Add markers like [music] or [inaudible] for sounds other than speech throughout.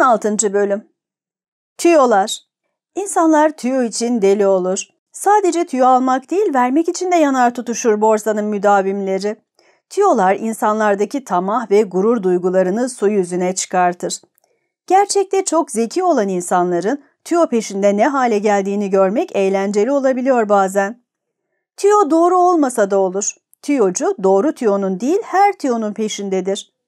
16. Bölüm Tüyolar İnsanlar tüyo için deli olur. Sadece tüyo almak değil, vermek için de yanar tutuşur borsanın müdavimleri. Tüyolar insanlardaki tamah ve gurur duygularını su yüzüne çıkartır. Gerçekte çok zeki olan insanların tüyo peşinde ne hale geldiğini görmek eğlenceli olabiliyor bazen. Tüyo doğru olmasa da olur. Tüyocu doğru tüyonun değil her tüyonun peşindedir.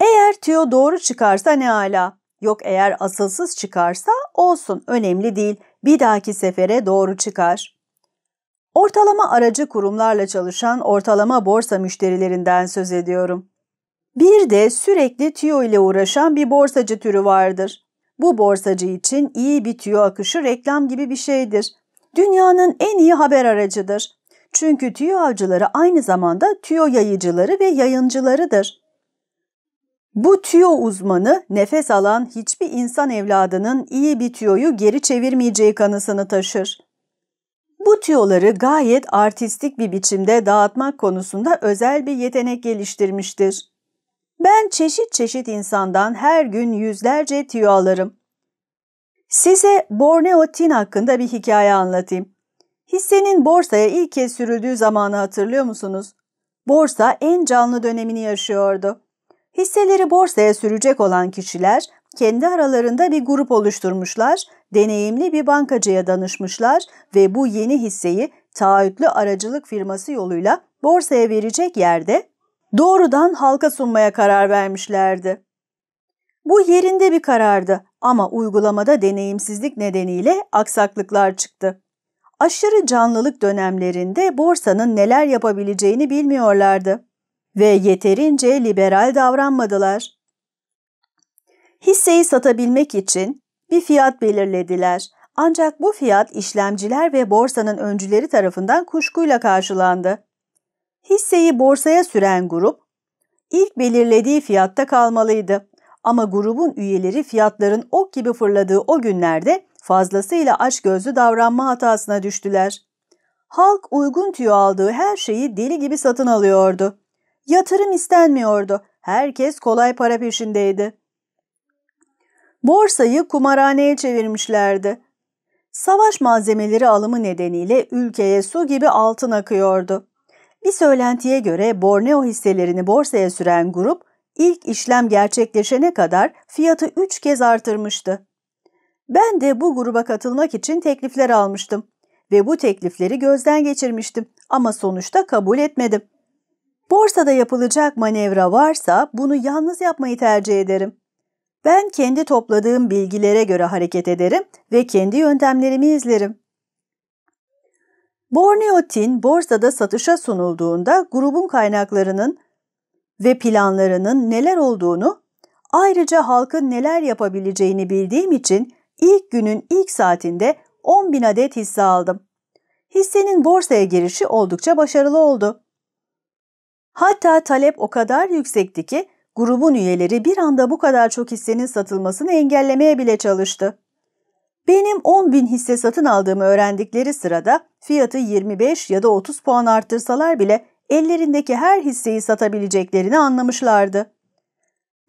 Eğer tüyo doğru çıkarsa ne ala. Yok eğer asılsız çıkarsa olsun önemli değil. Bir dahaki sefere doğru çıkar. Ortalama aracı kurumlarla çalışan ortalama borsa müşterilerinden söz ediyorum. Bir de sürekli tüyo ile uğraşan bir borsacı türü vardır. Bu borsacı için iyi bir tüyo akışı reklam gibi bir şeydir. Dünyanın en iyi haber aracıdır. Çünkü tüyo avcıları aynı zamanda tüyo yayıcıları ve yayıncılarıdır. Bu tüyo uzmanı nefes alan hiçbir insan evladının iyi bir tüyoyu geri çevirmeyeceği kanısını taşır. Bu tüyoları gayet artistik bir biçimde dağıtmak konusunda özel bir yetenek geliştirmiştir. Ben çeşit çeşit insandan her gün yüzlerce tüyo alırım. Size Borneo Tin hakkında bir hikaye anlatayım. Hissenin borsaya ilk kez sürüldüğü zamanı hatırlıyor musunuz? Borsa en canlı dönemini yaşıyordu. Hisseleri borsaya sürecek olan kişiler kendi aralarında bir grup oluşturmuşlar, deneyimli bir bankacıya danışmışlar ve bu yeni hisseyi taahhütlü aracılık firması yoluyla borsaya verecek yerde doğrudan halka sunmaya karar vermişlerdi. Bu yerinde bir karardı ama uygulamada deneyimsizlik nedeniyle aksaklıklar çıktı. Aşırı canlılık dönemlerinde borsanın neler yapabileceğini bilmiyorlardı ve yeterince liberal davranmadılar. Hisseyi satabilmek için bir fiyat belirlediler. Ancak bu fiyat işlemciler ve borsanın öncüleri tarafından kuşkuyla karşılandı. Hisseyi borsaya süren grup ilk belirlediği fiyatta kalmalıydı. Ama grubun üyeleri fiyatların ok gibi fırladığı o günlerde fazlasıyla açgözlü davranma hatasına düştüler. Halk uygun tüyo aldığı her şeyi deli gibi satın alıyordu. Yatırım istenmiyordu. Herkes kolay para peşindeydi. Borsayı kumarhaneye çevirmişlerdi. Savaş malzemeleri alımı nedeniyle ülkeye su gibi altın akıyordu. Bir söylentiye göre Borneo hisselerini borsaya süren grup ilk işlem gerçekleşene kadar fiyatı üç kez artırmıştı. Ben de bu gruba katılmak için teklifler almıştım ve bu teklifleri gözden geçirmiştim ama sonuçta kabul etmedim. Borsada yapılacak manevra varsa bunu yalnız yapmayı tercih ederim. Ben kendi topladığım bilgilere göre hareket ederim ve kendi yöntemlerimi izlerim. Borneo Tin borsada satışa sunulduğunda grubun kaynaklarının ve planlarının neler olduğunu, ayrıca halkın neler yapabileceğini bildiğim için ilk günün ilk saatinde 10 bin adet hisse aldım. Hissenin borsaya girişi oldukça başarılı oldu. Hatta talep o kadar yüksekti ki grubun üyeleri bir anda bu kadar çok hissenin satılmasını engellemeye bile çalıştı. Benim 10 bin hisse satın aldığımı öğrendikleri sırada fiyatı 25 ya da 30 puan arttırsalar bile ellerindeki her hisseyi satabileceklerini anlamışlardı.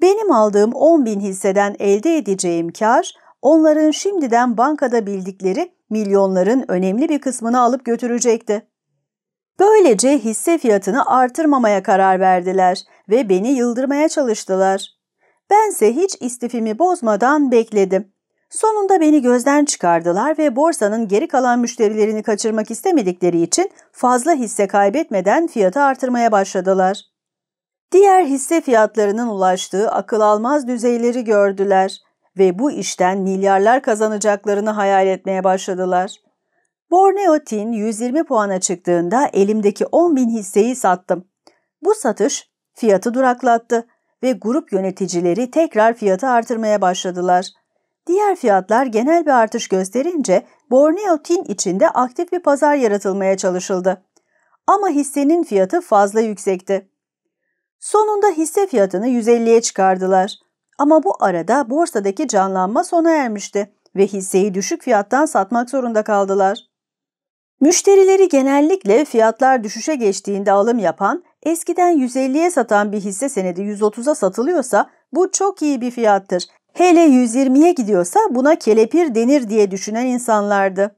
Benim aldığım 10 bin hisseden elde edeceğim kar, onların şimdiden bankada bildikleri milyonların önemli bir kısmını alıp götürecekti. Böylece hisse fiyatını artırmamaya karar verdiler ve beni yıldırmaya çalıştılar. Bense hiç istifimi bozmadan bekledim. Sonunda beni gözden çıkardılar ve borsanın geri kalan müşterilerini kaçırmak istemedikleri için fazla hisse kaybetmeden fiyatı artırmaya başladılar. Diğer hisse fiyatlarının ulaştığı akıl almaz düzeyleri gördüler ve bu işten milyarlar kazanacaklarını hayal etmeye başladılar. Borneo Tin 120 puana çıktığında elimdeki 10 bin hisseyi sattım. Bu satış fiyatı duraklattı ve grup yöneticileri tekrar fiyatı artırmaya başladılar. Diğer fiyatlar genel bir artış gösterince Borneo Tin içinde aktif bir pazar yaratılmaya çalışıldı. Ama hissenin fiyatı fazla yüksekti. Sonunda hisse fiyatını 150'ye çıkardılar. Ama bu arada borsadaki canlanma sona ermişti ve hisseyi düşük fiyattan satmak zorunda kaldılar. Müşterileri genellikle fiyatlar düşüşe geçtiğinde alım yapan, eskiden 150'ye satan bir hisse senedi 130'a satılıyorsa bu çok iyi bir fiyattır. Hele 120'ye gidiyorsa buna kelepir denir diye düşünen insanlardı.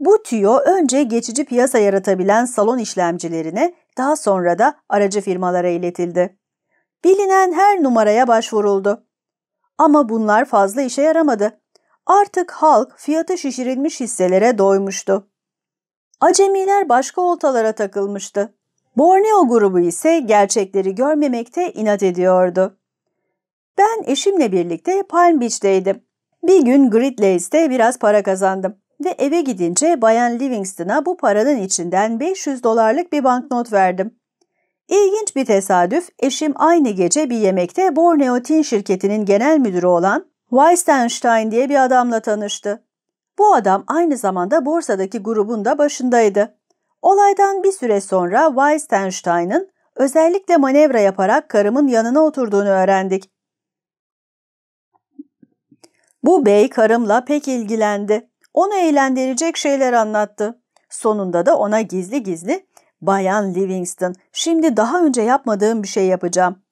Bu tüyo önce geçici piyasa yaratabilen salon işlemcilerine, daha sonra da aracı firmalara iletildi. Bilinen her numaraya başvuruldu. Ama bunlar fazla işe yaramadı. Artık halk fiyatı şişirilmiş hisselere doymuştu. Acemiler başka oltalara takılmıştı. Borneo grubu ise gerçekleri görmemekte inat ediyordu. Ben eşimle birlikte Palm Beach'teydim. Bir gün Gridleys'te biraz para kazandım ve eve gidince Bayan Livingston'a bu paranın içinden 500 dolarlık bir banknot verdim. İlginç bir tesadüf, eşim aynı gece bir yemekte Borneo Tin şirketinin genel müdürü olan Weistenstein diye bir adamla tanıştı. Bu adam aynı zamanda borsadaki grubun da başındaydı. Olaydan bir süre sonra Weistenstein'ın özellikle manevra yaparak karımın yanına oturduğunu öğrendik. Bu bey karımla pek ilgilendi. Onu eğlendirecek şeyler anlattı. Sonunda da ona gizli gizli Bayan Livingston, şimdi daha önce yapmadığım bir şey yapacağım.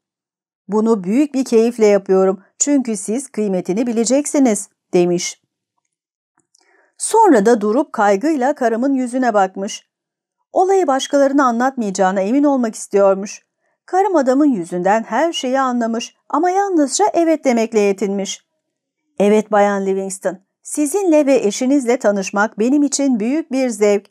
Bunu büyük bir keyifle yapıyorum çünkü siz kıymetini bileceksiniz, demiş. Sonra da durup kaygıyla karımın yüzüne bakmış. Olayı başkalarına anlatmayacağına emin olmak istiyormuş. Karım adamın yüzünden her şeyi anlamış ama yalnızca evet demekle yetinmiş. Evet Bayan Livingston, sizinle ve eşinizle tanışmak benim için büyük bir zevk.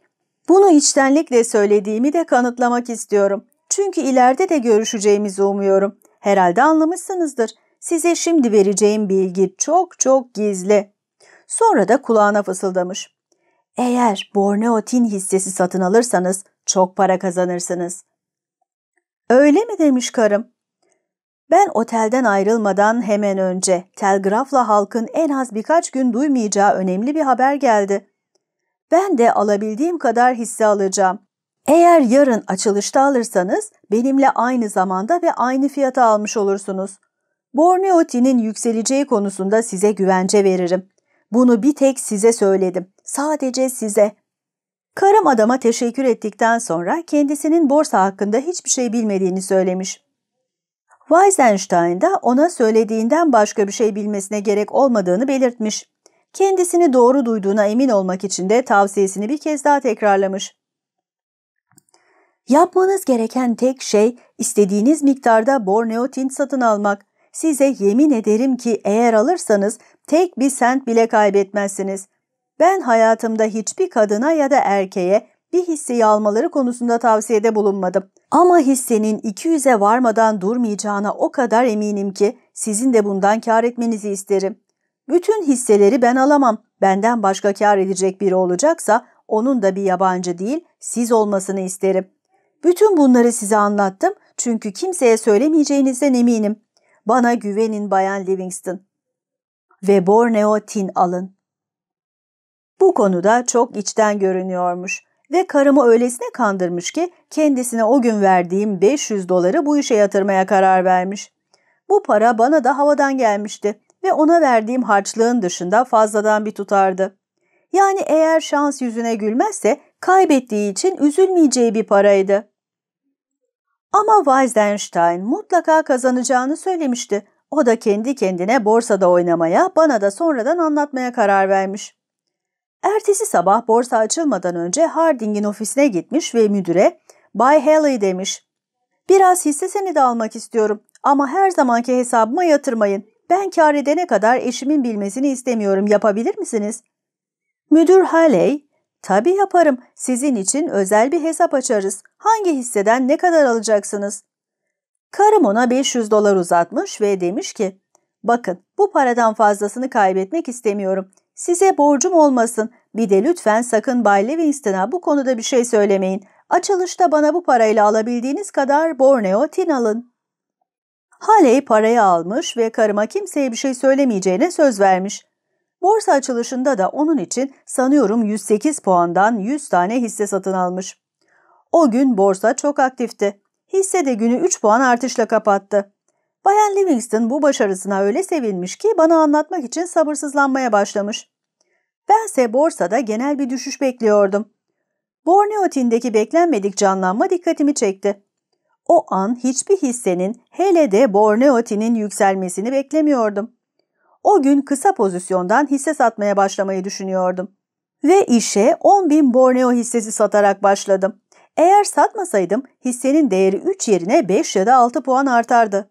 Bunu içtenlikle söylediğimi de kanıtlamak istiyorum. Çünkü ileride de görüşeceğimizi umuyorum. Herhalde anlamışsınızdır. Size şimdi vereceğim bilgi çok çok gizli. Sonra da kulağına fısıldamış. Eğer Borneo Tin hissesi satın alırsanız çok para kazanırsınız. Öyle mi demiş karım. Ben otelden ayrılmadan hemen önce telgrafla halkın en az birkaç gün duymayacağı önemli bir haber geldi. Ben de alabildiğim kadar hisse alacağım. Eğer yarın açılışta alırsanız benimle aynı zamanda ve aynı fiyata almış olursunuz. Borneo Tin'in yükseleceği konusunda size güvence veririm. Bunu bir tek size söyledim. Sadece size. Karım adama teşekkür ettikten sonra kendisinin borsa hakkında hiçbir şey bilmediğini söylemiş. Weisenstein da ona söylediğinden başka bir şey bilmesine gerek olmadığını belirtmiş. Kendisini doğru duyduğuna emin olmak için de tavsiyesini bir kez daha tekrarlamış. Yapmanız gereken tek şey istediğiniz miktarda Borneo tint satın almak. Size yemin ederim ki eğer alırsanız tek bir sent bile kaybetmezsiniz. Ben hayatımda hiçbir kadına ya da erkeğe bir hisseyi almaları konusunda tavsiyede bulunmadım. Ama hissenin 200'e varmadan durmayacağına o kadar eminim ki sizin de bundan kar etmenizi isterim. Bütün hisseleri ben alamam. Benden başka kar edecek biri olacaksa onun da bir yabancı değil, siz olmasını isterim. Bütün bunları size anlattım çünkü kimseye söylemeyeceğinizden eminim. Bana güvenin Bayan Livingston. Ve Borneo Tin alın. Bu konuda çok içten görünüyormuş ve karımı öylesine kandırmış ki kendisine o gün verdiğim 500 doları bu işe yatırmaya karar vermiş. Bu para bana da havadan gelmişti ve ona verdiğim harçlığın dışında fazladan bir tutardı. Yani eğer şans yüzüne gülmezse kaybettiği için üzülmeyeceği bir paraydı. Ama Weizenstein mutlaka kazanacağını söylemişti. O da kendi kendine borsada oynamaya, bana da sonradan anlatmaya karar vermiş. Ertesi sabah borsa açılmadan önce Harding'in ofisine gitmiş ve müdüre Bay Haley demiş. Biraz hisse senedi almak istiyorum ama her zamanki hesabıma yatırmayın. Ben kar edene kadar eşimin bilmesini istemiyorum. Yapabilir misiniz? Müdür Haley, tabii yaparım. Sizin için özel bir hesap açarız. Hangi hisseden ne kadar alacaksınız? Karım ona 500 dolar uzatmış ve demiş ki, bakın bu paradan fazlasını kaybetmek istemiyorum. Size borcum olmasın. Bir de lütfen sakın Bay Livingston'a bu konuda bir şey söylemeyin. Açılışta bana bu parayla alabildiğiniz kadar Borneo tin alın. Haley parayı almış ve karıma kimseye bir şey söylemeyeceğine söz vermiş. Borsa açılışında da onun için sanıyorum 108 puandan 100 tane hisse satın almış. O gün borsa çok aktifti. Hisse de günü 3 puan artışla kapattı. Bayan Livingston bu başarısına öyle sevinmiş ki bana anlatmak için sabırsızlanmaya başlamış. Bense borsada genel bir düşüş bekliyordum. Borneo Tin'deki beklenmedik canlanma dikkatimi çekti. O an hiçbir hissenin hele de Borneo Tin'in yükselmesini beklemiyordum. O gün kısa pozisyondan hisse satmaya başlamayı düşünüyordum. Ve işe 10 bin Borneo hissesi satarak başladım. Eğer satmasaydım hissenin değeri 3 yerine 5 ya da 6 puan artardı.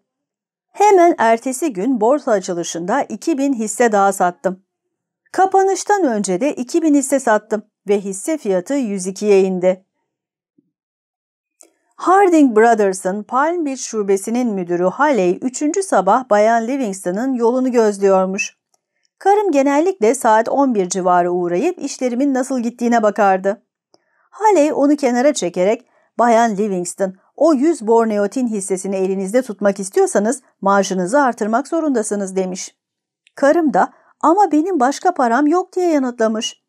Hemen ertesi gün borsa açılışında 2000 hisse daha sattım. Kapanıştan önce de 2000 hisse sattım ve hisse fiyatı 102'ye indi. Harding Brothers'ın Palm Beach şubesinin müdürü Haley 3. sabah Bayan Livingston'ın yolunu gözlüyormuş. Karım genellikle saat 11 civarı uğrayıp işlerimin nasıl gittiğine bakardı. Haley onu kenara çekerek Bayan Livingston o 100 Borneo tin hissesini elinizde tutmak istiyorsanız maaşınızı artırmak zorundasınız demiş. Karım da ama benim başka param yok diye yanıtlamış.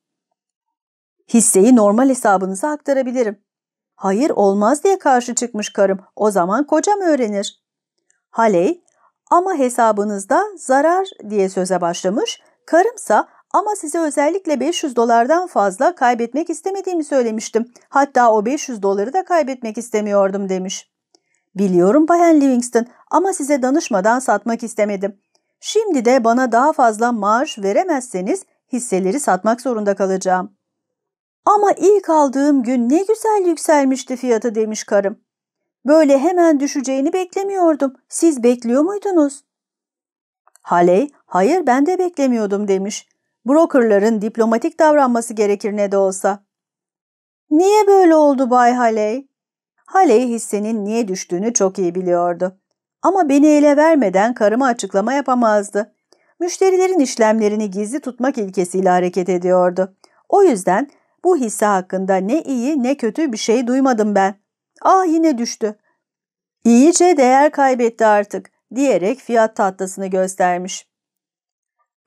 Hisseyi normal hesabınıza aktarabilirim. Hayır olmaz diye karşı çıkmış karım. O zaman kocam öğrenir. Haley ama hesabınızda zarar diye söze başlamış. Karımsa ama size özellikle 500 dolardan fazla kaybetmek istemediğimi söylemiştim. Hatta o 500 doları da kaybetmek istemiyordum demiş. Biliyorum Bayan Livingston ama size danışmadan satmak istemedim. Şimdi de bana daha fazla maaş veremezseniz hisseleri satmak zorunda kalacağım. Ama ilk aldığım gün ne güzel yükselmişti fiyatı demiş karım. Böyle hemen düşeceğini beklemiyordum. Siz bekliyor muydunuz? Haley, hayır ben de beklemiyordum demiş. Brokerların diplomatik davranması gerekir ne de olsa. Niye böyle oldu Bay Haley? Haley hissenin niye düştüğünü çok iyi biliyordu. Ama beni ele vermeden karıma açıklama yapamazdı. Müşterilerin işlemlerini gizli tutmak ilkesiyle hareket ediyordu. O yüzden bu hisse hakkında ne iyi ne kötü bir şey duymadım ben. Ah yine düştü. İyice değer kaybetti artık diyerek fiyat tahtasını göstermiş.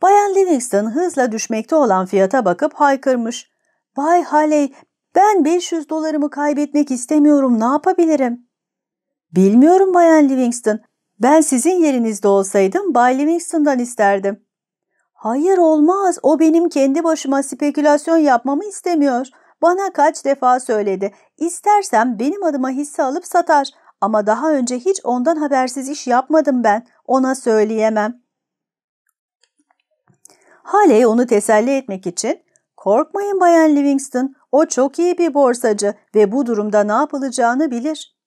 Bayan Livingston hızla düşmekte olan fiyata bakıp haykırmış. Bay Haley ben 500 dolarımı kaybetmek istemiyorum ne yapabilirim? Bilmiyorum Bayan Livingston. Ben sizin yerinizde olsaydım Bay Livingston'dan isterdim. Hayır olmaz. O benim kendi başıma spekülasyon yapmamı istemiyor. Bana kaç defa söyledi. İstersem benim adıma hisse alıp satar. Ama daha önce hiç ondan habersiz iş yapmadım ben. Ona söyleyemem. Haley onu teselli etmek için ''Korkmayın Bayan Livingston, o çok iyi bir borsacı ve bu durumda ne yapılacağını bilir.''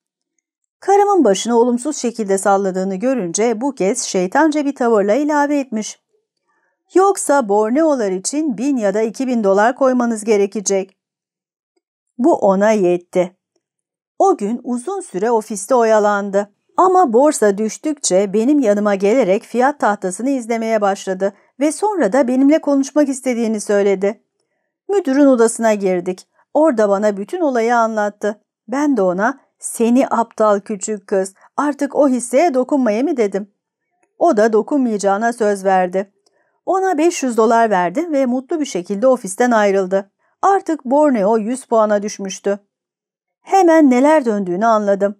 Karımın başını olumsuz şekilde salladığını görünce bu kez şeytanca bir tavırla ilave etmiş. Yoksa Borneolar için bin ya da iki bin dolar koymanız gerekecek. Bu ona yetti. O gün uzun süre ofiste oyalandı. Ama borsa düştükçe benim yanıma gelerek fiyat tahtasını izlemeye başladı ve sonra da benimle konuşmak istediğini söyledi. Müdürün odasına girdik. Orada bana bütün olayı anlattı. Ben de ona seni aptal küçük kız artık o hisseye dokunmaya mı dedim. O da dokunmayacağına söz verdi. Ona 500 dolar verdi ve mutlu bir şekilde ofisten ayrıldı. Artık Borneo 100 puana düşmüştü. Hemen neler döndüğünü anladım.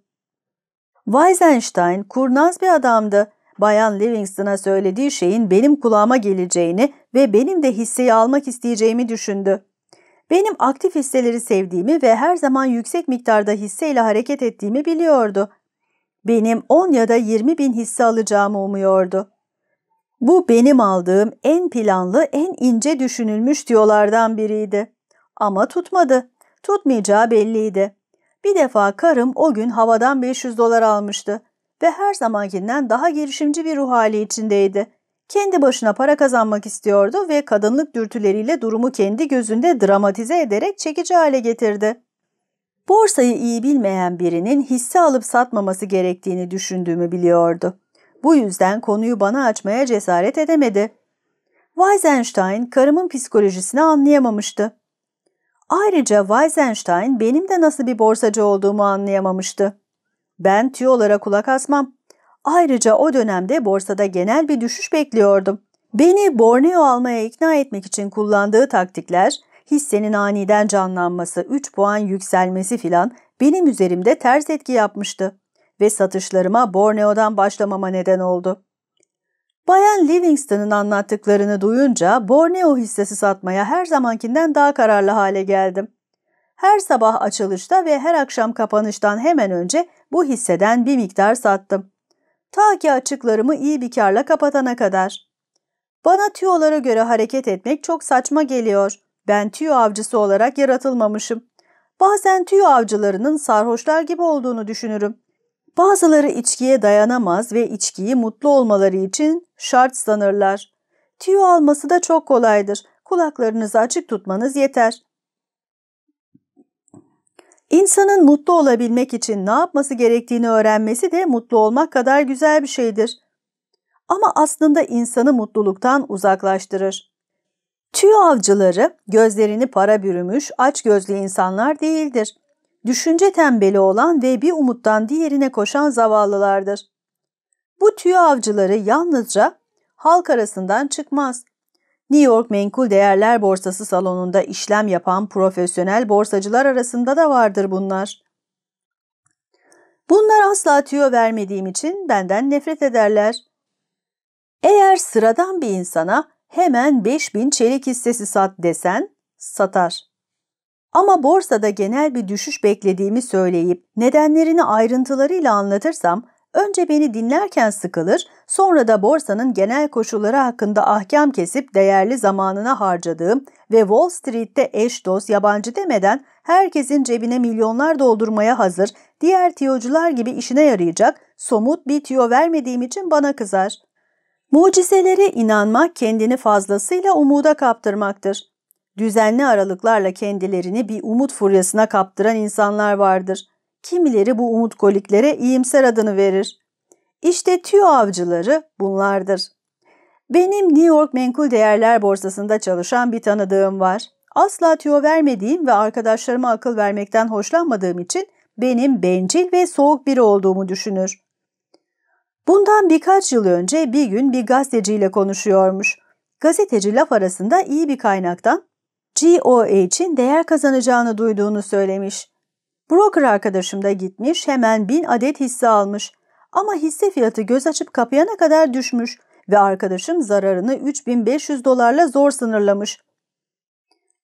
Weisenstein kurnaz bir adamdı. Bayan Livingston'a söylediği şeyin benim kulağıma geleceğini ve benim de hisseyi almak isteyeceğimi düşündü. Benim aktif hisseleri sevdiğimi ve her zaman yüksek miktarda hisseyle hareket ettiğimi biliyordu. Benim 10 ya da 20 bin hisse alacağımı umuyordu. Bu benim aldığım en planlı, en ince düşünülmüş diyorlardan biriydi. Ama tutmadı. Tutmayacağı belliydi. Bir defa karım o gün havadan 500 dolar almıştı ve her zamankinden daha girişimci bir ruh hali içindeydi. Kendi başına para kazanmak istiyordu ve kadınlık dürtüleriyle durumu kendi gözünde dramatize ederek çekici hale getirdi. Borsayı iyi bilmeyen birinin hisse alıp satmaması gerektiğini düşündüğümü biliyordu. Bu yüzden konuyu bana açmaya cesaret edemedi. Weisenstein karımın psikolojisini anlayamamıştı. Ayrıca Weisenstein benim de nasıl bir borsacı olduğumu anlayamamıştı. Ben tüyolara kulak asmam. Ayrıca o dönemde borsada genel bir düşüş bekliyordum. Beni Borneo almaya ikna etmek için kullandığı taktikler, hissenin aniden canlanması, 3 puan yükselmesi filan benim üzerimde ters etki yapmıştı ve satışlarıma Borneo'dan başlamama neden oldu. Bayan Livingston'ın anlattıklarını duyunca Borneo hissesi satmaya her zamankinden daha kararlı hale geldim. Her sabah açılışta ve her akşam kapanıştan hemen önce bu hisseden bir miktar sattım. Ta ki açıklarımı iyi bir karla kapatana kadar. Bana tüyolara göre hareket etmek çok saçma geliyor. Ben tüyo avcısı olarak yaratılmamışım. Bazen tüyo avcılarının sarhoşlar gibi olduğunu düşünürüm. Bazıları içkiye dayanamaz ve içkiyi mutlu olmaları için şart sanırlar. Tüyo alması da çok kolaydır. Kulaklarınızı açık tutmanız yeter. İnsanın mutlu olabilmek için ne yapması gerektiğini öğrenmesi de mutlu olmak kadar güzel bir şeydir. Ama aslında insanı mutluluktan uzaklaştırır. Tüy avcıları gözlerini para bürümüş aç gözlü insanlar değildir. Düşünce tembeli olan ve bir umuttan diğerine koşan zavallılardır. Bu tüy avcıları yalnızca halk arasından çıkmaz. New York Menkul Değerler Borsası salonunda işlem yapan profesyonel borsacılar arasında da vardır bunlar. Bunlar asla tüyo vermediğim için benden nefret ederler. Eğer sıradan bir insana hemen 5000 çelik hissesi sat desen, satar. Ama borsada genel bir düşüş beklediğimi söyleyip nedenlerini ayrıntılarıyla anlatırsam Önce beni dinlerken sıkılır, sonra da borsanın genel koşulları hakkında ahkam kesip değerli zamanına harcadığım ve Wall Street'te eş dost yabancı demeden herkesin cebine milyonlar doldurmaya hazır, diğer tiyocular gibi işine yarayacak somut bir tiyo vermediğim için bana kızar. Mucizelere inanmak kendini fazlasıyla umuda kaptırmaktır. Düzenli aralıklarla kendilerini bir umut furyasına kaptıran insanlar vardır. Kimileri bu umut koliklere iyimser adını verir. İşte tüyo avcıları bunlardır. Benim New York Menkul Değerler Borsası'nda çalışan bir tanıdığım var. Asla tüyo vermediğim ve arkadaşlarıma akıl vermekten hoşlanmadığım için benim bencil ve soğuk biri olduğumu düşünür. Bundan birkaç yıl önce bir gün bir gazeteciyle konuşuyormuş. Gazeteci laf arasında iyi bir kaynaktan GOH'in değer kazanacağını duyduğunu söylemiş. Broker arkadaşım da gitmiş hemen bin adet hisse almış. Ama hisse fiyatı göz açıp kapayana kadar düşmüş ve arkadaşım zararını 3500 dolarla zor sınırlamış.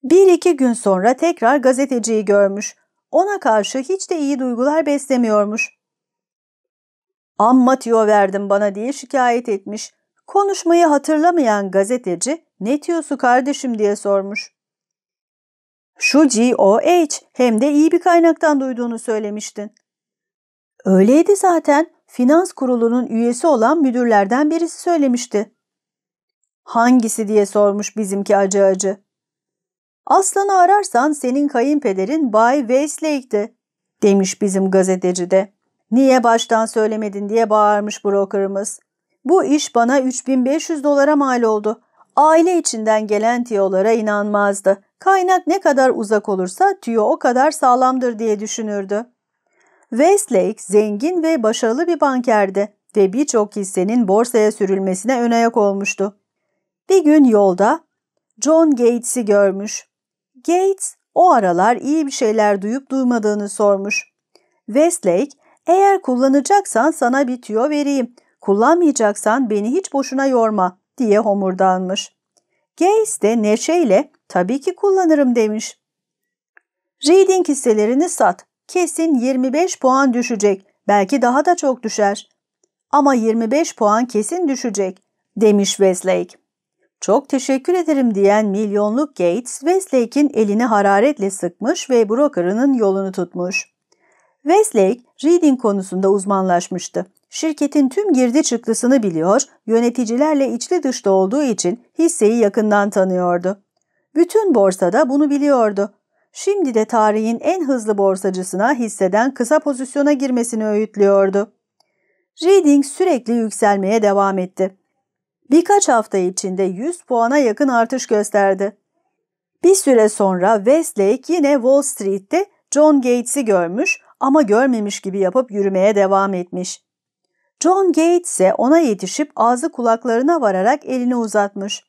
Bir iki gün sonra tekrar gazeteciyi görmüş. Ona karşı hiç de iyi duygular beslemiyormuş. Amma tiyo verdim bana diye şikayet etmiş. Konuşmayı hatırlamayan gazeteci ne tiyosu kardeşim diye sormuş. Şu GOH hem de iyi bir kaynaktan duyduğunu söylemiştin. Öyleydi zaten. Finans kurulunun üyesi olan müdürlerden birisi söylemişti. Hangisi diye sormuş bizimki acı acı. Aslanı ararsan senin kayınpederin Bay Westlake'di demiş bizim gazeteci de. Niye baştan söylemedin diye bağırmış brokerımız. Bu iş bana 3500 dolara mal oldu. Aile içinden gelen tiyolara inanmazdı. Kaynak ne kadar uzak olursa tüyo o kadar sağlamdır diye düşünürdü. Westlake zengin ve başarılı bir bankerdi ve birçok hissenin borsaya sürülmesine ön ayak olmuştu. Bir gün yolda John Gates'i görmüş. Gates o aralar iyi bir şeyler duyup duymadığını sormuş. Westlake, eğer kullanacaksan sana bir tüyo vereyim, kullanmayacaksan beni hiç boşuna yorma diye homurdanmış. Gates de neşeyle tabii ki kullanırım demiş. Reading hisselerini sat. Kesin 25 puan düşecek. Belki daha da çok düşer. Ama 25 puan kesin düşecek demiş Westlake. Çok teşekkür ederim diyen milyonluk Gates, Westlake'in elini hararetle sıkmış ve brokerının yolunu tutmuş. Westlake, reading konusunda uzmanlaşmıştı. Şirketin tüm girdi çıktısını biliyor, yöneticilerle içli dışta olduğu için hisseyi yakından tanıyordu. Bütün borsada bunu biliyordu. Şimdi de tarihin en hızlı borsacısına hisseden kısa pozisyona girmesini öğütlüyordu. Reading sürekli yükselmeye devam etti. Birkaç hafta içinde 100 puana yakın artış gösterdi. Bir süre sonra Westlake yine Wall Street'te John Gates'i görmüş ama görmemiş gibi yapıp yürümeye devam etmiş. John Gates ise ona yetişip ağzı kulaklarına vararak elini uzatmış.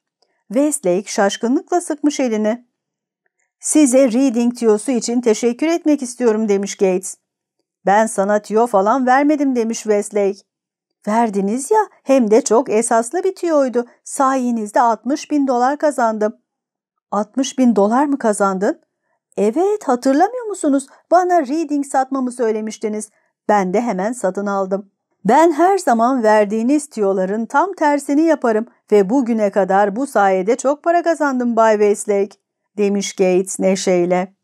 Westlake şaşkınlıkla sıkmış elini. Size reading tiyosu için teşekkür etmek istiyorum demiş Gates. Ben sana tiyo falan vermedim demiş Westlake. Verdiniz ya hem de çok esaslı bir tiyoydu. Sayenizde 60 bin dolar kazandım. 60 bin dolar mı kazandın? Evet hatırlamıyor musunuz? Bana reading satmamı söylemiştiniz. Ben de hemen satın aldım. Ben her zaman verdiğiniz tiyoların tam tersini yaparım ve bugüne kadar bu sayede çok para kazandım Bay Westlake, demiş Gates neşeyle.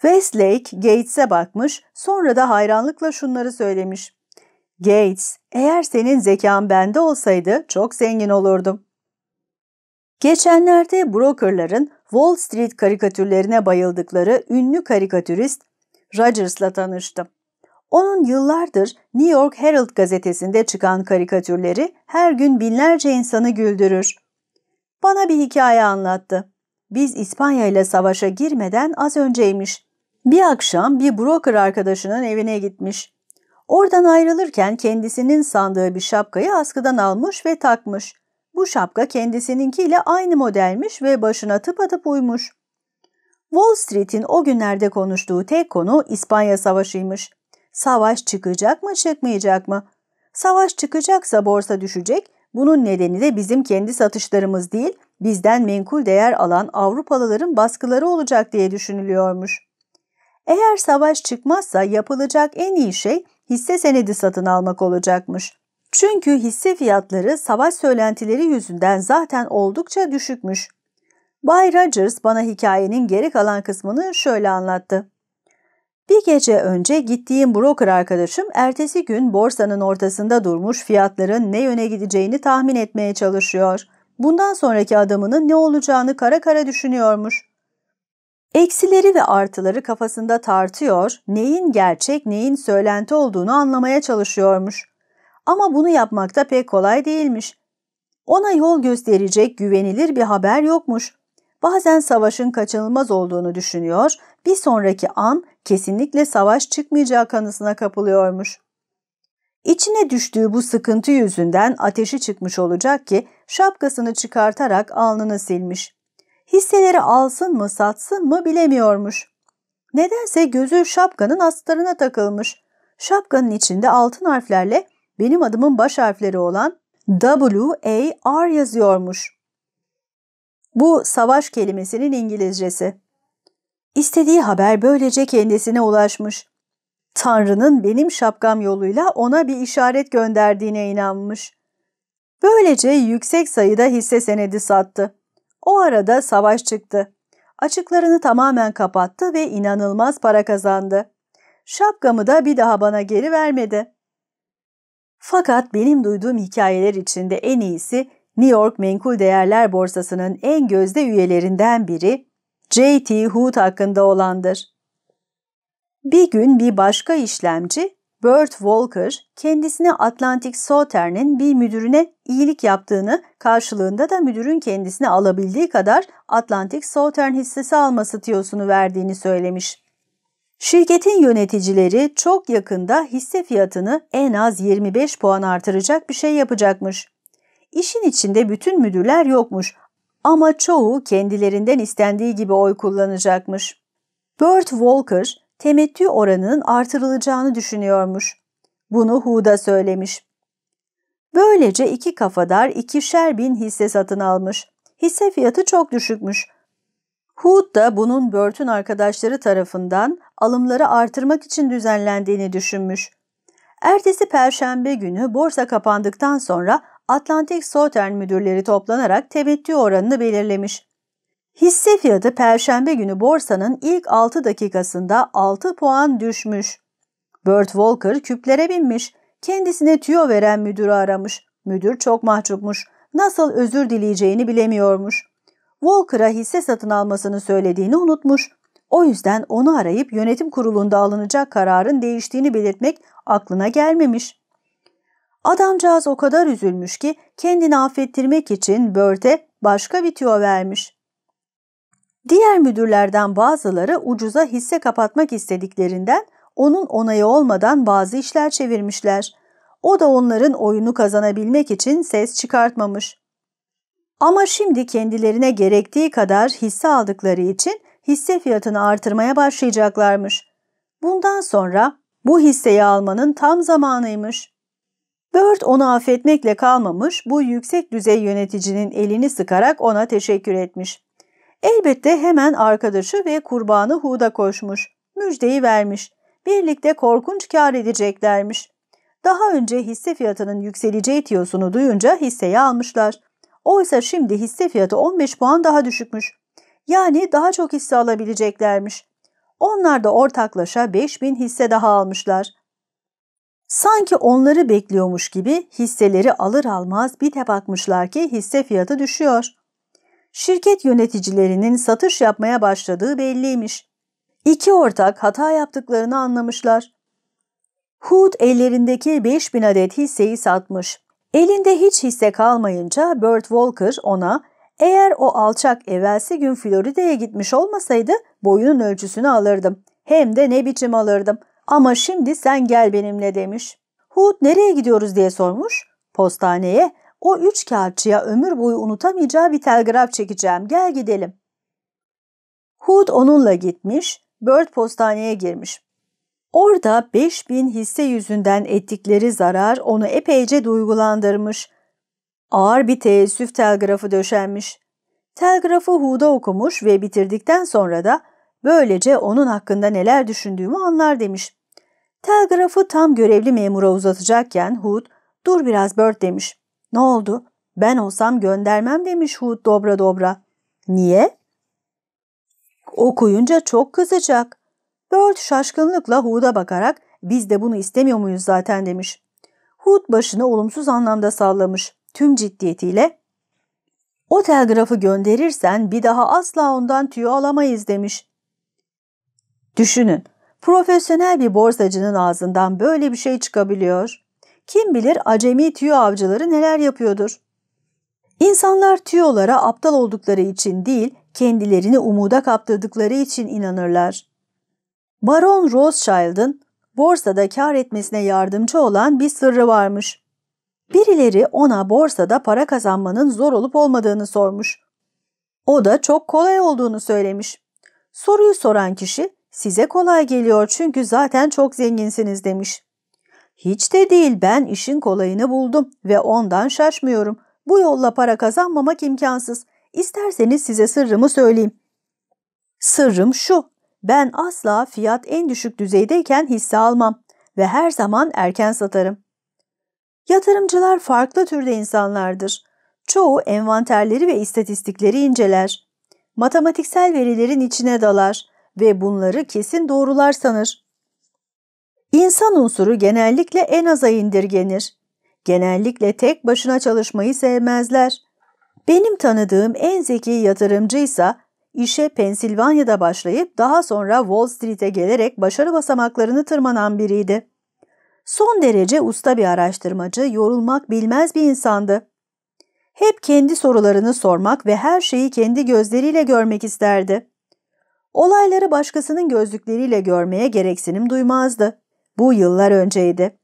Westlake Gates'e bakmış, sonra da hayranlıkla şunları söylemiş. Gates, eğer senin zekan bende olsaydı çok zengin olurdum. Geçenlerde brokerların Wall Street karikatürlerine bayıldıkları ünlü karikatürist Rogers'la tanıştım. Onun yıllardır New York Herald gazetesinde çıkan karikatürleri her gün binlerce insanı güldürür. Bana bir hikaye anlattı. Biz İspanya ile savaşa girmeden az önceymiş. Bir akşam bir broker arkadaşının evine gitmiş. Oradan ayrılırken kendisinin sandığı bir şapkayı askıdan almış ve takmış. Bu şapka kendisininkiyle aynı modelmiş ve başına tıpatıp uymuş. Wall Street'in o günlerde konuştuğu tek konu İspanya Savaşı'ymış. Savaş çıkacak mı çıkmayacak mı? Savaş çıkacaksa borsa düşecek, bunun nedeni de bizim kendi satışlarımız değil, bizden menkul değer alan Avrupalıların baskıları olacak diye düşünülüyormuş. Eğer savaş çıkmazsa yapılacak en iyi şey hisse senedi satın almak olacakmış. Çünkü hisse fiyatları savaş söylentileri yüzünden zaten oldukça düşükmüş. Bay Rogers bana hikayenin geri kalan kısmını şöyle anlattı. Bir gece önce gittiğim broker arkadaşım ertesi gün borsanın ortasında durmuş fiyatların ne yöne gideceğini tahmin etmeye çalışıyor. Bundan sonraki adımının ne olacağını kara kara düşünüyormuş. Eksileri ve artıları kafasında tartıyor, neyin gerçek neyin söylenti olduğunu anlamaya çalışıyormuş. Ama bunu yapmak da pek kolay değilmiş. Ona yol gösterecek güvenilir bir haber yokmuş. Bazen savaşın kaçınılmaz olduğunu düşünüyor, bir sonraki an kesinlikle savaş çıkmayacağı kanısına kapılıyormuş. İçine düştüğü bu sıkıntı yüzünden ateşi çıkmış olacak ki şapkasını çıkartarak alnını silmiş. Hisseleri alsın mı satsın mı bilemiyormuş. Nedense gözü şapkanın astarına takılmış. Şapkanın içinde altın harflerle benim adımın baş harfleri olan W-A-R yazıyormuş. Bu savaş kelimesinin İngilizcesi. İstediği haber böylece kendisine ulaşmış. Tanrı'nın benim şapkam yoluyla ona bir işaret gönderdiğine inanmış. Böylece yüksek sayıda hisse senedi sattı. O arada savaş çıktı. Açıklarını tamamen kapattı ve inanılmaz para kazandı. Şapkamı da bir daha bana geri vermedi. Fakat benim duyduğum hikayeler içinde en iyisi New York Menkul Değerler Borsası'nın en gözde üyelerinden biri J.T. Hood hakkında olandır. Bir gün bir başka işlemci Bert Walker kendisine Atlantic Southern'in bir müdürüne iyilik yaptığını karşılığında da müdürün kendisine alabildiği kadar Atlantic Southern hissesi alması tiyosunu verdiğini söylemiş. Şirketin yöneticileri çok yakında hisse fiyatını en az 25 puan artıracak bir şey yapacakmış. İşin içinde bütün müdürler yokmuş ama çoğu kendilerinden istendiği gibi oy kullanacakmış. Bert Walker temettü oranının artırılacağını düşünüyormuş. Bunu Huda söylemiş. Böylece iki kafadar ikişer bin hisse satın almış. Hisse fiyatı çok düşükmüş. Hood da bunun Bert'ün arkadaşları tarafından alımları artırmak için düzenlendiğini düşünmüş. Ertesi perşembe günü borsa kapandıktan sonra Atlantic Southern müdürleri toplanarak temettü oranını belirlemiş. Hisse fiyatı perşembe günü borsanın ilk 6 dakikasında 6 puan düşmüş. Bert Walker küplere binmiş. Kendisine tüyo veren müdürü aramış. Müdür çok mahcupmuş. Nasıl özür dileyeceğini bilemiyormuş. Walker'a hisse satın almasını söylediğini unutmuş. O yüzden onu arayıp yönetim kurulunda alınacak kararın değiştiğini belirtmek aklına gelmemiş. Adamcağız o kadar üzülmüş ki kendini affettirmek için Bert'e başka bir tüyo vermiş. Diğer müdürlerden bazıları ucuza hisse kapatmak istediklerinden onun onayı olmadan bazı işler çevirmişler. O da onların oyunu kazanabilmek için ses çıkartmamış. Ama şimdi kendilerine gerektiği kadar hisse aldıkları için hisse fiyatını artırmaya başlayacaklarmış. Bundan sonra bu hisseyi almanın tam zamanıymış. Bird onu affetmekle kalmamış, bu yüksek düzey yöneticinin elini sıkarak ona teşekkür etmiş. Elbette hemen arkadaşı ve kurbanı Hud'a koşmuş. Müjdeyi vermiş. Birlikte korkunç kar edeceklermiş. Daha önce hisse fiyatının yükseleceği tiyosunu duyunca hisseyi almışlar. Oysa şimdi hisse fiyatı 15 puan daha düşükmüş. Yani daha çok hisse alabileceklermiş. Onlar da ortaklaşa 5000 hisse daha almışlar. Sanki onları bekliyormuş gibi hisseleri alır almaz bir de bakmışlar ki hisse fiyatı düşüyor. Şirket yöneticilerinin satış yapmaya başladığı belliymiş. İki ortak hata yaptıklarını anlamışlar. Hood ellerindeki 5000 adet hisseyi satmış. Elinde hiç hisse kalmayınca Bert Walker ona eğer o alçak evvelsi gün Florida'ya gitmiş olmasaydı boyunun ölçüsünü alırdım. Hem de ne biçim alırdım. Ama şimdi sen gel benimle demiş. Hood nereye gidiyoruz diye sormuş. Postaneye o üç kağıtçıya ömür boyu unutamayacağı bir telgraf çekeceğim. Gel gidelim. Hood onunla gitmiş, Bird postaneye girmiş. Orada 5000 hisse yüzünden ettikleri zarar onu epeyce duygulandırmış. Ağır bir teessüf telgrafı döşenmiş. Telgrafı Hood'a okumuş ve bitirdikten sonra da böylece onun hakkında neler düşündüğümü anlar demiş. Telgrafı tam görevli memura uzatacakken Hood, ''Dur biraz Bird'' demiş. ''Ne oldu? Ben olsam göndermem'' demiş Hood dobra dobra. ''Niye?'' Okuyunca çok kızacak. Bird şaşkınlıkla Hood'a bakarak biz de bunu istemiyor muyuz zaten demiş. Hood başını olumsuz anlamda sallamış. Tüm ciddiyetiyle o telgrafı gönderirsen bir daha asla ondan tüyo alamayız demiş. Düşünün, profesyonel bir borsacının ağzından böyle bir şey çıkabiliyor. Kim bilir acemi tüyo avcıları neler yapıyordur. İnsanlar tüyolara aptal oldukları için değil, kendilerini umuda kaptırdıkları için inanırlar. Baron Rothschild'ın borsada kar etmesine yardımcı olan bir sırrı varmış. Birileri ona borsada para kazanmanın zor olup olmadığını sormuş. O da çok kolay olduğunu söylemiş. Soruyu soran kişi size kolay geliyor çünkü zaten çok zenginsiniz demiş. Hiç de değil ben işin kolayını buldum ve ondan şaşmıyorum. Bu yolla para kazanmamak imkansız. İsterseniz size sırrımı söyleyeyim. Sırrım şu. Ben asla fiyat en düşük düzeydeyken hisse almam ve her zaman erken satarım. Yatırımcılar farklı türde insanlardır. Çoğu envanterleri ve istatistikleri inceler. Matematiksel verilerin içine dalar ve bunları kesin doğrular sanır. İnsan unsuru genellikle en aza indirgenir. Genellikle tek başına çalışmayı sevmezler. Benim tanıdığım en zeki yatırımcıysa işe Pensilvanya'da başlayıp daha sonra Wall Street'e gelerek başarı basamaklarını tırmanan biriydi. Son derece usta bir araştırmacı, yorulmak bilmez bir insandı. Hep kendi sorularını sormak ve her şeyi kendi gözleriyle görmek isterdi. Olayları başkasının gözlükleriyle görmeye gereksinim duymazdı. Bu yıllar önceydi.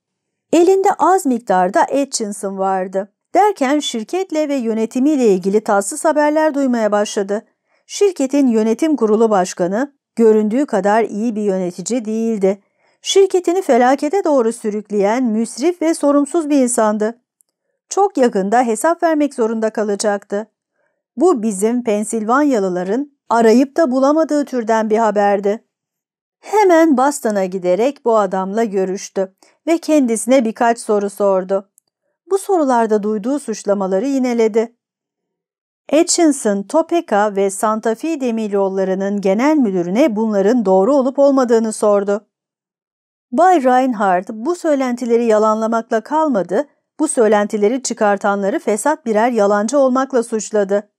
Elinde az miktarda Atkinson vardı. Derken şirketle ve yönetimiyle ilgili tatsız haberler duymaya başladı. Şirketin yönetim kurulu başkanı göründüğü kadar iyi bir yönetici değildi. Şirketini felakete doğru sürükleyen müsrif ve sorumsuz bir insandı. Çok yakında hesap vermek zorunda kalacaktı. Bu bizim Pensilvanyalıların arayıp da bulamadığı türden bir haberdi. Hemen Boston'a giderek bu adamla görüştü ve kendisine birkaç soru sordu. Bu sorularda duyduğu suçlamaları yineledi. Atchison, Topeka ve Santa Fe demiryollarının genel müdürüne bunların doğru olup olmadığını sordu. Bay Reinhardt bu söylentileri yalanlamakla kalmadı, bu söylentileri çıkartanları fesat birer yalancı olmakla suçladı.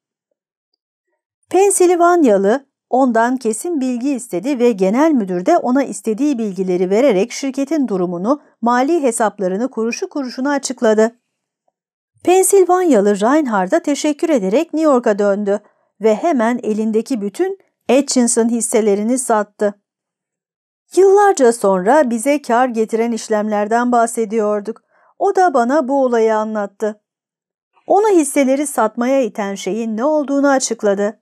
Pensilvanyalı ondan kesin bilgi istedi ve genel müdür de ona istediği bilgileri vererek şirketin durumunu, mali hesaplarını kuruşu kuruşuna açıkladı. Pensilvanyalı Reinhardt'a teşekkür ederek New York'a döndü ve hemen elindeki bütün Atchison hisselerini sattı. Yıllarca sonra bize kar getiren işlemlerden bahsediyorduk. O da bana bu olayı anlattı. Onu hisseleri satmaya iten şeyin ne olduğunu açıkladı.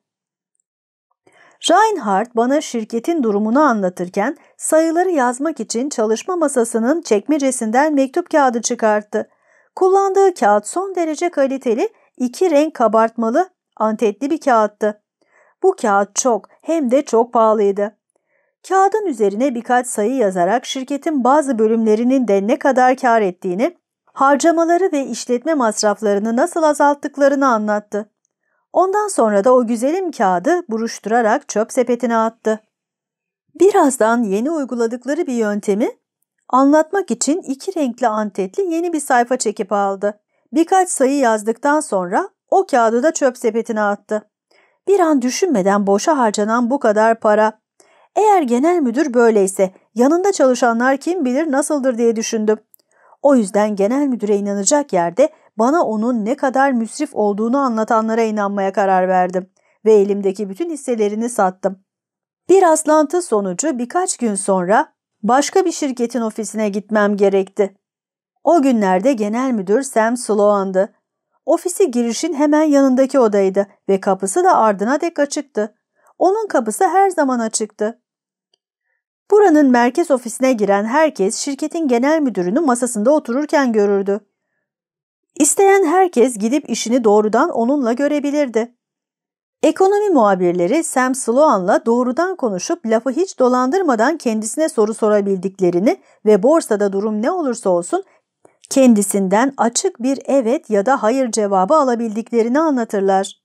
Reinhardt bana şirketin durumunu anlatırken sayıları yazmak için çalışma masasının çekmecesinden mektup kağıdı çıkarttı. Kullandığı kağıt son derece kaliteli, iki renk kabartmalı, antetli bir kağıttı. Bu kağıt çok hem de çok pahalıydı. Kağıdın üzerine birkaç sayı yazarak şirketin bazı bölümlerinin de ne kadar kar ettiğini, harcamaları ve işletme masraflarını nasıl azalttıklarını anlattı. Ondan sonra da o güzelim kağıdı buruşturarak çöp sepetine attı. Birazdan yeni uyguladıkları bir yöntemi anlatmak için iki renkli antetli yeni bir sayfa çekip aldı. Birkaç sayı yazdıktan sonra o kağıdı da çöp sepetine attı. Bir an düşünmeden boşa harcanan bu kadar para. Eğer genel müdür böyleyse yanında çalışanlar kim bilir nasıldır diye düşündüm. O yüzden genel müdüre inanacak yerde bana onun ne kadar müsrif olduğunu anlatanlara inanmaya karar verdim ve elimdeki bütün hisselerini sattım. Bir aslantı sonucu birkaç gün sonra başka bir şirketin ofisine gitmem gerekti. O günlerde genel müdür Sam Sloan'dı. Ofisi girişin hemen yanındaki odaydı ve kapısı da ardına dek açıktı. Onun kapısı her zaman açıktı. Buranın merkez ofisine giren herkes şirketin genel müdürünü masasında otururken görürdü. İsteyen herkes gidip işini doğrudan onunla görebilirdi. Ekonomi muhabirleri Sam Sloan'la doğrudan konuşup lafı hiç dolandırmadan kendisine soru sorabildiklerini ve borsada durum ne olursa olsun kendisinden açık bir evet ya da hayır cevabı alabildiklerini anlatırlar.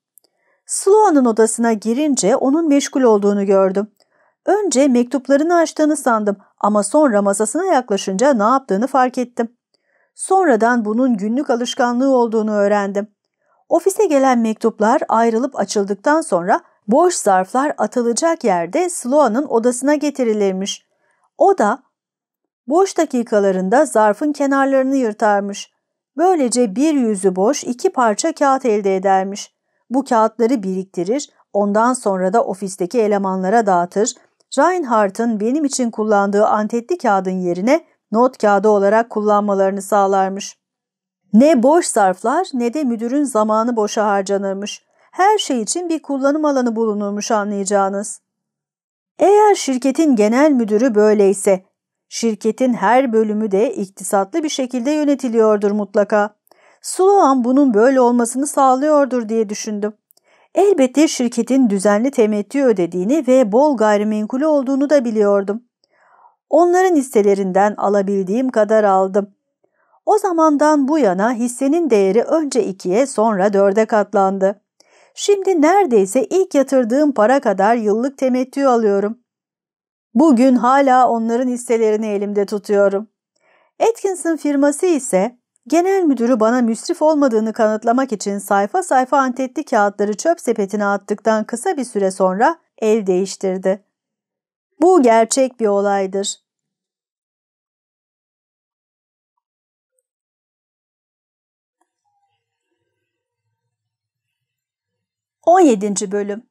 Sloan'ın odasına girince onun meşgul olduğunu gördüm. Önce mektuplarını açtığını sandım ama sonra masasına yaklaşınca ne yaptığını fark ettim. Sonradan bunun günlük alışkanlığı olduğunu öğrendim. Ofise gelen mektuplar ayrılıp açıldıktan sonra boş zarflar atılacak yerde Sloan'ın odasına getirilirmiş. O da boş dakikalarında zarfın kenarlarını yırtarmış. Böylece bir yüzü boş iki parça kağıt elde edermiş. Bu kağıtları biriktirir, ondan sonra da ofisteki elemanlara dağıtır. Reinhardt'ın benim için kullandığı antetli kağıdın yerine not kağıdı olarak kullanmalarını sağlarmış. Ne boş zarflar ne de müdürün zamanı boşa harcanırmış. Her şey için bir kullanım alanı bulunurmuş anlayacağınız. Eğer şirketin genel müdürü böyleyse, şirketin her bölümü de iktisatlı bir şekilde yönetiliyordur mutlaka. Sloan bunun böyle olmasını sağlıyordur diye düşündüm. Elbette şirketin düzenli temettü ödediğini ve bol gayrimenkulü olduğunu da biliyordum. Onların hisselerinden alabildiğim kadar aldım. O zamandan bu yana hissenin değeri önce ikiye sonra dörde katlandı. Şimdi neredeyse ilk yatırdığım para kadar yıllık temettü alıyorum. Bugün hala onların hisselerini elimde tutuyorum. Atkinson firması ise genel müdürü bana müsrif olmadığını kanıtlamak için sayfa sayfa antetli kağıtları çöp sepetine attıktan kısa bir süre sonra el değiştirdi. Bu gerçek bir olaydır. 17. Bölüm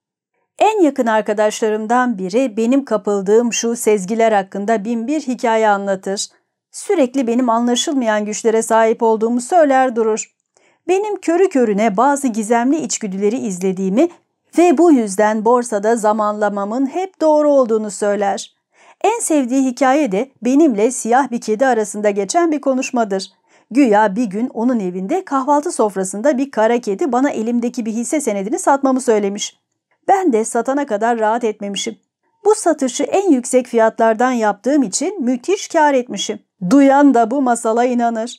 En yakın arkadaşlarımdan biri benim kapıldığım şu sezgiler hakkında bin bir hikaye anlatır. Sürekli benim anlaşılmayan güçlere sahip olduğumu söyler durur. Benim körü körüne bazı gizemli içgüdüleri izlediğimi ve bu yüzden borsada zamanlamamın hep doğru olduğunu söyler. En sevdiği hikaye de benimle siyah bir kedi arasında geçen bir konuşmadır. Güya bir gün onun evinde kahvaltı sofrasında bir kara kedi bana elimdeki bir hisse senedini satmamı söylemiş. Ben de satana kadar rahat etmemişim. Bu satışı en yüksek fiyatlardan yaptığım için müthiş kar etmişim. Duyan da bu masala inanır.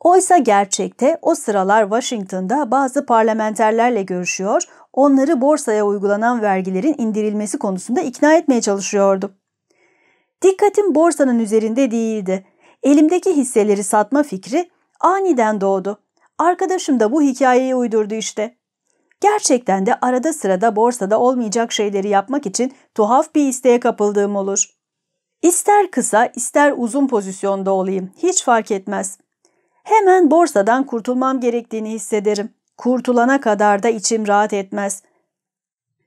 Oysa gerçekte o sıralar Washington'da bazı parlamenterlerle görüşüyor, onları borsaya uygulanan vergilerin indirilmesi konusunda ikna etmeye çalışıyordum. Dikkatim borsanın üzerinde değildi. Elimdeki hisseleri satma fikri aniden doğdu. Arkadaşım da bu hikayeyi uydurdu işte. Gerçekten de arada sırada borsada olmayacak şeyleri yapmak için tuhaf bir isteğe kapıldığım olur. İster kısa ister uzun pozisyonda olayım hiç fark etmez. Hemen borsadan kurtulmam gerektiğini hissederim. Kurtulana kadar da içim rahat etmez.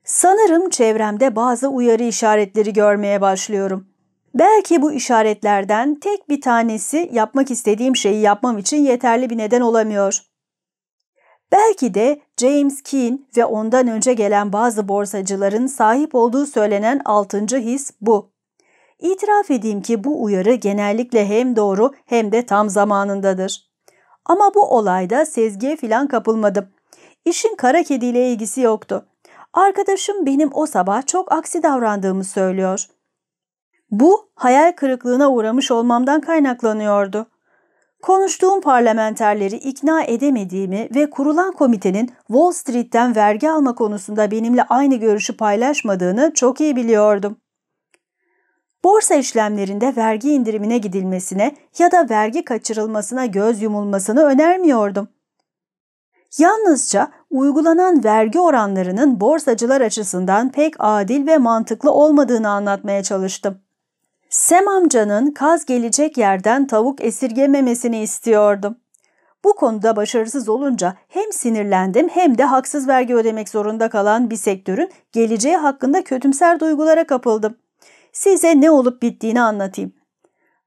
Sanırım çevremde bazı uyarı işaretleri görmeye başlıyorum. Belki bu işaretlerden tek bir tanesi yapmak istediğim şeyi yapmam için yeterli bir neden olamıyor. Belki de James Keane ve ondan önce gelen bazı borsacıların sahip olduğu söylenen altıncı his bu. İtiraf edeyim ki bu uyarı genellikle hem doğru hem de tam zamanındadır. Ama bu olayda sezgiye filan kapılmadım. İşin kara kediyle ilgisi yoktu. Arkadaşım benim o sabah çok aksi davrandığımı söylüyor. Bu hayal kırıklığına uğramış olmamdan kaynaklanıyordu. Konuştuğum parlamenterleri ikna edemediğimi ve kurulan komitenin Wall Street'ten vergi alma konusunda benimle aynı görüşü paylaşmadığını çok iyi biliyordum. Borsa işlemlerinde vergi indirimine gidilmesine ya da vergi kaçırılmasına göz yumulmasını önermiyordum. Yalnızca uygulanan vergi oranlarının borsacılar açısından pek adil ve mantıklı olmadığını anlatmaya çalıştım. Sem amcanın kaz gelecek yerden tavuk esirgememesini istiyordum. Bu konuda başarısız olunca hem sinirlendim hem de haksız vergi ödemek zorunda kalan bir sektörün geleceği hakkında kötümser duygulara kapıldım. Size ne olup bittiğini anlatayım.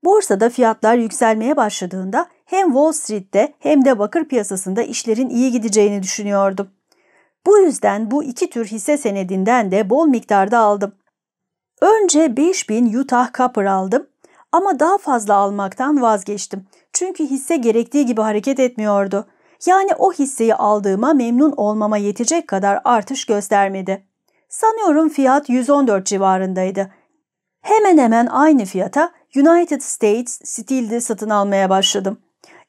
Borsada fiyatlar yükselmeye başladığında hem Wall Street'te hem de bakır piyasasında işlerin iyi gideceğini düşünüyordum. Bu yüzden bu iki tür hisse senedinden de bol miktarda aldım. Önce 5000 Utah Copper aldım ama daha fazla almaktan vazgeçtim. Çünkü hisse gerektiği gibi hareket etmiyordu. Yani o hisseyi aldığıma memnun olmama yetecek kadar artış göstermedi. Sanıyorum fiyat 114 civarındaydı. Hemen hemen aynı fiyata United States Steel'de satın almaya başladım.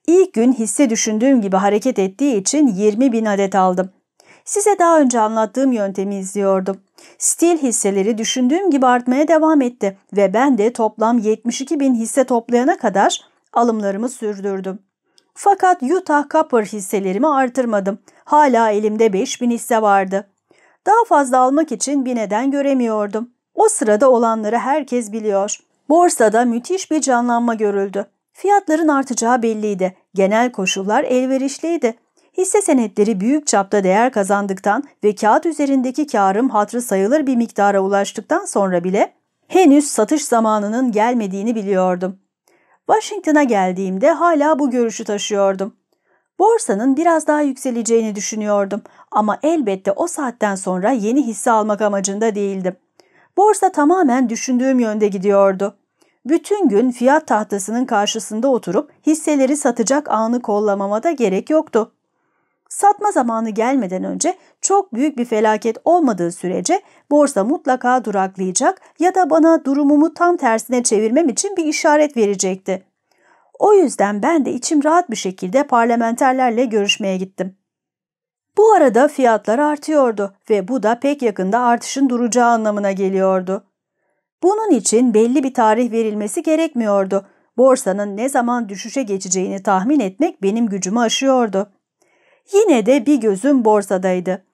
İlk gün hisse düşündüğüm gibi hareket ettiği için 20 bin adet aldım. Size daha önce anlattığım yöntemi izliyordum. Steel hisseleri düşündüğüm gibi artmaya devam etti ve ben de toplam 72 bin hisse toplayana kadar alımlarımı sürdürdüm. Fakat Utah Copper hisselerimi artırmadım. Hala elimde 5 bin hisse vardı. Daha fazla almak için bir neden göremiyordum. O sırada olanları herkes biliyor. Borsada müthiş bir canlanma görüldü. Fiyatların artacağı belliydi. Genel koşullar elverişliydi. Hisse senetleri büyük çapta değer kazandıktan ve kağıt üzerindeki karım hatrı sayılır bir miktara ulaştıktan sonra bile henüz satış zamanının gelmediğini biliyordum. Washington'a geldiğimde hala bu görüşü taşıyordum. Borsanın biraz daha yükseleceğini düşünüyordum ama elbette o saatten sonra yeni hisse almak amacında değildim. Borsa tamamen düşündüğüm yönde gidiyordu. Bütün gün fiyat tahtasının karşısında oturup hisseleri satacak anı kollamama da gerek yoktu. Satma zamanı gelmeden önce çok büyük bir felaket olmadığı sürece borsa mutlaka duraklayacak ya da bana durumumu tam tersine çevirmem için bir işaret verecekti. O yüzden ben de içim rahat bir şekilde parlamenterlerle görüşmeye gittim. Bu arada fiyatlar artıyordu ve bu da pek yakında artışın duracağı anlamına geliyordu. Bunun için belli bir tarih verilmesi gerekmiyordu. Borsanın ne zaman düşüşe geçeceğini tahmin etmek benim gücümü aşıyordu. Yine de bir gözüm borsadaydı.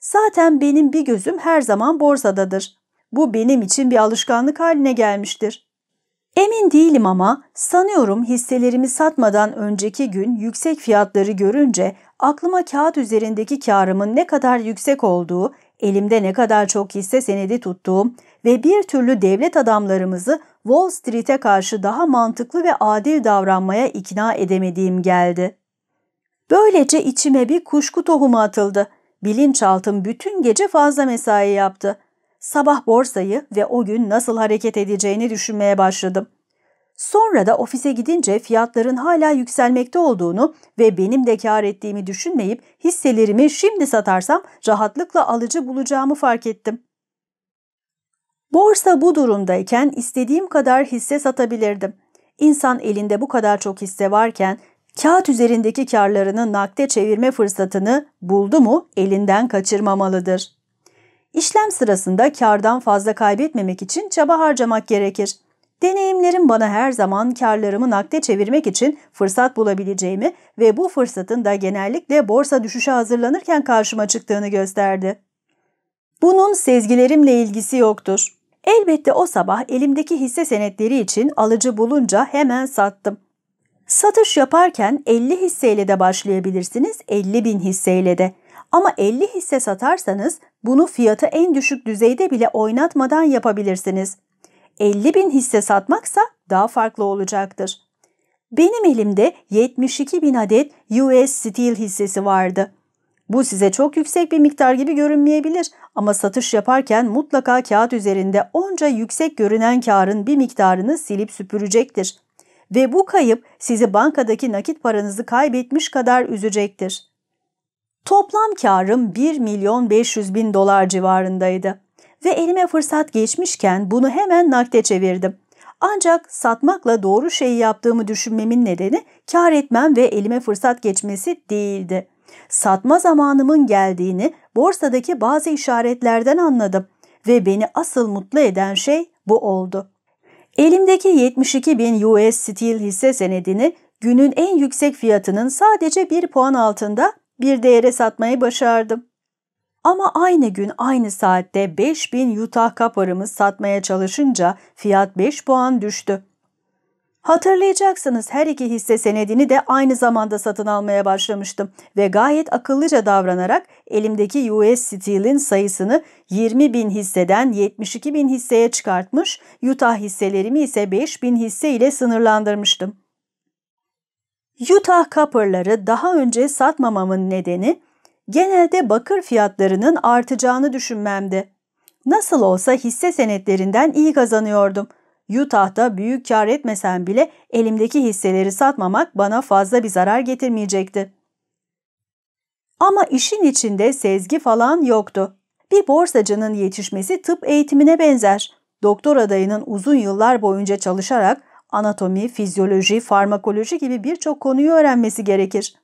Zaten benim bir gözüm her zaman borsadadır. Bu benim için bir alışkanlık haline gelmiştir. Emin değilim ama sanıyorum hisselerimi satmadan önceki gün yüksek fiyatları görünce aklıma kağıt üzerindeki karımın ne kadar yüksek olduğu, elimde ne kadar çok hisse senedi tuttuğum ve bir türlü devlet adamlarımızı Wall Street'e karşı daha mantıklı ve adil davranmaya ikna edemediğim geldi. Böylece içime bir kuşku tohumu atıldı. Bilinçaltım bütün gece fazla mesai yaptı. Sabah borsayı ve o gün nasıl hareket edeceğini düşünmeye başladım. Sonra da ofise gidince fiyatların hala yükselmekte olduğunu ve benim de kar ettiğimi düşünmeyip hisselerimi şimdi satarsam rahatlıkla alıcı bulacağımı fark ettim. Borsa bu durumdayken istediğim kadar hisse satabilirdim. İnsan elinde bu kadar çok hisse varken kağıt üzerindeki karlarını nakde çevirme fırsatını buldu mu elinden kaçırmamalıdır. İşlem sırasında kardan fazla kaybetmemek için çaba harcamak gerekir. Deneyimlerim bana her zaman karlarımı nakde çevirmek için fırsat bulabileceğimi ve bu fırsatın da genellikle borsa düşüşe hazırlanırken karşıma çıktığını gösterdi. Bunun sezgilerimle ilgisi yoktur. Elbette o sabah elimdeki hisse senetleri için alıcı bulunca hemen sattım. Satış yaparken 50 hisseyle de başlayabilirsiniz, 50 bin hisseyle de. Ama 50 hisse satarsanız bunu fiyatı en düşük düzeyde bile oynatmadan yapabilirsiniz. 50 bin hisse satmaksa daha farklı olacaktır. Benim elimde 72 bin adet US Steel hissesi vardı. Bu size çok yüksek bir miktar gibi görünmeyebilir ama satış yaparken mutlaka kağıt üzerinde onca yüksek görünen karın bir miktarını silip süpürecektir. Ve bu kayıp sizi bankadaki nakit paranızı kaybetmiş kadar üzecektir. Toplam karım 1 milyon 500 bin dolar civarındaydı. ve elime fırsat geçmişken bunu hemen nakde çevirdim. Ancak satmakla doğru şeyi yaptığımı düşünmemin nedeni kar etmem ve elime fırsat geçmesi değildi. Satma zamanımın geldiğini borsadaki bazı işaretlerden anladım ve beni asıl mutlu eden şey bu oldu. Elimdeki 72 bin US Steel hisse senedini günün en yüksek fiyatının sadece bir puan altında bir değere satmayı başardım. Ama aynı gün aynı saatte 5000 Utah kaparımı satmaya çalışınca fiyat 5 puan düştü. Hatırlayacaksınız her iki hisse senedini de aynı zamanda satın almaya başlamıştım ve gayet akıllıca davranarak elimdeki US Steel'in sayısını 20 bin hisseden 72 bin hisseye çıkartmış, Utah hisselerimi ise 5 bin hisse ile sınırlandırmıştım. Utah Copper'ları daha önce satmamamın nedeni genelde bakır fiyatlarının artacağını düşünmemdi. Nasıl olsa hisse senetlerinden iyi kazanıyordum. Utah'ta büyük kar etmesem bile elimdeki hisseleri satmamak bana fazla bir zarar getirmeyecekti. Ama işin içinde sezgi falan yoktu. Bir borsacının yetişmesi tıp eğitimine benzer. Doktor adayının uzun yıllar boyunca çalışarak anatomi, fizyoloji, farmakoloji gibi birçok konuyu öğrenmesi gerekir.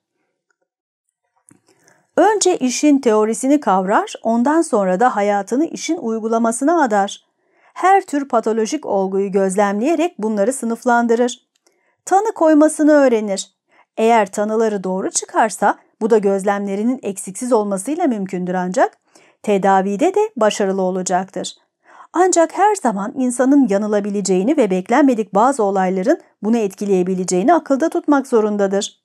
Önce işin teorisini kavrar, ondan sonra da hayatını işin uygulamasına adar. Her tür patolojik olguyu gözlemleyerek bunları sınıflandırır. Tanı koymasını öğrenir. Eğer tanıları doğru çıkarsa bu da gözlemlerinin eksiksiz olmasıyla mümkündür ancak tedavide de başarılı olacaktır. Ancak her zaman insanın yanılabileceğini ve beklenmedik bazı olayların bunu etkileyebileceğini akılda tutmak zorundadır.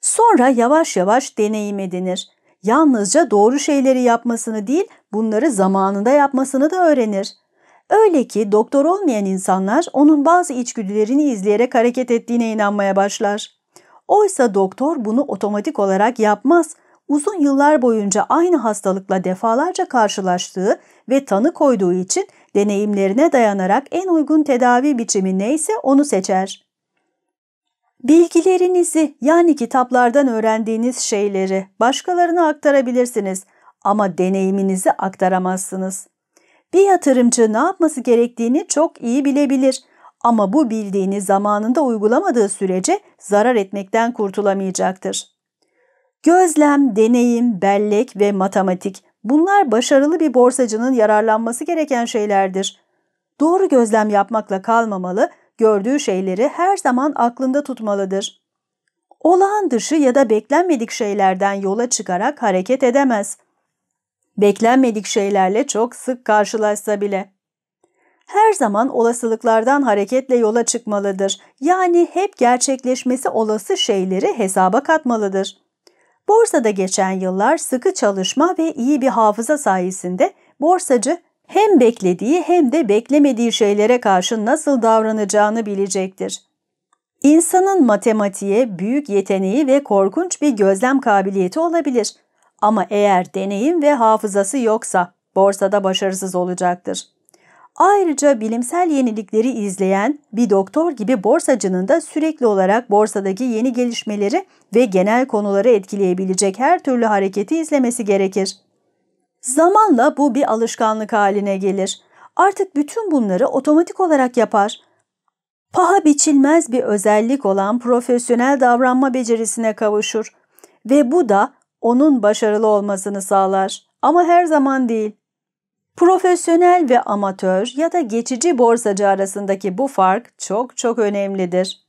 Sonra yavaş yavaş deneyim edinir. Yalnızca doğru şeyleri yapmasını değil, bunları zamanında yapmasını da öğrenir. Öyle ki doktor olmayan insanlar onun bazı içgüdülerini izleyerek hareket ettiğine inanmaya başlar. Oysa doktor bunu otomatik olarak yapmaz. Uzun yıllar boyunca aynı hastalıkla defalarca karşılaştığı ve tanı koyduğu için deneyimlerine dayanarak en uygun tedavi biçimi neyse onu seçer. Bilgilerinizi yani kitaplardan öğrendiğiniz şeyleri başkalarına aktarabilirsiniz ama deneyiminizi aktaramazsınız. Bir yatırımcı ne yapması gerektiğini çok iyi bilebilir ama bu bildiğini zamanında uygulamadığı sürece zarar etmekten kurtulamayacaktır. Gözlem, deneyim, bellek ve matematik bunlar başarılı bir borsacının yararlanması gereken şeylerdir. Doğru gözlem yapmakla kalmamalı, gördüğü şeyleri her zaman aklında tutmalıdır. Olağan dışı ya da beklenmedik şeylerden yola çıkarak hareket edemez. Beklenmedik şeylerle çok sık karşılaşsa bile. Her zaman olasılıklardan hareketle yola çıkmalıdır. Yani hep gerçekleşmesi olası şeyleri hesaba katmalıdır. Borsada geçen yıllar sıkı çalışma ve iyi bir hafıza sayesinde borsacı hem beklediği hem de beklemediği şeylere karşı nasıl davranacağını bilecektir. İnsanın matematiğe büyük yeteneği ve korkunç bir gözlem kabiliyeti olabilir. Ama eğer deneyim ve hafızası yoksa borsada başarısız olacaktır. Ayrıca bilimsel yenilikleri izleyen bir doktor gibi borsacının da sürekli olarak borsadaki yeni gelişmeleri ve genel konuları etkileyebilecek her türlü hareketi izlemesi gerekir. Zamanla bu bir alışkanlık haline gelir. Artık bütün bunları otomatik olarak yapar. Paha biçilmez bir özellik olan profesyonel davranma becerisine kavuşur ve bu da onun başarılı olmasını sağlar ama her zaman değil. Profesyonel ve amatör ya da geçici borsacı arasındaki bu fark çok çok önemlidir.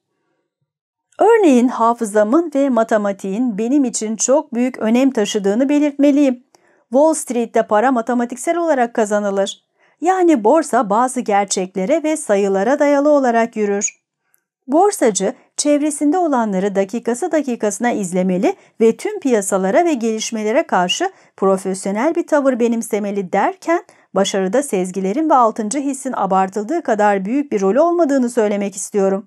Örneğin hafızamın ve matematiğin benim için çok büyük önem taşıdığını belirtmeliyim. Wall Street'te para matematiksel olarak kazanılır. Yani borsa bazı gerçeklere ve sayılara dayalı olarak yürür. Borsacı çevresinde olanları dakikası dakikasına izlemeli ve tüm piyasalara ve gelişmelere karşı profesyonel bir tavır benimsemeli derken başarıda sezgilerin ve altıncı hissin abartıldığı kadar büyük bir rolü olmadığını söylemek istiyorum.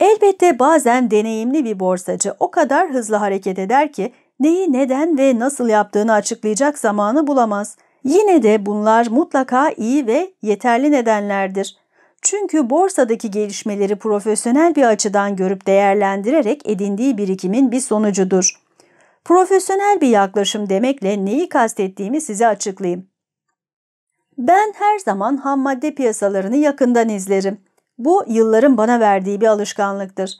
Elbette bazen deneyimli bir borsacı o kadar hızlı hareket eder ki neyi neden ve nasıl yaptığını açıklayacak zamanı bulamaz. Yine de bunlar mutlaka iyi ve yeterli nedenlerdir. Çünkü borsadaki gelişmeleri profesyonel bir açıdan görüp değerlendirerek edindiği birikimin bir sonucudur. Profesyonel bir yaklaşım demekle neyi kastettiğimi size açıklayayım. Ben her zaman ham madde piyasalarını yakından izlerim. Bu yılların bana verdiği bir alışkanlıktır.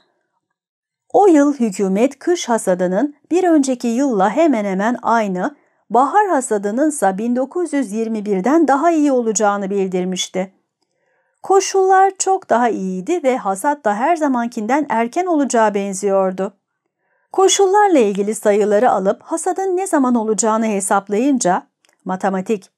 O yıl hükümet kış hasadının bir önceki yılla hemen hemen aynı, bahar hasadının ise 1921'den daha iyi olacağını bildirmişti. Koşullar çok daha iyiydi ve hasat da her zamankinden erken olacağı benziyordu. Koşullarla ilgili sayıları alıp hasadın ne zaman olacağını hesaplayınca, matematik,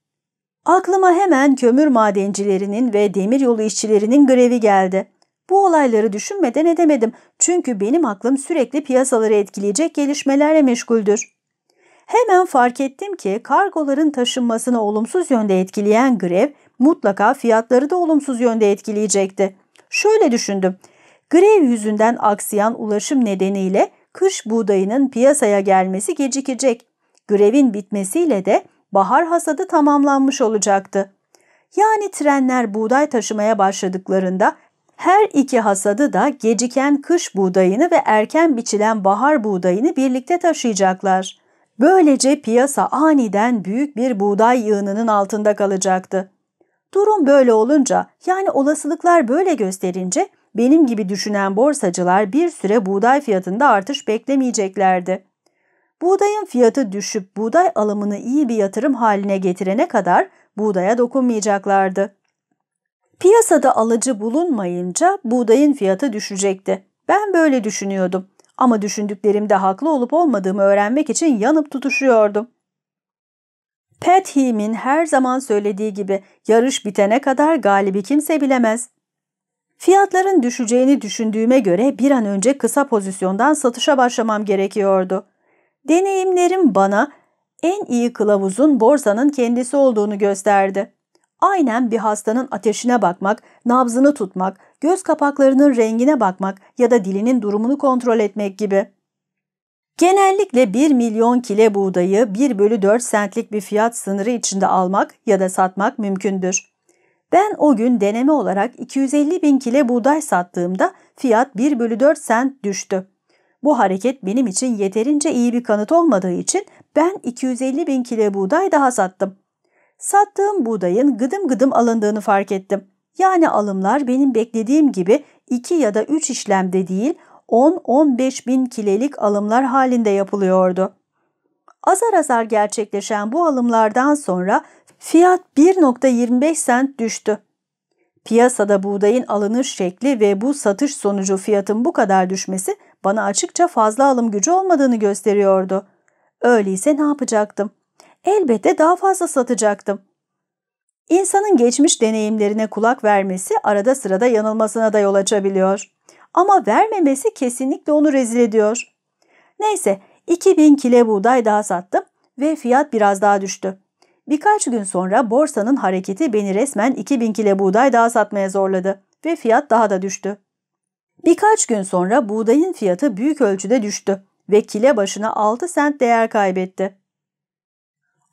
aklıma hemen kömür madencilerinin ve demiryolu işçilerinin grevi geldi. Bu olayları düşünmeden edemedim çünkü benim aklım sürekli piyasaları etkileyecek gelişmelerle meşguldür. Hemen fark ettim ki kargoların taşınmasını olumsuz yönde etkileyen grev mutlaka fiyatları da olumsuz yönde etkileyecekti. Şöyle düşündüm. Grev yüzünden aksayan ulaşım nedeniyle kış buğdayının piyasaya gelmesi gecikecek. Grevin bitmesiyle de bahar hasadı tamamlanmış olacaktı. Yani trenler buğday taşımaya başladıklarında her iki hasadı da geciken kış buğdayını ve erken biçilen bahar buğdayını birlikte taşıyacaklar. Böylece piyasa aniden büyük bir buğday yığınının altında kalacaktı. Durum böyle olunca yani olasılıklar böyle gösterince benim gibi düşünen borsacılar bir süre buğday fiyatında artış beklemeyeceklerdi. Buğdayın fiyatı düşüp buğday alımını iyi bir yatırım haline getirene kadar buğdaya dokunmayacaklardı. Piyasada alıcı bulunmayınca buğdayın fiyatı düşecekti. Ben böyle düşünüyordum ama düşündüklerimde haklı olup olmadığımı öğrenmek için yanıp tutuşuyordum. Pat Heam'in her zaman söylediği gibi yarış bitene kadar galibi kimse bilemez. Fiyatların düşeceğini düşündüğüme göre bir an önce kısa pozisyondan satışa başlamam gerekiyordu. Deneyimlerim bana en iyi kılavuzun borsanın kendisi olduğunu gösterdi. Aynen bir hastanın ateşine bakmak, nabzını tutmak, göz kapaklarının rengine bakmak ya da dilinin durumunu kontrol etmek gibi. Genellikle 1 milyon kile buğdayı 1 bölü 4 centlik bir fiyat sınırı içinde almak ya da satmak mümkündür. Ben o gün deneme olarak 250 bin kile buğday sattığımda fiyat 1 bölü 4 cent düştü. Bu hareket benim için yeterince iyi bir kanıt olmadığı için ben 250 bin kile buğday daha sattım. Sattığım buğdayın gıdım gıdım alındığını fark ettim. Yani alımlar benim beklediğim gibi 2 ya da 3 işlemde değil 10-15 bin kilelik alımlar halinde yapılıyordu. Azar azar gerçekleşen bu alımlardan sonra fiyat 1.25 sent düştü. Piyasada buğdayın alınış şekli ve bu satış sonucu fiyatın bu kadar düşmesi bana açıkça fazla alım gücü olmadığını gösteriyordu. Öyleyse ne yapacaktım? Elbette daha fazla satacaktım. İnsanın geçmiş deneyimlerine kulak vermesi arada sırada yanılmasına da yol açabiliyor. Ama vermemesi kesinlikle onu rezil ediyor. Neyse 2000 kile buğday daha sattım ve fiyat biraz daha düştü. Birkaç gün sonra borsanın hareketi beni resmen 2000 kile buğday daha satmaya zorladı ve fiyat daha da düştü. Birkaç gün sonra buğdayın fiyatı büyük ölçüde düştü ve kile başına 6 sent değer kaybetti.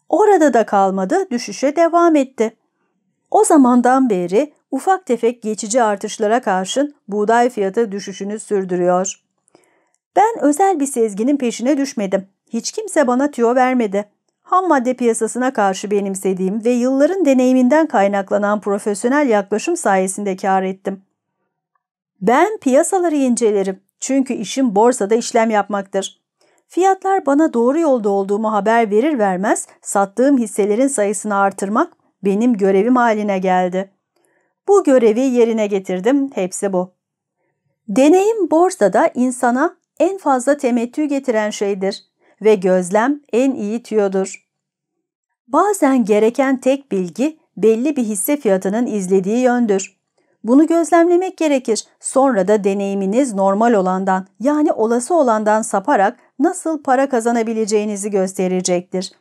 Orada da kalmadı, düşüşe devam etti. O zamandan beri ufak tefek geçici artışlara karşın buğday fiyatı düşüşünü sürdürüyor. Ben özel bir sezginin peşine düşmedim. Hiç kimse bana tüyo vermedi. Ham madde piyasasına karşı benimsediğim ve yılların deneyiminden kaynaklanan profesyonel yaklaşım sayesinde kar ettim. Ben piyasaları incelerim çünkü işim borsada işlem yapmaktır. Fiyatlar bana doğru yolda olduğumu haber verir vermez sattığım hisselerin sayısını artırmak benim görevim haline geldi. Bu görevi yerine getirdim, hepsi bu. Deneyim borsada insana en fazla temettü getiren şeydir ve gözlem en iyi tüyodur. Bazen gereken tek bilgi belli bir hisse fiyatının izlediği yöndür. Bunu gözlemlemek gerekir. Sonra da deneyiminiz normal olandan yani olası olandan saparak nasıl para kazanabileceğinizi gösterecektir.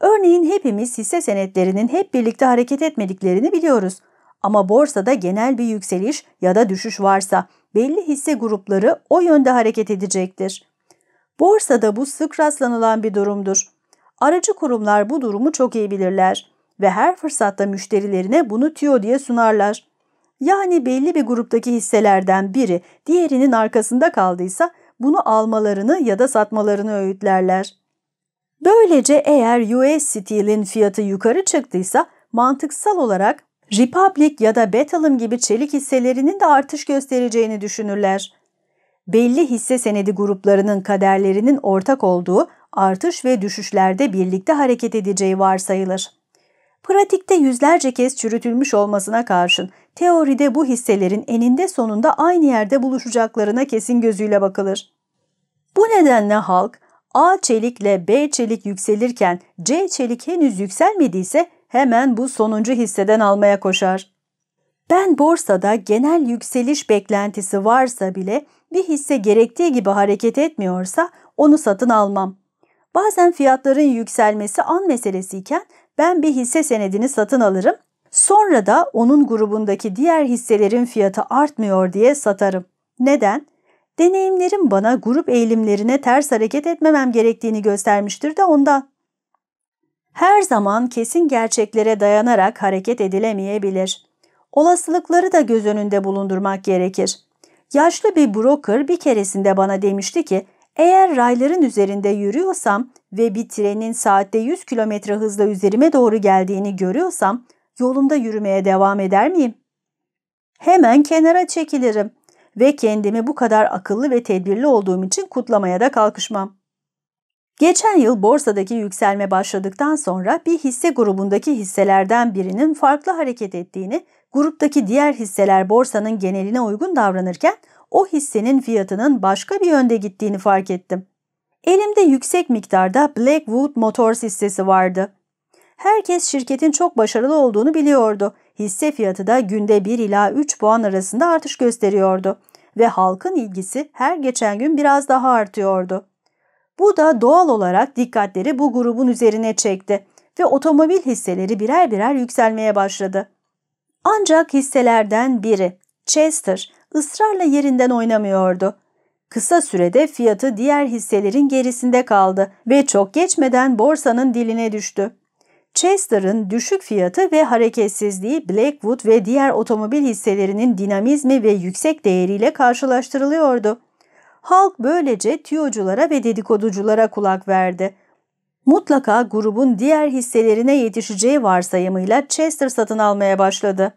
Örneğin hepimiz hisse senetlerinin hep birlikte hareket etmediklerini biliyoruz. Ama borsada genel bir yükseliş ya da düşüş varsa belli hisse grupları o yönde hareket edecektir. Borsada bu sık rastlanılan bir durumdur. Aracı kurumlar bu durumu çok iyi bilirler ve her fırsatta müşterilerine bunu tüyo diye sunarlar. Yani belli bir gruptaki hisselerden biri diğerinin arkasında kaldıysa bunu almalarını ya da satmalarını öğütlerler. Böylece eğer US Steel'in fiyatı yukarı çıktıysa mantıksal olarak Republic ya da Betalım gibi çelik hisselerinin de artış göstereceğini düşünürler. Belli hisse senedi gruplarının kaderlerinin ortak olduğu artış ve düşüşlerde birlikte hareket edeceği varsayılır. Pratikte yüzlerce kez çürütülmüş olmasına karşın teoride bu hisselerin eninde sonunda aynı yerde buluşacaklarına kesin gözüyle bakılır. Bu nedenle halk A çelikle B çelik yükselirken C çelik henüz yükselmediyse hemen bu sonuncu hisseden almaya koşar. Ben borsada genel yükseliş beklentisi varsa bile bir hisse gerektiği gibi hareket etmiyorsa onu satın almam. Bazen fiyatların yükselmesi an meselesiyken ben bir hisse senedini satın alırım, sonra da onun grubundaki diğer hisselerin fiyatı artmıyor diye satarım. Neden? Deneyimlerim bana grup eğilimlerine ters hareket etmemem gerektiğini göstermiştir de ondan. Her zaman kesin gerçeklere dayanarak hareket edilemeyebilir. Olasılıkları da göz önünde bulundurmak gerekir. Yaşlı bir broker bir keresinde bana demişti ki, eğer rayların üzerinde yürüyorsam ve bir trenin saatte 100 kilometre hızla üzerime doğru geldiğini görüyorsam, yolumda yürümeye devam eder miyim? Hemen kenara çekilirim ve kendimi bu kadar akıllı ve tedbirli olduğum için kutlamaya da kalkışmam. Geçen yıl borsadaki yükselme başladıktan sonra bir hisse grubundaki hisselerden birinin farklı hareket ettiğini, gruptaki diğer hisseler borsanın geneline uygun davranırken o hissenin fiyatının başka bir yönde gittiğini fark ettim. Elimde yüksek miktarda Blackwood Motors hissesi vardı. Herkes şirketin çok başarılı olduğunu biliyordu. Hisse fiyatı da günde 1 ila 3 puan arasında artış gösteriyordu ve halkın ilgisi her geçen gün biraz daha artıyordu. Bu da doğal olarak dikkatleri bu grubun üzerine çekti ve otomobil hisseleri birer birer yükselmeye başladı. Ancak hisselerden biri, Chester, ısrarla yerinden oynamıyordu. Kısa sürede fiyatı diğer hisselerin gerisinde kaldı ve çok geçmeden borsanın diline düştü. Chester'ın düşük fiyatı ve hareketsizliği Blackwood ve diğer otomobil hisselerinin dinamizmi ve yüksek değeriyle karşılaştırılıyordu. Halk böylece tüyoculara ve dedikoduculara kulak verdi. Mutlaka grubun diğer hisselerine yetişeceği varsayımıyla Chester satın almaya başladı.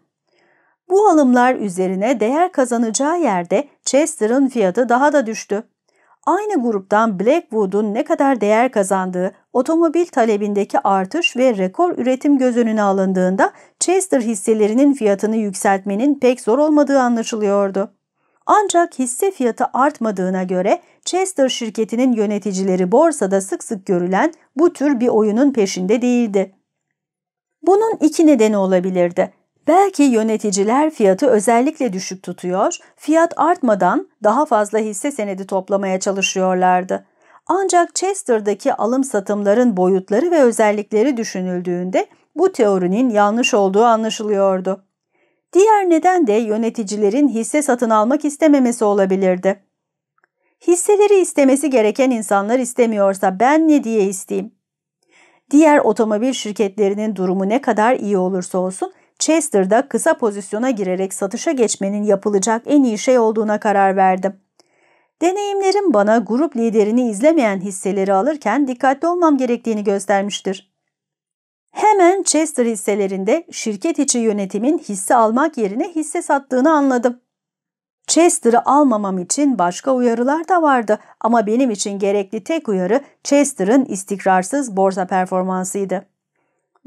Bu alımlar üzerine değer kazanacağı yerde Chester'ın fiyatı daha da düştü. Aynı gruptan Blackwood'un ne kadar değer kazandığı, otomobil talebindeki artış ve rekor üretim göz önüne alındığında Chester hisselerinin fiyatını yükseltmenin pek zor olmadığı anlaşılıyordu. Ancak hisse fiyatı artmadığına göre Chester şirketinin yöneticileri borsada sık sık görülen bu tür bir oyunun peşinde değildi. Bunun iki nedeni olabilirdi. Belki yöneticiler fiyatı özellikle düşük tutuyor, fiyat artmadan daha fazla hisse senedi toplamaya çalışıyorlardı. Ancak Chester'daki alım satımların boyutları ve özellikleri düşünüldüğünde bu teorinin yanlış olduğu anlaşılıyordu. Diğer neden de yöneticilerin hisse satın almak istememesi olabilirdi. Hisseleri istemesi gereken insanlar istemiyorsa ben ne diye isteyeyim? Diğer otomobil şirketlerinin durumu ne kadar iyi olursa olsun Chester'da kısa pozisyona girerek satışa geçmenin yapılacak en iyi şey olduğuna karar verdim. Deneyimlerim bana grup liderini izlemeyen hisseleri alırken dikkatli olmam gerektiğini göstermiştir. Hemen Chester hisselerinde şirket içi yönetimin hisse almak yerine hisse sattığını anladım. Chester'ı almamam için başka uyarılar da vardı ama benim için gerekli tek uyarı Chester'ın istikrarsız borsa performansıydı.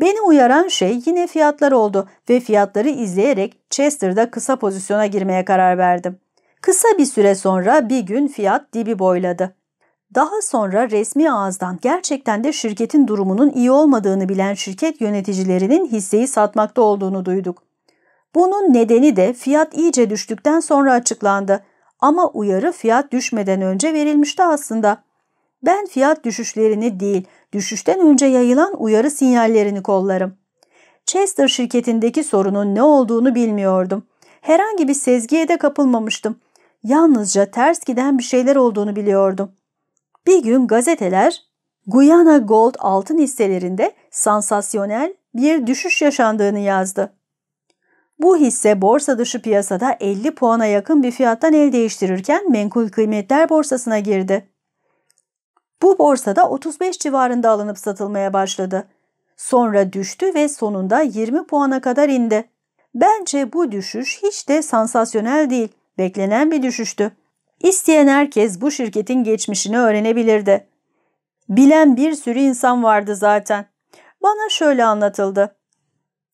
Beni uyaran şey yine fiyatlar oldu ve fiyatları izleyerek Chester'da kısa pozisyona girmeye karar verdim. Kısa bir süre sonra bir gün fiyat dibi boyladı. Daha sonra resmi ağızdan gerçekten de şirketin durumunun iyi olmadığını bilen şirket yöneticilerinin hisseyi satmakta olduğunu duyduk. Bunun nedeni de fiyat iyice düştükten sonra açıklandı. Ama uyarı fiyat düşmeden önce verilmişti aslında. Ben fiyat düşüşlerini değil, düşüşten önce yayılan uyarı sinyallerini kollarım. Chester şirketindeki sorunun ne olduğunu bilmiyordum. Herhangi bir sezgiye de kapılmamıştım. Yalnızca ters giden bir şeyler olduğunu biliyordum. Bir gün gazeteler Guyana Gold altın hisselerinde sansasyonel bir düşüş yaşandığını yazdı. Bu hisse borsa dışı piyasada 50 puana yakın bir fiyattan el değiştirirken menkul kıymetler borsasına girdi. Bu borsada 35 civarında alınıp satılmaya başladı. Sonra düştü ve sonunda 20 puana kadar indi. Bence bu düşüş hiç de sansasyonel değil, beklenen bir düşüştü. İsteyen herkes bu şirketin geçmişini öğrenebilirdi. Bilen bir sürü insan vardı zaten. Bana şöyle anlatıldı.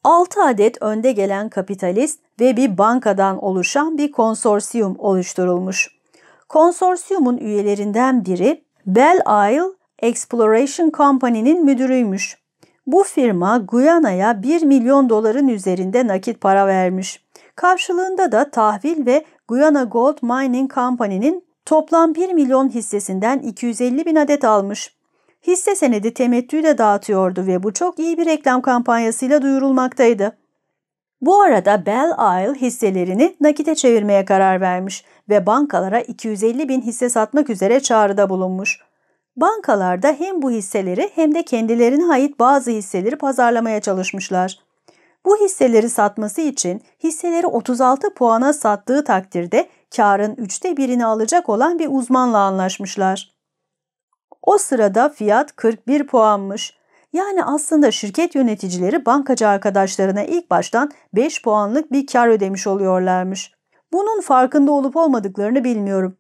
6 adet önde gelen kapitalist ve bir bankadan oluşan bir konsorsiyum oluşturulmuş. Konsorsiyumun üyelerinden biri Belle Isle Exploration Company'nin müdürüymüş. Bu firma Guyana'ya 1 milyon doların üzerinde nakit para vermiş. Karşılığında da tahvil ve Guyana Gold Mining Company'nin toplam 1 milyon hissesinden 250 bin adet almış. Hisse senedi temettüyle dağıtıyordu ve bu çok iyi bir reklam kampanyasıyla duyurulmaktaydı. Bu arada Bell Isle hisselerini nakite çevirmeye karar vermiş ve bankalara 250 bin hisse satmak üzere çağrıda bulunmuş. Bankalarda hem bu hisseleri hem de kendilerine ait bazı hisseleri pazarlamaya çalışmışlar. Bu hisseleri satması için hisseleri 36 puana sattığı takdirde karın üçte birini alacak olan bir uzmanla anlaşmışlar. O sırada fiyat 41 puanmış. Yani aslında şirket yöneticileri bankacı arkadaşlarına ilk baştan 5 puanlık bir kar ödemiş oluyorlarmış. Bunun farkında olup olmadıklarını bilmiyorum.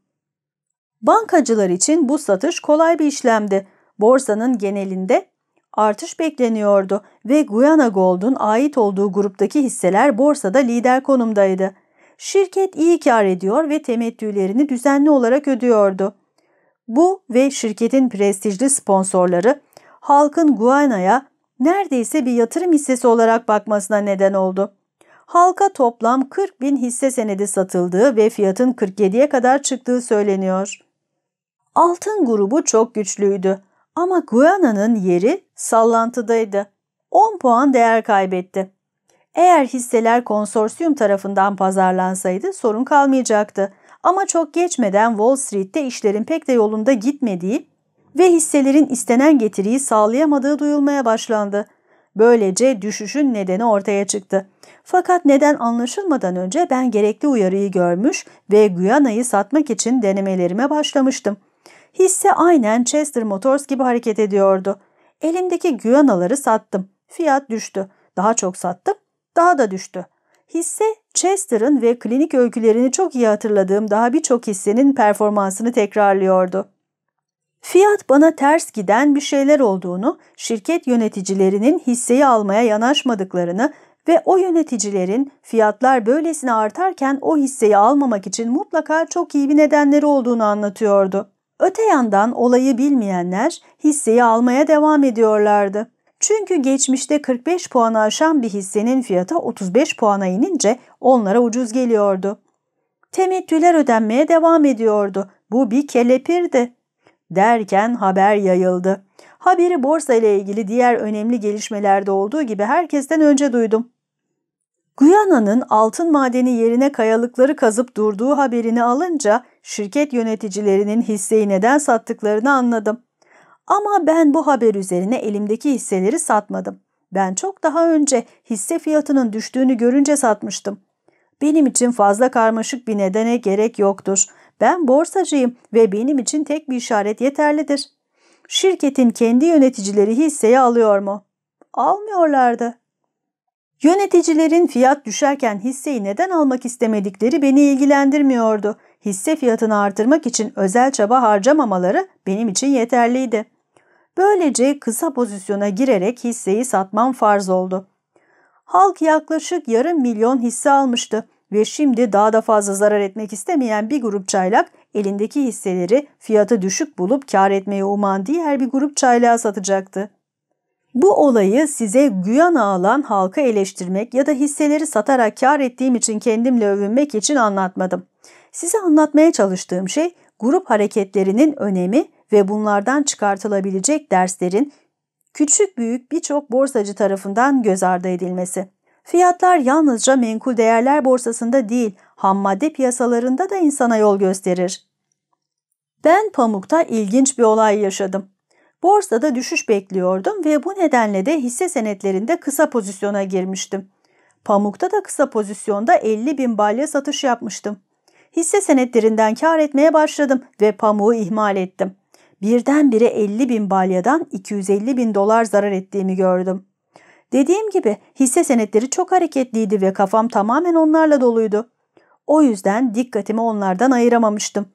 Bankacılar için bu satış kolay bir işlemdi. Borsanın genelinde artış bekleniyordu ve Guyana Gold'un ait olduğu gruptaki hisseler borsada lider konumdaydı. Şirket iyi kar ediyor ve temettülerini düzenli olarak ödüyordu. Bu ve şirketin prestijli sponsorları halkın Guyana'ya neredeyse bir yatırım hissesi olarak bakmasına neden oldu. Halka toplam 40 bin hisse senedi satıldığı ve fiyatın 47'ye kadar çıktığı söyleniyor. Altın grubu çok güçlüydü ama Guyana'nın yeri sallantıdaydı. 10 puan değer kaybetti. Eğer hisseler konsorsiyum tarafından pazarlansaydı sorun kalmayacaktı. Ama çok geçmeden Wall Street'te işlerin pek de yolunda gitmediği ve hisselerin istenen getiriyi sağlayamadığı duyulmaya başlandı. Böylece düşüşün nedeni ortaya çıktı. Fakat neden anlaşılmadan önce ben gerekli uyarıyı görmüş ve Guyana'yı satmak için denemelerime başlamıştım. Hisse aynen Chester Motors gibi hareket ediyordu. Elimdeki Guyana'ları sattım. Fiyat düştü. Daha çok sattım. Daha da düştü. Hisse Chester'ın ve klinik öykülerini çok iyi hatırladığım daha birçok hissenin performansını tekrarlıyordu. Fiyat bana ters giden bir şeyler olduğunu, şirket yöneticilerinin hisseyi almaya yanaşmadıklarını ve o yöneticilerin fiyatlar böylesine artarken o hisseyi almamak için mutlaka çok iyi bir nedenleri olduğunu anlatıyordu. Öte yandan olayı bilmeyenler hisseyi almaya devam ediyorlardı. Çünkü geçmişte 45 puanı aşan bir hissenin fiyatı 35 puana inince onlara ucuz geliyordu. Temettüler ödenmeye devam ediyordu. Bu bir kelepirdi. Derken haber yayıldı. Haberi borsa ile ilgili diğer önemli gelişmelerde olduğu gibi herkesten önce duydum. Guyana'nın altın madeni yerine kayalıkları kazıp durduğu haberini alınca şirket yöneticilerinin hisseyi neden sattıklarını anladım. Ama ben bu haber üzerine elimdeki hisseleri satmadım. Ben çok daha önce hisse fiyatının düştüğünü görünce satmıştım. Benim için fazla karmaşık bir nedene gerek yoktur. Ben borsacıyım ve benim için tek bir işaret yeterlidir. Şirketin kendi yöneticileri hisseyi alıyor mu? Almıyorlardı. Yöneticilerin fiyat düşerken hisseyi neden almak istemedikleri beni ilgilendirmiyordu. Hisse fiyatını artırmak için özel çaba harcamamaları benim için yeterliydi. Böylece kısa pozisyona girerek hisseyi satmam farz oldu. Halk yaklaşık yarım milyon hisse almıştı ve şimdi daha da fazla zarar etmek istemeyen bir grup çaylak elindeki hisseleri fiyatı düşük bulup kar etmeyi uman diğer bir grup çaylağa satacaktı. Bu olayı size Guyana alan halka eleştirmek ya da hisseleri satarak kar ettiğim için kendimle övünmek için anlatmadım. Size anlatmaya çalıştığım şey grup hareketlerinin önemi ve bunlardan çıkartılabilecek derslerin küçük büyük birçok borsacı tarafından göz ardı edilmesi. Fiyatlar yalnızca menkul değerler borsasında değil, ham madde piyasalarında da insana yol gösterir. Ben Pamuk'ta ilginç bir olay yaşadım. Borsada düşüş bekliyordum ve bu nedenle de hisse senetlerinde kısa pozisyona girmiştim. Pamuk'ta da kısa pozisyonda 50 bin balya satış yapmıştım. Hisse senetlerinden kar etmeye başladım ve pamuğu ihmal ettim birdenbire 50 bin balyadan 250 bin dolar zarar ettiğimi gördüm. Dediğim gibi hisse senetleri çok hareketliydi ve kafam tamamen onlarla doluydu. O yüzden dikkatimi onlardan ayıramamıştım.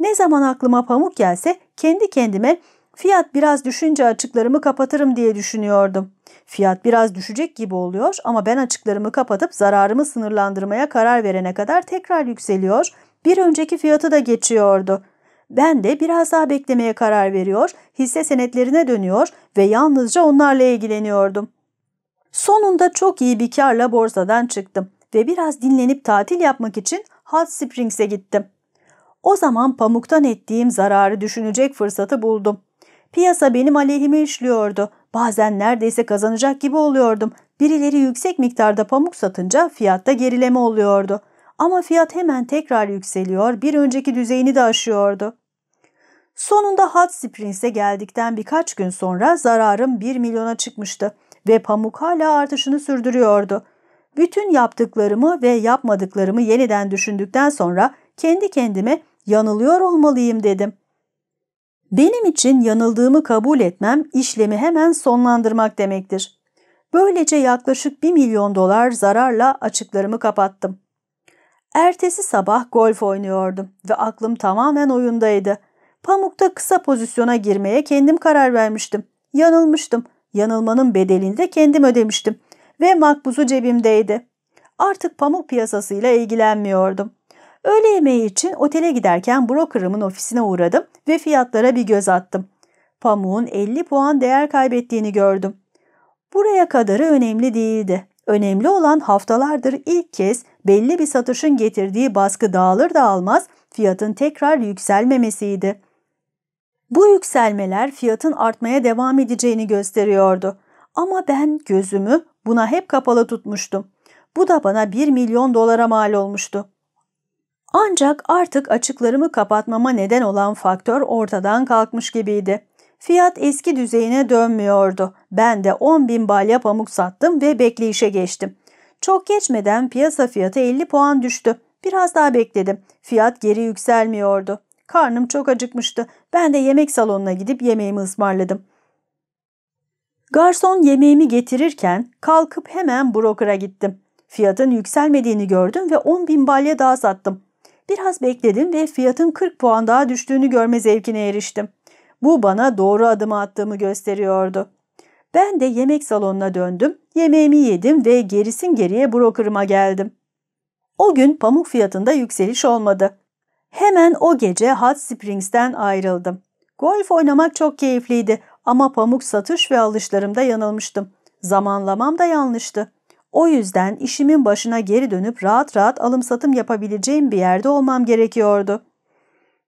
Ne zaman aklıma pamuk gelse kendi kendime fiyat biraz düşünce açıklarımı kapatırım diye düşünüyordum. Fiyat biraz düşecek gibi oluyor ama ben açıklarımı kapatıp zararımı sınırlandırmaya karar verene kadar tekrar yükseliyor, bir önceki fiyatı da geçiyordu. Ben de biraz daha beklemeye karar veriyor, hisse senetlerine dönüyor ve yalnızca onlarla ilgileniyordum. Sonunda çok iyi bir karla borsadan çıktım ve biraz dinlenip tatil yapmak için Hot Springs'e gittim. O zaman pamuktan ettiğim zararı düşünecek fırsatı buldum. Piyasa benim aleyhime işliyordu. Bazen neredeyse kazanacak gibi oluyordum. Birileri yüksek miktarda pamuk satınca fiyatta gerileme oluyordu. Ama fiyat hemen tekrar yükseliyor, bir önceki düzeyini de aşıyordu. Sonunda Hot Springs'e geldikten birkaç gün sonra zararım 1 milyona çıkmıştı ve pamuk hala artışını sürdürüyordu. Bütün yaptıklarımı ve yapmadıklarımı yeniden düşündükten sonra kendi kendime yanılıyor olmalıyım dedim. Benim için yanıldığımı kabul etmem işlemi hemen sonlandırmak demektir. Böylece yaklaşık 1 milyon dolar zararla açıklarımı kapattım. Ertesi sabah golf oynuyordum ve aklım tamamen oyundaydı. Pamukta kısa pozisyona girmeye kendim karar vermiştim. Yanılmıştım. Yanılmanın bedelini de kendim ödemiştim ve makbuzu cebimdeydi. Artık pamuk piyasasıyla ilgilenmiyordum. Öğle yemeği için otele giderken brokerımın ofisine uğradım ve fiyatlara bir göz attım. Pamuğun 50 puan değer kaybettiğini gördüm. Buraya kadarı önemli değildi. Önemli olan haftalardır ilk kez belli bir satışın getirdiği baskı dağılır dağılmaz fiyatın tekrar yükselmemesiydi. Bu yükselmeler fiyatın artmaya devam edeceğini gösteriyordu. Ama ben gözümü buna hep kapalı tutmuştum. Bu da bana 1 milyon dolara mal olmuştu. Ancak artık açıklarımı kapatmama neden olan faktör ortadan kalkmış gibiydi. Fiyat eski düzeyine dönmüyordu. Ben de 10 bin balya pamuk sattım ve bekleyişe geçtim. Çok geçmeden piyasa fiyatı 50 puan düştü. Biraz daha bekledim. Fiyat geri yükselmiyordu. Karnım çok acıkmıştı. Ben de yemek salonuna gidip yemeğimi ısmarladım. Garson yemeğimi getirirken kalkıp hemen broker'a gittim. Fiyatın yükselmediğini gördüm ve 10 bin balya daha sattım. Biraz bekledim ve fiyatın 40 puan daha düştüğünü görme zevkine eriştim. Bu bana doğru adımı attığımı gösteriyordu. Ben de yemek salonuna döndüm, yemeğimi yedim ve gerisin geriye brokerıma geldim. O gün pamuk fiyatında yükseliş olmadı. Hemen o gece Hot Springs'ten ayrıldım. Golf oynamak çok keyifliydi ama pamuk satış ve alışlarımda yanılmıştım. Zamanlamam da yanlıştı. O yüzden işimin başına geri dönüp rahat rahat alım satım yapabileceğim bir yerde olmam gerekiyordu.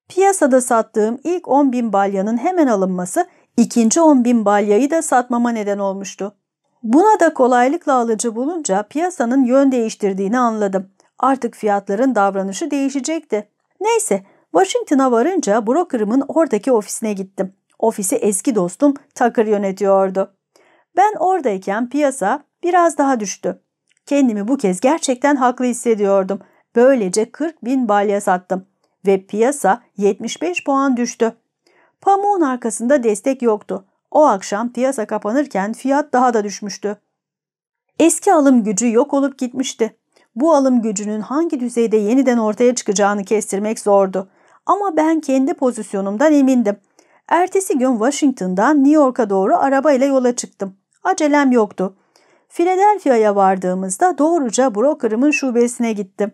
Piyasada sattığım ilk 10 bin balyanın hemen alınması ikinci 10 bin balyayı da satmama neden olmuştu. Buna da kolaylıkla alıcı bulunca piyasanın yön değiştirdiğini anladım. Artık fiyatların davranışı değişecekti. Neyse Washington'a varınca brokerımın oradaki ofisine gittim. Ofisi eski dostum Tucker yönetiyordu. Ben oradayken piyasa biraz daha düştü. Kendimi bu kez gerçekten haklı hissediyordum. Böylece 40 bin balya sattım ve piyasa 75 puan düştü. Pamuğun arkasında destek yoktu. O akşam piyasa kapanırken fiyat daha da düşmüştü. Eski alım gücü yok olup gitmişti. Bu alım gücünün hangi düzeyde yeniden ortaya çıkacağını kestirmek zordu. Ama ben kendi pozisyonumdan emindim. Ertesi gün Washington'dan New York'a doğru arabayla yola çıktım. Acelem yoktu. Philadelphia'ya vardığımızda doğruca brokerımın şubesine gittim.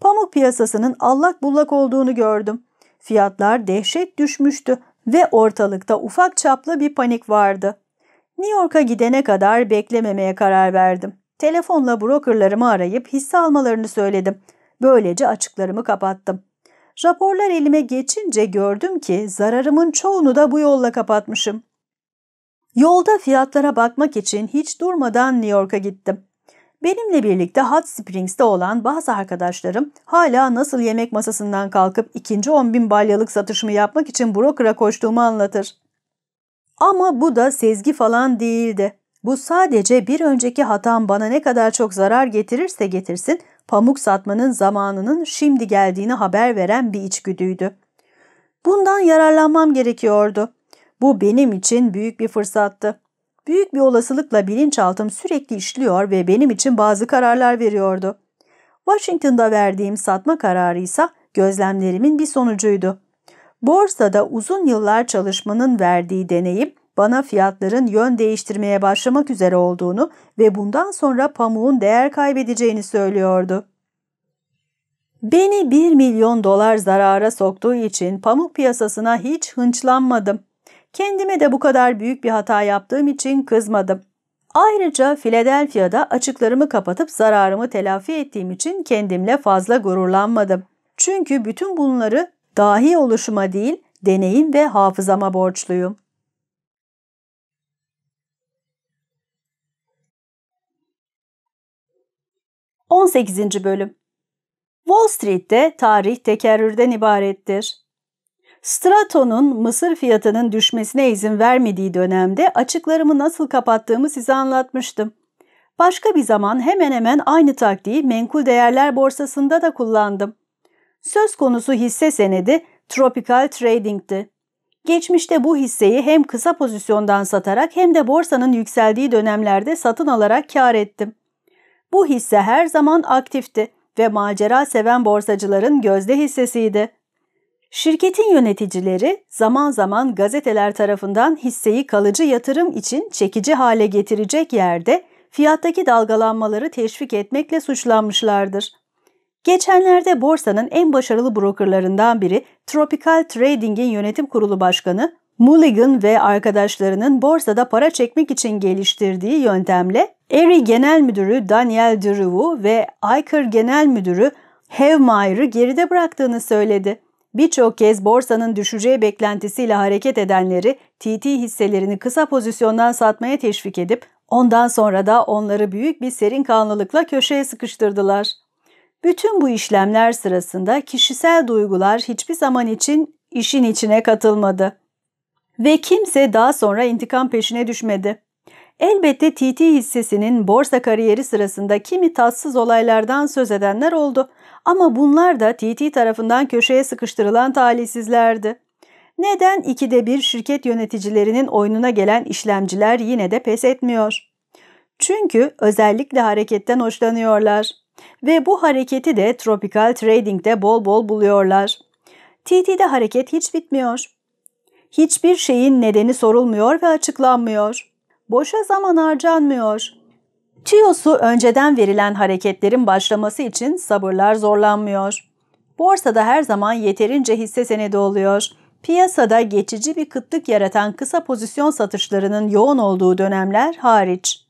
Pamuk piyasasının allak bullak olduğunu gördüm. Fiyatlar dehşet düşmüştü ve ortalıkta ufak çaplı bir panik vardı. New York'a gidene kadar beklememeye karar verdim. Telefonla brokerlarımı arayıp hisse almalarını söyledim. Böylece açıklarımı kapattım. Raporlar elime geçince gördüm ki zararımın çoğunu da bu yolla kapatmışım. Yolda fiyatlara bakmak için hiç durmadan New York'a gittim. Benimle birlikte Hot Springs'te olan bazı arkadaşlarım hala nasıl yemek masasından kalkıp ikinci 10 bin balyalık satışımı yapmak için broker'a koştuğumu anlatır. Ama bu da sezgi falan değildi. Bu sadece bir önceki hatam bana ne kadar çok zarar getirirse getirsin pamuk satmanın zamanının şimdi geldiğini haber veren bir içgüdüydü. Bundan yararlanmam gerekiyordu. Bu benim için büyük bir fırsattı. Büyük bir olasılıkla bilinçaltım sürekli işliyor ve benim için bazı kararlar veriyordu. Washington'da verdiğim satma kararı ise gözlemlerimin bir sonucuydu. Borsada uzun yıllar çalışmanın verdiği deneyim bana fiyatların yön değiştirmeye başlamak üzere olduğunu ve bundan sonra pamuğun değer kaybedeceğini söylüyordu. Beni 1 milyon dolar zarara soktuğu için pamuk piyasasına hiç hınçlanmadım. Kendime de bu kadar büyük bir hata yaptığım için kızmadım. Ayrıca Philadelphia'da açıklarımı kapatıp zararımı telafi ettiğim için kendimle fazla gururlanmadım. Çünkü bütün bunları dahi oluşuma değil, deneyim ve hafızama borçluyum. On sekizinci Bölüm Wall Street'te tarih tekerrürden ibarettir. Strato'nun mısır fiyatının düşmesine izin vermediği dönemde açıklarımı nasıl kapattığımı size anlatmıştım. Başka bir zaman hemen hemen aynı taktiği menkul değerler borsasında da kullandım. Söz konusu hisse senedi Tropical Trading'ti. Geçmişte bu hisseyi hem kısa pozisyondan satarak hem de borsanın yükseldiği dönemlerde satın alarak kar ettim. Bu hisse her zaman aktifti ve macera seven borsacıların gözde hissesiydi. Şirketin yöneticileri zaman zaman gazeteler tarafından hisseyi kalıcı yatırım için çekici hale getirecek yerde fiyattaki dalgalanmaları teşvik etmekle suçlanmışlardır. Geçenlerde borsanın en başarılı brokerlarından biri Tropical Trading'in yönetim kurulu başkanı Mulligan ve arkadaşlarının borsada para çekmek için geliştirdiği yöntemle Erie Genel Müdürü Daniel Drew'u ve Iker Genel Müdürü Hevmeyer'ı geride bıraktığını söyledi. Birçok kez borsanın düşeceği beklentisiyle hareket edenleri TT hisselerini kısa pozisyondan satmaya teşvik edip ondan sonra da onları büyük bir serin kanlılıkla köşeye sıkıştırdılar. Bütün bu işlemler sırasında kişisel duygular hiçbir zaman için işin içine katılmadı. Ve kimse daha sonra intikam peşine düşmedi. Elbette TT hissesinin borsa kariyeri sırasında kimi tatsız olaylardan söz edenler oldu ama bunlar da TT tarafından köşeye sıkıştırılan talihsizlerdi. Neden ikide bir şirket yöneticilerinin oyununa gelen işlemciler yine de pes etmiyor? Çünkü özellikle hareketten hoşlanıyorlar. Ve bu hareketi de Tropical Trading'de bol bol buluyorlar. TT'de hareket hiç bitmiyor. Hiçbir şeyin nedeni sorulmuyor ve açıklanmıyor. Boşa zaman harcanmıyor. TÜYOS'u önceden verilen hareketlerin başlaması için sabırlar zorlanmıyor. Borsada her zaman yeterince hisse senedi oluyor. Piyasada geçici bir kıtlık yaratan kısa pozisyon satışlarının yoğun olduğu dönemler hariç.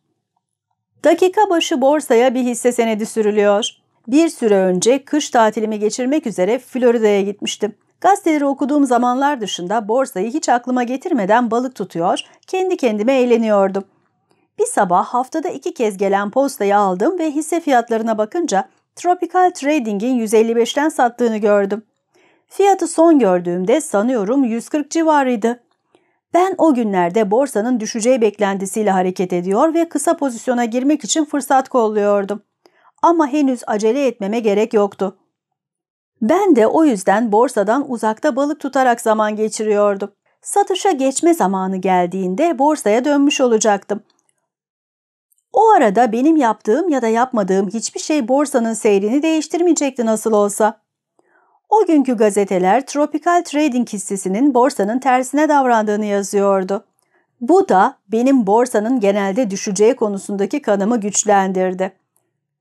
Dakika başı borsaya bir hisse senedi sürülüyor. Bir süre önce kış tatilimi geçirmek üzere Florida'ya gitmiştim. Gazeteleri okuduğum zamanlar dışında borsayı hiç aklıma getirmeden balık tutuyor, kendi kendime eğleniyordum. Bir sabah haftada iki kez gelen postayı aldım ve hisse fiyatlarına bakınca Tropical Trading'in 155'ten sattığını gördüm. Fiyatı son gördüğümde sanıyorum 140 civarıydı. Ben o günlerde borsanın düşeceği beklentisiyle hareket ediyor ve kısa pozisyona girmek için fırsat kolluyordum. Ama henüz acele etmeme gerek yoktu. Ben de o yüzden borsadan uzakta balık tutarak zaman geçiriyordum. Satışa geçme zamanı geldiğinde borsaya dönmüş olacaktım. O arada benim yaptığım ya da yapmadığım hiçbir şey borsanın seyrini değiştirmeyecekti nasıl olsa. O günkü gazeteler Tropical Trading hissesinin borsanın tersine davrandığını yazıyordu. Bu da benim borsanın genelde düşeceği konusundaki kanımı güçlendirdi.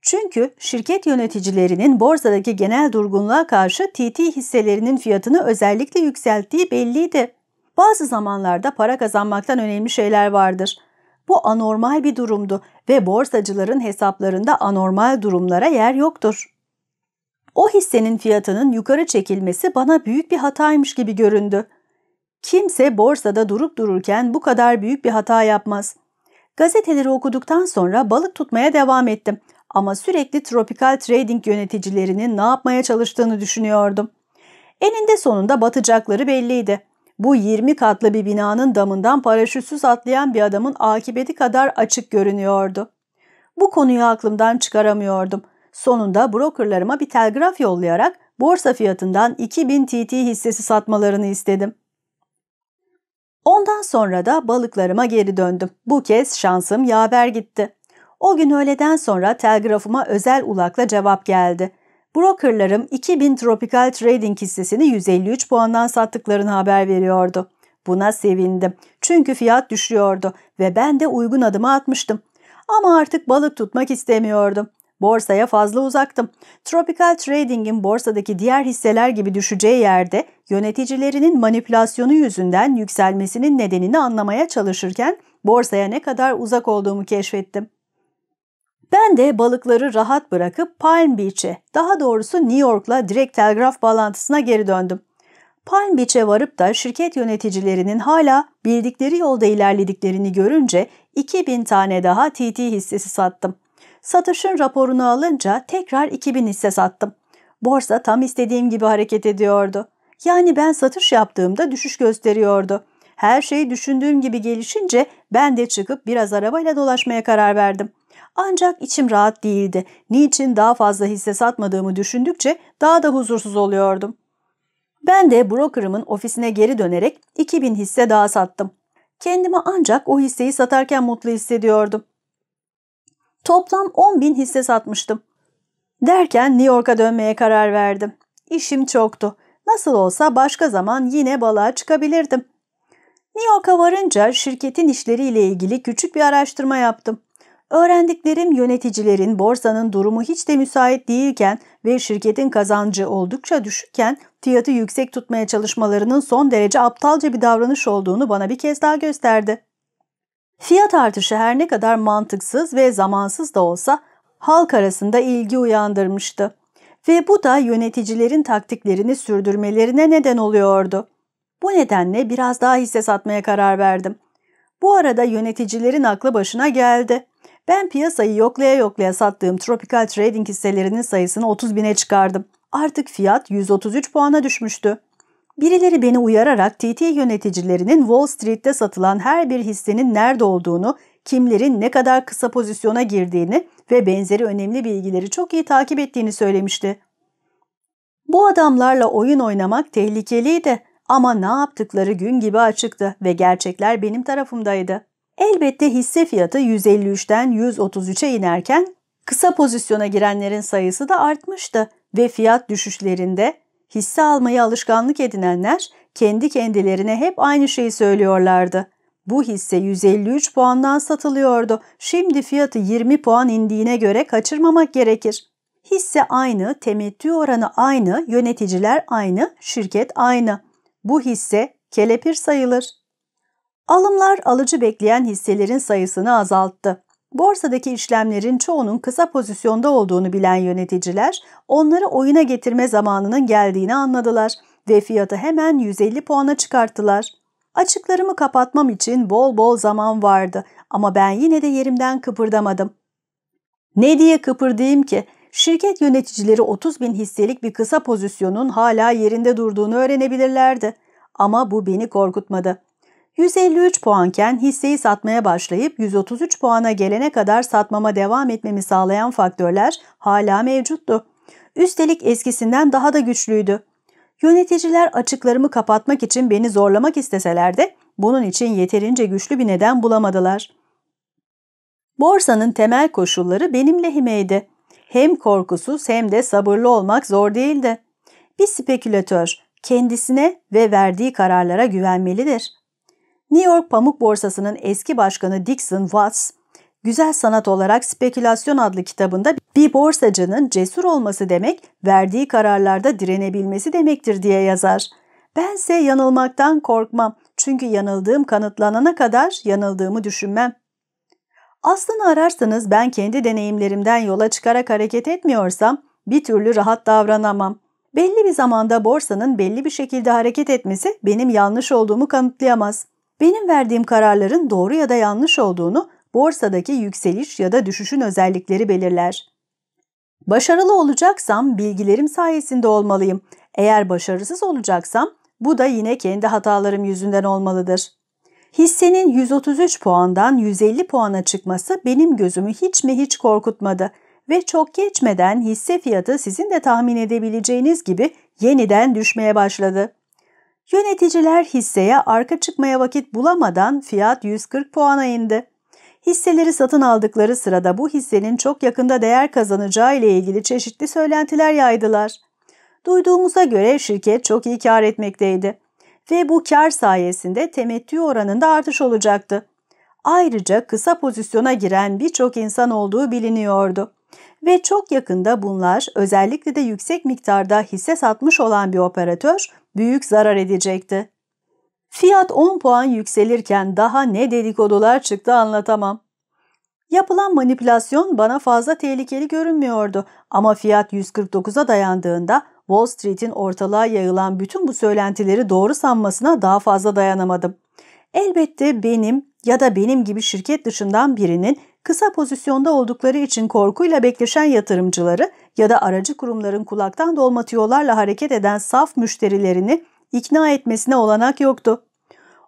Çünkü şirket yöneticilerinin borsadaki genel durgunluğa karşı TT hisselerinin fiyatını özellikle yükselttiği belliydi. Bazı zamanlarda para kazanmaktan önemli şeyler vardır. Bu anormal bir durumdu ve borsacıların hesaplarında anormal durumlara yer yoktur. O hissenin fiyatının yukarı çekilmesi bana büyük bir hataymış gibi göründü. Kimse borsada durup dururken bu kadar büyük bir hata yapmaz. Gazeteleri okuduktan sonra balık tutmaya devam ettim ama sürekli Tropical Trading yöneticilerinin ne yapmaya çalıştığını düşünüyordum. Eninde sonunda batacakları belliydi. Bu 20 katlı bir binanın damından paraşütsüz atlayan bir adamın akıbeti kadar açık görünüyordu. Bu konuyu aklımdan çıkaramıyordum. Sonunda brokerlarıma bir telgraf yollayarak borsa fiyatından 2000 TT hissesi satmalarını istedim. Ondan sonra da balıklarıma geri döndüm. Bu kez şansım yaver gitti. O gün öğleden sonra telgrafıma özel ulakla cevap geldi. Brokerlarım 2000 Tropical Trading hissesini 153 puandan sattıklarını haber veriyordu. Buna sevindim. Çünkü fiyat düşüyordu ve ben de uygun adımı atmıştım. Ama artık balık tutmak istemiyordum. Borsaya fazla uzaktım. Tropical Trading'in borsadaki diğer hisseler gibi düşeceği yerde yöneticilerinin manipülasyonu yüzünden yükselmesinin nedenini anlamaya çalışırken borsaya ne kadar uzak olduğumu keşfettim. Ben de balıkları rahat bırakıp Palm Beach'e, daha doğrusu New York'la direkt telgraf bağlantısına geri döndüm. Palm Beach'e varıp da şirket yöneticilerinin hala bildikleri yolda ilerlediklerini görünce 2000 tane daha TT hissesi sattım. Satışın raporunu alınca tekrar 2000 hisse sattım. Borsa tam istediğim gibi hareket ediyordu. Yani ben satış yaptığımda düşüş gösteriyordu. Her şey düşündüğüm gibi gelişince ben de çıkıp biraz arabayla dolaşmaya karar verdim. Ancak içim rahat değildi. Niçin daha fazla hisse satmadığımı düşündükçe daha da huzursuz oluyordum. Ben de brokerımın ofisine geri dönerek 2000 hisse daha sattım. Kendimi ancak o hisseyi satarken mutlu hissediyordum. Toplam 10 bin hisse satmıştım. Derken New York'a dönmeye karar verdim. İşim çoktu. Nasıl olsa başka zaman yine balığa çıkabilirdim. New York'a varınca şirketin işleriyle ilgili küçük bir araştırma yaptım. Öğrendiklerim yöneticilerin borsanın durumu hiç de müsait değilken ve şirketin kazancı oldukça düşükken fiyatı yüksek tutmaya çalışmalarının son derece aptalca bir davranış olduğunu bana bir kez daha gösterdi. Fiyat artışı her ne kadar mantıksız ve zamansız da olsa halk arasında ilgi uyandırmıştı. Ve bu da yöneticilerin taktiklerini sürdürmelerine neden oluyordu. Bu nedenle biraz daha hisse satmaya karar verdim. Bu arada yöneticilerin aklı başına geldi. Ben piyasayı yoklaya yoklaya sattığım Tropical Trading hisselerinin sayısını 30 bine çıkardım. Artık fiyat 133 puana düşmüştü. Birileri beni uyararak TT yöneticilerinin Wall Street'te satılan her bir hissenin nerede olduğunu, kimlerin ne kadar kısa pozisyona girdiğini ve benzeri önemli bilgileri çok iyi takip ettiğini söylemişti. Bu adamlarla oyun oynamak tehlikeliydi ama ne yaptıkları gün gibi açıktı ve gerçekler benim tarafımdaydı. Elbette hisse fiyatı 153'ten 133'e inerken kısa pozisyona girenlerin sayısı da artmıştı ve fiyat düşüşlerinde hisse almayı alışkanlık edinenler kendi kendilerine hep aynı şeyi söylüyorlardı. Bu hisse 153 puandan satılıyordu. Şimdi fiyatı 20 puan indiğine göre kaçırmamak gerekir. Hisse aynı, temettü oranı aynı, yöneticiler aynı, şirket aynı. Bu hisse kelepir sayılır. Alımlar alıcı bekleyen hisselerin sayısını azalttı. Borsadaki işlemlerin çoğunun kısa pozisyonda olduğunu bilen yöneticiler onları oyuna getirme zamanının geldiğini anladılar ve fiyatı hemen 150 puana çıkarttılar. Açıklarımı kapatmam için bol bol zaman vardı ama ben yine de yerimden kıpırdamadım. Ne diye kıpırdayım ki? Şirket yöneticileri 30 bin hisselik bir kısa pozisyonun hala yerinde durduğunu öğrenebilirlerdi. Ama bu beni korkutmadı. 153 puanken hisseyi satmaya başlayıp 133 puana gelene kadar satmama devam etmemi sağlayan faktörler hala mevcuttu. Üstelik eskisinden daha da güçlüydü. Yöneticiler açıklarımı kapatmak için beni zorlamak isteseler de bunun için yeterince güçlü bir neden bulamadılar. Borsanın temel koşulları benim lehimeydi. Hem korkusuz hem de sabırlı olmak zor değildi. Bir spekülatör kendisine ve verdiği kararlara güvenmelidir. New York Pamuk Borsası'nın eski başkanı Dixon Watts, Güzel Sanat olarak Spekülasyon adlı kitabında bir borsacının cesur olması demek, verdiği kararlarda direnebilmesi demektir diye yazar. Bense yanılmaktan korkmam çünkü yanıldığım kanıtlanana kadar yanıldığımı düşünmem. Aslını ararsanız ben kendi deneyimlerimden yola çıkarak hareket etmiyorsam bir türlü rahat davranamam. Belli bir zamanda borsanın belli bir şekilde hareket etmesi benim yanlış olduğumu kanıtlayamaz. Benim verdiğim kararların doğru ya da yanlış olduğunu borsadaki yükseliş ya da düşüşün özellikleri belirler. Başarılı olacaksam bilgilerim sayesinde olmalıyım. Eğer başarısız olacaksam bu da yine kendi hatalarım yüzünden olmalıdır. Hissenin 133 puandan 150 puana çıkması benim gözümü hiç mi hiç korkutmadı ve çok geçmeden hisse fiyatı sizin de tahmin edebileceğiniz gibi yeniden düşmeye başladı. Yöneticiler hisseye arka çıkmaya vakit bulamadan fiyat 140 puana indi. Hisseleri satın aldıkları sırada bu hissenin çok yakında değer kazanacağı ile ilgili çeşitli söylentiler yaydılar. Duyduğumuza göre şirket çok iyi kar etmekteydi ve bu kar sayesinde temettü oranında artış olacaktı. Ayrıca kısa pozisyona giren birçok insan olduğu biliniyordu. Ve çok yakında bunlar özellikle de yüksek miktarda hisse satmış olan bir operatör büyük zarar edecekti. Fiyat 10 puan yükselirken daha ne dedikodular çıktı anlatamam. Yapılan manipülasyon bana fazla tehlikeli görünmüyordu ama fiyat 149'a dayandığında Wall Street'in ortalığa yayılan bütün bu söylentileri doğru sanmasına daha fazla dayanamadım. Elbette benim ya da benim gibi şirket dışından birinin kısa pozisyonda oldukları için korkuyla bekleşen yatırımcıları ya da aracı kurumların kulaktan dolma tüyolarla hareket eden saf müşterilerini ikna etmesine olanak yoktu.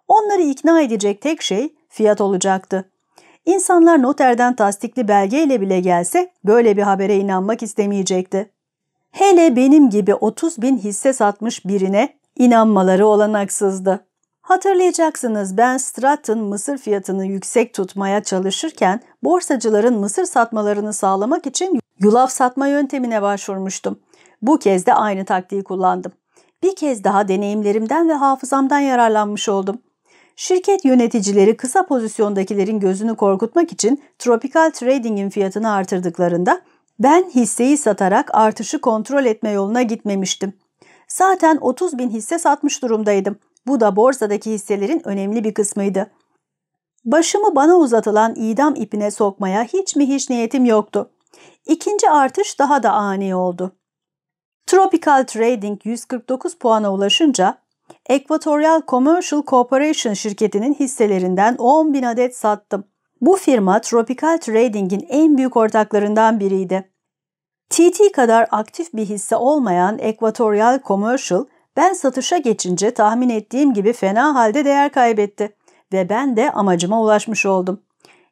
Onları ikna edecek tek şey fiyat olacaktı. İnsanlar noterden tasdikli belgeyle bile gelse böyle bir habere inanmak istemeyecekti. Hele benim gibi 30 bin hisse satmış birine inanmaları olanaksızdı. Hatırlayacaksınız ben Stratton mısır fiyatını yüksek tutmaya çalışırken borsacıların mısır satmalarını sağlamak için yulaf satma yöntemine başvurmuştum. Bu kez de aynı taktiği kullandım. Bir kez daha deneyimlerimden ve hafızamdan yararlanmış oldum. Şirket yöneticileri kısa pozisyondakilerin gözünü korkutmak için Tropical Trading'in fiyatını artırdıklarında ben hisseyi satarak artışı kontrol etme yoluna gitmemiştim. Zaten 30 bin hisse satmış durumdaydım. Bu da borsadaki hisselerin önemli bir kısmıydı. Başımı bana uzatılan idam ipine sokmaya hiç mi hiç niyetim yoktu. İkinci artış daha da ani oldu. Tropical Trading 149 puana ulaşınca Equatorial Commercial Corporation şirketinin hisselerinden 10 bin adet sattım. Bu firma Tropical Trading'in en büyük ortaklarından biriydi. TT kadar aktif bir hisse olmayan Equatorial Commercial ben satışa geçince tahmin ettiğim gibi fena halde değer kaybetti ve ben de amacıma ulaşmış oldum.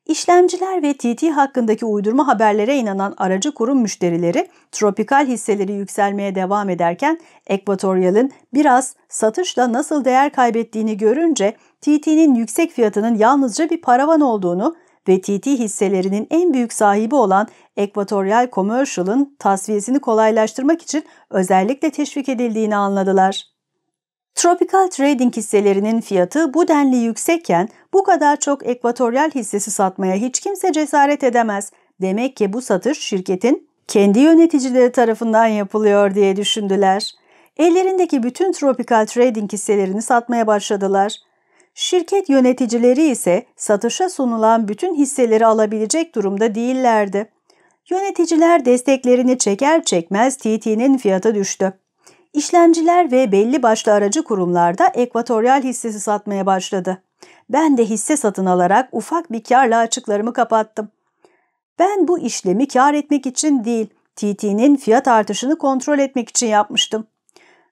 İşlemciler ve TT hakkındaki uydurma haberlere inanan aracı kurum müşterileri tropikal hisseleri yükselmeye devam ederken Equatorial'ın biraz satışla nasıl değer kaybettiğini görünce TT'nin yüksek fiyatının yalnızca bir paravan olduğunu ve TT hisselerinin en büyük sahibi olan Equatorial Commercial'ın tasfiyesini kolaylaştırmak için özellikle teşvik edildiğini anladılar. Tropical Trading hisselerinin fiyatı bu denli yüksekken bu kadar çok ekvatoryal hissesi satmaya hiç kimse cesaret edemez. Demek ki bu satış şirketin kendi yöneticileri tarafından yapılıyor diye düşündüler. Ellerindeki bütün Tropical Trading hisselerini satmaya başladılar. Şirket yöneticileri ise satışa sunulan bütün hisseleri alabilecek durumda değillerdi. Yöneticiler desteklerini çeker çekmez TT'nin fiyatı düştü. İşlemciler ve belli başlı aracı kurumlarda ekvatoryal hissesi satmaya başladı. Ben de hisse satın alarak ufak bir karla açıklarımı kapattım. Ben bu işlemi kar etmek için değil, TT'nin fiyat artışını kontrol etmek için yapmıştım.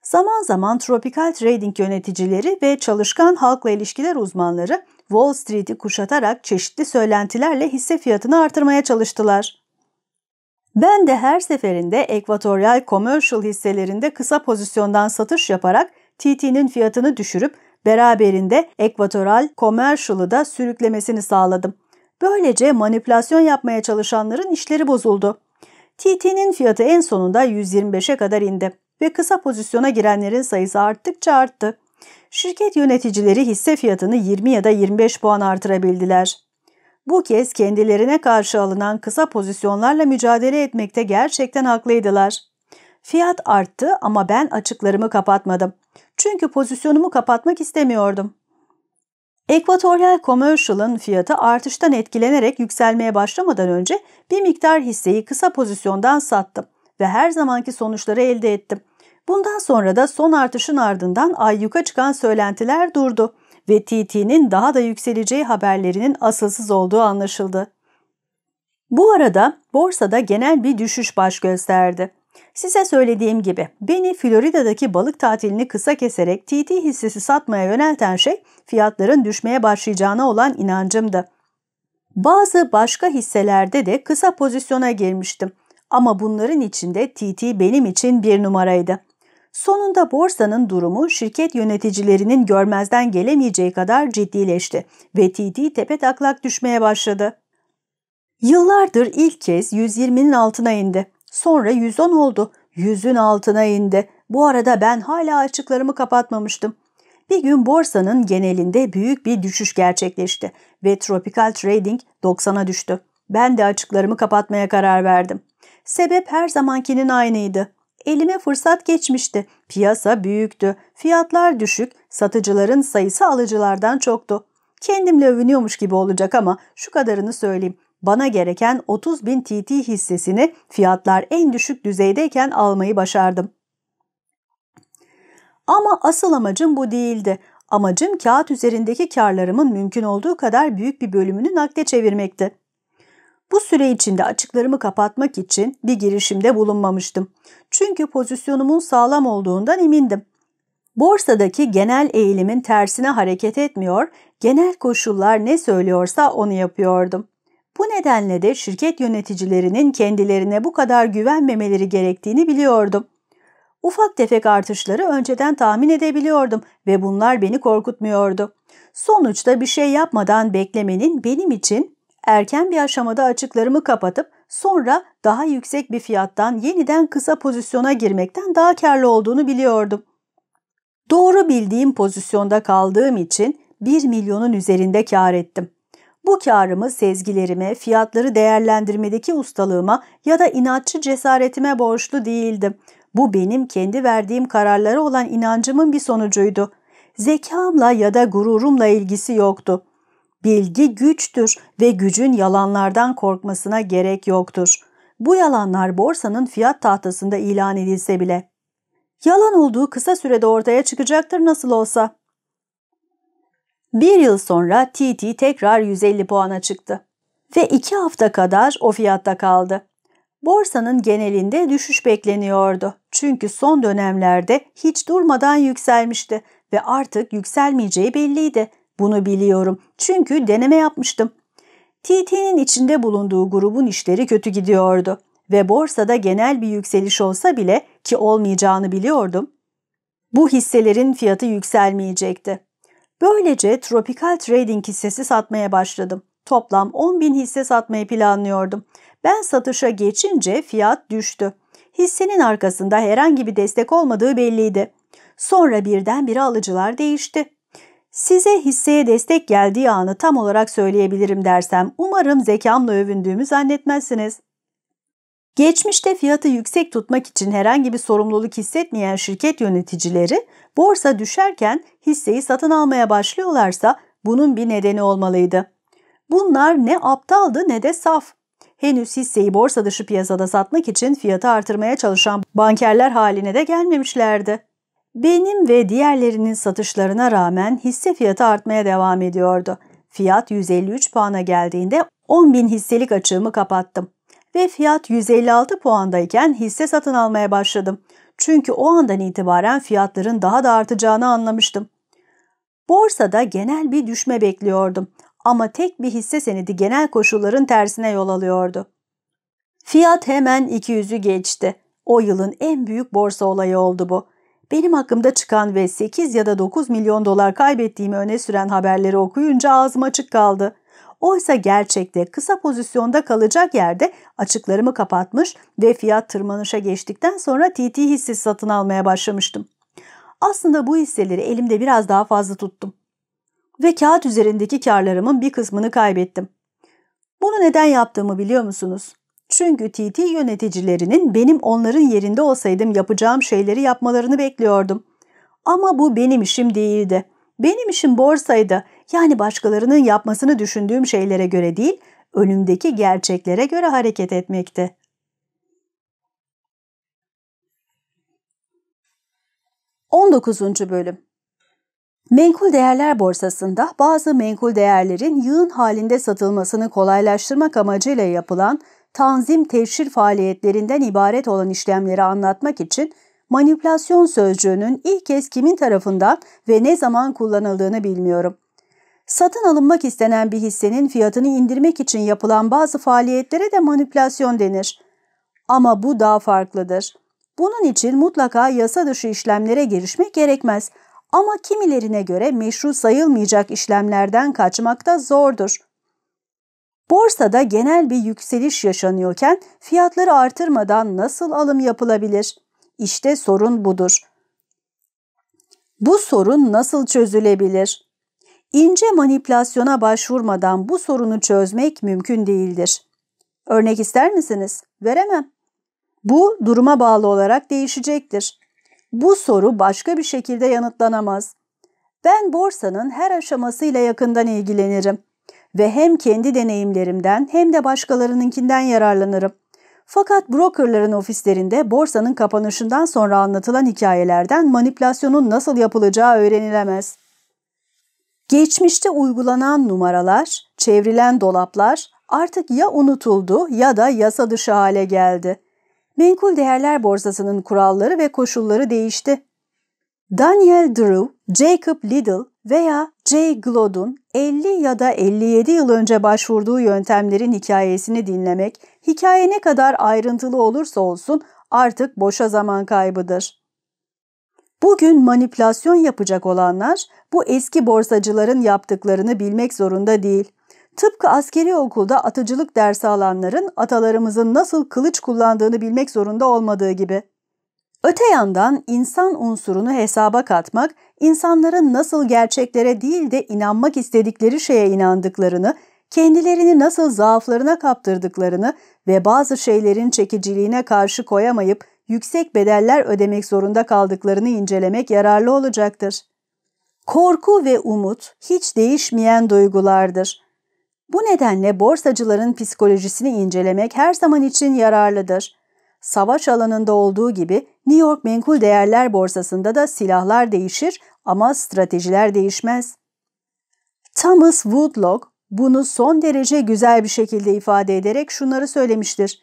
Zaman zaman Tropical Trading yöneticileri ve çalışkan halkla ilişkiler uzmanları Wall Street'i kuşatarak çeşitli söylentilerle hisse fiyatını artırmaya çalıştılar. Ben de her seferinde Equatorial Commercial hisselerinde kısa pozisyondan satış yaparak TT'nin fiyatını düşürüp beraberinde Equatorial Commercial'ı da sürüklemesini sağladım. Böylece manipülasyon yapmaya çalışanların işleri bozuldu. TT'nin fiyatı en sonunda 125'e kadar indi ve kısa pozisyona girenlerin sayısı arttıkça arttı. Şirket yöneticileri hisse fiyatını 20 ya da 25 puan artırabildiler. Bu kez kendilerine karşı alınan kısa pozisyonlarla mücadele etmekte gerçekten haklıydılar. Fiyat arttı ama ben açıklarımı kapatmadım. Çünkü pozisyonumu kapatmak istemiyordum. Equatorial Commercial'ın fiyatı artıştan etkilenerek yükselmeye başlamadan önce bir miktar hisseyi kısa pozisyondan sattım ve her zamanki sonuçları elde ettim. Bundan sonra da son artışın ardından ayyuka çıkan söylentiler durdu ve TT'nin daha da yükseleceği haberlerinin asılsız olduğu anlaşıldı. Bu arada borsada genel bir düşüş baş gösterdi. Size söylediğim gibi beni Florida'daki balık tatilini kısa keserek TT hissesi satmaya yönelten şey fiyatların düşmeye başlayacağına olan inancımdı. Bazı başka hisselerde de kısa pozisyona girmiştim ama bunların içinde TT benim için bir numaraydı. Sonunda borsanın durumu şirket yöneticilerinin görmezden gelemeyeceği kadar ciddileşti ve TT tepe taklak düşmeye başladı. Yıllardır ilk kez 120'nin altına indi. Sonra 110 oldu. 100'ün altına indi. Bu arada ben hala açıklarımı kapatmamıştım. Bir gün borsanın genelinde büyük bir düşüş gerçekleşti ve Tropical Trading 90'a düştü. Ben de açıklarımı kapatmaya karar verdim. Sebep her zamankinin aynıydı. Elime fırsat geçmişti. Piyasa büyüktü. Fiyatlar düşük. Satıcıların sayısı alıcılardan çoktu. Kendimle övünüyormuş gibi olacak ama şu kadarını söyleyeyim. Bana gereken 30 bin TT hissesini fiyatlar en düşük düzeydeyken almayı başardım. Ama asıl amacım bu değildi. Amacım kağıt üzerindeki karlarımın mümkün olduğu kadar büyük bir bölümünü nakde çevirmekti. Bu süre içinde açıklarımı kapatmak için bir girişimde bulunmamıştım. Çünkü pozisyonumun sağlam olduğundan emindim. Borsadaki genel eğilimin tersine hareket etmiyor, genel koşullar ne söylüyorsa onu yapıyordum. Bu nedenle de şirket yöneticilerinin kendilerine bu kadar güvenmemeleri gerektiğini biliyordum. Ufak tefek artışları önceden tahmin edebiliyordum ve bunlar beni korkutmuyordu. Sonuçta bir şey yapmadan beklemenin benim için erken bir aşamada açıklarımı kapatıp sonra daha yüksek bir fiyattan yeniden kısa pozisyona girmekten daha karlı olduğunu biliyordum. Doğru bildiğim pozisyonda kaldığım için 1 milyonun üzerinde kar ettim. Bu karımı sezgilerime, fiyatları değerlendirmedeki ustalığıma ya da inatçı cesaretime borçlu değildim. Bu benim kendi verdiğim kararlara olan inancımın bir sonucuydu. Zekamla ya da gururumla ilgisi yoktu. Bilgi güçtür ve gücün yalanlardan korkmasına gerek yoktur. Bu yalanlar borsanın fiyat tahtasında ilan edilse bile. Yalan olduğu kısa sürede ortaya çıkacaktır nasıl olsa. Bir yıl sonra TT tekrar 150 puana çıktı ve iki hafta kadar o fiyatta kaldı. Borsanın genelinde düşüş bekleniyordu. Çünkü son dönemlerde hiç durmadan yükselmişti ve artık yükselmeyeceği belliydi. Bunu biliyorum çünkü deneme yapmıştım. TT'nin içinde bulunduğu grubun işleri kötü gidiyordu ve borsada genel bir yükseliş olsa bile ki olmayacağını biliyordum. Bu hisselerin fiyatı yükselmeyecekti. Böylece Tropical Trading hissesi satmaya başladım. Toplam 10 bin hisse satmayı planlıyordum. Ben satışa geçince fiyat düştü. Hissenin arkasında herhangi bir destek olmadığı belliydi. Sonra birdenbire alıcılar değişti. Size hisseye destek geldiği anı tam olarak söyleyebilirim dersem umarım zekamla övündüğümü zannetmezsiniz. Geçmişte fiyatı yüksek tutmak için herhangi bir sorumluluk hissetmeyen şirket yöneticileri borsa düşerken hisseyi satın almaya başlıyorlarsa bunun bir nedeni olmalıydı. Bunlar ne aptaldı ne de saf. Henüz hisseyi borsa dışı piyasada satmak için fiyatı artırmaya çalışan bankerler haline de gelmemişlerdi. Benim ve diğerlerinin satışlarına rağmen hisse fiyatı artmaya devam ediyordu. Fiyat 153 puana geldiğinde 10 bin hisselik açığımı kapattım. Ve fiyat 156 puandayken hisse satın almaya başladım. Çünkü o andan itibaren fiyatların daha da artacağını anlamıştım. Borsada genel bir düşme bekliyordum ama tek bir hisse senedi genel koşulların tersine yol alıyordu. Fiyat hemen 200'ü geçti. O yılın en büyük borsa olayı oldu bu. Benim hakkımda çıkan ve 8 ya da 9 milyon dolar kaybettiğimi öne süren haberleri okuyunca ağzım açık kaldı. Oysa gerçekte kısa pozisyonda kalacak yerde açıklarımı kapatmış ve fiyat tırmanışa geçtikten sonra TT hissesi satın almaya başlamıştım. Aslında bu hisseleri elimde biraz daha fazla tuttum. Ve kağıt üzerindeki karlarımın bir kısmını kaybettim. Bunu neden yaptığımı biliyor musunuz? Çünkü TT yöneticilerinin benim onların yerinde olsaydım yapacağım şeyleri yapmalarını bekliyordum. Ama bu benim işim değildi. Benim işim borsaydı. Yani başkalarının yapmasını düşündüğüm şeylere göre değil, önümdeki gerçeklere göre hareket etmekti. On dokuzuncu Bölüm Menkul değerler borsasında bazı menkul değerlerin yığın halinde satılmasını kolaylaştırmak amacıyla yapılan tanzim teşhir faaliyetlerinden ibaret olan işlemleri anlatmak için manipülasyon sözcüğünün ilk kez kimin tarafından ve ne zaman kullanıldığını bilmiyorum. Satın alınmak istenen bir hissenin fiyatını indirmek için yapılan bazı faaliyetlere de manipülasyon denir. Ama bu daha farklıdır. Bunun için mutlaka yasa dışı işlemlere girişmek gerekmez. Ama kimilerine göre meşru sayılmayacak işlemlerden kaçmak da zordur. Borsada genel bir yükseliş yaşanıyorken fiyatları artırmadan nasıl alım yapılabilir? İşte sorun budur. Bu sorun nasıl çözülebilir? İnce manipülasyona başvurmadan bu sorunu çözmek mümkün değildir. Örnek ister misiniz? Veremem. Bu duruma bağlı olarak değişecektir. Bu soru başka bir şekilde yanıtlanamaz. Ben borsanın her aşamasıyla yakından ilgilenirim ve hem kendi deneyimlerimden hem de başkalarınınkinden yararlanırım. Fakat brokerların ofislerinde borsanın kapanışından sonra anlatılan hikayelerden manipülasyonun nasıl yapılacağı öğrenilemez. Geçmişte uygulanan numaralar, çevrilen dolaplar artık ya unutuldu ya da yasa dışı hale geldi. Menkul değerler borsasının kuralları ve koşulları değişti. Daniel Drew, Jacob Liddell veya Jay Glod'un 50 ya da 57 yıl önce başvurduğu yöntemlerin hikayesini dinlemek, hikaye ne kadar ayrıntılı olursa olsun artık boşa zaman kaybıdır. Bugün manipülasyon yapacak olanlar bu eski borsacıların yaptıklarını bilmek zorunda değil. Tıpkı askeri okulda atıcılık dersi alanların atalarımızın nasıl kılıç kullandığını bilmek zorunda olmadığı gibi. Öte yandan insan unsurunu hesaba katmak, insanların nasıl gerçeklere değil de inanmak istedikleri şeye inandıklarını, kendilerini nasıl zaaflarına kaptırdıklarını ve bazı şeylerin çekiciliğine karşı koyamayıp yüksek bedeller ödemek zorunda kaldıklarını incelemek yararlı olacaktır. Korku ve umut hiç değişmeyen duygulardır. Bu nedenle borsacıların psikolojisini incelemek her zaman için yararlıdır. Savaş alanında olduğu gibi New York Menkul Değerler Borsası'nda da silahlar değişir ama stratejiler değişmez. Thomas Woodlock bunu son derece güzel bir şekilde ifade ederek şunları söylemiştir.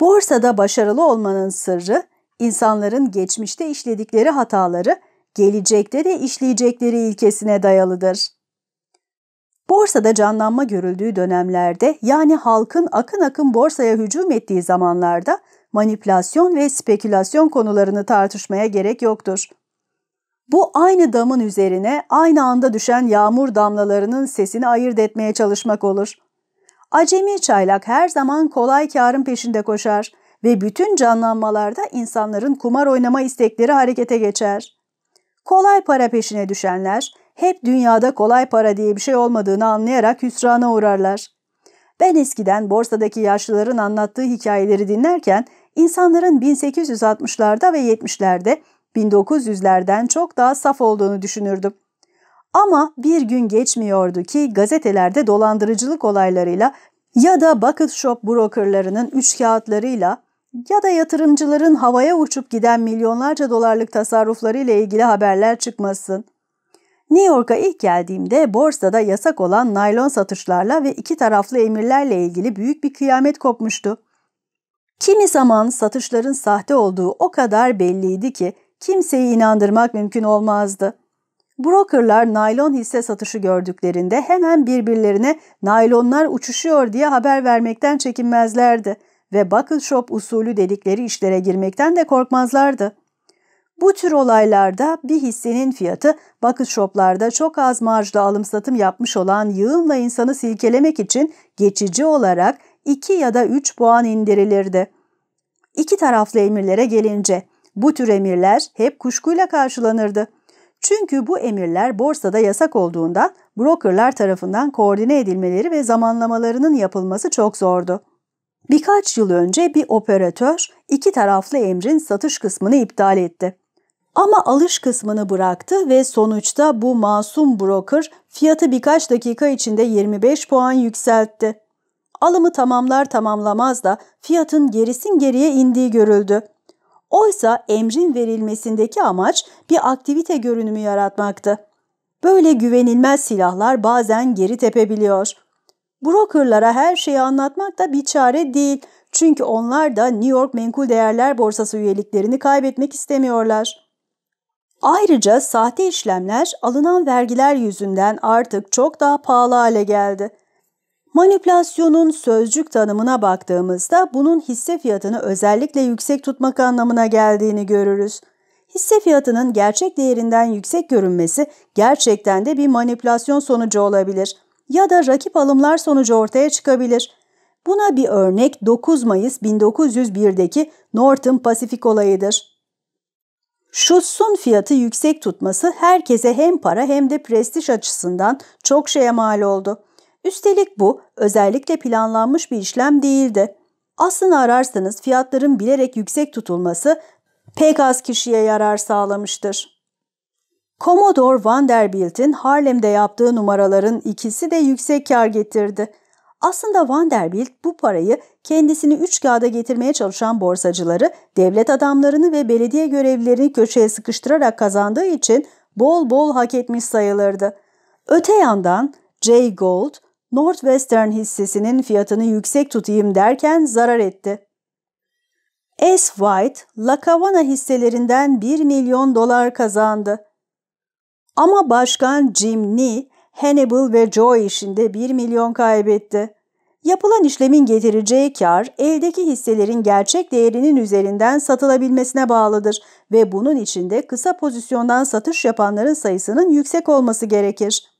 Borsada başarılı olmanın sırrı, insanların geçmişte işledikleri hataları gelecekte de işleyecekleri ilkesine dayalıdır. Borsada canlanma görüldüğü dönemlerde yani halkın akın akın borsaya hücum ettiği zamanlarda manipülasyon ve spekülasyon konularını tartışmaya gerek yoktur. Bu aynı damın üzerine aynı anda düşen yağmur damlalarının sesini ayırt etmeye çalışmak olur. Acemi çaylak her zaman kolay karın peşinde koşar ve bütün canlanmalarda insanların kumar oynama istekleri harekete geçer. Kolay para peşine düşenler hep dünyada kolay para diye bir şey olmadığını anlayarak hüsrana uğrarlar. Ben eskiden borsadaki yaşlıların anlattığı hikayeleri dinlerken insanların 1860'larda ve 70'lerde 1900'lerden çok daha saf olduğunu düşünürdüm. Ama bir gün geçmiyordu ki gazetelerde dolandırıcılık olaylarıyla ya da bucket shop brokerlarının üç kağıtlarıyla ya da yatırımcıların havaya uçup giden milyonlarca dolarlık tasarrufları ile ilgili haberler çıkmasın. New York'a ilk geldiğimde borsada yasak olan naylon satışlarla ve iki taraflı emirlerle ilgili büyük bir kıyamet kopmuştu. Kimi zaman satışların sahte olduğu o kadar belliydi ki kimseyi inandırmak mümkün olmazdı. Brokerlar naylon hisse satışı gördüklerinde hemen birbirlerine naylonlar uçuşuyor diye haber vermekten çekinmezlerdi ve bucket shop usulü dedikleri işlere girmekten de korkmazlardı. Bu tür olaylarda bir hissenin fiyatı bucket shoplarda çok az marjda alım satım yapmış olan yığınla insanı silkelemek için geçici olarak 2 ya da 3 puan indirilirdi. İki taraflı emirlere gelince bu tür emirler hep kuşkuyla karşılanırdı. Çünkü bu emirler borsada yasak olduğunda brokerlar tarafından koordine edilmeleri ve zamanlamalarının yapılması çok zordu. Birkaç yıl önce bir operatör iki taraflı emrin satış kısmını iptal etti. Ama alış kısmını bıraktı ve sonuçta bu masum broker fiyatı birkaç dakika içinde 25 puan yükseltti. Alımı tamamlar tamamlamaz da fiyatın gerisin geriye indiği görüldü. Oysa emrin verilmesindeki amaç bir aktivite görünümü yaratmaktı. Böyle güvenilmez silahlar bazen geri tepebiliyor. Brokerlara her şeyi anlatmak da bir çare değil. Çünkü onlar da New York Menkul Değerler Borsası üyeliklerini kaybetmek istemiyorlar. Ayrıca sahte işlemler alınan vergiler yüzünden artık çok daha pahalı hale geldi. Manipülasyonun sözcük tanımına baktığımızda bunun hisse fiyatını özellikle yüksek tutmak anlamına geldiğini görürüz. Hisse fiyatının gerçek değerinden yüksek görünmesi gerçekten de bir manipülasyon sonucu olabilir ya da rakip alımlar sonucu ortaya çıkabilir. Buna bir örnek 9 Mayıs 1901'deki Northern Pacific olayıdır. Schutz'un fiyatı yüksek tutması herkese hem para hem de prestij açısından çok şeye mal oldu. Üstelik bu özellikle planlanmış bir işlem değildi. Aslına ararsanız fiyatların bilerek yüksek tutulması pek az kişiye yarar sağlamıştır. Commodore Vanderbilt'in Harlem'de yaptığı numaraların ikisi de yüksek kar getirdi. Aslında Vanderbilt bu parayı kendisini üç kağıda getirmeye çalışan borsacıları, devlet adamlarını ve belediye görevlilerini köşeye sıkıştırarak kazandığı için bol bol hak etmiş sayılırdı. Öte yandan Jay Gould, Northwestern hissesinin fiyatını yüksek tutayım derken zarar etti. S. White, La Cavana hisselerinden 1 milyon dolar kazandı. Ama başkan Jim Nee, Hannibal ve Joy işinde 1 milyon kaybetti. Yapılan işlemin getireceği kar, eldeki hisselerin gerçek değerinin üzerinden satılabilmesine bağlıdır ve bunun içinde kısa pozisyondan satış yapanların sayısının yüksek olması gerekir.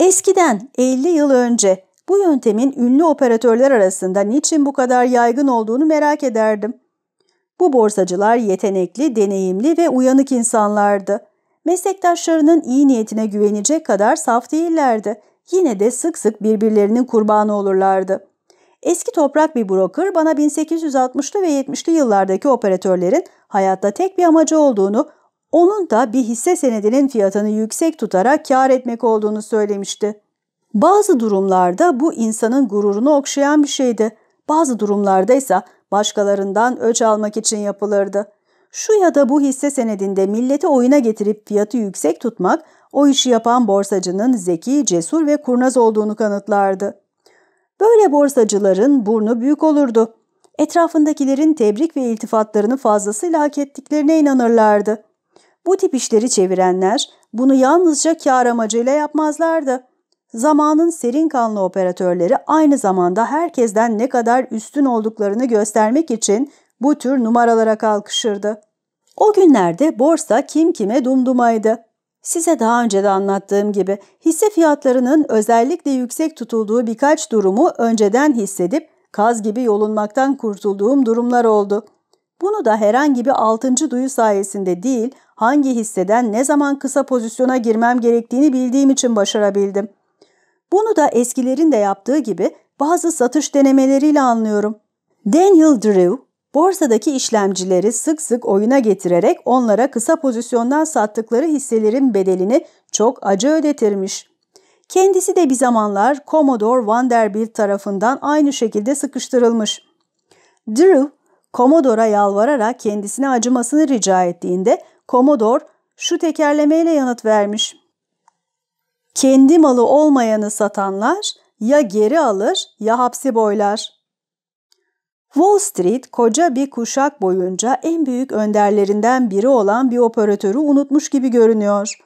Eskiden 50 yıl önce bu yöntemin ünlü operatörler arasında niçin bu kadar yaygın olduğunu merak ederdim. Bu borsacılar yetenekli, deneyimli ve uyanık insanlardı. Meslektaşlarının iyi niyetine güvenecek kadar saf değillerdi. Yine de sık sık birbirlerinin kurbanı olurlardı. Eski toprak bir broker bana 1860'lı ve 70'li yıllardaki operatörlerin hayatta tek bir amacı olduğunu, onun da bir hisse senedinin fiyatını yüksek tutarak kar etmek olduğunu söylemişti. Bazı durumlarda bu insanın gururunu okşayan bir şeydi. Bazı durumlarda ise başkalarından öç almak için yapılırdı. Şu ya da bu hisse senedinde milleti oyuna getirip fiyatı yüksek tutmak o işi yapan borsacının zeki, cesur ve kurnaz olduğunu kanıtlardı. Böyle borsacıların burnu büyük olurdu. Etrafındakilerin tebrik ve iltifatlarını fazlasıyla hak ettiklerine inanırlardı. Bu tip işleri çevirenler bunu yalnızca kar amacıyla yapmazlardı. Zamanın serin kanlı operatörleri aynı zamanda herkesten ne kadar üstün olduklarını göstermek için bu tür numaralara kalkışırdı. O günlerde borsa kim kime dumdumaydı. Size daha önce de anlattığım gibi hisse fiyatlarının özellikle yüksek tutulduğu birkaç durumu önceden hissedip kaz gibi yolunmaktan kurtulduğum durumlar oldu. Bunu da herhangi bir altıncı duyu sayesinde değil, hangi hisseden ne zaman kısa pozisyona girmem gerektiğini bildiğim için başarabildim. Bunu da eskilerin de yaptığı gibi bazı satış denemeleriyle anlıyorum. Daniel Drew, borsadaki işlemcileri sık sık oyuna getirerek onlara kısa pozisyondan sattıkları hisselerin bedelini çok acı ödetirmiş. Kendisi de bir zamanlar Commodore Vanderbilt tarafından aynı şekilde sıkıştırılmış. Drew, Commodore'a yalvararak kendisine acımasını rica ettiğinde Commodore şu tekerlemeyle yanıt vermiş. Kendi malı olmayanı satanlar ya geri alır ya hapsi boylar. Wall Street koca bir kuşak boyunca en büyük önderlerinden biri olan bir operatörü unutmuş gibi görünüyor.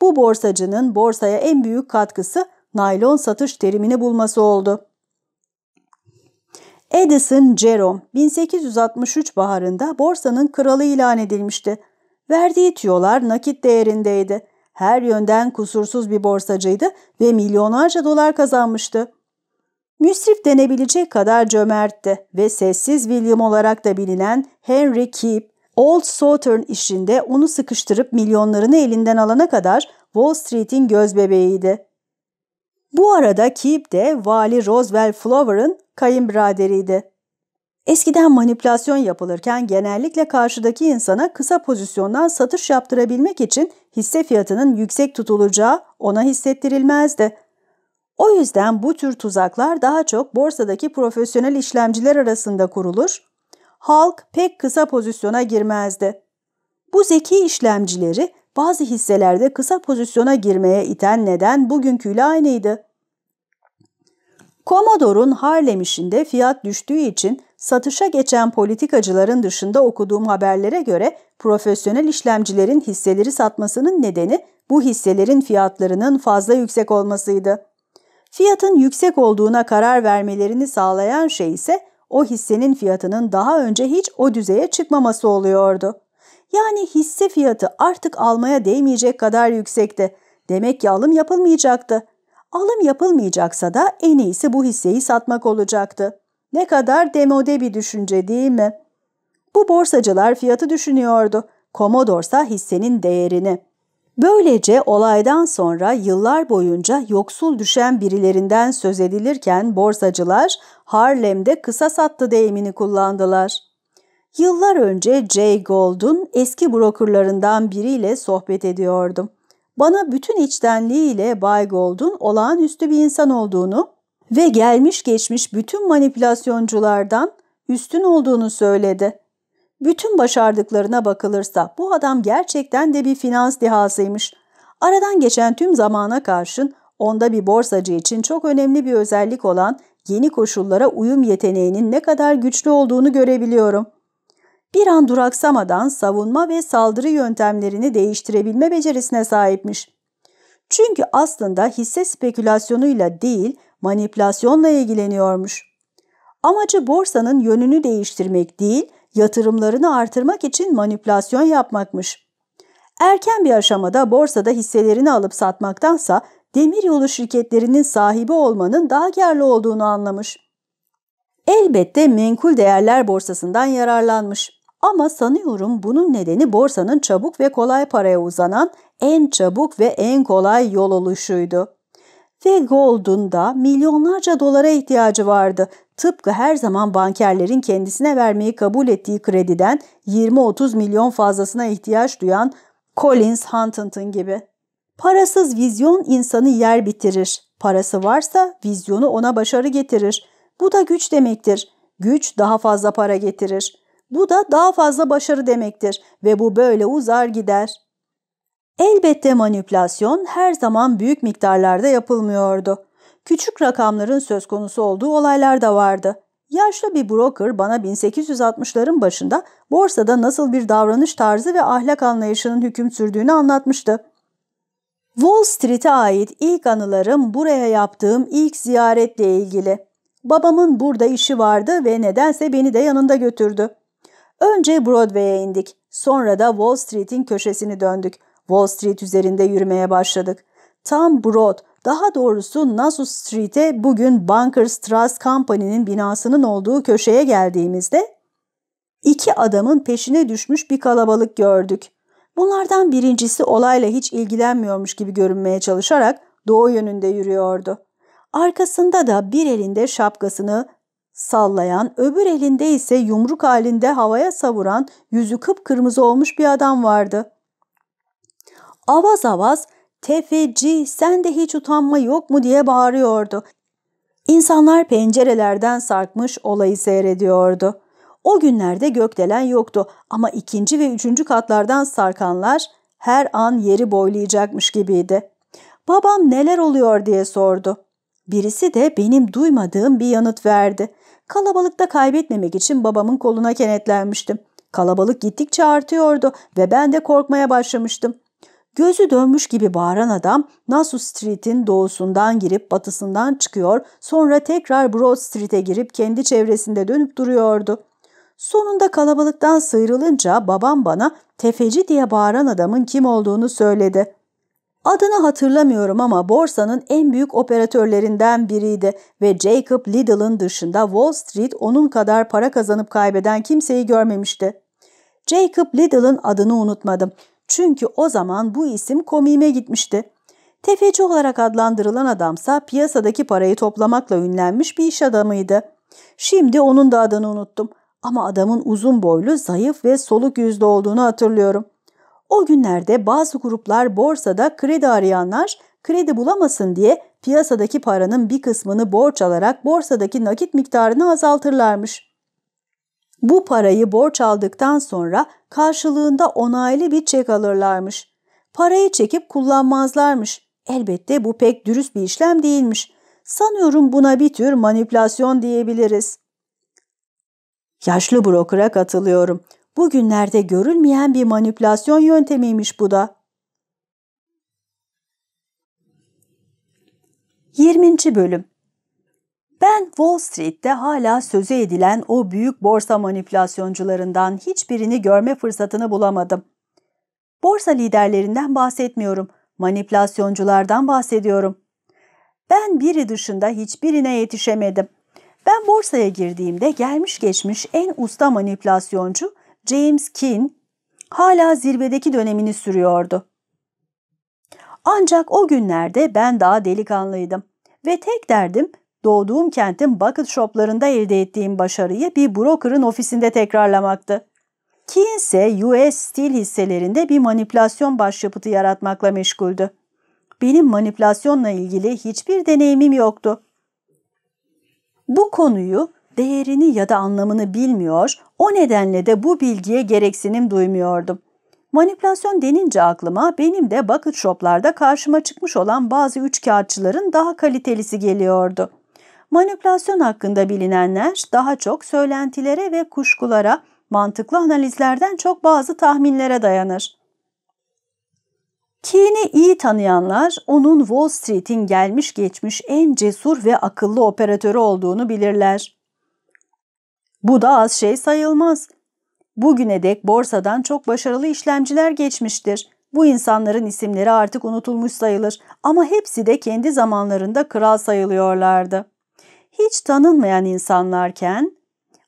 Bu borsacının borsaya en büyük katkısı naylon satış terimini bulması oldu. Edison Jerome 1863 baharında borsanın kralı ilan edilmişti. Verdiği tüyolar nakit değerindeydi. Her yönden kusursuz bir borsacıydı ve milyonlarca dolar kazanmıştı. Müsrif denebilecek kadar cömertti ve sessiz William olarak da bilinen Henry Keep, Old Southern işinde onu sıkıştırıp milyonlarını elinden alana kadar Wall Street'in gözbebeğiydi. Bu arada Keep de Vali Roosevelt Flower'ın kayınbiraderiydi. Eskiden manipülasyon yapılırken genellikle karşıdaki insana kısa pozisyondan satış yaptırabilmek için hisse fiyatının yüksek tutulacağı ona hissettirilmezdi. O yüzden bu tür tuzaklar daha çok borsadaki profesyonel işlemciler arasında kurulur, halk pek kısa pozisyona girmezdi. Bu zeki işlemcileri bazı hisselerde kısa pozisyona girmeye iten neden bugünküyle aynıydı. Commodore'un Harlem işinde fiyat düştüğü için satışa geçen politikacıların dışında okuduğum haberlere göre profesyonel işlemcilerin hisseleri satmasının nedeni bu hisselerin fiyatlarının fazla yüksek olmasıydı. Fiyatın yüksek olduğuna karar vermelerini sağlayan şey ise o hissenin fiyatının daha önce hiç o düzeye çıkmaması oluyordu. Yani hisse fiyatı artık almaya değmeyecek kadar yüksekti. Demek ki alım yapılmayacaktı. Alım yapılmayacaksa da en iyisi bu hisseyi satmak olacaktı. Ne kadar demode bir düşünce değil mi? Bu borsacılar fiyatı düşünüyordu. Commodore hissenin değerini. Böylece olaydan sonra yıllar boyunca yoksul düşen birilerinden söz edilirken borsacılar Harlem'de kısa sattı deyimini kullandılar. Yıllar önce Jay Gold'un eski brokerlarından biriyle sohbet ediyordum. Bana bütün içtenliğiyle Bay Gold'un olağanüstü bir insan olduğunu ve gelmiş geçmiş bütün manipülasyonculardan üstün olduğunu söyledi. Bütün başardıklarına bakılırsa bu adam gerçekten de bir finans dihasıymış. Aradan geçen tüm zamana karşın onda bir borsacı için çok önemli bir özellik olan yeni koşullara uyum yeteneğinin ne kadar güçlü olduğunu görebiliyorum. Bir an duraksamadan savunma ve saldırı yöntemlerini değiştirebilme becerisine sahipmiş. Çünkü aslında hisse spekülasyonuyla değil, manipülasyonla ilgileniyormuş. Amacı borsanın yönünü değiştirmek değil, yatırımlarını artırmak için manipülasyon yapmakmış. Erken bir aşamada borsada hisselerini alıp satmaktansa demiryolu şirketlerinin sahibi olmanın daha karlı olduğunu anlamış. Elbette menkul değerler borsasından yararlanmış. Ama sanıyorum bunun nedeni borsanın çabuk ve kolay paraya uzanan en çabuk ve en kolay yol oluşuydu. Ve Gold'un da milyonlarca dolara ihtiyacı vardı. Tıpkı her zaman bankerlerin kendisine vermeyi kabul ettiği krediden 20-30 milyon fazlasına ihtiyaç duyan Collins Huntington gibi. Parasız vizyon insanı yer bitirir. Parası varsa vizyonu ona başarı getirir. Bu da güç demektir. Güç daha fazla para getirir. Bu da daha fazla başarı demektir ve bu böyle uzar gider. Elbette manipülasyon her zaman büyük miktarlarda yapılmıyordu. Küçük rakamların söz konusu olduğu olaylar da vardı. Yaşlı bir broker bana 1860'ların başında borsada nasıl bir davranış tarzı ve ahlak anlayışının hüküm sürdüğünü anlatmıştı. Wall Street'e ait ilk anılarım buraya yaptığım ilk ziyaretle ilgili. Babamın burada işi vardı ve nedense beni de yanında götürdü. Önce Broadway'e indik. Sonra da Wall Street'in köşesini döndük. Wall Street üzerinde yürümeye başladık. Tam Broad, daha doğrusu Nassau Street'e bugün Bankers Trust Company'nin binasının olduğu köşeye geldiğimizde iki adamın peşine düşmüş bir kalabalık gördük. Bunlardan birincisi olayla hiç ilgilenmiyormuş gibi görünmeye çalışarak doğu yönünde yürüyordu. Arkasında da bir elinde şapkasını sallayan, öbür elinde ise yumruk halinde havaya savuran, yüzü kıpkırmızı olmuş bir adam vardı. Avaz avaz, tefeci sende hiç utanma yok mu diye bağırıyordu. İnsanlar pencerelerden sarkmış olayı seyrediyordu. O günlerde gökdelen yoktu ama ikinci ve üçüncü katlardan sarkanlar her an yeri boylayacakmış gibiydi. Babam neler oluyor diye sordu. Birisi de benim duymadığım bir yanıt verdi. Kalabalıkta kaybetmemek için babamın koluna kenetlenmiştim. Kalabalık gittikçe artıyordu ve ben de korkmaya başlamıştım. Gözü dönmüş gibi bağıran adam Nassau Street'in doğusundan girip batısından çıkıyor, sonra tekrar Broad Street'e girip kendi çevresinde dönüp duruyordu. Sonunda kalabalıktan sıyrılınca babam bana tefeci diye bağıran adamın kim olduğunu söyledi. Adını hatırlamıyorum ama borsanın en büyük operatörlerinden biriydi ve Jacob Liddell'ın dışında Wall Street onun kadar para kazanıp kaybeden kimseyi görmemişti. Jacob Liddell'ın adını unutmadım. Çünkü o zaman bu isim komiğime gitmişti. Tefeci olarak adlandırılan adamsa piyasadaki parayı toplamakla ünlenmiş bir iş adamıydı. Şimdi onun da adını unuttum ama adamın uzun boylu, zayıf ve soluk yüzlü olduğunu hatırlıyorum. O günlerde bazı gruplar borsada kredi arayanlar kredi bulamasın diye piyasadaki paranın bir kısmını borç alarak borsadaki nakit miktarını azaltırlarmış. Bu parayı borç aldıktan sonra karşılığında onaylı bir çek alırlarmış. Parayı çekip kullanmazlarmış. Elbette bu pek dürüst bir işlem değilmiş. Sanıyorum buna bir tür manipülasyon diyebiliriz. Yaşlı broker'a katılıyorum. Bugünlerde görülmeyen bir manipülasyon yöntemiymiş bu da. 20. Bölüm Ben Wall Street'te hala sözü edilen o büyük borsa manipülasyoncularından hiçbirini görme fırsatını bulamadım. Borsa liderlerinden bahsetmiyorum, manipülasyonculardan bahsediyorum. Ben biri dışında hiçbirine yetişemedim. Ben borsaya girdiğimde gelmiş geçmiş en usta manipülasyoncu James Keane hala zirvedeki dönemini sürüyordu. Ancak o günlerde ben daha delikanlıydım ve tek derdim doğduğum kentin bucket shoplarında elde ettiğim başarıyı bir broker'ın ofisinde tekrarlamaktı. Keane ise US Steel hisselerinde bir manipülasyon başyapıtı yaratmakla meşguldü. Benim manipülasyonla ilgili hiçbir deneyimim yoktu. Bu konuyu, değerini ya da anlamını bilmiyor, o nedenle de bu bilgiye gereksinim duymuyordum. Manipülasyon denince aklıma benim de bucket shoplarda karşıma çıkmış olan bazı üç kağıtçıların daha kalitelisi geliyordu. Manipülasyon hakkında bilinenler daha çok söylentilere ve kuşkulara, mantıklı analizlerden çok bazı tahminlere dayanır. Keen'i iyi tanıyanlar onun Wall Street'in gelmiş geçmiş en cesur ve akıllı operatörü olduğunu bilirler. Bu da az şey sayılmaz. Bugüne dek borsadan çok başarılı işlemciler geçmiştir. Bu insanların isimleri artık unutulmuş sayılır ama hepsi de kendi zamanlarında kral sayılıyorlardı. Hiç tanınmayan insanlarken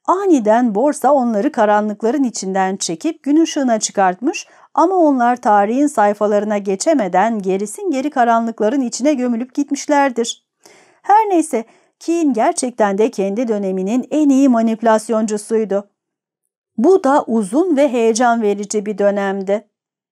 aniden borsa onları karanlıkların içinden çekip gün ışığına çıkartmış ama onlar tarihin sayfalarına geçemeden gerisin geri karanlıkların içine gömülüp gitmişlerdir. Her neyse Keane gerçekten de kendi döneminin en iyi manipülasyoncusuydu. Bu da uzun ve heyecan verici bir dönemdi.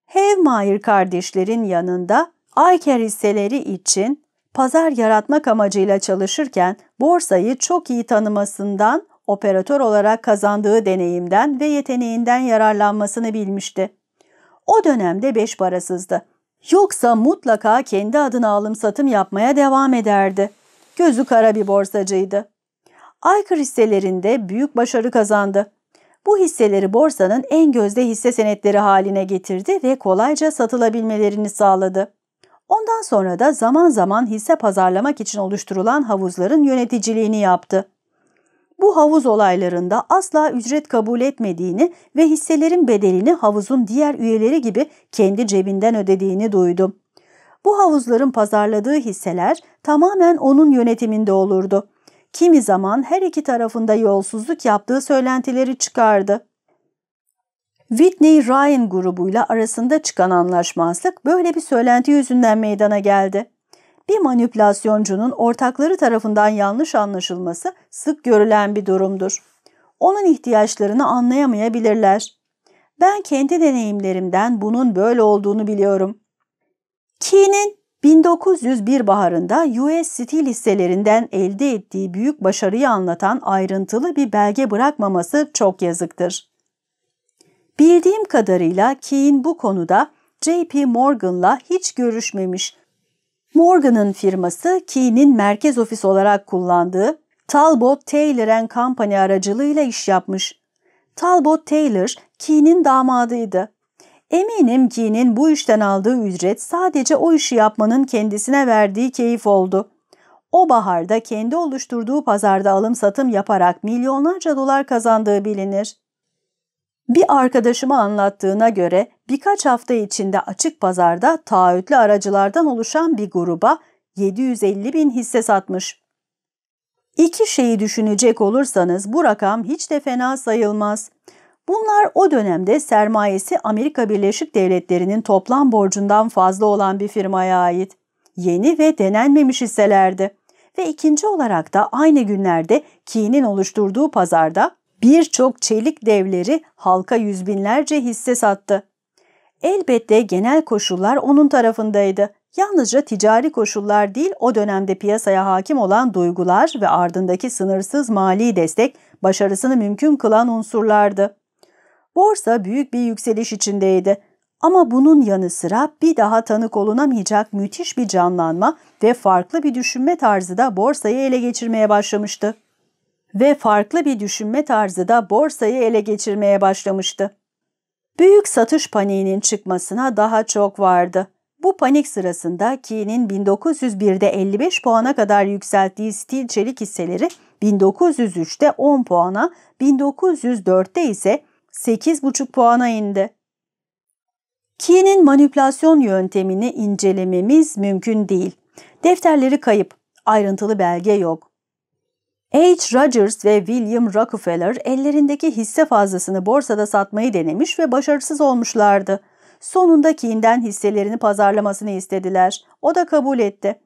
Hevmayer kardeşlerin yanında Ayker hisseleri için pazar yaratmak amacıyla çalışırken borsayı çok iyi tanımasından, operatör olarak kazandığı deneyimden ve yeteneğinden yararlanmasını bilmişti. O dönemde beş parasızdı. Yoksa mutlaka kendi adına alım satım yapmaya devam ederdi. Gözü kara bir borsacıydı. Aykır hisselerinde büyük başarı kazandı. Bu hisseleri borsanın en gözde hisse senetleri haline getirdi ve kolayca satılabilmelerini sağladı. Ondan sonra da zaman zaman hisse pazarlamak için oluşturulan havuzların yöneticiliğini yaptı. Bu havuz olaylarında asla ücret kabul etmediğini ve hisselerin bedelini havuzun diğer üyeleri gibi kendi cebinden ödediğini duydum. Bu havuzların pazarladığı hisseler tamamen onun yönetiminde olurdu kimi zaman her iki tarafında yolsuzluk yaptığı söylentileri çıkardı. Whitney Ryan grubuyla arasında çıkan anlaşmazlık böyle bir söylenti yüzünden meydana geldi. Bir manipülasyoncunun ortakları tarafından yanlış anlaşılması sık görülen bir durumdur. Onun ihtiyaçlarını anlayamayabilirler. Ben kendi deneyimlerimden bunun böyle olduğunu biliyorum. Key'nin 1901 baharında US Steel hisselerinden elde ettiği büyük başarıyı anlatan ayrıntılı bir belge bırakmaması çok yazıktır. Bildiğim kadarıyla Keane bu konuda JP Morgan'la hiç görüşmemiş. Morgan'ın firması Keane'in merkez ofis olarak kullandığı Talbot Taylor Company aracılığıyla iş yapmış. Talbot Taylor, Keane'in damadıydı. Eminim Ki'nin bu işten aldığı ücret sadece o işi yapmanın kendisine verdiği keyif oldu. O baharda kendi oluşturduğu pazarda alım satım yaparak milyonlarca dolar kazandığı bilinir. Bir arkadaşıma anlattığına göre birkaç hafta içinde açık pazarda taahhütlü aracılardan oluşan bir gruba 750 bin hisse satmış. İki şeyi düşünecek olursanız bu rakam hiç de fena sayılmaz. Bunlar o dönemde sermayesi Amerika Birleşik Devletleri'nin toplam borcundan fazla olan bir firmaya ait. Yeni ve denenmemiş hisselerdi. Ve ikinci olarak da aynı günlerde Key'nin oluşturduğu pazarda birçok çelik devleri halka yüz binlerce hisse sattı. Elbette genel koşullar onun tarafındaydı. Yalnızca ticari koşullar değil o dönemde piyasaya hakim olan duygular ve ardındaki sınırsız mali destek başarısını mümkün kılan unsurlardı. Borsa büyük bir yükseliş içindeydi. Ama bunun yanı sıra bir daha tanık olunamayacak müthiş bir canlanma ve farklı bir düşünme tarzı da borsayı ele geçirmeye başlamıştı. Ve farklı bir düşünme tarzı da borsayı ele geçirmeye başlamıştı. Büyük satış paniğinin çıkmasına daha çok vardı. Bu panik sırasında Key'nin 1901'de 55 puana kadar yükselttiği stil çelik hisseleri 1903'te 10 puana, 1904'te ise 8,5 puana indi. Key'nin manipülasyon yöntemini incelememiz mümkün değil. Defterleri kayıp, ayrıntılı belge yok. H. Rogers ve William Rockefeller ellerindeki hisse fazlasını borsada satmayı denemiş ve başarısız olmuşlardı. Sonunda Key'den hisselerini pazarlamasını istediler. O da kabul etti.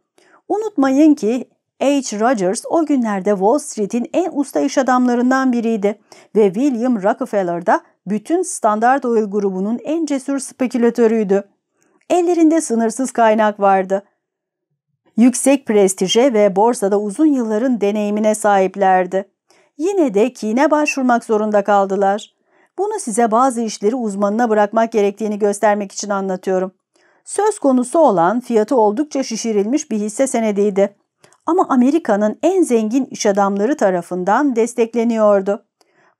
Unutmayın ki H. Rogers o günlerde Wall Street'in en usta iş adamlarından biriydi ve William Rockefeller da bütün Standard Oil grubunun en cesur spekülatörüydü. Ellerinde sınırsız kaynak vardı. Yüksek prestije ve borsada uzun yılların deneyimine sahiplerdi. Yine de kine başvurmak zorunda kaldılar. Bunu size bazı işleri uzmanına bırakmak gerektiğini göstermek için anlatıyorum. Söz konusu olan fiyatı oldukça şişirilmiş bir hisse senediydi. Ama Amerika'nın en zengin iş adamları tarafından destekleniyordu.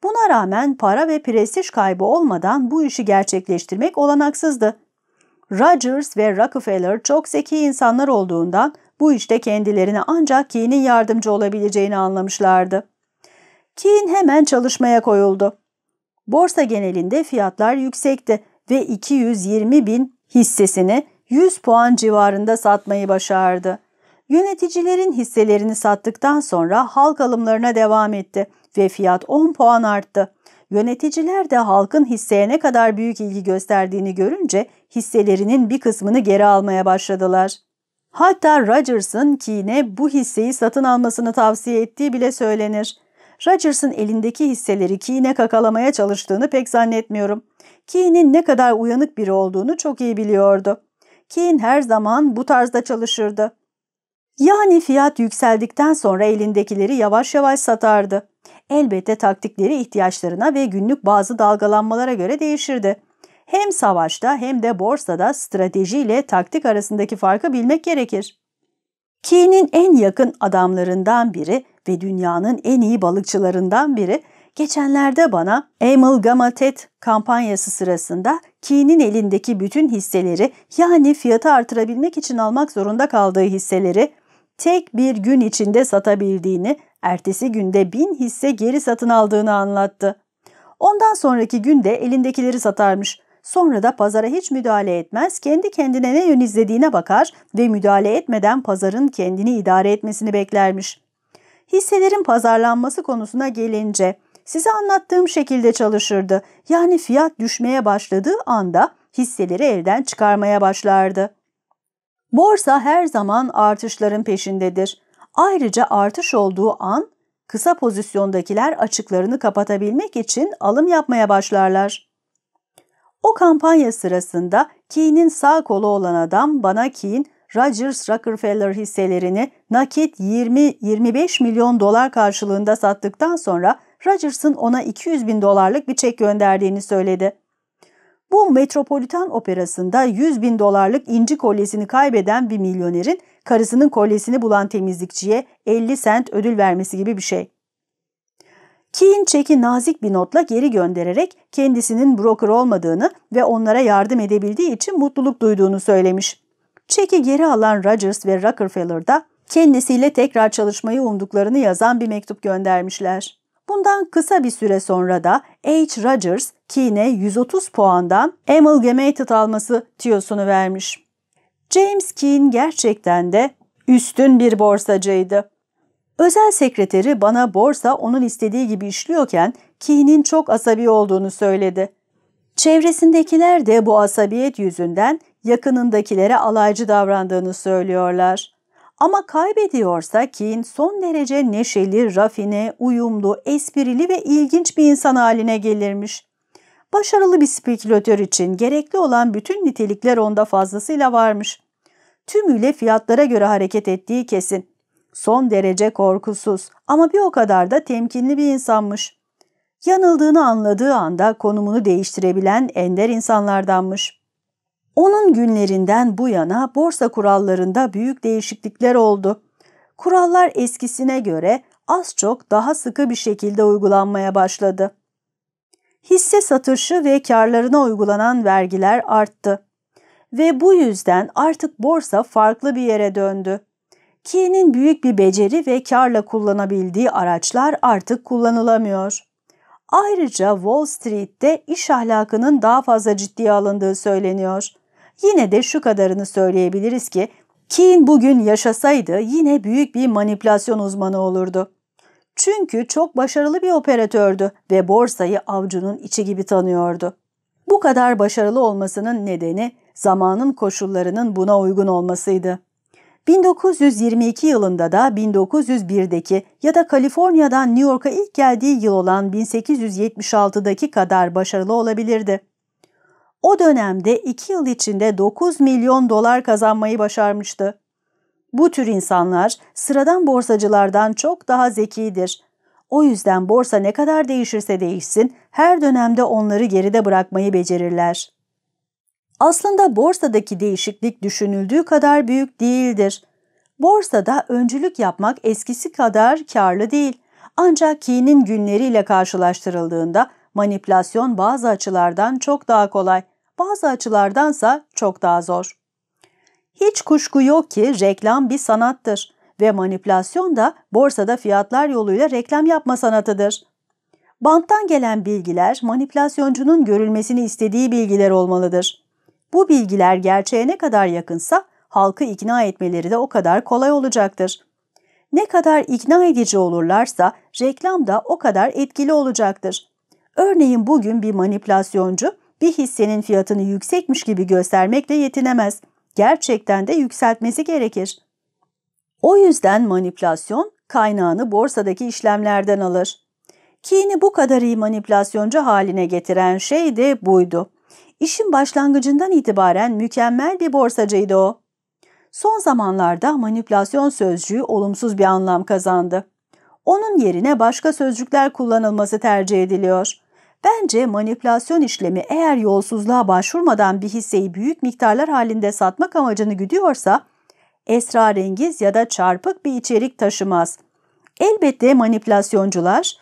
Buna rağmen para ve prestij kaybı olmadan bu işi gerçekleştirmek olanaksızdı. Rogers ve Rockefeller çok zeki insanlar olduğundan bu işte kendilerine ancak Key'nin yardımcı olabileceğini anlamışlardı. Keyn hemen çalışmaya koyuldu. Borsa genelinde fiyatlar yüksekti ve 220 bin hissesini 100 puan civarında satmayı başardı. Yöneticilerin hisselerini sattıktan sonra halk alımlarına devam etti ve fiyat 10 puan arttı. Yöneticiler de halkın hisseye ne kadar büyük ilgi gösterdiğini görünce hisselerinin bir kısmını geri almaya başladılar. Hatta Rogers'ın Key'ne bu hisseyi satın almasını tavsiye ettiği bile söylenir. Rogers'ın elindeki hisseleri Key'ne kakalamaya çalıştığını pek zannetmiyorum. Key'nin ne kadar uyanık biri olduğunu çok iyi biliyordu. Keyn her zaman bu tarzda çalışırdı. Yani fiyat yükseldikten sonra elindekileri yavaş yavaş satardı. Elbette taktikleri ihtiyaçlarına ve günlük bazı dalgalanmalara göre değişirdi. Hem savaşta hem de borsada strateji ile taktik arasındaki farkı bilmek gerekir. Key'nin en yakın adamlarından biri ve dünyanın en iyi balıkçılarından biri geçenlerde bana Amalgamated kampanyası sırasında Key'nin elindeki bütün hisseleri yani fiyatı artırabilmek için almak zorunda kaldığı hisseleri tek bir gün içinde satabildiğini, ertesi günde bin hisse geri satın aldığını anlattı. Ondan sonraki günde elindekileri satarmış. Sonra da pazara hiç müdahale etmez, kendi kendine ne yön izlediğine bakar ve müdahale etmeden pazarın kendini idare etmesini beklermiş. Hisselerin pazarlanması konusuna gelince size anlattığım şekilde çalışırdı. Yani fiyat düşmeye başladığı anda hisseleri elden çıkarmaya başlardı. Borsa her zaman artışların peşindedir. Ayrıca artış olduğu an kısa pozisyondakiler açıklarını kapatabilmek için alım yapmaya başlarlar. O kampanya sırasında Key'nin sağ kolu olan adam bana Key'in Rogers Rockefeller hisselerini nakit 20-25 milyon dolar karşılığında sattıktan sonra Rogers'ın ona 200 bin dolarlık bir çek gönderdiğini söyledi. Bu Metropolitan Operası'nda 100 bin dolarlık inci kolyesini kaybeden bir milyonerin karısının kolyesini bulan temizlikçiye 50 sent ödül vermesi gibi bir şey. Keane çeki nazik bir notla geri göndererek kendisinin broker olmadığını ve onlara yardım edebildiği için mutluluk duyduğunu söylemiş. Çeki geri alan Rogers ve Rockefeller da kendisiyle tekrar çalışmayı umduklarını yazan bir mektup göndermişler. Bundan kısa bir süre sonra da H. Rogers, Keane'e 130 puandan Amalgamated alması tiyosunu vermiş. James Keane gerçekten de üstün bir borsacıydı. Özel sekreteri bana borsa onun istediği gibi işliyorken Keane'in çok asabi olduğunu söyledi. Çevresindekiler de bu asabiyet yüzünden yakınındakilere alaycı davrandığını söylüyorlar. Ama kaybediyorsa Keane son derece neşeli, rafine, uyumlu, esprili ve ilginç bir insan haline gelirmiş. Başarılı bir spekülatör için gerekli olan bütün nitelikler onda fazlasıyla varmış. Tümüyle fiyatlara göre hareket ettiği kesin. Son derece korkusuz ama bir o kadar da temkinli bir insanmış. Yanıldığını anladığı anda konumunu değiştirebilen ender insanlardanmış. Onun günlerinden bu yana borsa kurallarında büyük değişiklikler oldu. Kurallar eskisine göre az çok daha sıkı bir şekilde uygulanmaya başladı. Hisse satışı ve karlarına uygulanan vergiler arttı. Ve bu yüzden artık borsa farklı bir yere döndü. Key'nin büyük bir beceri ve karla kullanabildiği araçlar artık kullanılamıyor. Ayrıca Wall Street'te iş ahlakının daha fazla ciddiye alındığı söyleniyor. Yine de şu kadarını söyleyebiliriz ki Keane bugün yaşasaydı yine büyük bir manipülasyon uzmanı olurdu. Çünkü çok başarılı bir operatördü ve borsayı avcunun içi gibi tanıyordu. Bu kadar başarılı olmasının nedeni zamanın koşullarının buna uygun olmasıydı. 1922 yılında da 1901'deki ya da Kaliforniya'dan New York'a ilk geldiği yıl olan 1876'daki kadar başarılı olabilirdi. O dönemde 2 yıl içinde 9 milyon dolar kazanmayı başarmıştı. Bu tür insanlar sıradan borsacılardan çok daha zekidir. O yüzden borsa ne kadar değişirse değişsin her dönemde onları geride bırakmayı becerirler. Aslında borsadaki değişiklik düşünüldüğü kadar büyük değildir. Borsada öncülük yapmak eskisi kadar karlı değil. Ancak Key'nin günleriyle karşılaştırıldığında manipülasyon bazı açılardan çok daha kolay, bazı açılardansa çok daha zor. Hiç kuşku yok ki reklam bir sanattır ve manipülasyon da borsada fiyatlar yoluyla reklam yapma sanatıdır. Banttan gelen bilgiler manipülasyoncunun görülmesini istediği bilgiler olmalıdır. Bu bilgiler gerçeğe ne kadar yakınsa halkı ikna etmeleri de o kadar kolay olacaktır. Ne kadar ikna edici olurlarsa reklam da o kadar etkili olacaktır. Örneğin bugün bir manipülasyoncu bir hissenin fiyatını yüksekmiş gibi göstermekle yetinemez. Gerçekten de yükseltmesi gerekir. O yüzden manipülasyon kaynağını borsadaki işlemlerden alır. Keynes'i bu kadar iyi manipülasyoncu haline getiren şey de buydu. İşin başlangıcından itibaren mükemmel bir borsacıydı o. Son zamanlarda manipülasyon sözcüğü olumsuz bir anlam kazandı. Onun yerine başka sözcükler kullanılması tercih ediliyor. Bence manipülasyon işlemi eğer yolsuzluğa başvurmadan bir hisseyi büyük miktarlar halinde satmak amacını güdüyorsa, esrarengiz ya da çarpık bir içerik taşımaz. Elbette manipülasyoncular,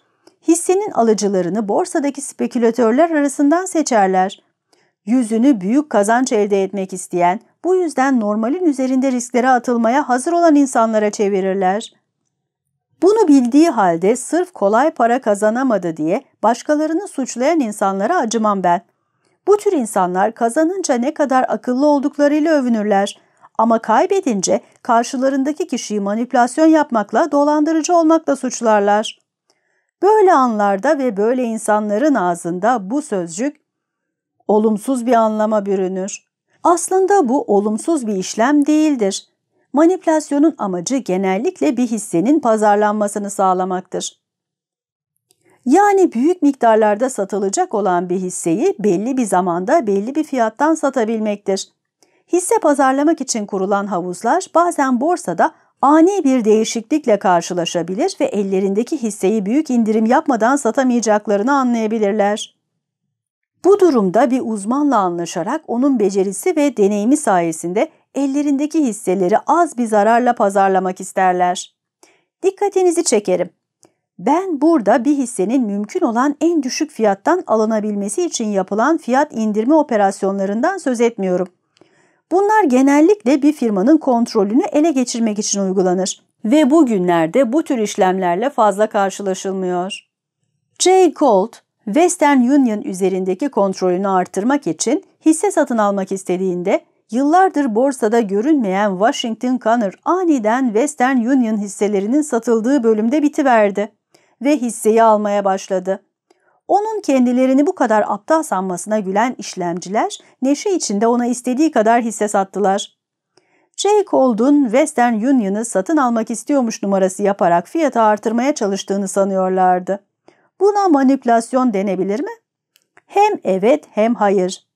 hissenin alıcılarını borsadaki spekülatörler arasından seçerler. Yüzünü büyük kazanç elde etmek isteyen, bu yüzden normalin üzerinde risklere atılmaya hazır olan insanlara çevirirler. Bunu bildiği halde sırf kolay para kazanamadı diye başkalarını suçlayan insanlara acımam ben. Bu tür insanlar kazanınca ne kadar akıllı olduklarıyla övünürler. Ama kaybedince karşılarındaki kişiyi manipülasyon yapmakla, dolandırıcı olmakla suçlarlar. Böyle anlarda ve böyle insanların ağzında bu sözcük olumsuz bir anlama bürünür. Aslında bu olumsuz bir işlem değildir. Manipülasyonun amacı genellikle bir hissenin pazarlanmasını sağlamaktır. Yani büyük miktarlarda satılacak olan bir hisseyi belli bir zamanda belli bir fiyattan satabilmektir. Hisse pazarlamak için kurulan havuzlar bazen borsada ani bir değişiklikle karşılaşabilir ve ellerindeki hisseyi büyük indirim yapmadan satamayacaklarını anlayabilirler. Bu durumda bir uzmanla anlaşarak onun becerisi ve deneyimi sayesinde ellerindeki hisseleri az bir zararla pazarlamak isterler. Dikkatinizi çekerim. Ben burada bir hissenin mümkün olan en düşük fiyattan alınabilmesi için yapılan fiyat indirme operasyonlarından söz etmiyorum. Bunlar genellikle bir firmanın kontrolünü ele geçirmek için uygulanır ve bugünlerde bu tür işlemlerle fazla karşılaşılmıyor. J. Gold, Western Union üzerindeki kontrolünü artırmak için hisse satın almak istediğinde yıllardır borsada görünmeyen Washington Connor aniden Western Union hisselerinin satıldığı bölümde bitiverdi ve hisseyi almaya başladı. Onun kendilerini bu kadar aptal sanmasına gülen işlemciler neşe içinde ona istediği kadar hisse sattılar. Jay Gold'un Western Union'ı satın almak istiyormuş numarası yaparak fiyatı artırmaya çalıştığını sanıyorlardı. Buna manipülasyon denebilir mi? Hem evet hem hayır.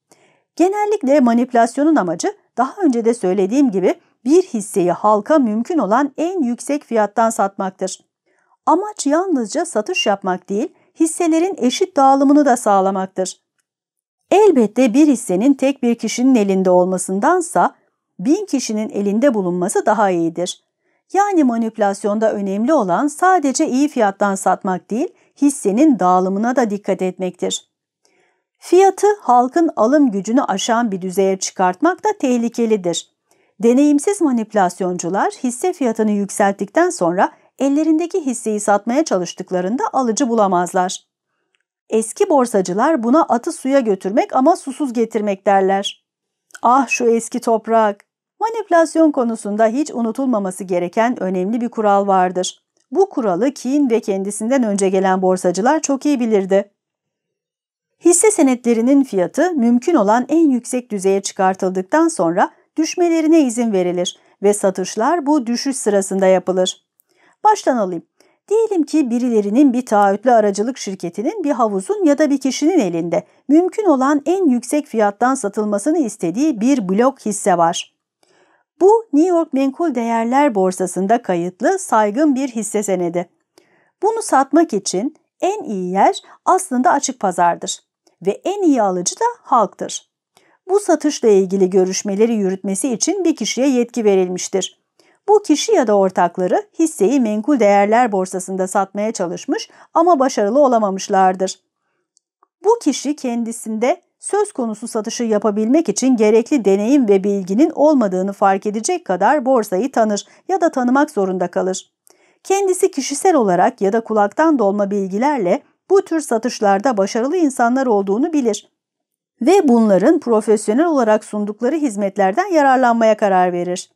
Genellikle manipülasyonun amacı daha önce de söylediğim gibi bir hisseyi halka mümkün olan en yüksek fiyattan satmaktır. Amaç yalnızca satış yapmak değil, hisselerin eşit dağılımını da sağlamaktır. Elbette bir hissenin tek bir kişinin elinde olmasındansa bin kişinin elinde bulunması daha iyidir. Yani manipülasyonda önemli olan sadece iyi fiyattan satmak değil, hissenin dağılımına da dikkat etmektir. Fiyatı halkın alım gücünü aşan bir düzeye çıkartmak da tehlikelidir. Deneyimsiz manipülasyoncular hisse fiyatını yükselttikten sonra ellerindeki hisseyi satmaya çalıştıklarında alıcı bulamazlar. Eski borsacılar buna atı suya götürmek ama susuz getirmek derler. Ah şu eski toprak! Manipülasyon konusunda hiç unutulmaması gereken önemli bir kural vardır. Bu kuralı Keane ve kendisinden önce gelen borsacılar çok iyi bilirdi. Hisse senetlerinin fiyatı mümkün olan en yüksek düzeye çıkartıldıktan sonra düşmelerine izin verilir ve satışlar bu düşüş sırasında yapılır. Baştan alayım. Diyelim ki birilerinin bir taahhütlü aracılık şirketinin bir havuzun ya da bir kişinin elinde mümkün olan en yüksek fiyattan satılmasını istediği bir blok hisse var. Bu New York Menkul Değerler Borsası'nda kayıtlı saygın bir hisse senedi. Bunu satmak için en iyi yer aslında açık pazardır ve en iyi alıcı da halktır. Bu satışla ilgili görüşmeleri yürütmesi için bir kişiye yetki verilmiştir. Bu kişi ya da ortakları hisseyi menkul değerler borsasında satmaya çalışmış ama başarılı olamamışlardır. Bu kişi kendisinde söz konusu satışı yapabilmek için gerekli deneyim ve bilginin olmadığını fark edecek kadar borsayı tanır ya da tanımak zorunda kalır. Kendisi kişisel olarak ya da kulaktan dolma bilgilerle bu tür satışlarda başarılı insanlar olduğunu bilir ve bunların profesyonel olarak sundukları hizmetlerden yararlanmaya karar verir.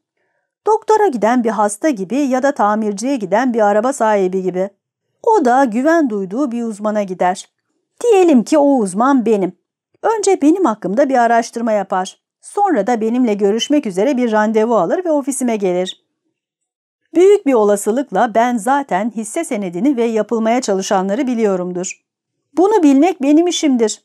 Doktora giden bir hasta gibi ya da tamirciye giden bir araba sahibi gibi. O da güven duyduğu bir uzmana gider. Diyelim ki o uzman benim. Önce benim hakkımda bir araştırma yapar. Sonra da benimle görüşmek üzere bir randevu alır ve ofisime gelir. Büyük bir olasılıkla ben zaten hisse senedini ve yapılmaya çalışanları biliyorumdur. Bunu bilmek benim işimdir.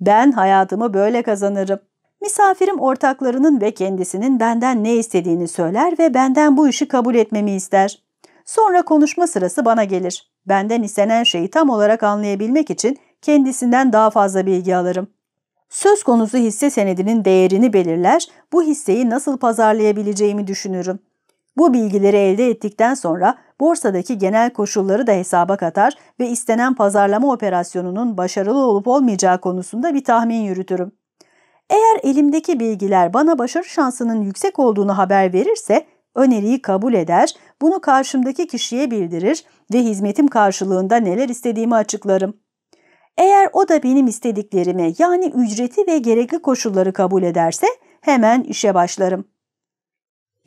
Ben hayatımı böyle kazanırım. Misafirim ortaklarının ve kendisinin benden ne istediğini söyler ve benden bu işi kabul etmemi ister. Sonra konuşma sırası bana gelir. Benden istenen şeyi tam olarak anlayabilmek için kendisinden daha fazla bilgi alırım. Söz konusu hisse senedinin değerini belirler, bu hisseyi nasıl pazarlayabileceğimi düşünürüm. Bu bilgileri elde ettikten sonra borsadaki genel koşulları da hesaba katar ve istenen pazarlama operasyonunun başarılı olup olmayacağı konusunda bir tahmin yürütürüm. Eğer elimdeki bilgiler bana başarı şansının yüksek olduğunu haber verirse öneriyi kabul eder, bunu karşımdaki kişiye bildirir ve hizmetim karşılığında neler istediğimi açıklarım. Eğer o da benim istediklerimi yani ücreti ve gerekli koşulları kabul ederse hemen işe başlarım.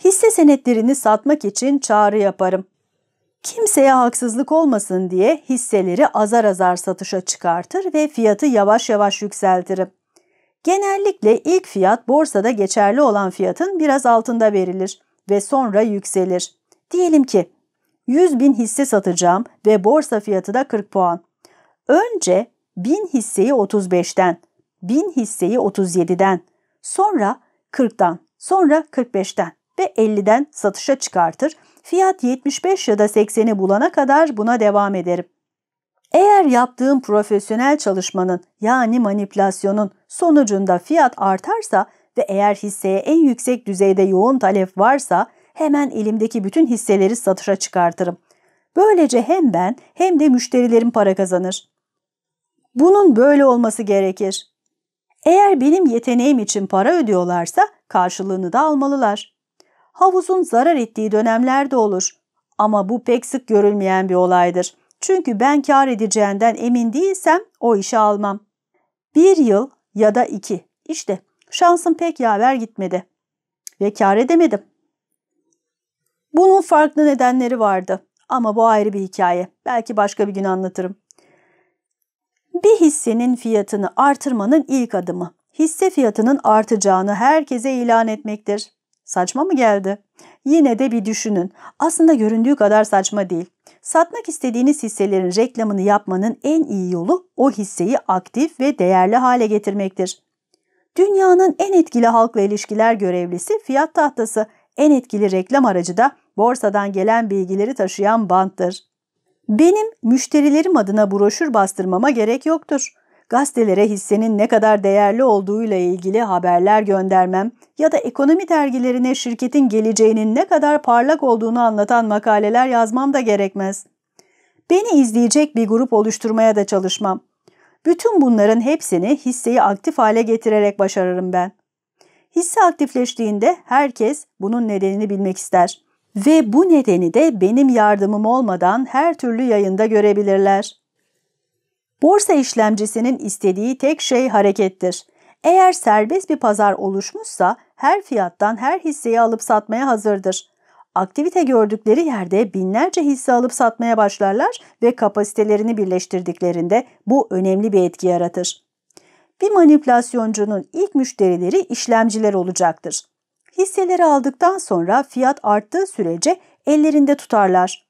Hisse senetlerini satmak için çağrı yaparım. Kimseye haksızlık olmasın diye hisseleri azar azar satışa çıkartır ve fiyatı yavaş yavaş yükseltirim. Genellikle ilk fiyat borsada geçerli olan fiyatın biraz altında verilir ve sonra yükselir. Diyelim ki 100 bin hisse satacağım ve borsa fiyatı da 40 puan. Önce 1000 hisseyi 35'ten, 1000 hisseyi 37'den, sonra 40'tan, sonra 45'ten ve 50'den satışa çıkartır. Fiyat 75 ya da 80'i bulana kadar buna devam ederim. Eğer yaptığım profesyonel çalışmanın yani manipülasyonun sonucunda fiyat artarsa ve eğer hisseye en yüksek düzeyde yoğun talep varsa hemen elimdeki bütün hisseleri satışa çıkartırım. Böylece hem ben hem de müşterilerim para kazanır. Bunun böyle olması gerekir. Eğer benim yeteneğim için para ödüyorlarsa karşılığını da almalılar. Havuzun zarar ettiği dönemler de olur. Ama bu pek sık görülmeyen bir olaydır. Çünkü ben kar edeceğinden emin değilsem o işi almam. Bir yıl ya da iki. İşte şansım pek yaver gitmedi. Ve kar edemedim. Bunun farklı nedenleri vardı. Ama bu ayrı bir hikaye. Belki başka bir gün anlatırım. Bir hissenin fiyatını artırmanın ilk adımı hisse fiyatının artacağını herkese ilan etmektir. Saçma mı geldi? Yine de bir düşünün. Aslında göründüğü kadar saçma değil. Satmak istediğiniz hisselerin reklamını yapmanın en iyi yolu o hisseyi aktif ve değerli hale getirmektir. Dünyanın en etkili halkla ilişkiler görevlisi fiyat tahtası, en etkili reklam aracı da borsadan gelen bilgileri taşıyan banttır. Benim müşterilerim adına broşür bastırmama gerek yoktur. Gazetelere hissenin ne kadar değerli olduğuyla ilgili haberler göndermem ya da ekonomi dergilerine şirketin geleceğinin ne kadar parlak olduğunu anlatan makaleler yazmam da gerekmez. Beni izleyecek bir grup oluşturmaya da çalışmam. Bütün bunların hepsini hisseyi aktif hale getirerek başarırım ben. Hisse aktifleştiğinde herkes bunun nedenini bilmek ister. Ve bu nedeni de benim yardımım olmadan her türlü yayında görebilirler. Borsa işlemcisinin istediği tek şey harekettir. Eğer serbest bir pazar oluşmuşsa her fiyattan her hisseyi alıp satmaya hazırdır. Aktivite gördükleri yerde binlerce hisse alıp satmaya başlarlar ve kapasitelerini birleştirdiklerinde bu önemli bir etki yaratır. Bir manipülasyoncunun ilk müşterileri işlemciler olacaktır. Hisseleri aldıktan sonra fiyat arttığı sürece ellerinde tutarlar.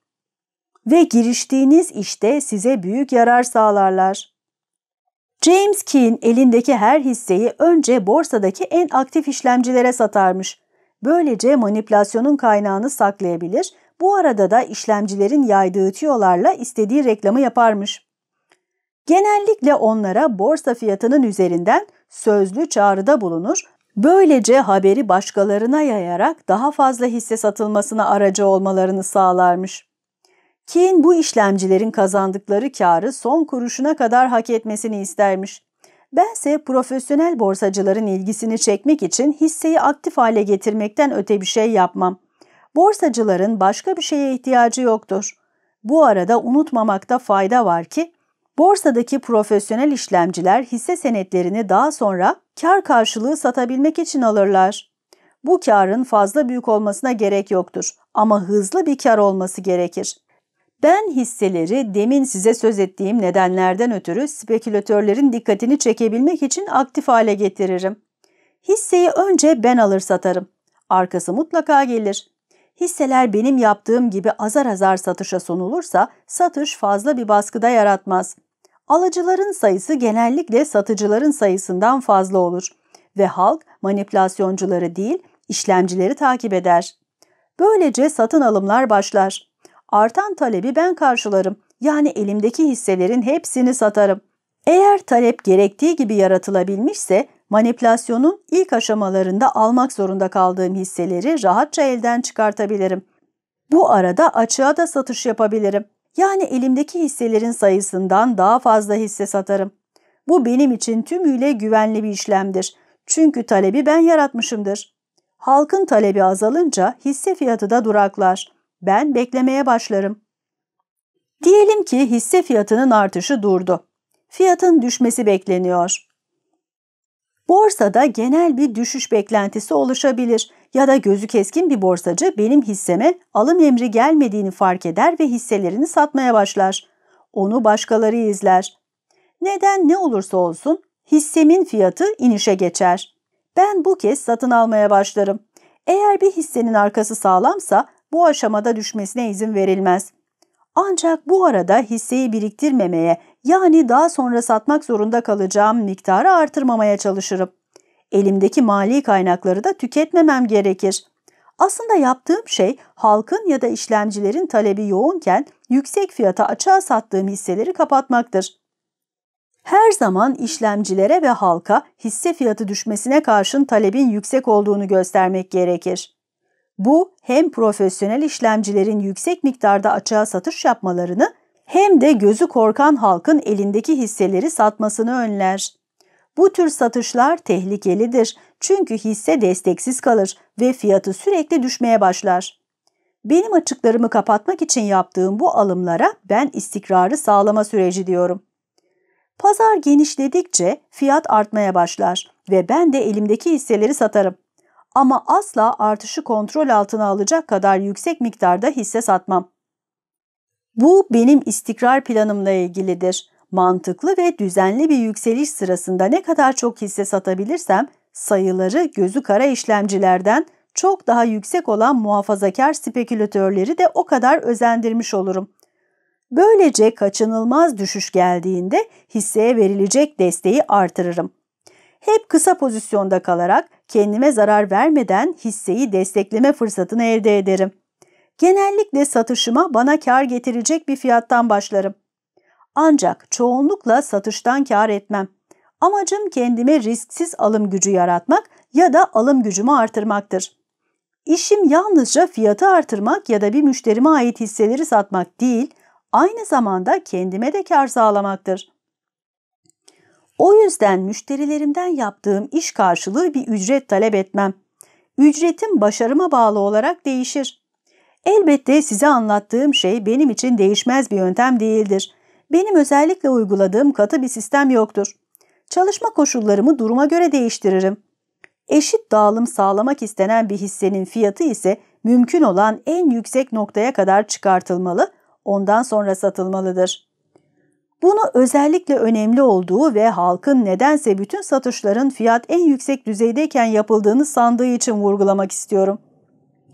Ve giriştiğiniz işte size büyük yarar sağlarlar. James Keane elindeki her hisseyi önce borsadaki en aktif işlemcilere satarmış. Böylece manipülasyonun kaynağını saklayabilir, bu arada da işlemcilerin yaydığı tüyolarla istediği reklamı yaparmış. Genellikle onlara borsa fiyatının üzerinden sözlü çağrıda bulunur, böylece haberi başkalarına yayarak daha fazla hisse satılmasına aracı olmalarını sağlarmış. Keane bu işlemcilerin kazandıkları karı son kuruşuna kadar hak etmesini istermiş. Bense profesyonel borsacıların ilgisini çekmek için hisseyi aktif hale getirmekten öte bir şey yapmam. Borsacıların başka bir şeye ihtiyacı yoktur. Bu arada unutmamakta fayda var ki, borsadaki profesyonel işlemciler hisse senetlerini daha sonra kar karşılığı satabilmek için alırlar. Bu karın fazla büyük olmasına gerek yoktur ama hızlı bir kar olması gerekir. Ben hisseleri demin size söz ettiğim nedenlerden ötürü spekülatörlerin dikkatini çekebilmek için aktif hale getiririm. Hisseyi önce ben alır satarım. Arkası mutlaka gelir. Hisseler benim yaptığım gibi azar azar satışa sunulursa satış fazla bir baskıda yaratmaz. Alıcıların sayısı genellikle satıcıların sayısından fazla olur ve halk manipülasyoncuları değil işlemcileri takip eder. Böylece satın alımlar başlar. Artan talebi ben karşılarım. Yani elimdeki hisselerin hepsini satarım. Eğer talep gerektiği gibi yaratılabilmişse manipülasyonun ilk aşamalarında almak zorunda kaldığım hisseleri rahatça elden çıkartabilirim. Bu arada açığa da satış yapabilirim. Yani elimdeki hisselerin sayısından daha fazla hisse satarım. Bu benim için tümüyle güvenli bir işlemdir. Çünkü talebi ben yaratmışımdır. Halkın talebi azalınca hisse fiyatı da duraklar. Ben beklemeye başlarım. Diyelim ki hisse fiyatının artışı durdu. Fiyatın düşmesi bekleniyor. Borsada genel bir düşüş beklentisi oluşabilir ya da gözü keskin bir borsacı benim hisseme alım emri gelmediğini fark eder ve hisselerini satmaya başlar. Onu başkaları izler. Neden ne olursa olsun hissemin fiyatı inişe geçer. Ben bu kez satın almaya başlarım. Eğer bir hissenin arkası sağlamsa bu aşamada düşmesine izin verilmez. Ancak bu arada hisseyi biriktirmemeye yani daha sonra satmak zorunda kalacağım miktarı artırmamaya çalışırım. Elimdeki mali kaynakları da tüketmemem gerekir. Aslında yaptığım şey halkın ya da işlemcilerin talebi yoğunken yüksek fiyata açığa sattığım hisseleri kapatmaktır. Her zaman işlemcilere ve halka hisse fiyatı düşmesine karşın talebin yüksek olduğunu göstermek gerekir. Bu hem profesyonel işlemcilerin yüksek miktarda açığa satış yapmalarını hem de gözü korkan halkın elindeki hisseleri satmasını önler. Bu tür satışlar tehlikelidir çünkü hisse desteksiz kalır ve fiyatı sürekli düşmeye başlar. Benim açıklarımı kapatmak için yaptığım bu alımlara ben istikrarı sağlama süreci diyorum. Pazar genişledikçe fiyat artmaya başlar ve ben de elimdeki hisseleri satarım ama asla artışı kontrol altına alacak kadar yüksek miktarda hisse satmam. Bu benim istikrar planımla ilgilidir. Mantıklı ve düzenli bir yükseliş sırasında ne kadar çok hisse satabilirsem sayıları gözü kara işlemcilerden çok daha yüksek olan muhafazakar spekülatörleri de o kadar özendirmiş olurum. Böylece kaçınılmaz düşüş geldiğinde hisseye verilecek desteği artırırım. Hep kısa pozisyonda kalarak kendime zarar vermeden hisseyi destekleme fırsatını elde ederim. Genellikle satışıma bana kar getirecek bir fiyattan başlarım. Ancak çoğunlukla satıştan kar etmem. Amacım kendime risksiz alım gücü yaratmak ya da alım gücümü artırmaktır. İşim yalnızca fiyatı artırmak ya da bir müşterime ait hisseleri satmak değil, aynı zamanda kendime de kar sağlamaktır. O yüzden müşterilerimden yaptığım iş karşılığı bir ücret talep etmem. Ücretim başarıma bağlı olarak değişir. Elbette size anlattığım şey benim için değişmez bir yöntem değildir. Benim özellikle uyguladığım katı bir sistem yoktur. Çalışma koşullarımı duruma göre değiştiririm. Eşit dağılım sağlamak istenen bir hissenin fiyatı ise mümkün olan en yüksek noktaya kadar çıkartılmalı, ondan sonra satılmalıdır. Bunu özellikle önemli olduğu ve halkın nedense bütün satışların fiyat en yüksek düzeydeyken yapıldığını sandığı için vurgulamak istiyorum.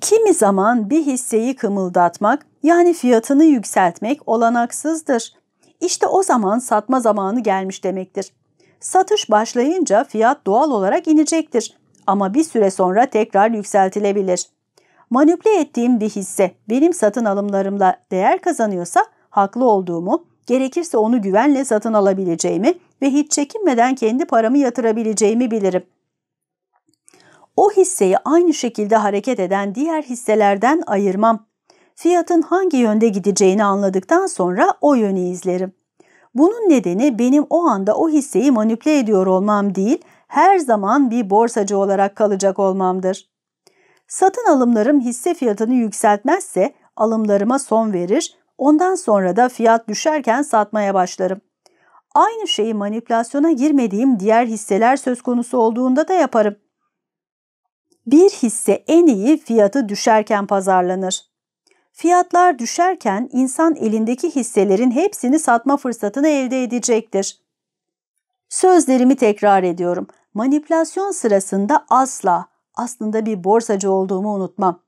Kimi zaman bir hisseyi kımıldatmak yani fiyatını yükseltmek olanaksızdır. İşte o zaman satma zamanı gelmiş demektir. Satış başlayınca fiyat doğal olarak inecektir ama bir süre sonra tekrar yükseltilebilir. Manipüle ettiğim bir hisse benim satın alımlarımla değer kazanıyorsa haklı olduğumu, gerekirse onu güvenle satın alabileceğimi ve hiç çekinmeden kendi paramı yatırabileceğimi bilirim. O hisseyi aynı şekilde hareket eden diğer hisselerden ayırmam. Fiyatın hangi yönde gideceğini anladıktan sonra o yönü izlerim. Bunun nedeni benim o anda o hisseyi manipüle ediyor olmam değil, her zaman bir borsacı olarak kalacak olmamdır. Satın alımlarım hisse fiyatını yükseltmezse alımlarıma son verir, ondan sonra da fiyat düşerken satmaya başlarım. Aynı şeyi manipülasyona girmediğim diğer hisseler söz konusu olduğunda da yaparım. Bir hisse en iyi fiyatı düşerken pazarlanır. Fiyatlar düşerken insan elindeki hisselerin hepsini satma fırsatını elde edecektir. Sözlerimi tekrar ediyorum. Manipülasyon sırasında asla, aslında bir borsacı olduğumu unutmam.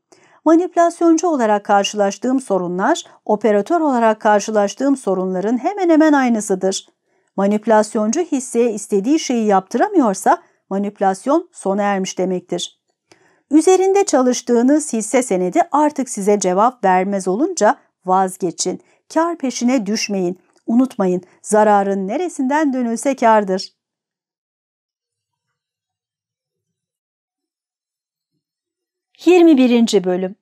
Manipülasyoncu olarak karşılaştığım sorunlar, operatör olarak karşılaştığım sorunların hemen hemen aynısıdır. Manipülasyoncu hisseye istediği şeyi yaptıramıyorsa manipülasyon sona ermiş demektir. Üzerinde çalıştığınız hisse senedi artık size cevap vermez olunca vazgeçin. Kar peşine düşmeyin. Unutmayın zararın neresinden dönülse kardır. 21. Bölüm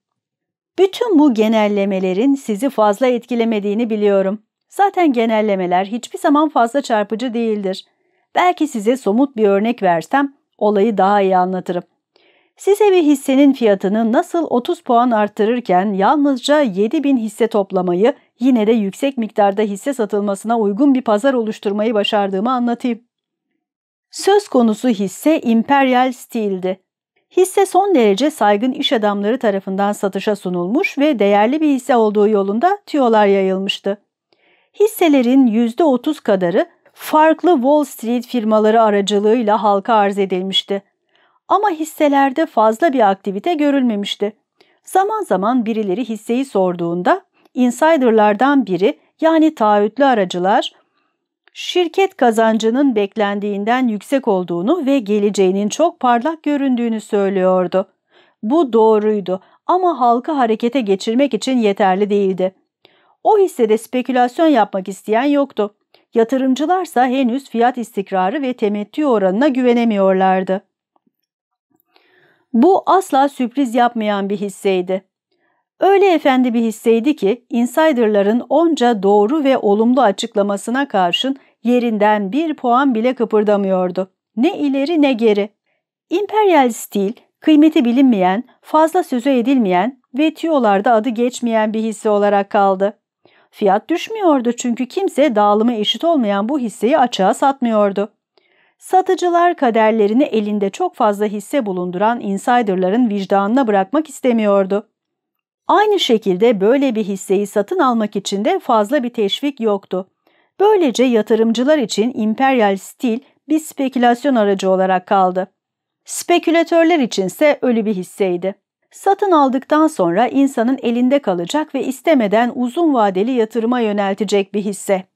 Bütün bu genellemelerin sizi fazla etkilemediğini biliyorum. Zaten genellemeler hiçbir zaman fazla çarpıcı değildir. Belki size somut bir örnek versem olayı daha iyi anlatırım. Size bir hissenin fiyatını nasıl 30 puan arttırırken yalnızca 7000 hisse toplamayı, yine de yüksek miktarda hisse satılmasına uygun bir pazar oluşturmayı başardığımı anlatayım. Söz konusu hisse Imperial Steel'di. Hisse son derece saygın iş adamları tarafından satışa sunulmuş ve değerli bir hisse olduğu yolunda tüyolar yayılmıştı. Hisselerin %30 kadarı farklı Wall Street firmaları aracılığıyla halka arz edilmişti. Ama hisselerde fazla bir aktivite görülmemişti. Zaman zaman birileri hisseyi sorduğunda insiderlardan biri yani taahhütlü aracılar şirket kazancının beklendiğinden yüksek olduğunu ve geleceğinin çok parlak göründüğünü söylüyordu. Bu doğruydu ama halkı harekete geçirmek için yeterli değildi. O hissede spekülasyon yapmak isteyen yoktu. Yatırımcılarsa henüz fiyat istikrarı ve temettü oranına güvenemiyorlardı. Bu asla sürpriz yapmayan bir hisseydi. Öyle efendi bir hisseydi ki insiderların onca doğru ve olumlu açıklamasına karşın yerinden bir puan bile kıpırdamıyordu. Ne ileri ne geri. Imperial Steel, kıymeti bilinmeyen, fazla sözü edilmeyen ve tüyolarda adı geçmeyen bir hisse olarak kaldı. Fiyat düşmüyordu çünkü kimse dağılımı eşit olmayan bu hisseyi açığa satmıyordu. Satıcılar kaderlerini elinde çok fazla hisse bulunduran insiderların vicdanına bırakmak istemiyordu. Aynı şekilde böyle bir hisseyi satın almak için de fazla bir teşvik yoktu. Böylece yatırımcılar için Imperial Steel bir spekülasyon aracı olarak kaldı. Spekülatörler içinse ölü bir hisseydi. Satın aldıktan sonra insanın elinde kalacak ve istemeden uzun vadeli yatırıma yöneltecek bir hisse.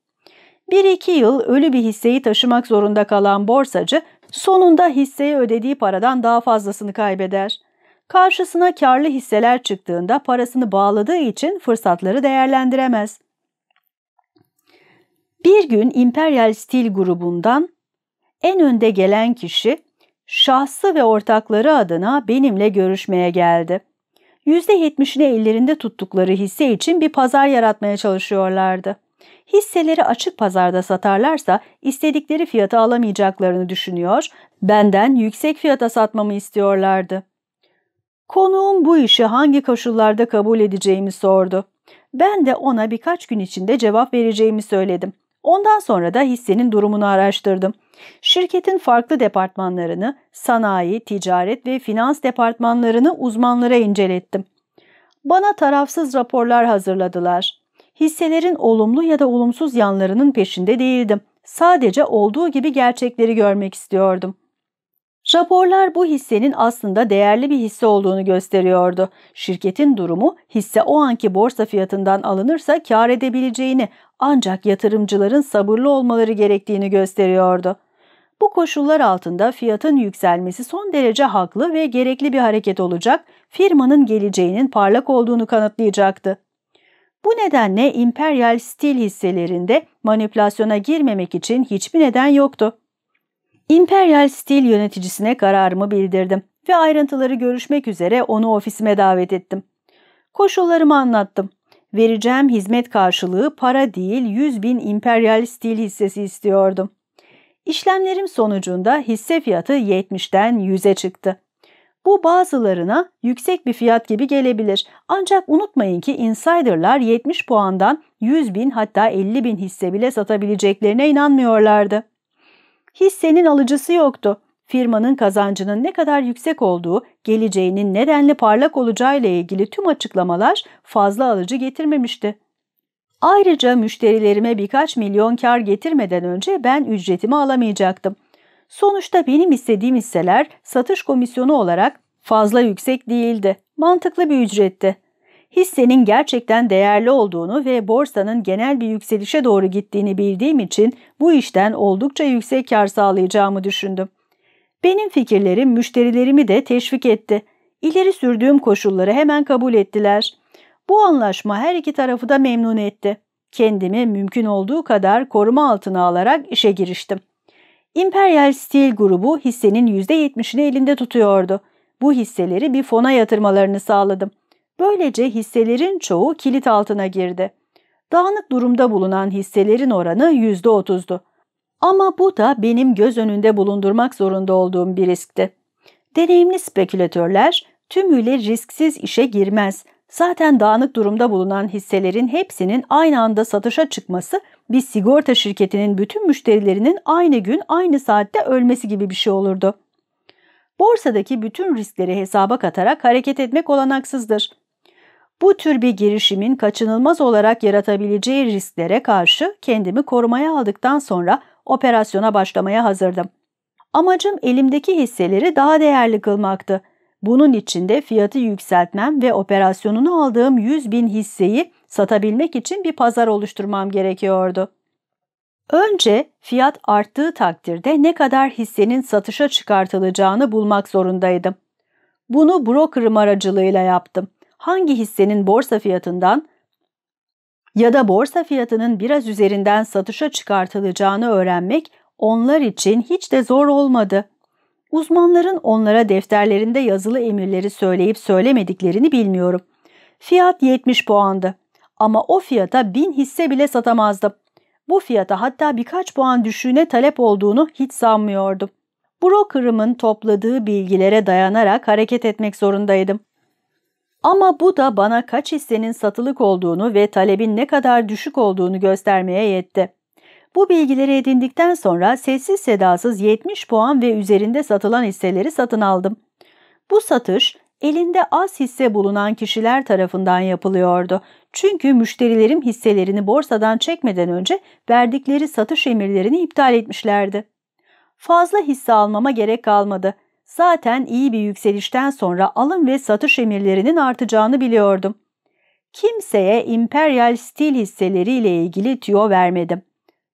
Bir iki yıl ölü bir hisseyi taşımak zorunda kalan borsacı sonunda hisseye ödediği paradan daha fazlasını kaybeder. Karşısına karlı hisseler çıktığında parasını bağladığı için fırsatları değerlendiremez. Bir gün Imperial Steel grubundan en önde gelen kişi şahsı ve ortakları adına benimle görüşmeye geldi. %70'ini ellerinde tuttukları hisse için bir pazar yaratmaya çalışıyorlardı. Hisseleri açık pazarda satarlarsa istedikleri fiyata alamayacaklarını düşünüyor, benden yüksek fiyata satmamı istiyorlardı. Konuğum bu işi hangi koşullarda kabul edeceğimi sordu. Ben de ona birkaç gün içinde cevap vereceğimi söyledim. Ondan sonra da hissenin durumunu araştırdım. Şirketin farklı departmanlarını, sanayi, ticaret ve finans departmanlarını uzmanlara incelettim. Bana tarafsız raporlar hazırladılar. Hisselerin olumlu ya da olumsuz yanlarının peşinde değildim. Sadece olduğu gibi gerçekleri görmek istiyordum. Raporlar bu hissenin aslında değerli bir hisse olduğunu gösteriyordu. Şirketin durumu hisse o anki borsa fiyatından alınırsa kar edebileceğini ancak yatırımcıların sabırlı olmaları gerektiğini gösteriyordu. Bu koşullar altında fiyatın yükselmesi son derece haklı ve gerekli bir hareket olacak, firmanın geleceğinin parlak olduğunu kanıtlayacaktı. Bu nedenle Imperial Steel hisselerinde manipülasyona girmemek için hiçbir neden yoktu. Imperial Steel yöneticisine kararımı bildirdim ve ayrıntıları görüşmek üzere onu ofisime davet ettim. Koşullarımı anlattım. Vereceğim hizmet karşılığı para değil 100 bin Imperial Steel hissesi istiyordum. İşlemlerim sonucunda hisse fiyatı 70'ten 100'e çıktı. Bu bazılarına yüksek bir fiyat gibi gelebilir. Ancak unutmayın ki insiderlar 70 puandan 100 bin hatta 50 bin hisse bile satabileceklerine inanmıyorlardı. Hissenin alıcısı yoktu. Firmanın kazancının ne kadar yüksek olduğu, geleceğinin nedenli parlak olacağı ile ilgili tüm açıklamalar fazla alıcı getirmemişti. Ayrıca müşterilerime birkaç milyon kar getirmeden önce ben ücretimi alamayacaktım. Sonuçta benim istediğim hisseler satış komisyonu olarak fazla yüksek değildi. Mantıklı bir ücretti. Hissenin gerçekten değerli olduğunu ve borsanın genel bir yükselişe doğru gittiğini bildiğim için bu işten oldukça yüksek kar sağlayacağımı düşündüm. Benim fikirlerim müşterilerimi de teşvik etti. İleri sürdüğüm koşulları hemen kabul ettiler. Bu anlaşma her iki tarafı da memnun etti. Kendimi mümkün olduğu kadar koruma altına alarak işe giriştim. Imperial Steel grubu hissenin %70'ini elinde tutuyordu. Bu hisseleri bir fona yatırmalarını sağladım. Böylece hisselerin çoğu kilit altına girdi. Dağınık durumda bulunan hisselerin oranı %30'du. Ama bu da benim göz önünde bulundurmak zorunda olduğum bir riskti. Deneyimli spekülatörler tümüyle risksiz işe girmez. Zaten dağınık durumda bulunan hisselerin hepsinin aynı anda satışa çıkması bir sigorta şirketinin bütün müşterilerinin aynı gün aynı saatte ölmesi gibi bir şey olurdu. Borsadaki bütün riskleri hesaba katarak hareket etmek olanaksızdır. Bu tür bir girişimin kaçınılmaz olarak yaratabileceği risklere karşı kendimi korumaya aldıktan sonra operasyona başlamaya hazırdım. Amacım elimdeki hisseleri daha değerli kılmaktı. Bunun için de fiyatı yükseltmem ve operasyonunu aldığım 100 bin hisseyi satabilmek için bir pazar oluşturmam gerekiyordu. Önce fiyat arttığı takdirde ne kadar hissenin satışa çıkartılacağını bulmak zorundaydım. Bunu brokerım aracılığıyla yaptım. Hangi hissenin borsa fiyatından ya da borsa fiyatının biraz üzerinden satışa çıkartılacağını öğrenmek onlar için hiç de zor olmadı. Uzmanların onlara defterlerinde yazılı emirleri söyleyip söylemediklerini bilmiyorum. Fiyat 70 puandı ama o fiyata 1000 hisse bile satamazdım. Bu fiyata hatta birkaç puan düşüğüne talep olduğunu hiç sanmıyordum. Broker'ımın topladığı bilgilere dayanarak hareket etmek zorundaydım. Ama bu da bana kaç hissenin satılık olduğunu ve talebin ne kadar düşük olduğunu göstermeye yetti. Bu bilgileri edindikten sonra sessiz sedasız 70 puan ve üzerinde satılan hisseleri satın aldım. Bu satış elinde az hisse bulunan kişiler tarafından yapılıyordu. Çünkü müşterilerim hisselerini borsadan çekmeden önce verdikleri satış emirlerini iptal etmişlerdi. Fazla hisse almama gerek kalmadı. Zaten iyi bir yükselişten sonra alım ve satış emirlerinin artacağını biliyordum. Kimseye Imperial Steel hisseleriyle ilgili tüyo vermedim.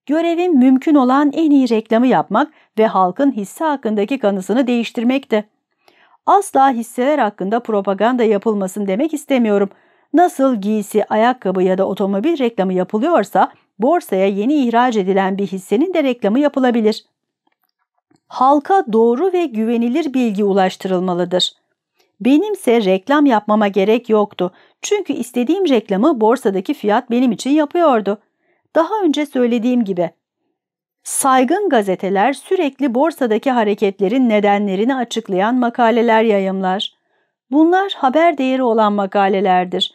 Görevim mümkün olan en iyi reklamı yapmak ve halkın hisse hakkındaki kanısını değiştirmekti. Asla hisseler hakkında propaganda yapılmasın demek istemiyorum. Nasıl giysi, ayakkabı ya da otomobil reklamı yapılıyorsa borsaya yeni ihraç edilen bir hissenin de reklamı yapılabilir halka doğru ve güvenilir bilgi ulaştırılmalıdır. Benimse reklam yapmama gerek yoktu. Çünkü istediğim reklamı borsadaki fiyat benim için yapıyordu. Daha önce söylediğim gibi saygın gazeteler sürekli borsadaki hareketlerin nedenlerini açıklayan makaleler yayımlar. Bunlar haber değeri olan makalelerdir.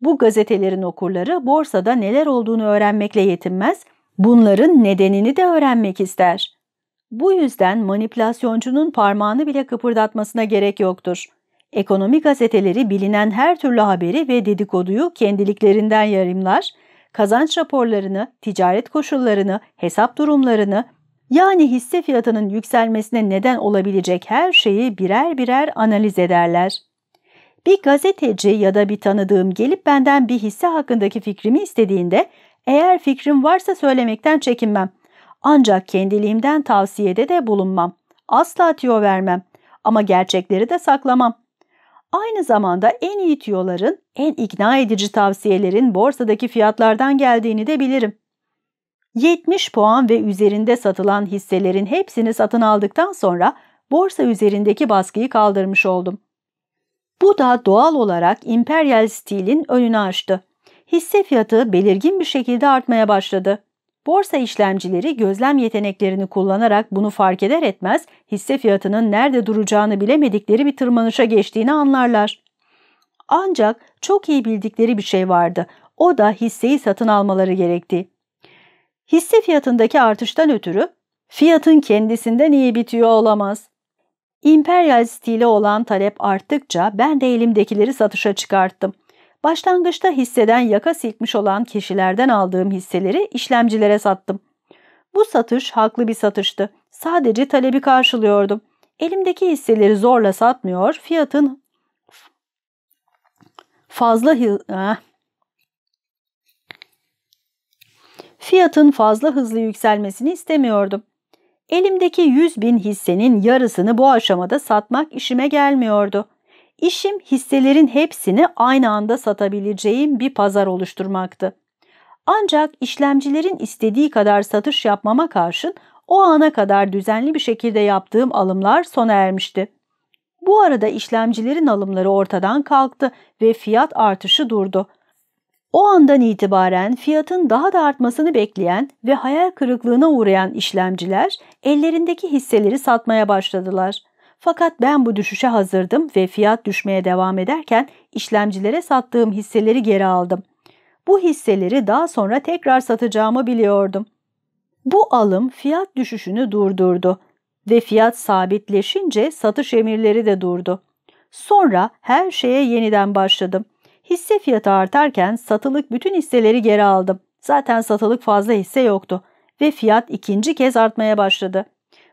Bu gazetelerin okurları borsada neler olduğunu öğrenmekle yetinmez, bunların nedenini de öğrenmek ister. Bu yüzden manipülasyoncunun parmağını bile kıpırdatmasına gerek yoktur. Ekonomi gazeteleri bilinen her türlü haberi ve dedikoduyu kendiliklerinden yarımlar, kazanç raporlarını, ticaret koşullarını, hesap durumlarını, yani hisse fiyatının yükselmesine neden olabilecek her şeyi birer birer analiz ederler. Bir gazeteci ya da bir tanıdığım gelip benden bir hisse hakkındaki fikrimi istediğinde eğer fikrim varsa söylemekten çekinmem. Ancak kendiliğimden tavsiyede de bulunmam. Asla tüyo vermem ama gerçekleri de saklamam. Aynı zamanda en iyi tüyoların, en ikna edici tavsiyelerin borsadaki fiyatlardan geldiğini de bilirim. 70 puan ve üzerinde satılan hisselerin hepsini satın aldıktan sonra borsa üzerindeki baskıyı kaldırmış oldum. Bu da doğal olarak imperial stilin önünü açtı. Hisse fiyatı belirgin bir şekilde artmaya başladı. Borsa işlemcileri gözlem yeteneklerini kullanarak bunu fark eder etmez hisse fiyatının nerede duracağını bilemedikleri bir tırmanışa geçtiğini anlarlar. Ancak çok iyi bildikleri bir şey vardı. O da hisseyi satın almaları gerekti. Hisse fiyatındaki artıştan ötürü fiyatın kendisinden iyi bitiyor olamaz. İmperyal stile olan talep arttıkça ben de elimdekileri satışa çıkarttım. Başlangıçta hisseden yaka silkmiş olan kişilerden aldığım hisseleri işlemcilere sattım. Bu satış haklı bir satıştı. Sadece talebi karşılıyordum. Elimdeki hisseleri zorla satmıyor, fiyatın fazla eh. fiyatın fazla hızlı yükselmesini istemiyordum. Elimdeki 100 bin hissenin yarısını bu aşamada satmak işime gelmiyordu. İşim hisselerin hepsini aynı anda satabileceğim bir pazar oluşturmaktı. Ancak işlemcilerin istediği kadar satış yapmama karşın o ana kadar düzenli bir şekilde yaptığım alımlar sona ermişti. Bu arada işlemcilerin alımları ortadan kalktı ve fiyat artışı durdu. O andan itibaren fiyatın daha da artmasını bekleyen ve hayal kırıklığına uğrayan işlemciler ellerindeki hisseleri satmaya başladılar. Fakat ben bu düşüşe hazırdım ve fiyat düşmeye devam ederken işlemcilere sattığım hisseleri geri aldım. Bu hisseleri daha sonra tekrar satacağımı biliyordum. Bu alım fiyat düşüşünü durdurdu ve fiyat sabitleşince satış emirleri de durdu. Sonra her şeye yeniden başladım. Hisse fiyatı artarken satılık bütün hisseleri geri aldım. Zaten satılık fazla hisse yoktu ve fiyat ikinci kez artmaya başladı.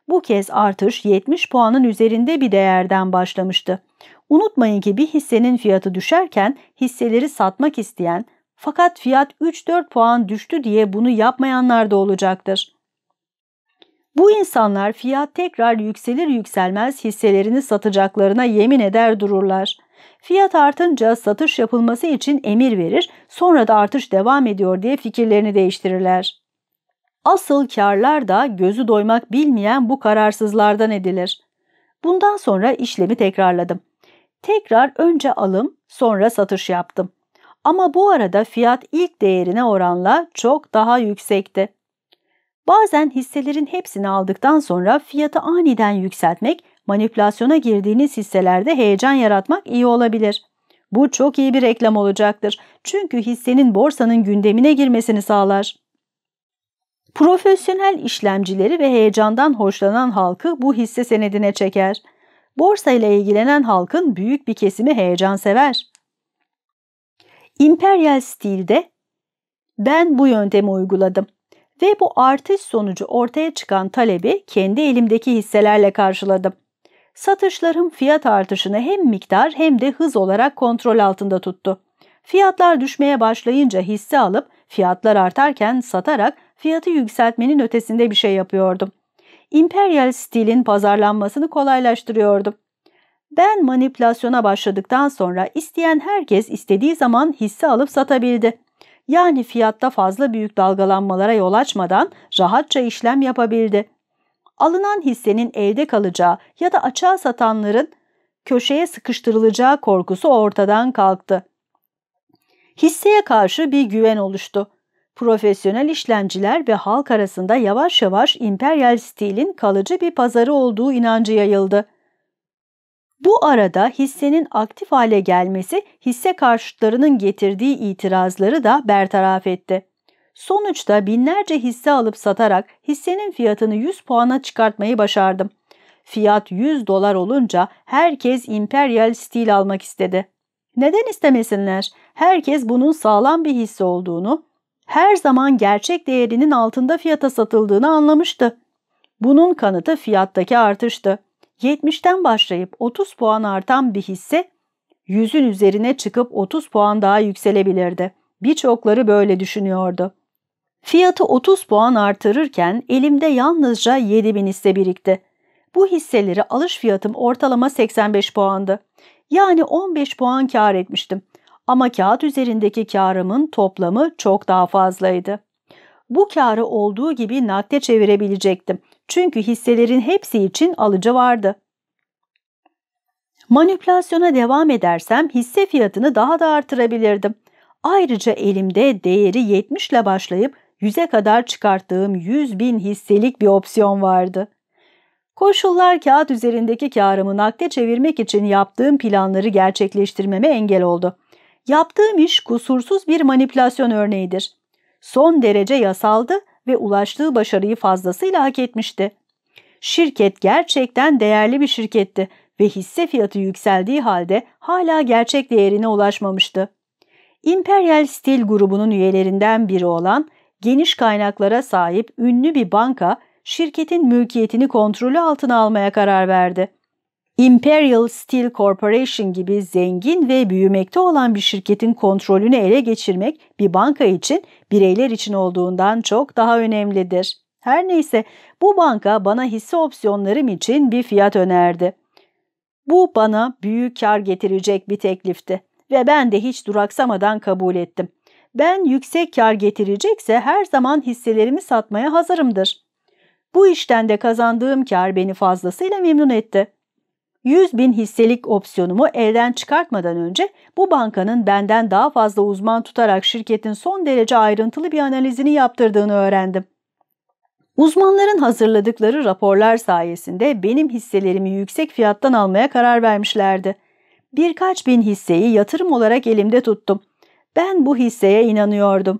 Bu kez artış 70 puanın üzerinde bir değerden başlamıştı. Unutmayın ki bir hissenin fiyatı düşerken hisseleri satmak isteyen fakat fiyat 3-4 puan düştü diye bunu yapmayanlar da olacaktır. Bu insanlar fiyat tekrar yükselir yükselmez hisselerini satacaklarına yemin eder dururlar. Fiyat artınca satış yapılması için emir verir, sonra da artış devam ediyor diye fikirlerini değiştirirler. Asıl karlar da gözü doymak bilmeyen bu kararsızlardan edilir. Bundan sonra işlemi tekrarladım. Tekrar önce alım, sonra satış yaptım. Ama bu arada fiyat ilk değerine oranla çok daha yüksekti. Bazen hisselerin hepsini aldıktan sonra fiyatı aniden yükseltmek, manipülasyona girdiğiniz hisselerde heyecan yaratmak iyi olabilir. Bu çok iyi bir reklam olacaktır. Çünkü hissenin borsanın gündemine girmesini sağlar. Profesyonel işlemcileri ve heyecandan hoşlanan halkı bu hisse senedine çeker. Borsa ile ilgilenen halkın büyük bir kesimi heyecan sever. İmperyal stilde ben bu yöntemi uyguladım ve bu artış sonucu ortaya çıkan talebi kendi elimdeki hisselerle karşıladım. Satışlarım fiyat artışını hem miktar hem de hız olarak kontrol altında tuttu. Fiyatlar düşmeye başlayınca hisse alıp fiyatlar artarken satarak fiyatı yükseltmenin ötesinde bir şey yapıyordum. İmperyal stilin pazarlanmasını kolaylaştırıyordum. Ben manipülasyona başladıktan sonra isteyen herkes istediği zaman hisse alıp satabildi. Yani fiyatta fazla büyük dalgalanmalara yol açmadan rahatça işlem yapabildi. Alınan hissenin elde kalacağı ya da açığa satanların köşeye sıkıştırılacağı korkusu ortadan kalktı. Hisseye karşı bir güven oluştu. Profesyonel işlemciler ve halk arasında yavaş yavaş imperial stilin kalıcı bir pazarı olduğu inancı yayıldı. Bu arada hissenin aktif hale gelmesi hisse karşıtlarının getirdiği itirazları da bertaraf etti. Sonuçta binlerce hisse alıp satarak hissenin fiyatını 100 puana çıkartmayı başardım. Fiyat 100 dolar olunca herkes Imperial Steel almak istedi. Neden istemesinler? Herkes bunun sağlam bir hisse olduğunu, her zaman gerçek değerinin altında fiyata satıldığını anlamıştı. Bunun kanıtı fiyattaki artıştı. 70'ten başlayıp 30 puan artan bir hisse 100'ün üzerine çıkıp 30 puan daha yükselebilirdi. Birçokları böyle düşünüyordu. Fiyatı 30 puan artırırken elimde yalnızca 7000 hisse birikti. Bu hisseleri alış fiyatım ortalama 85 puandı. Yani 15 puan kar etmiştim. Ama kağıt üzerindeki karımın toplamı çok daha fazlaydı. Bu karı olduğu gibi nakde çevirebilecektim. Çünkü hisselerin hepsi için alıcı vardı. Manipülasyona devam edersem hisse fiyatını daha da artırabilirdim. Ayrıca elimde değeri 70 ile başlayıp 100'e kadar çıkarttığım 100 bin hisselik bir opsiyon vardı. Koşullar kağıt üzerindeki karımı nakde çevirmek için yaptığım planları gerçekleştirmeme engel oldu. Yaptığım iş kusursuz bir manipülasyon örneğidir. Son derece yasaldı ve ulaştığı başarıyı fazlasıyla hak etmişti. Şirket gerçekten değerli bir şirketti ve hisse fiyatı yükseldiği halde hala gerçek değerine ulaşmamıştı. Imperial Steel grubunun üyelerinden biri olan geniş kaynaklara sahip ünlü bir banka şirketin mülkiyetini kontrolü altına almaya karar verdi. Imperial Steel Corporation gibi zengin ve büyümekte olan bir şirketin kontrolünü ele geçirmek bir banka için bireyler için olduğundan çok daha önemlidir. Her neyse bu banka bana hisse opsiyonlarım için bir fiyat önerdi. Bu bana büyük kar getirecek bir teklifti ve ben de hiç duraksamadan kabul ettim. Ben yüksek kar getirecekse her zaman hisselerimi satmaya hazırımdır. Bu işten de kazandığım kar beni fazlasıyla memnun etti. 100 bin hisselik opsiyonumu elden çıkartmadan önce bu bankanın benden daha fazla uzman tutarak şirketin son derece ayrıntılı bir analizini yaptırdığını öğrendim. Uzmanların hazırladıkları raporlar sayesinde benim hisselerimi yüksek fiyattan almaya karar vermişlerdi. Birkaç bin hisseyi yatırım olarak elimde tuttum. Ben bu hisseye inanıyordum.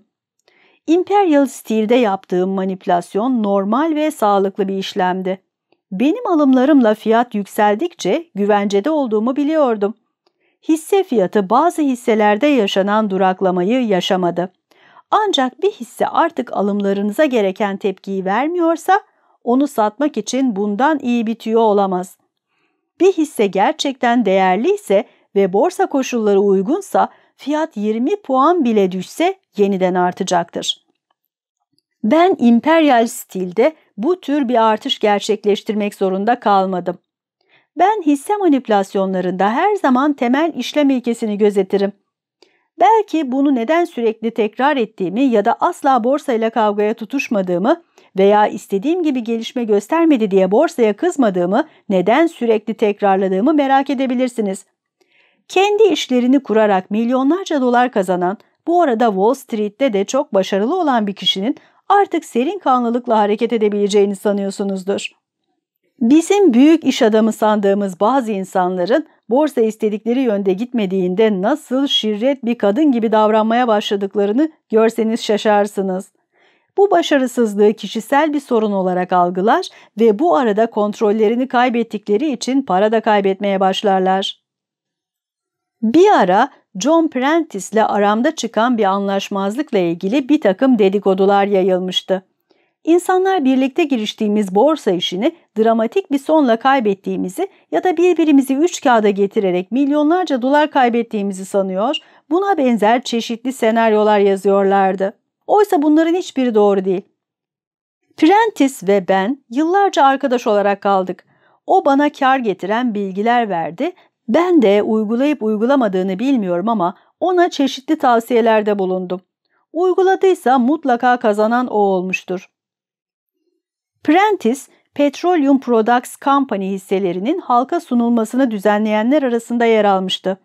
Imperial Steel'de yaptığım manipülasyon normal ve sağlıklı bir işlemdi. Benim alımlarımla fiyat yükseldikçe güvencede olduğumu biliyordum. Hisse fiyatı bazı hisselerde yaşanan duraklamayı yaşamadı. Ancak bir hisse artık alımlarınıza gereken tepkiyi vermiyorsa onu satmak için bundan iyi bir tüyo olamaz. Bir hisse gerçekten değerliyse ve borsa koşulları uygunsa fiyat 20 puan bile düşse yeniden artacaktır. Ben imperial stilde bu tür bir artış gerçekleştirmek zorunda kalmadım. Ben hisse manipülasyonlarında her zaman temel işlem ilkesini gözetirim. Belki bunu neden sürekli tekrar ettiğimi ya da asla borsayla kavgaya tutuşmadığımı veya istediğim gibi gelişme göstermedi diye borsaya kızmadığımı neden sürekli tekrarladığımı merak edebilirsiniz. Kendi işlerini kurarak milyonlarca dolar kazanan, bu arada Wall Street'te de çok başarılı olan bir kişinin artık serin kanlılıkla hareket edebileceğini sanıyorsunuzdur. Bizim büyük iş adamı sandığımız bazı insanların borsa istedikleri yönde gitmediğinde nasıl şirret bir kadın gibi davranmaya başladıklarını görseniz şaşarsınız. Bu başarısızlığı kişisel bir sorun olarak algılar ve bu arada kontrollerini kaybettikleri için para da kaybetmeye başlarlar. Bir ara John Prentice ile aramda çıkan bir anlaşmazlıkla ilgili bir takım dedikodular yayılmıştı. İnsanlar birlikte giriştiğimiz borsa işini dramatik bir sonla kaybettiğimizi ya da birbirimizi üç kağıda getirerek milyonlarca dolar kaybettiğimizi sanıyor, buna benzer çeşitli senaryolar yazıyorlardı. Oysa bunların hiçbiri doğru değil. Prentice ve ben yıllarca arkadaş olarak kaldık. O bana kar getiren bilgiler verdi ben de uygulayıp uygulamadığını bilmiyorum ama ona çeşitli tavsiyelerde bulundum. Uyguladıysa mutlaka kazanan o olmuştur. Prentice, Petroleum Products Company hisselerinin halka sunulmasını düzenleyenler arasında yer almıştı.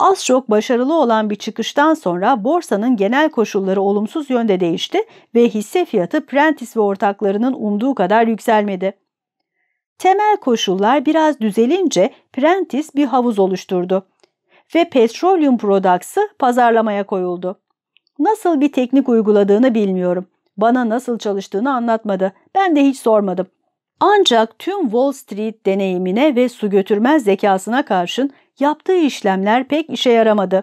Az çok başarılı olan bir çıkıştan sonra borsanın genel koşulları olumsuz yönde değişti ve hisse fiyatı Prentice ve ortaklarının umduğu kadar yükselmedi. Temel koşullar biraz düzelince Prentice bir havuz oluşturdu ve Petroleum Products'ı pazarlamaya koyuldu. Nasıl bir teknik uyguladığını bilmiyorum. Bana nasıl çalıştığını anlatmadı. Ben de hiç sormadım. Ancak tüm Wall Street deneyimine ve su götürmez zekasına karşın yaptığı işlemler pek işe yaramadı.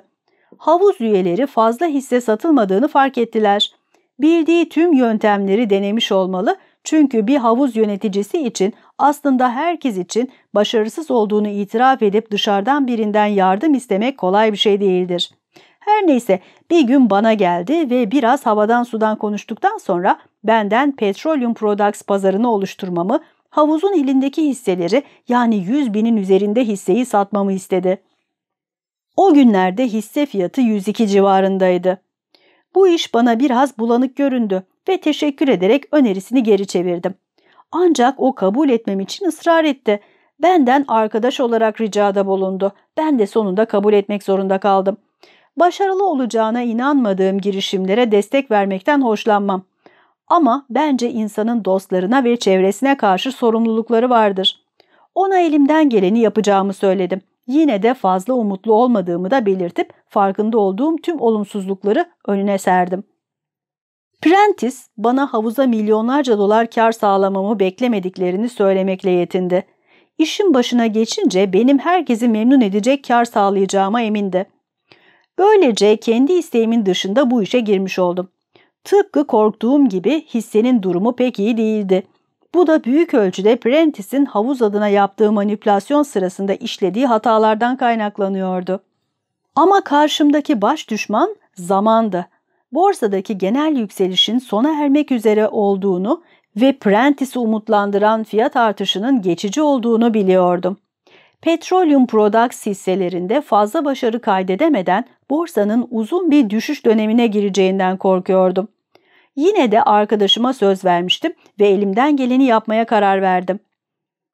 Havuz üyeleri fazla hisse satılmadığını fark ettiler. Bildiği tüm yöntemleri denemiş olmalı çünkü bir havuz yöneticisi için aslında herkes için başarısız olduğunu itiraf edip dışarıdan birinden yardım istemek kolay bir şey değildir. Her neyse bir gün bana geldi ve biraz havadan sudan konuştuktan sonra benden Petroleum Products pazarını oluşturmamı, havuzun elindeki hisseleri yani 100 binin üzerinde hisseyi satmamı istedi. O günlerde hisse fiyatı 102 civarındaydı. Bu iş bana biraz bulanık göründü ve teşekkür ederek önerisini geri çevirdim. Ancak o kabul etmem için ısrar etti. Benden arkadaş olarak ricada bulundu. Ben de sonunda kabul etmek zorunda kaldım. Başarılı olacağına inanmadığım girişimlere destek vermekten hoşlanmam. Ama bence insanın dostlarına ve çevresine karşı sorumlulukları vardır. Ona elimden geleni yapacağımı söyledim. Yine de fazla umutlu olmadığımı da belirtip farkında olduğum tüm olumsuzlukları önüne serdim. Prentice bana havuza milyonlarca dolar kar sağlamamı beklemediklerini söylemekle yetindi. İşin başına geçince benim herkesi memnun edecek kar sağlayacağıma emindi. Böylece kendi isteğimin dışında bu işe girmiş oldum. Tıpkı korktuğum gibi hissenin durumu pek iyi değildi. Bu da büyük ölçüde Prentice'in havuz adına yaptığı manipülasyon sırasında işlediği hatalardan kaynaklanıyordu. Ama karşımdaki baş düşman zamandı. Borsadaki genel yükselişin sona ermek üzere olduğunu ve Prentice'i umutlandıran fiyat artışının geçici olduğunu biliyordum. Petroleum Products hisselerinde fazla başarı kaydedemeden borsanın uzun bir düşüş dönemine gireceğinden korkuyordum. Yine de arkadaşıma söz vermiştim ve elimden geleni yapmaya karar verdim.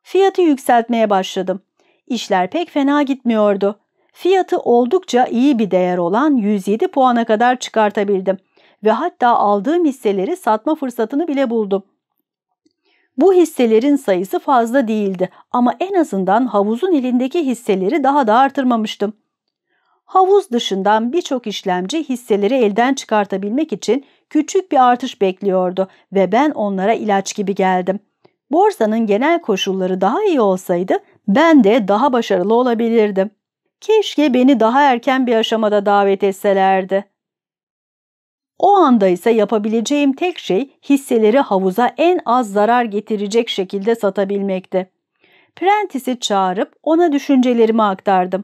Fiyatı yükseltmeye başladım. İşler pek fena gitmiyordu. Fiyatı oldukça iyi bir değer olan 107 puana kadar çıkartabildim ve hatta aldığım hisseleri satma fırsatını bile buldum. Bu hisselerin sayısı fazla değildi ama en azından havuzun elindeki hisseleri daha da artırmamıştım. Havuz dışından birçok işlemci hisseleri elden çıkartabilmek için küçük bir artış bekliyordu ve ben onlara ilaç gibi geldim. Borsanın genel koşulları daha iyi olsaydı ben de daha başarılı olabilirdim. Keşke beni daha erken bir aşamada davet etselerdi. O anda ise yapabileceğim tek şey hisseleri havuza en az zarar getirecek şekilde satabilmekti. Prentice'i çağırıp ona düşüncelerimi aktardım.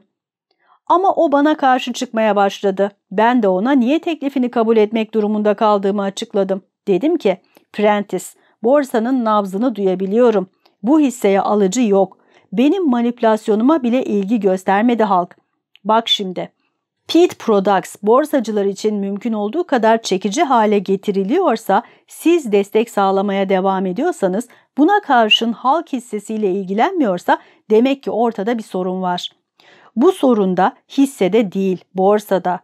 Ama o bana karşı çıkmaya başladı. Ben de ona niye teklifini kabul etmek durumunda kaldığımı açıkladım. Dedim ki, Prentice, borsanın nabzını duyabiliyorum. Bu hisseye alıcı yok. Benim manipülasyonuma bile ilgi göstermedi halk. Bak şimdi, Pete Products borsacılar için mümkün olduğu kadar çekici hale getiriliyorsa, siz destek sağlamaya devam ediyorsanız, buna karşın halk hissesiyle ilgilenmiyorsa demek ki ortada bir sorun var. Bu sorun da hissede değil, borsada.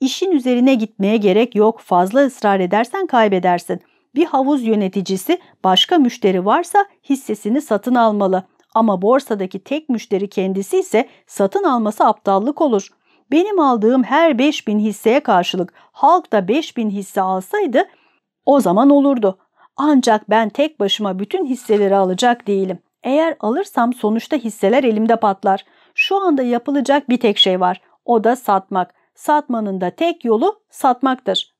İşin üzerine gitmeye gerek yok, fazla ısrar edersen kaybedersin. Bir havuz yöneticisi başka müşteri varsa hissesini satın almalı. Ama borsadaki tek müşteri kendisi ise satın alması aptallık olur. Benim aldığım her 5000 hisseye karşılık halk da 5000 hisse alsaydı o zaman olurdu. Ancak ben tek başıma bütün hisseleri alacak değilim. Eğer alırsam sonuçta hisseler elimde patlar. Şu anda yapılacak bir tek şey var. O da satmak. Satmanın da tek yolu satmaktır.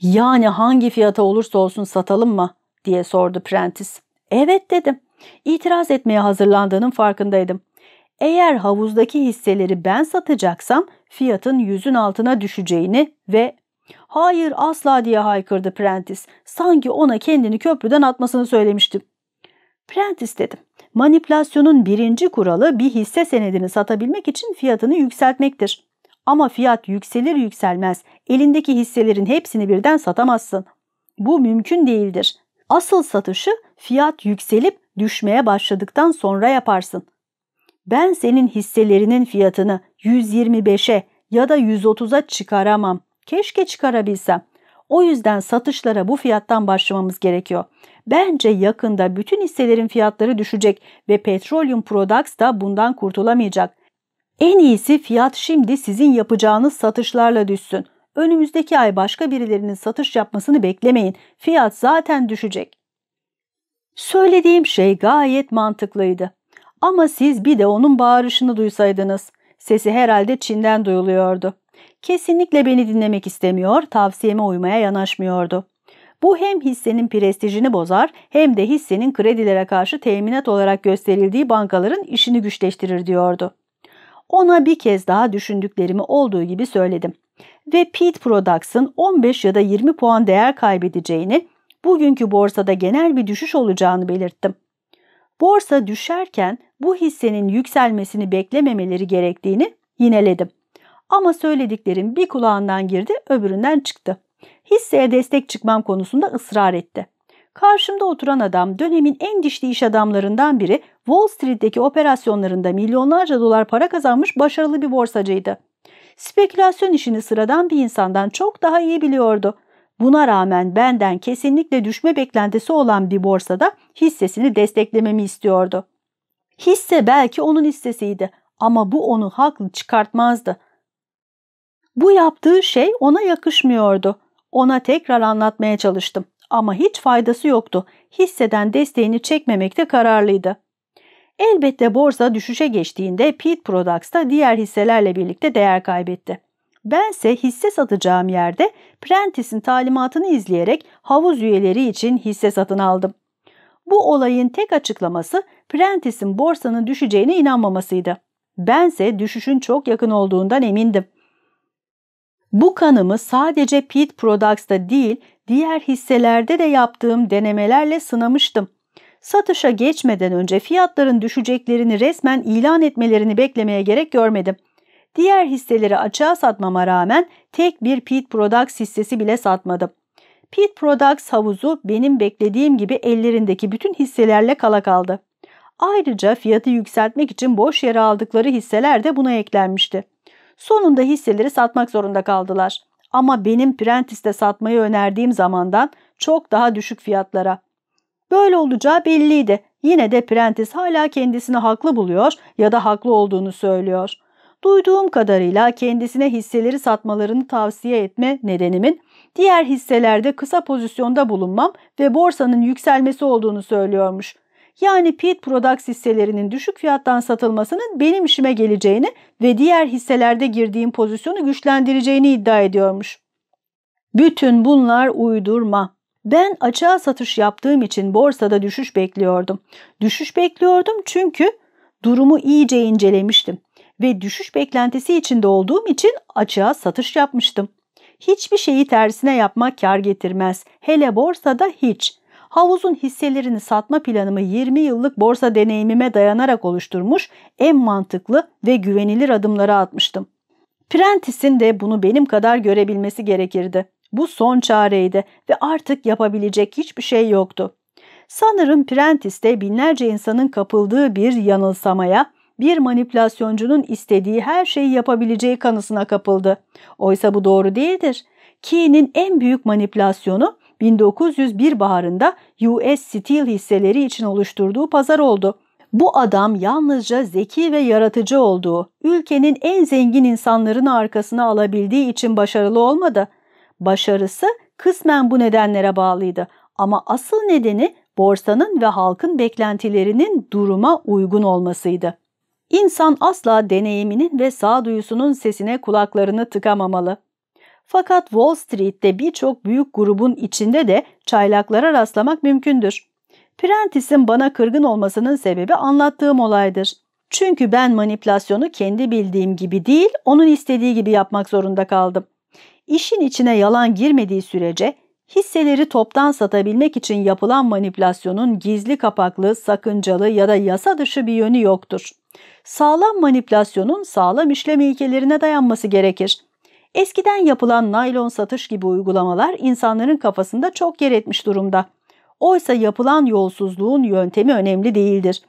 Yani hangi fiyata olursa olsun satalım mı? diye sordu Prentice. Evet dedim. İtiraz etmeye hazırlandığının farkındaydım. Eğer havuzdaki hisseleri ben satacaksam fiyatın yüzün altına düşeceğini ve ''Hayır asla'' diye haykırdı Prentice. Sanki ona kendini köprüden atmasını söylemiştim. Prentice dedim. Manipülasyonun birinci kuralı bir hisse senedini satabilmek için fiyatını yükseltmektir. Ama fiyat yükselir yükselmez elindeki hisselerin hepsini birden satamazsın. Bu mümkün değildir. Asıl satışı fiyat yükselip düşmeye başladıktan sonra yaparsın. Ben senin hisselerinin fiyatını 125'e ya da 130'a çıkaramam. Keşke çıkarabilsem. O yüzden satışlara bu fiyattan başlamamız gerekiyor. Bence yakında bütün hisselerin fiyatları düşecek ve Petroleum Products da bundan kurtulamayacak. En iyisi fiyat şimdi sizin yapacağınız satışlarla düşsün. Önümüzdeki ay başka birilerinin satış yapmasını beklemeyin. Fiyat zaten düşecek. Söylediğim şey gayet mantıklıydı. Ama siz bir de onun bağırışını duysaydınız. Sesi herhalde Çin'den duyuluyordu. Kesinlikle beni dinlemek istemiyor, tavsiyeme uymaya yanaşmıyordu. Bu hem hissenin prestijini bozar hem de hissenin kredilere karşı teminat olarak gösterildiği bankaların işini güçleştirir diyordu. Ona bir kez daha düşündüklerimi olduğu gibi söyledim. Ve Pete Products'ın 15 ya da 20 puan değer kaybedeceğini, bugünkü borsada genel bir düşüş olacağını belirttim. Borsa düşerken bu hissenin yükselmesini beklememeleri gerektiğini yineledim. Ama söylediklerim bir kulağından girdi, öbüründen çıktı. Hisseye destek çıkmam konusunda ısrar etti. Karşımda oturan adam dönemin en dişli iş adamlarından biri Wall Street'teki operasyonlarında milyonlarca dolar para kazanmış başarılı bir borsacıydı. Spekülasyon işini sıradan bir insandan çok daha iyi biliyordu. Buna rağmen benden kesinlikle düşme beklentisi olan bir borsada hissesini desteklememi istiyordu. Hisse belki onun hissesiydi ama bu onu haklı çıkartmazdı. Bu yaptığı şey ona yakışmıyordu. Ona tekrar anlatmaya çalıştım ama hiç faydası yoktu. Hisseden desteğini çekmemekte kararlıydı. Elbette borsa düşüşe geçtiğinde Pete Products da diğer hisselerle birlikte değer kaybetti. Bense hisse satacağım yerde Prentice'in talimatını izleyerek havuz üyeleri için hisse satın aldım. Bu olayın tek açıklaması Prentice'in borsanın düşeceğine inanmamasıydı. Bense düşüşün çok yakın olduğundan emindim. Bu kanımı sadece Pete Products'ta değil, diğer hisselerde de yaptığım denemelerle sınamıştım. Satışa geçmeden önce fiyatların düşeceklerini resmen ilan etmelerini beklemeye gerek görmedim. Diğer hisseleri açığa satmama rağmen tek bir Pete Products hissesi bile satmadım. Pete Products havuzu benim beklediğim gibi ellerindeki bütün hisselerle kala kaldı. Ayrıca fiyatı yükseltmek için boş yere aldıkları hisseler de buna eklenmişti. Sonunda hisseleri satmak zorunda kaldılar. Ama benim Prentice'de satmayı önerdiğim zamandan çok daha düşük fiyatlara. Böyle olacağı belliydi. Yine de Prentice hala kendisini haklı buluyor ya da haklı olduğunu söylüyor. Duyduğum kadarıyla kendisine hisseleri satmalarını tavsiye etme nedenimin diğer hisselerde kısa pozisyonda bulunmam ve borsanın yükselmesi olduğunu söylüyormuş. Yani Pete Products hisselerinin düşük fiyattan satılmasının benim işime geleceğini ve diğer hisselerde girdiğim pozisyonu güçlendireceğini iddia ediyormuş. Bütün bunlar uydurma. Ben açığa satış yaptığım için borsada düşüş bekliyordum. Düşüş bekliyordum çünkü durumu iyice incelemiştim ve düşüş beklentisi içinde olduğum için açığa satış yapmıştım. Hiçbir şeyi tersine yapmak kar getirmez. Hele borsada hiç. Havuzun hisselerini satma planımı 20 yıllık borsa deneyimime dayanarak oluşturmuş en mantıklı ve güvenilir adımları atmıştım. Prentice'in de bunu benim kadar görebilmesi gerekirdi. Bu son çareydi ve artık yapabilecek hiçbir şey yoktu. Sanırım Prentice'de binlerce insanın kapıldığı bir yanılsamaya, bir manipülasyoncunun istediği her şeyi yapabileceği kanısına kapıldı. Oysa bu doğru değildir. Key'nin en büyük manipülasyonu 1901 baharında US Steel hisseleri için oluşturduğu pazar oldu. Bu adam yalnızca zeki ve yaratıcı olduğu, ülkenin en zengin insanlarını arkasına alabildiği için başarılı olmadı. Başarısı kısmen bu nedenlere bağlıydı ama asıl nedeni borsanın ve halkın beklentilerinin duruma uygun olmasıydı. İnsan asla deneyiminin ve sağduyusunun sesine kulaklarını tıkamamalı. Fakat Wall Street'te birçok büyük grubun içinde de çaylaklara rastlamak mümkündür. Prentice'in bana kırgın olmasının sebebi anlattığım olaydır. Çünkü ben manipülasyonu kendi bildiğim gibi değil, onun istediği gibi yapmak zorunda kaldım. İşin içine yalan girmediği sürece hisseleri toptan satabilmek için yapılan manipülasyonun gizli kapaklı, sakıncalı ya da yasa dışı bir yönü yoktur. Sağlam manipülasyonun sağlam işlem ilkelerine dayanması gerekir. Eskiden yapılan naylon satış gibi uygulamalar insanların kafasında çok yer etmiş durumda. Oysa yapılan yolsuzluğun yöntemi önemli değildir.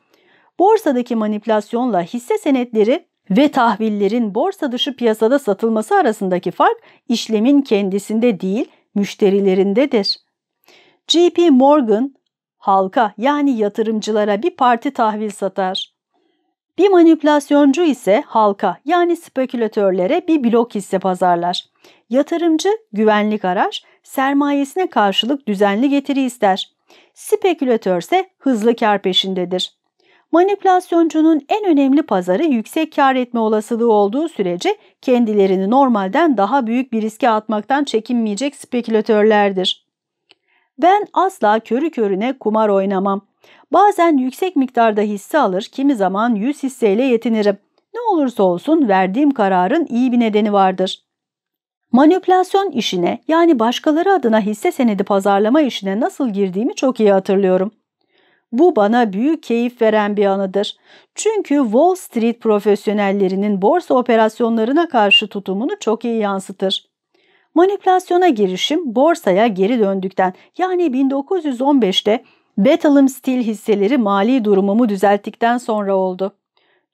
Borsadaki manipülasyonla hisse senetleri ve tahvillerin borsa dışı piyasada satılması arasındaki fark işlemin kendisinde değil, müşterilerindedir. JP Morgan halka yani yatırımcılara bir parti tahvil satar. Bir manipülasyoncu ise halka yani spekülatörlere bir blok hisse pazarlar. Yatırımcı güvenlik arar, sermayesine karşılık düzenli getiri ister. Spekülatör ise hızlı kar peşindedir. Manipülasyoncunun en önemli pazarı yüksek kar etme olasılığı olduğu sürece kendilerini normalden daha büyük bir riske atmaktan çekinmeyecek spekülatörlerdir. Ben asla körü körüne kumar oynamam. Bazen yüksek miktarda hisse alır, kimi zaman 100 hisseyle yetinirim. Ne olursa olsun verdiğim kararın iyi bir nedeni vardır. Manipülasyon işine yani başkaları adına hisse senedi pazarlama işine nasıl girdiğimi çok iyi hatırlıyorum. Bu bana büyük keyif veren bir anıdır. Çünkü Wall Street profesyonellerinin borsa operasyonlarına karşı tutumunu çok iyi yansıtır. Manipülasyona girişim borsaya geri döndükten yani 1915'te Bethlehem Steel hisseleri mali durumumu düzelttikten sonra oldu.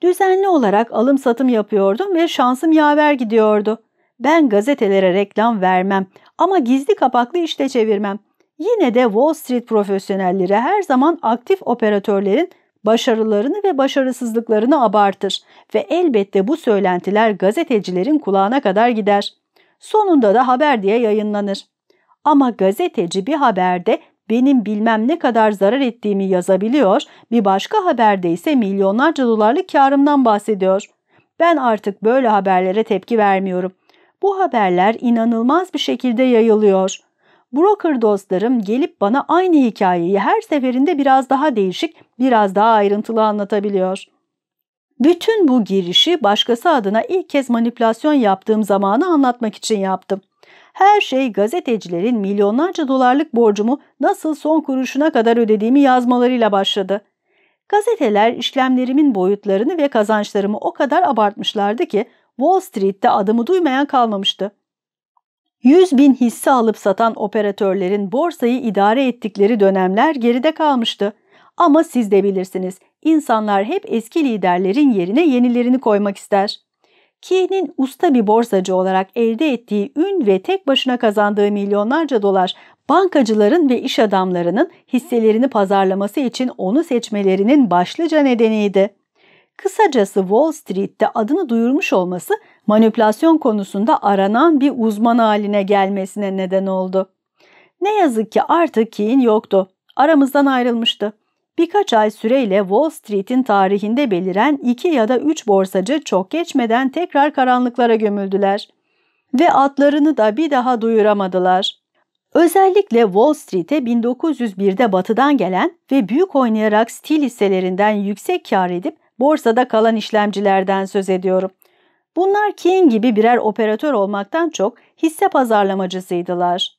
Düzenli olarak alım satım yapıyordum ve şansım yaver gidiyordu. Ben gazetelere reklam vermem ama gizli kapaklı işte çevirmem. Yine de Wall Street profesyonelleri her zaman aktif operatörlerin başarılarını ve başarısızlıklarını abartır ve elbette bu söylentiler gazetecilerin kulağına kadar gider. Sonunda da haber diye yayınlanır. Ama gazeteci bir haberde benim bilmem ne kadar zarar ettiğimi yazabiliyor, bir başka haberde ise milyonlarca dolarlık karımdan bahsediyor. Ben artık böyle haberlere tepki vermiyorum. Bu haberler inanılmaz bir şekilde yayılıyor. Broker dostlarım gelip bana aynı hikayeyi her seferinde biraz daha değişik, biraz daha ayrıntılı anlatabiliyor. Bütün bu girişi başkası adına ilk kez manipülasyon yaptığım zamanı anlatmak için yaptım. Her şey gazetecilerin milyonlarca dolarlık borcumu nasıl son kuruşuna kadar ödediğimi yazmalarıyla başladı. Gazeteler işlemlerimin boyutlarını ve kazançlarımı o kadar abartmışlardı ki Wall Street'te adımı duymayan kalmamıştı. 100 bin hisse alıp satan operatörlerin borsayı idare ettikleri dönemler geride kalmıştı. Ama siz de bilirsiniz, insanlar hep eski liderlerin yerine yenilerini koymak ister. Key'nin usta bir borsacı olarak elde ettiği ün ve tek başına kazandığı milyonlarca dolar bankacıların ve iş adamlarının hisselerini pazarlaması için onu seçmelerinin başlıca nedeniydi. Kısacası Wall Street'te adını duyurmuş olması manipülasyon konusunda aranan bir uzman haline gelmesine neden oldu. Ne yazık ki artık Keane yoktu. Aramızdan ayrılmıştı. Birkaç ay süreyle Wall Street'in tarihinde beliren iki ya da üç borsacı çok geçmeden tekrar karanlıklara gömüldüler. Ve adlarını da bir daha duyuramadılar. Özellikle Wall Street'e 1901'de batıdan gelen ve büyük oynayarak stil hisselerinden yüksek kar edip borsada kalan işlemcilerden söz ediyorum. Bunlar King gibi birer operatör olmaktan çok hisse pazarlamacısıydılar.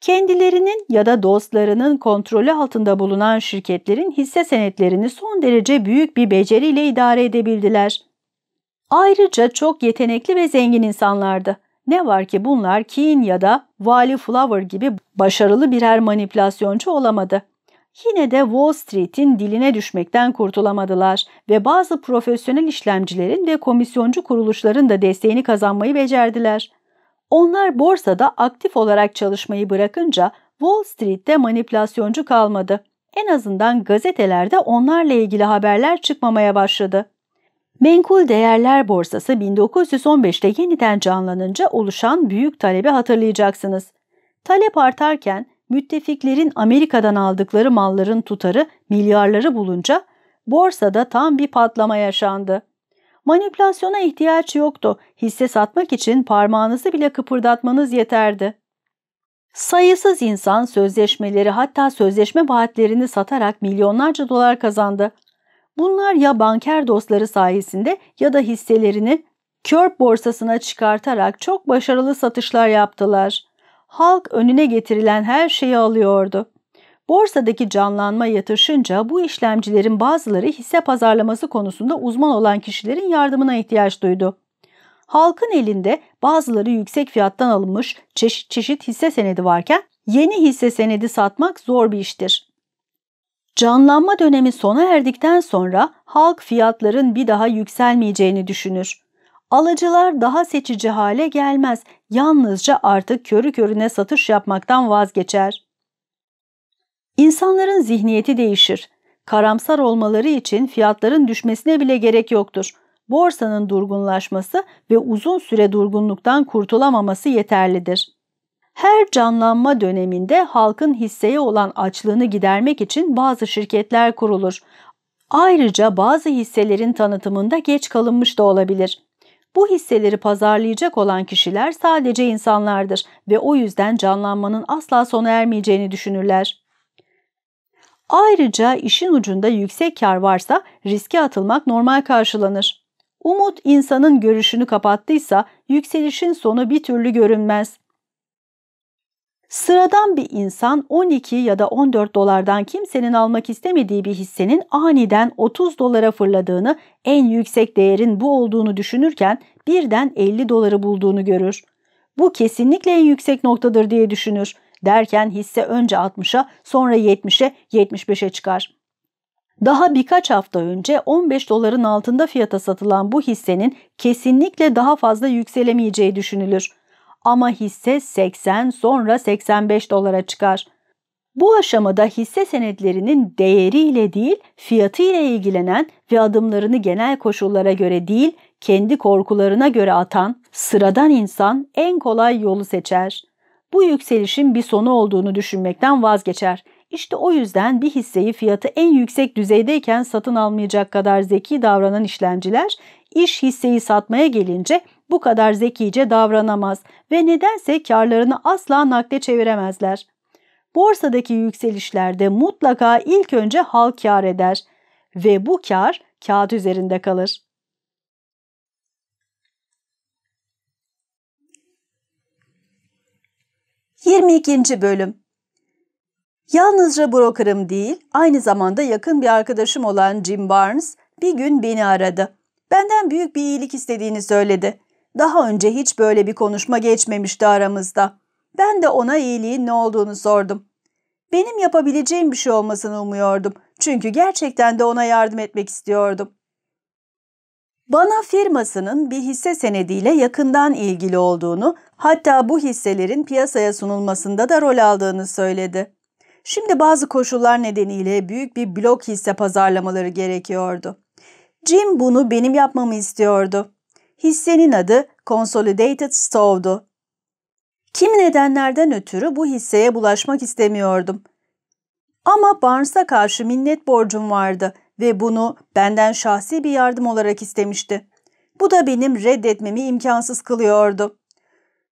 Kendilerinin ya da dostlarının kontrolü altında bulunan şirketlerin hisse senetlerini son derece büyük bir beceriyle idare edebildiler. Ayrıca çok yetenekli ve zengin insanlardı. Ne var ki bunlar Keane ya da Wally Flower gibi başarılı birer manipülasyoncu olamadı. Yine de Wall Street'in diline düşmekten kurtulamadılar ve bazı profesyonel işlemcilerin ve komisyoncu kuruluşların da desteğini kazanmayı becerdiler. Onlar borsada aktif olarak çalışmayı bırakınca Wall Street'te manipülasyoncu kalmadı. En azından gazetelerde onlarla ilgili haberler çıkmamaya başladı. Menkul Değerler Borsası 1915'te yeniden canlanınca oluşan büyük talebi hatırlayacaksınız. Talep artarken müttefiklerin Amerika'dan aldıkları malların tutarı milyarları bulunca borsada tam bir patlama yaşandı. Manipülasyona ihtiyaç yoktu. Hisse satmak için parmağınızı bile kıpırdatmanız yeterdi. Sayısız insan sözleşmeleri hatta sözleşme vaatlerini satarak milyonlarca dolar kazandı. Bunlar ya banker dostları sayesinde ya da hisselerini Körp borsasına çıkartarak çok başarılı satışlar yaptılar. Halk önüne getirilen her şeyi alıyordu. Borsadaki canlanma yatışınca bu işlemcilerin bazıları hisse pazarlaması konusunda uzman olan kişilerin yardımına ihtiyaç duydu. Halkın elinde bazıları yüksek fiyattan alınmış çeşit çeşit hisse senedi varken yeni hisse senedi satmak zor bir iştir. Canlanma dönemi sona erdikten sonra halk fiyatların bir daha yükselmeyeceğini düşünür. Alıcılar daha seçici hale gelmez, yalnızca artık körü körüne satış yapmaktan vazgeçer. İnsanların zihniyeti değişir. Karamsar olmaları için fiyatların düşmesine bile gerek yoktur. Borsanın durgunlaşması ve uzun süre durgunluktan kurtulamaması yeterlidir. Her canlanma döneminde halkın hisseye olan açlığını gidermek için bazı şirketler kurulur. Ayrıca bazı hisselerin tanıtımında geç kalınmış da olabilir. Bu hisseleri pazarlayacak olan kişiler sadece insanlardır ve o yüzden canlanmanın asla sona ermeyeceğini düşünürler. Ayrıca işin ucunda yüksek kar varsa riske atılmak normal karşılanır. Umut insanın görüşünü kapattıysa yükselişin sonu bir türlü görünmez. Sıradan bir insan 12 ya da 14 dolardan kimsenin almak istemediği bir hissenin aniden 30 dolara fırladığını, en yüksek değerin bu olduğunu düşünürken birden 50 doları bulduğunu görür. Bu kesinlikle en yüksek noktadır diye düşünür. Derken hisse önce 60'a sonra 70'e 75'e çıkar. Daha birkaç hafta önce 15 doların altında fiyata satılan bu hissenin kesinlikle daha fazla yükselemeyeceği düşünülür ama hisse 80 sonra 85 dolara çıkar. Bu aşamada hisse senetlerinin değeriyle değil fiyatıyla ilgilenen ve adımlarını genel koşullara göre değil kendi korkularına göre atan sıradan insan en kolay yolu seçer. Bu yükselişin bir sonu olduğunu düşünmekten vazgeçer. İşte o yüzden bir hisseyi fiyatı en yüksek düzeydeyken satın almayacak kadar zeki davranan işlemciler iş hisseyi satmaya gelince bu kadar zekice davranamaz ve nedense karlarını asla nakde çeviremezler. Borsadaki yükselişlerde mutlaka ilk önce halk kar eder ve bu kar kağıt üzerinde kalır. Yirmi ikinci Bölüm Yalnızca brokerım değil, aynı zamanda yakın bir arkadaşım olan Jim Barnes bir gün beni aradı. Benden büyük bir iyilik istediğini söyledi. Daha önce hiç böyle bir konuşma geçmemişti aramızda. Ben de ona iyiliğin ne olduğunu sordum. Benim yapabileceğim bir şey olmasını umuyordum. Çünkü gerçekten de ona yardım etmek istiyordum. Bana firmasının bir hisse senediyle yakından ilgili olduğunu, hatta bu hisselerin piyasaya sunulmasında da rol aldığını söyledi. Şimdi bazı koşullar nedeniyle büyük bir blok hisse pazarlamaları gerekiyordu. Jim bunu benim yapmamı istiyordu. Hissenin adı Consolidated Stove'du. Kimi nedenlerden ötürü bu hisseye bulaşmak istemiyordum. Ama Barnes'a karşı minnet borcum vardı ve bunu benden şahsi bir yardım olarak istemişti. Bu da benim reddetmemi imkansız kılıyordu.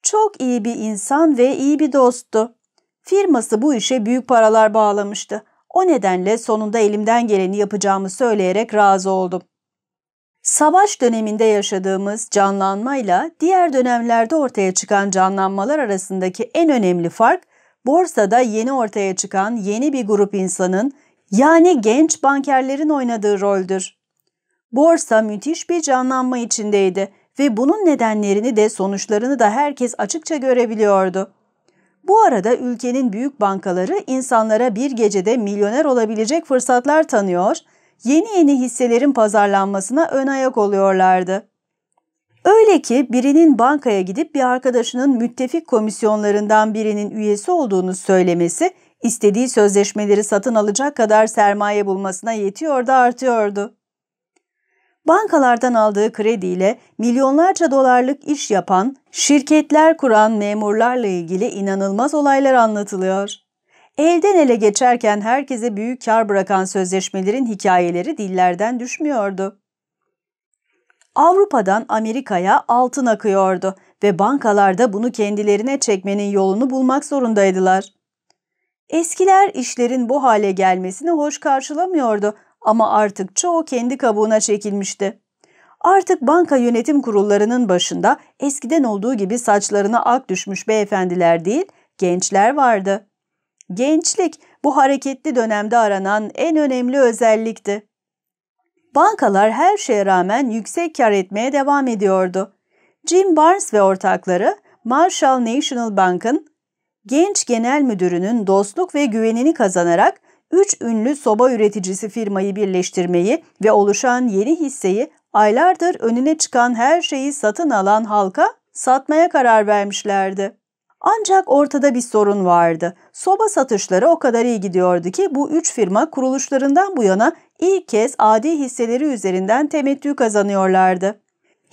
Çok iyi bir insan ve iyi bir dosttu. Firması bu işe büyük paralar bağlamıştı. O nedenle sonunda elimden geleni yapacağımı söyleyerek razı oldum. Savaş döneminde yaşadığımız canlanmayla diğer dönemlerde ortaya çıkan canlanmalar arasındaki en önemli fark, borsada yeni ortaya çıkan yeni bir grup insanın yani genç bankerlerin oynadığı roldür. Borsa müthiş bir canlanma içindeydi ve bunun nedenlerini de sonuçlarını da herkes açıkça görebiliyordu. Bu arada ülkenin büyük bankaları insanlara bir gecede milyoner olabilecek fırsatlar tanıyor yeni yeni hisselerin pazarlanmasına ön ayak oluyorlardı. Öyle ki birinin bankaya gidip bir arkadaşının müttefik komisyonlarından birinin üyesi olduğunu söylemesi, istediği sözleşmeleri satın alacak kadar sermaye bulmasına yetiyor da artıyordu. Bankalardan aldığı krediyle milyonlarca dolarlık iş yapan, şirketler kuran memurlarla ilgili inanılmaz olaylar anlatılıyor. Elden ele geçerken herkese büyük kar bırakan sözleşmelerin hikayeleri dillerden düşmüyordu. Avrupa'dan Amerika'ya altın akıyordu ve bankalarda bunu kendilerine çekmenin yolunu bulmak zorundaydılar. Eskiler işlerin bu hale gelmesini hoş karşılamıyordu ama artık çoğu kendi kabuğuna çekilmişti. Artık banka yönetim kurullarının başında eskiden olduğu gibi saçlarına ak düşmüş beyefendiler değil, gençler vardı. Gençlik bu hareketli dönemde aranan en önemli özellikti. Bankalar her şeye rağmen yüksek kar etmeye devam ediyordu. Jim Barnes ve ortakları Marshall National Bank'ın genç genel müdürünün dostluk ve güvenini kazanarak üç ünlü soba üreticisi firmayı birleştirmeyi ve oluşan yeni hisseyi aylardır önüne çıkan her şeyi satın alan halka satmaya karar vermişlerdi. Ancak ortada bir sorun vardı. Soba satışları o kadar iyi gidiyordu ki bu üç firma kuruluşlarından bu yana ilk kez adi hisseleri üzerinden temettü kazanıyorlardı.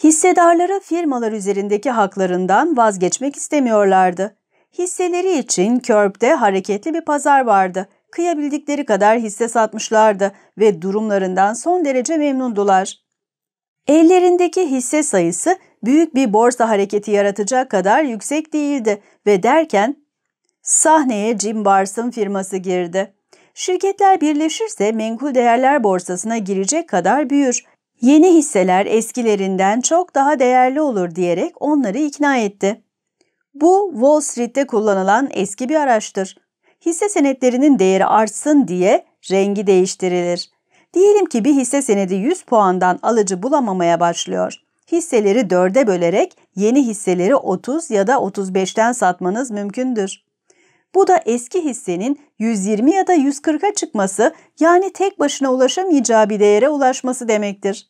Hissedarları firmalar üzerindeki haklarından vazgeçmek istemiyorlardı. Hisseleri için Körb'de hareketli bir pazar vardı. Kıyabildikleri kadar hisse satmışlardı ve durumlarından son derece memnundular. Ellerindeki hisse sayısı büyük bir borsa hareketi yaratacak kadar yüksek değildi ve derken sahneye Jim Bars'ın firması girdi. Şirketler birleşirse menkul değerler borsasına girecek kadar büyür. Yeni hisseler eskilerinden çok daha değerli olur diyerek onları ikna etti. Bu Wall Street'te kullanılan eski bir araçtır. Hisse senetlerinin değeri artsın diye rengi değiştirilir. Diyelim ki bir hisse senedi 100 puandan alıcı bulamamaya başlıyor. Hisseleri dörde bölerek yeni hisseleri 30 ya da 35'ten satmanız mümkündür. Bu da eski hissenin 120 ya da 140'a çıkması yani tek başına ulaşamayacağı bir değere ulaşması demektir.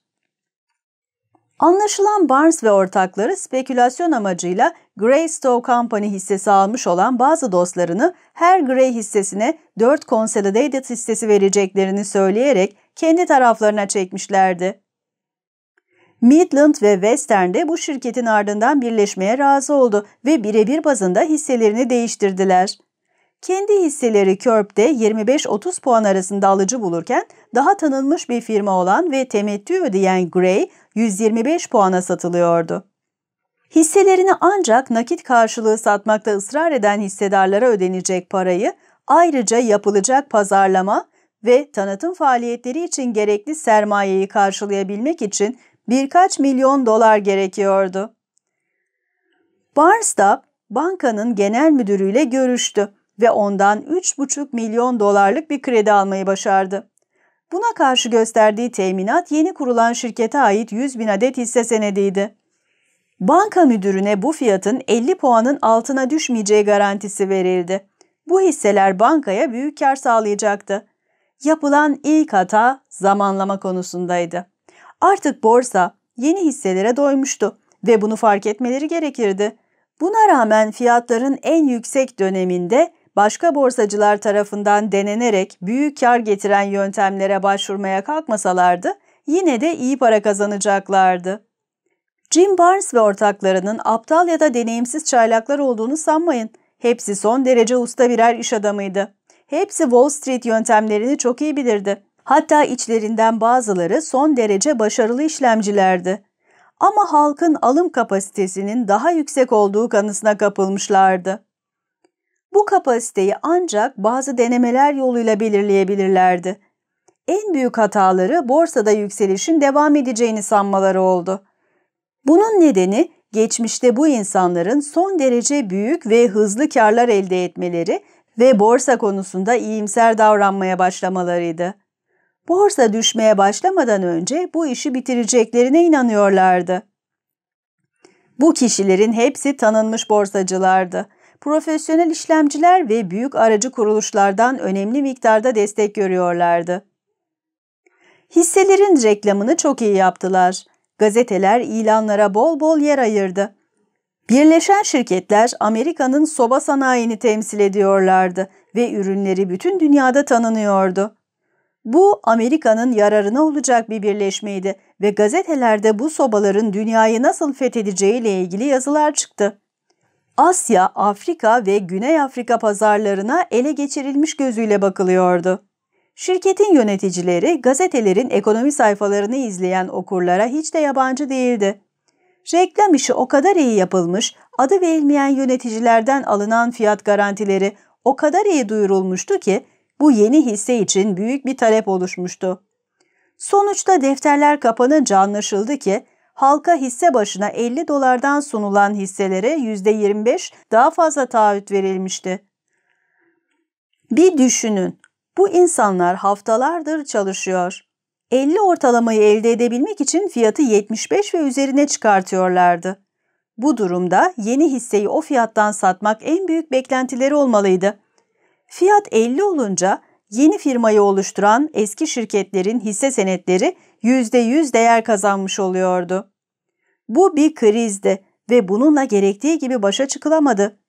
Anlaşılan Barnes ve ortakları spekülasyon amacıyla Greystow Company hissesi almış olan bazı dostlarını her Grey hissesine 4 Consolidated hissesi vereceklerini söyleyerek kendi taraflarına çekmişlerdi. Midland ve Western de bu şirketin ardından birleşmeye razı oldu ve birebir bazında hisselerini değiştirdiler. Kendi hisseleri Körb'de 25-30 puan arasında alıcı bulurken daha tanınmış bir firma olan ve temettü ödeyen Gray 125 puana satılıyordu. Hisselerini ancak nakit karşılığı satmakta ısrar eden hissedarlara ödenecek parayı ayrıca yapılacak pazarlama ve tanıtım faaliyetleri için gerekli sermayeyi karşılayabilmek için birkaç milyon dolar gerekiyordu. Barnes da bankanın genel müdürüyle görüştü ve ondan 3,5 milyon dolarlık bir kredi almayı başardı. Buna karşı gösterdiği teminat yeni kurulan şirkete ait 100 bin adet hisse senediydi. Banka müdürüne bu fiyatın 50 puanın altına düşmeyeceği garantisi verildi. Bu hisseler bankaya büyük kar sağlayacaktı. Yapılan ilk hata zamanlama konusundaydı. Artık borsa yeni hisselere doymuştu ve bunu fark etmeleri gerekirdi. Buna rağmen fiyatların en yüksek döneminde başka borsacılar tarafından denenerek büyük kar getiren yöntemlere başvurmaya kalkmasalardı yine de iyi para kazanacaklardı. Jim Barnes ve ortaklarının aptal ya da deneyimsiz çaylaklar olduğunu sanmayın. Hepsi son derece usta birer iş adamıydı. Hepsi Wall Street yöntemlerini çok iyi bilirdi. Hatta içlerinden bazıları son derece başarılı işlemcilerdi. Ama halkın alım kapasitesinin daha yüksek olduğu kanısına kapılmışlardı. Bu kapasiteyi ancak bazı denemeler yoluyla belirleyebilirlerdi. En büyük hataları borsada yükselişin devam edeceğini sanmaları oldu. Bunun nedeni geçmişte bu insanların son derece büyük ve hızlı karlar elde etmeleri ve borsa konusunda iyimser davranmaya başlamalarıydı. Borsa düşmeye başlamadan önce bu işi bitireceklerine inanıyorlardı. Bu kişilerin hepsi tanınmış borsacılardı profesyonel işlemciler ve büyük aracı kuruluşlardan önemli miktarda destek görüyorlardı. Hisselerin reklamını çok iyi yaptılar. Gazeteler ilanlara bol bol yer ayırdı. Birleşen şirketler Amerika'nın soba sanayini temsil ediyorlardı ve ürünleri bütün dünyada tanınıyordu. Bu Amerika'nın yararına olacak bir birleşmeydi ve gazetelerde bu sobaların dünyayı nasıl fethedeceği ile ilgili yazılar çıktı. Asya, Afrika ve Güney Afrika pazarlarına ele geçirilmiş gözüyle bakılıyordu. Şirketin yöneticileri gazetelerin ekonomi sayfalarını izleyen okurlara hiç de yabancı değildi. Reklam işi o kadar iyi yapılmış, adı verilmeyen yöneticilerden alınan fiyat garantileri o kadar iyi duyurulmuştu ki bu yeni hisse için büyük bir talep oluşmuştu. Sonuçta defterler kapanınca anlaşıldı ki halka hisse başına 50 dolardan sunulan hisselere %25 daha fazla taahhüt verilmişti. Bir düşünün, bu insanlar haftalardır çalışıyor. 50 ortalamayı elde edebilmek için fiyatı 75 ve üzerine çıkartıyorlardı. Bu durumda yeni hisseyi o fiyattan satmak en büyük beklentileri olmalıydı. Fiyat 50 olunca yeni firmayı oluşturan eski şirketlerin hisse senetleri %100 değer kazanmış oluyordu. Bu bir krizdi ve bununla gerektiği gibi başa çıkılamadı.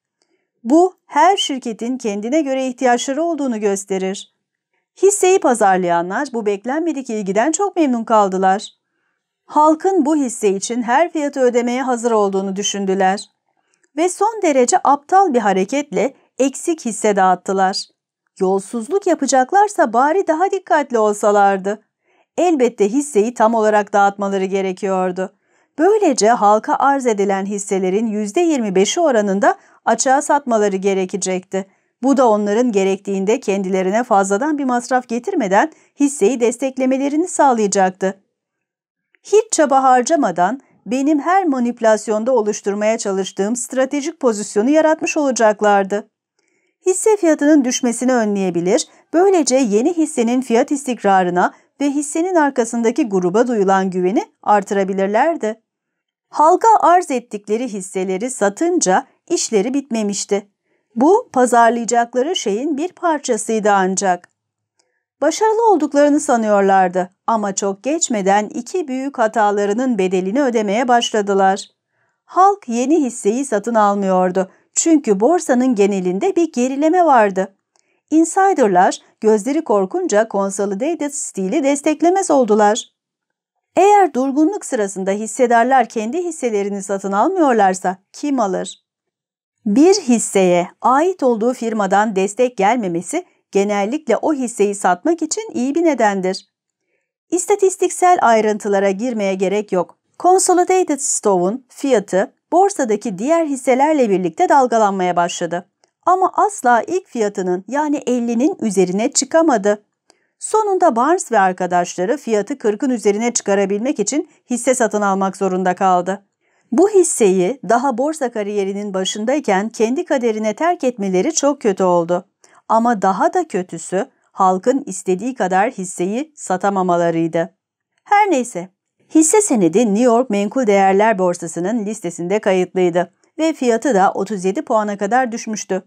Bu her şirketin kendine göre ihtiyaçları olduğunu gösterir. Hisseyi pazarlayanlar bu beklenmedik ilgiden çok memnun kaldılar. Halkın bu hisse için her fiyatı ödemeye hazır olduğunu düşündüler. Ve son derece aptal bir hareketle eksik hisse dağıttılar. Yolsuzluk yapacaklarsa bari daha dikkatli olsalardı. Elbette hisseyi tam olarak dağıtmaları gerekiyordu. Böylece halka arz edilen hisselerin %25'i oranında açığa satmaları gerekecekti. Bu da onların gerektiğinde kendilerine fazladan bir masraf getirmeden hisseyi desteklemelerini sağlayacaktı. Hiç çaba harcamadan benim her manipülasyonda oluşturmaya çalıştığım stratejik pozisyonu yaratmış olacaklardı. Hisse fiyatının düşmesini önleyebilir, böylece yeni hissenin fiyat istikrarına ve hissenin arkasındaki gruba duyulan güveni artırabilirlerdi. Halka arz ettikleri hisseleri satınca işleri bitmemişti. Bu pazarlayacakları şeyin bir parçasıydı ancak. Başarılı olduklarını sanıyorlardı ama çok geçmeden iki büyük hatalarının bedelini ödemeye başladılar. Halk yeni hisseyi satın almıyordu çünkü borsanın genelinde bir gerileme vardı. Insider'lar gözleri korkunca Consolidated Steel'i desteklemez oldular. Eğer durgunluk sırasında hissedarlar kendi hisselerini satın almıyorlarsa kim alır? Bir hisseye ait olduğu firmadan destek gelmemesi genellikle o hisseyi satmak için iyi bir nedendir. İstatistiksel ayrıntılara girmeye gerek yok. Consolidated Stove'un fiyatı borsadaki diğer hisselerle birlikte dalgalanmaya başladı. Ama asla ilk fiyatının yani 50'nin üzerine çıkamadı. Sonunda Barnes ve arkadaşları fiyatı 40'ın üzerine çıkarabilmek için hisse satın almak zorunda kaldı. Bu hisseyi daha borsa kariyerinin başındayken kendi kaderine terk etmeleri çok kötü oldu. Ama daha da kötüsü halkın istediği kadar hisseyi satamamalarıydı. Her neyse, hisse senedi New York Menkul Değerler Borsası'nın listesinde kayıtlıydı ve fiyatı da 37 puana kadar düşmüştü.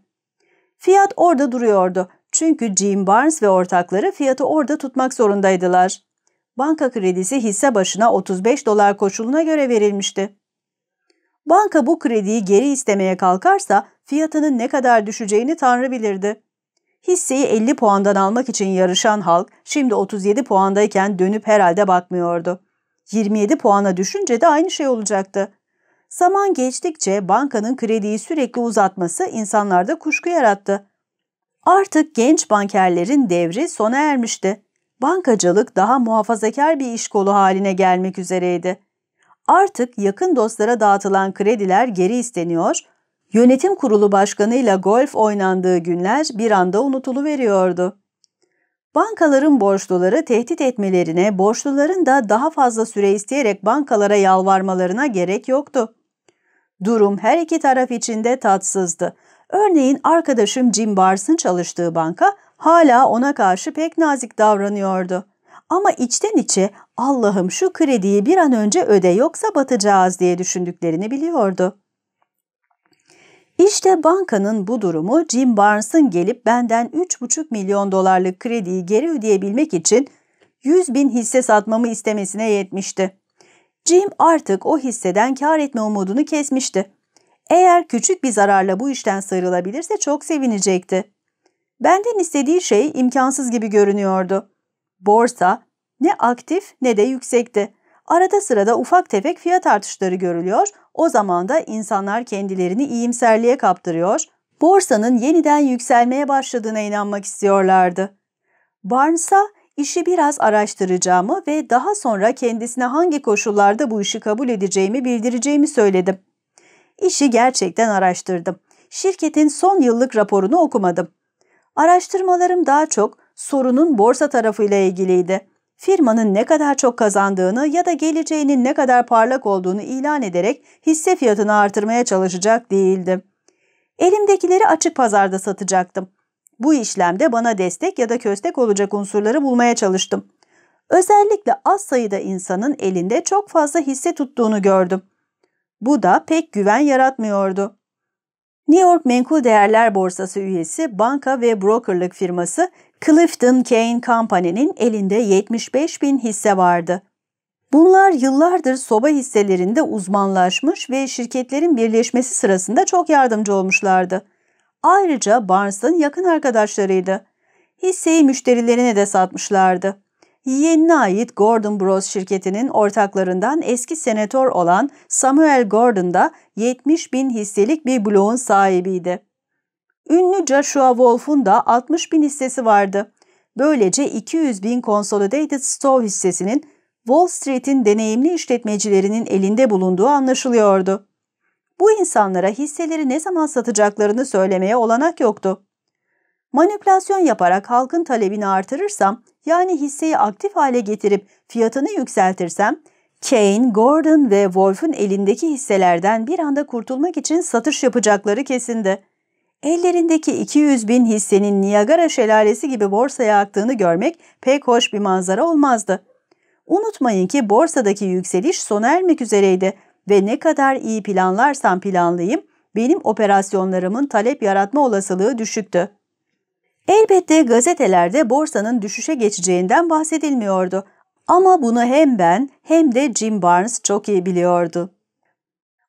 Fiyat orada duruyordu çünkü Jim Barnes ve ortakları fiyatı orada tutmak zorundaydılar. Banka kredisi hisse başına 35 dolar koşuluna göre verilmişti. Banka bu krediyi geri istemeye kalkarsa fiyatının ne kadar düşeceğini Tanrı bilirdi. Hisseyi 50 puandan almak için yarışan halk şimdi 37 puandayken dönüp herhalde bakmıyordu. 27 puana düşünce de aynı şey olacaktı. Zaman geçtikçe bankanın krediyi sürekli uzatması insanlarda kuşku yarattı. Artık genç bankerlerin devri sona ermişti. Bankacılık daha muhafazakar bir iş kolu haline gelmek üzereydi. Artık yakın dostlara dağıtılan krediler geri isteniyor, yönetim kurulu başkanıyla golf oynandığı günler bir anda unutuluveriyordu. Bankaların borçluları tehdit etmelerine, borçluların da daha fazla süre isteyerek bankalara yalvarmalarına gerek yoktu. Durum her iki taraf için de tatsızdı. Örneğin arkadaşım Jim Bars'ın çalıştığı banka hala ona karşı pek nazik davranıyordu. Ama içten içe Allah'ım şu krediyi bir an önce öde yoksa batacağız diye düşündüklerini biliyordu. İşte bankanın bu durumu Jim Barnes'ın gelip benden 3,5 milyon dolarlık krediyi geri ödeyebilmek için 100 bin hisse satmamı istemesine yetmişti. Jim artık o hisseden kar etme umudunu kesmişti. Eğer küçük bir zararla bu işten sıyrılabilirse çok sevinecekti. Benden istediği şey imkansız gibi görünüyordu. Borsa ne aktif ne de yüksekti. Arada sırada ufak tefek fiyat artışları görülüyor, o zaman da insanlar kendilerini iyimserliğe kaptırıyor, borsanın yeniden yükselmeye başladığına inanmak istiyorlardı. Barnes'a işi biraz araştıracağımı ve daha sonra kendisine hangi koşullarda bu işi kabul edeceğimi bildireceğimi söyledim. İşi gerçekten araştırdım. Şirketin son yıllık raporunu okumadım. Araştırmalarım daha çok sorunun borsa tarafıyla ilgiliydi. Firmanın ne kadar çok kazandığını ya da geleceğinin ne kadar parlak olduğunu ilan ederek hisse fiyatını artırmaya çalışacak değildim. Elimdekileri açık pazarda satacaktım. Bu işlemde bana destek ya da köstek olacak unsurları bulmaya çalıştım. Özellikle az sayıda insanın elinde çok fazla hisse tuttuğunu gördüm. Bu da pek güven yaratmıyordu. New York Menkul Değerler Borsası üyesi banka ve brokerlık firması Clifton Kane Company'nin elinde 75 bin hisse vardı. Bunlar yıllardır soba hisselerinde uzmanlaşmış ve şirketlerin birleşmesi sırasında çok yardımcı olmuşlardı. Ayrıca Barnes'ın yakın arkadaşlarıydı. Hisseyi müşterilerine de satmışlardı. Yeğenine ait Gordon Bros şirketinin ortaklarından eski senatör olan Samuel Gordon da 70 bin hisselik bir bloğun sahibiydi. Ünlü Joshua Wolf'un da 60 bin hissesi vardı. Böylece 200 bin Consolidated Store hissesinin Wall Street'in deneyimli işletmecilerinin elinde bulunduğu anlaşılıyordu. Bu insanlara hisseleri ne zaman satacaklarını söylemeye olanak yoktu. Manipülasyon yaparak halkın talebini artırırsam, yani hisseyi aktif hale getirip fiyatını yükseltirsem, Kane, Gordon ve Wolf'un elindeki hisselerden bir anda kurtulmak için satış yapacakları kesindi. Ellerindeki 200 bin hissenin Niagara şelalesi gibi borsaya aktığını görmek pek hoş bir manzara olmazdı. Unutmayın ki borsadaki yükseliş sona ermek üzereydi ve ne kadar iyi planlarsam planlayayım benim operasyonlarımın talep yaratma olasılığı düşüktü. Elbette gazetelerde borsanın düşüşe geçeceğinden bahsedilmiyordu ama bunu hem ben hem de Jim Barnes çok iyi biliyordu.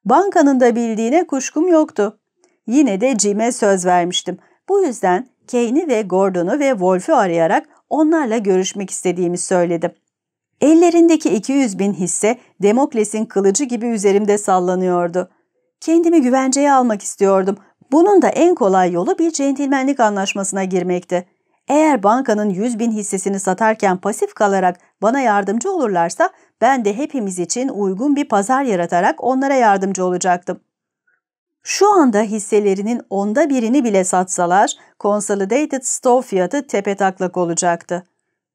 Bankanın da bildiğine kuşkum yoktu. Yine de Jim'e söz vermiştim. Bu yüzden Kane'i ve Gordon'u ve Wolf'u arayarak onlarla görüşmek istediğimi söyledim. Ellerindeki 200 bin hisse Demokles'in kılıcı gibi üzerimde sallanıyordu. Kendimi güvenceye almak istiyordum. Bunun da en kolay yolu bir centilmenlik anlaşmasına girmekti. Eğer bankanın 100 bin hissesini satarken pasif kalarak bana yardımcı olurlarsa ben de hepimiz için uygun bir pazar yaratarak onlara yardımcı olacaktım. Şu anda hisselerinin onda birini bile satsalar Consolidated Store fiyatı tepetaklak olacaktı.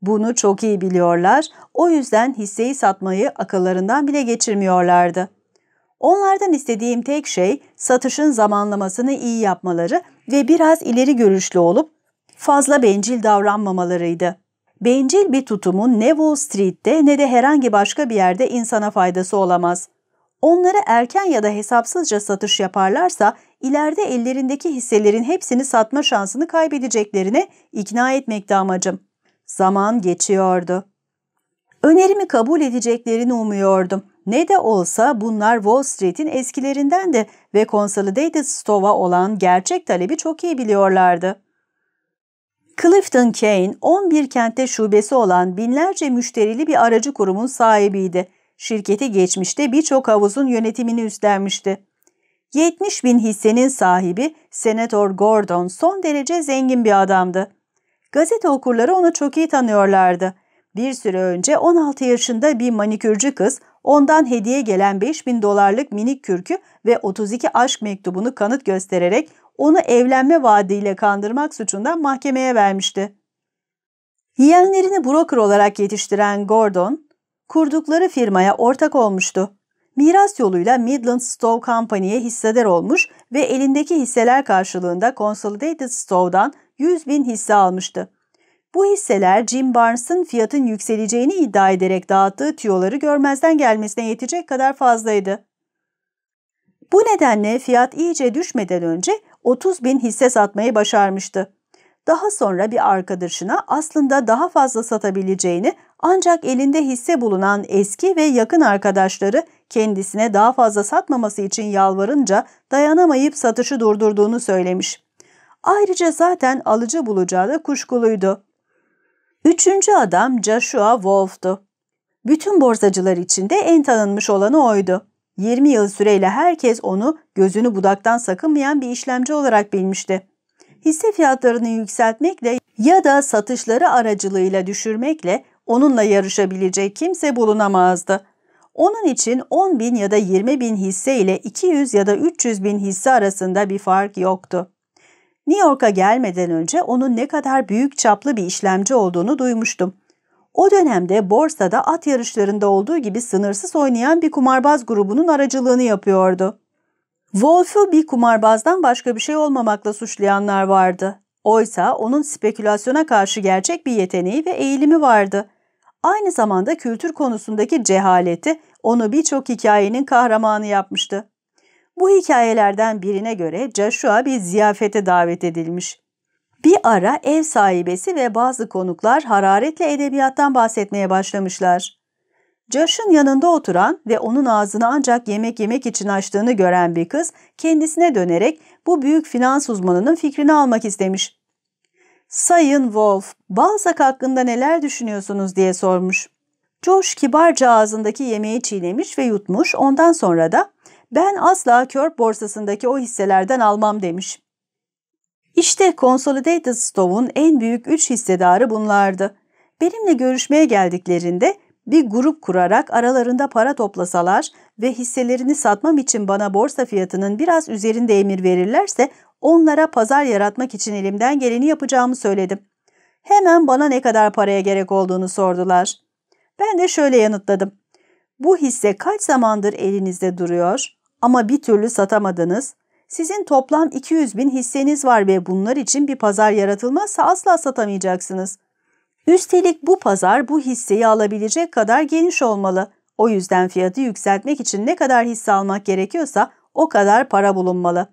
Bunu çok iyi biliyorlar, o yüzden hisseyi satmayı akıllarından bile geçirmiyorlardı. Onlardan istediğim tek şey satışın zamanlamasını iyi yapmaları ve biraz ileri görüşlü olup fazla bencil davranmamalarıydı. Bencil bir tutumun ne Wall Street'te ne de herhangi başka bir yerde insana faydası olamaz. Onları erken ya da hesapsızca satış yaparlarsa ileride ellerindeki hisselerin hepsini satma şansını kaybedeceklerine ikna etmekti amacım. Zaman geçiyordu. Önerimi kabul edeceklerini umuyordum. Ne de olsa bunlar Wall Street'in eskilerinden de ve Consolidated Store'a olan gerçek talebi çok iyi biliyorlardı. Clifton Kane, 11 kentte şubesi olan binlerce müşterili bir aracı kurumun sahibiydi. Şirketi geçmişte birçok havuzun yönetimini üstlenmişti. 70 bin hissenin sahibi Senatör Gordon son derece zengin bir adamdı. Gazete okurları onu çok iyi tanıyorlardı. Bir süre önce 16 yaşında bir manikürcü kız ondan hediye gelen 5 bin dolarlık minik kürkü ve 32 aşk mektubunu kanıt göstererek onu evlenme vaadiyle kandırmak suçundan mahkemeye vermişti. Yeğenlerini broker olarak yetiştiren Gordon, kurdukları firmaya ortak olmuştu. Miras yoluyla Midland Stowe Company'ye hissedar olmuş ve elindeki hisseler karşılığında Consolidated Stowe'dan 100 bin hisse almıştı. Bu hisseler Jim Barnes'ın fiyatın yükseleceğini iddia ederek dağıttığı tüyoları görmezden gelmesine yetecek kadar fazlaydı. Bu nedenle fiyat iyice düşmeden önce 30 bin hisse satmayı başarmıştı. Daha sonra bir arkadaşına aslında daha fazla satabileceğini ancak elinde hisse bulunan eski ve yakın arkadaşları kendisine daha fazla satmaması için yalvarınca dayanamayıp satışı durdurduğunu söylemiş. Ayrıca zaten alıcı bulacağı da kuşkuluydu. Üçüncü adam Joshua Wolf'tu. Bütün borsacılar içinde en tanınmış olanı oydu. 20 yıl süreyle herkes onu gözünü budaktan sakınmayan bir işlemci olarak bilmişti. Hisse fiyatlarını yükseltmekle ya da satışları aracılığıyla düşürmekle onunla yarışabilecek kimse bulunamazdı. Onun için 10 bin ya da 20 bin hisse ile 200 ya da 300 bin hisse arasında bir fark yoktu. New York'a gelmeden önce onun ne kadar büyük çaplı bir işlemci olduğunu duymuştum. O dönemde borsada at yarışlarında olduğu gibi sınırsız oynayan bir kumarbaz grubunun aracılığını yapıyordu. Wolf'u bir kumarbazdan başka bir şey olmamakla suçlayanlar vardı. Oysa onun spekülasyona karşı gerçek bir yeteneği ve eğilimi vardı. Aynı zamanda kültür konusundaki cehaleti onu birçok hikayenin kahramanı yapmıştı. Bu hikayelerden birine göre Joshua bir ziyafete davet edilmiş. Bir ara ev sahibesi ve bazı konuklar hararetle edebiyattan bahsetmeye başlamışlar. Josh'un yanında oturan ve onun ağzını ancak yemek yemek için açtığını gören bir kız kendisine dönerek bu büyük finans uzmanının fikrini almak istemiş. Sayın Wolf, Balzac hakkında neler düşünüyorsunuz diye sormuş. Josh kibarca ağzındaki yemeği çiğnemiş ve yutmuş ondan sonra da ben asla Kör borsasındaki o hisselerden almam demiş. İşte Consolidated Stove'un en büyük üç hissedarı bunlardı. Benimle görüşmeye geldiklerinde bir grup kurarak aralarında para toplasalar ve hisselerini satmam için bana borsa fiyatının biraz üzerinde emir verirlerse onlara pazar yaratmak için elimden geleni yapacağımı söyledim. Hemen bana ne kadar paraya gerek olduğunu sordular. Ben de şöyle yanıtladım. Bu hisse kaç zamandır elinizde duruyor ama bir türlü satamadınız. Sizin toplam 200 bin hisseniz var ve bunlar için bir pazar yaratılmazsa asla satamayacaksınız. Üstelik bu pazar bu hisseyi alabilecek kadar geniş olmalı. O yüzden fiyatı yükseltmek için ne kadar hisse almak gerekiyorsa o kadar para bulunmalı.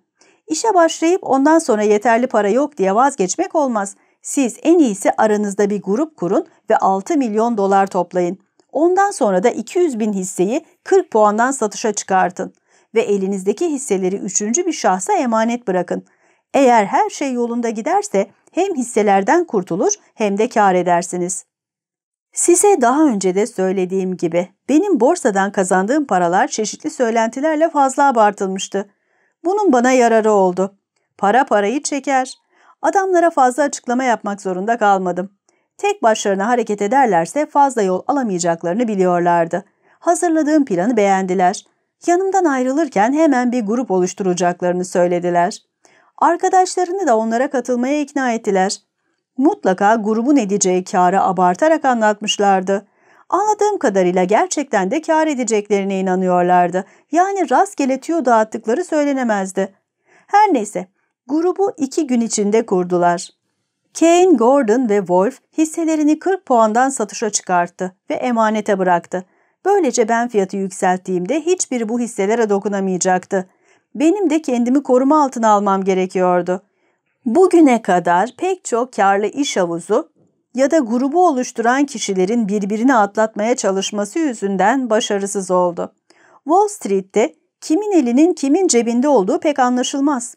İşe başlayıp ondan sonra yeterli para yok diye vazgeçmek olmaz. Siz en iyisi aranızda bir grup kurun ve 6 milyon dolar toplayın. Ondan sonra da 200 bin hisseyi 40 puandan satışa çıkartın ve elinizdeki hisseleri üçüncü bir şahsa emanet bırakın. Eğer her şey yolunda giderse hem hisselerden kurtulur hem de kar edersiniz. Size daha önce de söylediğim gibi benim borsadan kazandığım paralar çeşitli söylentilerle fazla abartılmıştı. Bunun bana yararı oldu. Para parayı çeker. Adamlara fazla açıklama yapmak zorunda kalmadım. Tek başlarına hareket ederlerse fazla yol alamayacaklarını biliyorlardı. Hazırladığım planı beğendiler. Yanımdan ayrılırken hemen bir grup oluşturacaklarını söylediler. Arkadaşlarını da onlara katılmaya ikna ettiler. Mutlaka grubun edeceği kârı abartarak anlatmışlardı. Anladığım kadarıyla gerçekten de kâr edeceklerine inanıyorlardı. Yani rastgele tüyo dağıttıkları söylenemezdi. Her neyse, grubu iki gün içinde kurdular. Kane, Gordon ve Wolf hisselerini 40 puandan satışa çıkarttı ve emanete bıraktı. Böylece ben fiyatı yükselttiğimde hiçbiri bu hisselere dokunamayacaktı. Benim de kendimi koruma altına almam gerekiyordu. Bugüne kadar pek çok karlı iş havuzu ya da grubu oluşturan kişilerin birbirini atlatmaya çalışması yüzünden başarısız oldu. Wall Street'te kimin elinin kimin cebinde olduğu pek anlaşılmaz.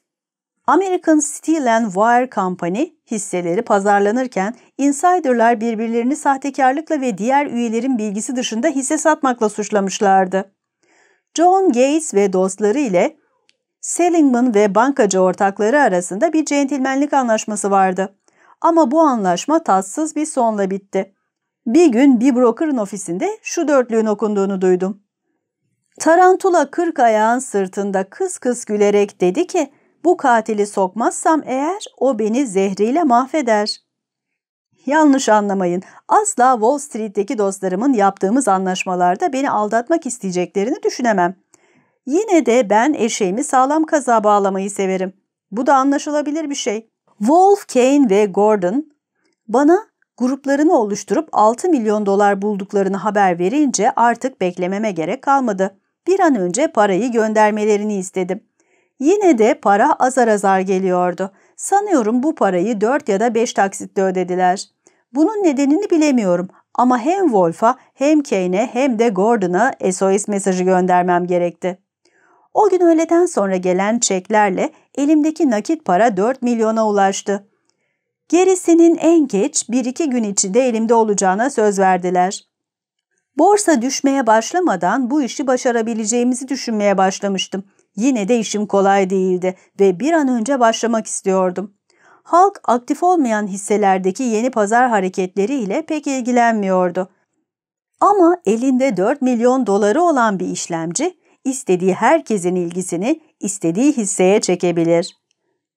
American Steel and Wire Company hisseleri pazarlanırken insiderlar birbirlerini sahtekarlıkla ve diğer üyelerin bilgisi dışında hisse satmakla suçlamışlardı. John Gates ve dostları ile Seligman ve bankacı ortakları arasında bir centilmenlik anlaşması vardı. Ama bu anlaşma tatsız bir sonla bitti. Bir gün bir broker'ın ofisinde şu dörtlüğün okunduğunu duydum. Tarantula kırk ayağın sırtında kıs kıs gülerek dedi ki, bu katili sokmazsam eğer o beni zehriyle mahveder. Yanlış anlamayın. Asla Wall Street'teki dostlarımın yaptığımız anlaşmalarda beni aldatmak isteyeceklerini düşünemem. Yine de ben eşeğimi sağlam kaza bağlamayı severim. Bu da anlaşılabilir bir şey. Wolf, Kane ve Gordon bana gruplarını oluşturup 6 milyon dolar bulduklarını haber verince artık beklememe gerek kalmadı. Bir an önce parayı göndermelerini istedim. Yine de para azar azar geliyordu. Sanıyorum bu parayı 4 ya da 5 taksitle ödediler. Bunun nedenini bilemiyorum ama hem Wolf'a hem Kane'e hem de Gordon'a SOS mesajı göndermem gerekti. O gün öğleden sonra gelen çeklerle elimdeki nakit para 4 milyona ulaştı. Gerisinin en geç 1-2 gün içinde elimde olacağına söz verdiler. Borsa düşmeye başlamadan bu işi başarabileceğimizi düşünmeye başlamıştım. Yine de işim kolay değildi ve bir an önce başlamak istiyordum. Halk aktif olmayan hisselerdeki yeni pazar hareketleriyle pek ilgilenmiyordu. Ama elinde 4 milyon doları olan bir işlemci istediği herkesin ilgisini istediği hisseye çekebilir.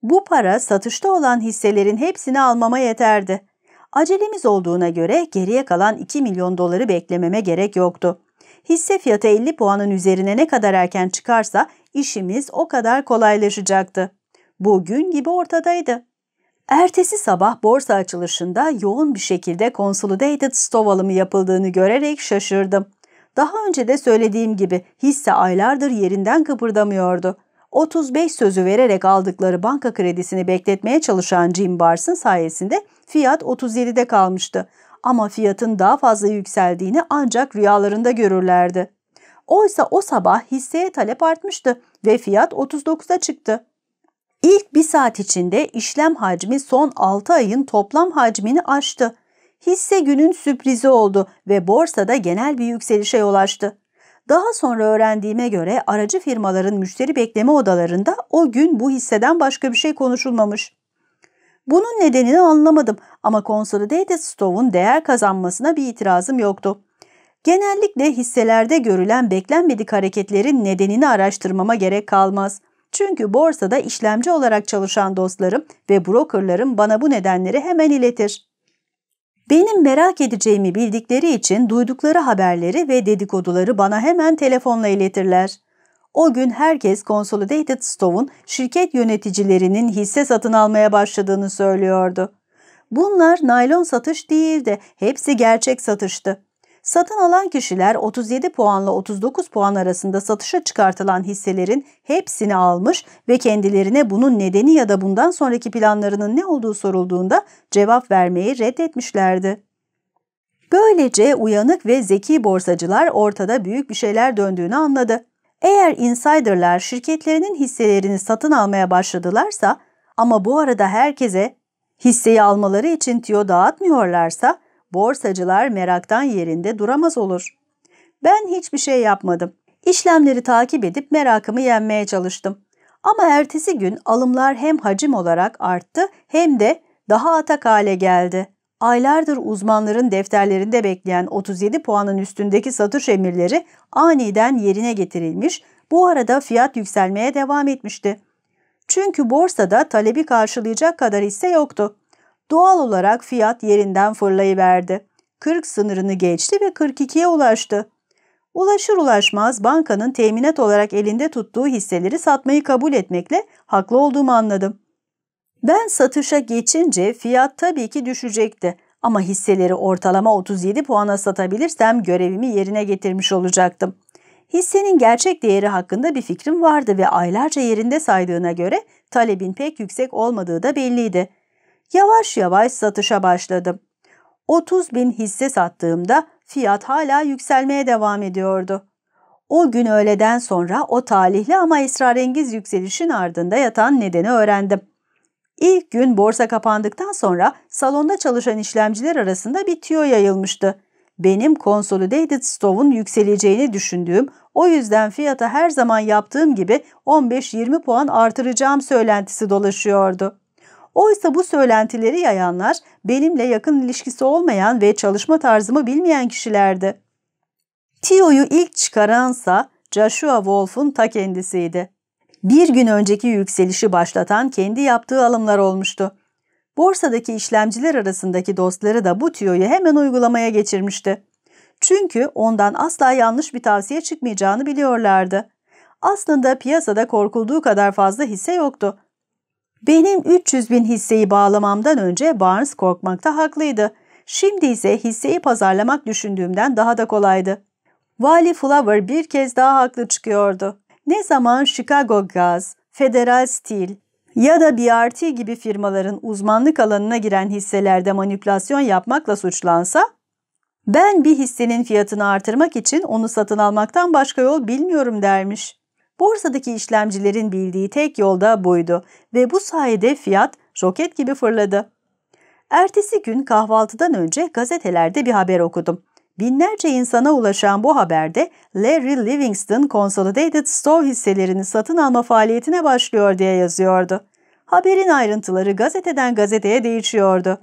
Bu para satışta olan hisselerin hepsini almama yeterdi. Acelemiz olduğuna göre geriye kalan 2 milyon doları beklememe gerek yoktu. Hisse fiyatı 50 puanın üzerine ne kadar erken çıkarsa işimiz o kadar kolaylaşacaktı. Bu gün gibi ortadaydı. Ertesi sabah borsa açılışında yoğun bir şekilde Consolidated Stove alımı yapıldığını görerek şaşırdım. Daha önce de söylediğim gibi hisse aylardır yerinden kıpırdamıyordu. 35 sözü vererek aldıkları banka kredisini bekletmeye çalışan Jim Bars'ın sayesinde fiyat 37'de kalmıştı. Ama fiyatın daha fazla yükseldiğini ancak rüyalarında görürlerdi. Oysa o sabah hisseye talep artmıştı ve fiyat 39'a çıktı. İlk bir saat içinde işlem hacmi son 6 ayın toplam hacmini aştı. Hisse günün sürprizi oldu ve borsada genel bir yükselişe yol açtı. Daha sonra öğrendiğime göre aracı firmaların müşteri bekleme odalarında o gün bu hisseden başka bir şey konuşulmamış. Bunun nedenini anlamadım ama Consolidated Stove'un değer kazanmasına bir itirazım yoktu. Genellikle hisselerde görülen beklenmedik hareketlerin nedenini araştırmama gerek kalmaz. Çünkü borsada işlemci olarak çalışan dostlarım ve brokerlarım bana bu nedenleri hemen iletir. Benim merak edeceğimi bildikleri için duydukları haberleri ve dedikoduları bana hemen telefonla iletirler. O gün herkes Consolidated Stove'un şirket yöneticilerinin hisse satın almaya başladığını söylüyordu. Bunlar naylon satış değildi, hepsi gerçek satıştı. Satın alan kişiler 37 puanla 39 puan arasında satışa çıkartılan hisselerin hepsini almış ve kendilerine bunun nedeni ya da bundan sonraki planlarının ne olduğu sorulduğunda cevap vermeyi reddetmişlerdi. Böylece uyanık ve zeki borsacılar ortada büyük bir şeyler döndüğünü anladı. Eğer insiderlar şirketlerinin hisselerini satın almaya başladılarsa ama bu arada herkese hisseyi almaları için tüyo dağıtmıyorlarsa Borsacılar meraktan yerinde duramaz olur. Ben hiçbir şey yapmadım. İşlemleri takip edip merakımı yenmeye çalıştım. Ama ertesi gün alımlar hem hacim olarak arttı hem de daha atak hale geldi. Aylardır uzmanların defterlerinde bekleyen 37 puanın üstündeki satış emirleri aniden yerine getirilmiş, bu arada fiyat yükselmeye devam etmişti. Çünkü borsada talebi karşılayacak kadar hisse yoktu. Doğal olarak fiyat yerinden fırlayıverdi. 40 sınırını geçti ve 42'ye ulaştı. Ulaşır ulaşmaz bankanın teminat olarak elinde tuttuğu hisseleri satmayı kabul etmekle haklı olduğumu anladım. Ben satışa geçince fiyat tabii ki düşecekti ama hisseleri ortalama 37 puana satabilirsem görevimi yerine getirmiş olacaktım. Hissenin gerçek değeri hakkında bir fikrim vardı ve aylarca yerinde saydığına göre talebin pek yüksek olmadığı da belliydi. Yavaş yavaş satışa başladım. 30 bin hisse sattığımda fiyat hala yükselmeye devam ediyordu. O gün öğleden sonra o talihli ama esrarengiz yükselişin ardında yatan nedeni öğrendim. İlk gün borsa kapandıktan sonra salonda çalışan işlemciler arasında bir tüyo yayılmıştı. Benim Consolidated Stove'un yükseleceğini düşündüğüm, o yüzden fiyata her zaman yaptığım gibi 15-20 puan artıracağım söylentisi dolaşıyordu. Oysa bu söylentileri yayanlar benimle yakın ilişkisi olmayan ve çalışma tarzımı bilmeyen kişilerdi. Tio'yu ilk çıkaransa Joshua Wolf'un ta kendisiydi. Bir gün önceki yükselişi başlatan kendi yaptığı alımlar olmuştu. Borsadaki işlemciler arasındaki dostları da bu tüyoyu hemen uygulamaya geçirmişti. Çünkü ondan asla yanlış bir tavsiye çıkmayacağını biliyorlardı. Aslında piyasada korkulduğu kadar fazla hisse yoktu. Benim 300 bin hisseyi bağlamamdan önce Barnes korkmakta haklıydı. Şimdi ise hisseyi pazarlamak düşündüğümden daha da kolaydı. Vali Flower bir kez daha haklı çıkıyordu. Ne zaman Chicago Gas, Federal Steel ya da BRT gibi firmaların uzmanlık alanına giren hisselerde manipülasyon yapmakla suçlansa, ben bir hissenin fiyatını artırmak için onu satın almaktan başka yol bilmiyorum dermiş. Borsadaki işlemcilerin bildiği tek yol da buydu ve bu sayede fiyat roket gibi fırladı. Ertesi gün kahvaltıdan önce gazetelerde bir haber okudum. Binlerce insana ulaşan bu haberde Larry Livingston Consolidated Store hisselerini satın alma faaliyetine başlıyor diye yazıyordu. Haberin ayrıntıları gazeteden gazeteye değişiyordu.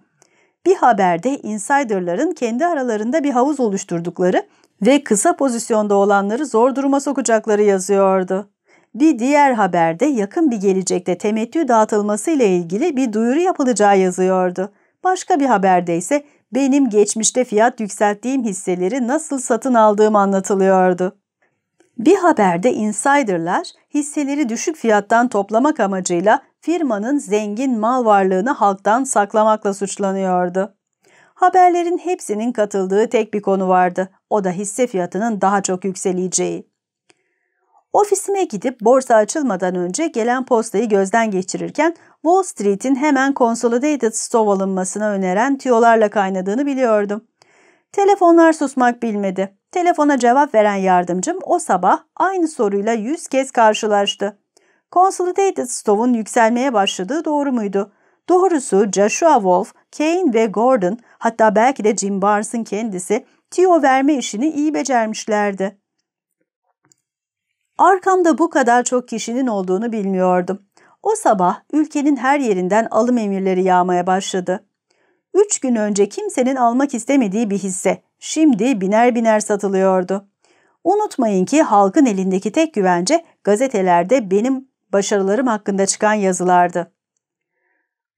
Bir haberde insiderların kendi aralarında bir havuz oluşturdukları ve kısa pozisyonda olanları zor duruma sokacakları yazıyordu. Bir diğer haberde yakın bir gelecekte temettü dağıtılması ile ilgili bir duyuru yapılacağı yazıyordu. Başka bir haberde ise benim geçmişte fiyat yükselttiğim hisseleri nasıl satın aldığım anlatılıyordu. Bir haberde insiderlar hisseleri düşük fiyattan toplamak amacıyla firmanın zengin mal varlığını halktan saklamakla suçlanıyordu. Haberlerin hepsinin katıldığı tek bir konu vardı. O da hisse fiyatının daha çok yükseleceği. Ofisime gidip borsa açılmadan önce gelen postayı gözden geçirirken Wall Street'in hemen Consolidated Stove alınmasına öneren tiyolarla kaynadığını biliyordum. Telefonlar susmak bilmedi. Telefona cevap veren yardımcım o sabah aynı soruyla yüz kez karşılaştı. Consolidated Stove'un yükselmeye başladığı doğru muydu? Doğrusu Joshua Wolf, Kane ve Gordon hatta belki de Jim Barnes'ın kendisi tiyo verme işini iyi becermişlerdi. Arkamda bu kadar çok kişinin olduğunu bilmiyordum. O sabah ülkenin her yerinden alım emirleri yağmaya başladı. Üç gün önce kimsenin almak istemediği bir hisse şimdi biner biner satılıyordu. Unutmayın ki halkın elindeki tek güvence gazetelerde benim başarılarım hakkında çıkan yazılardı.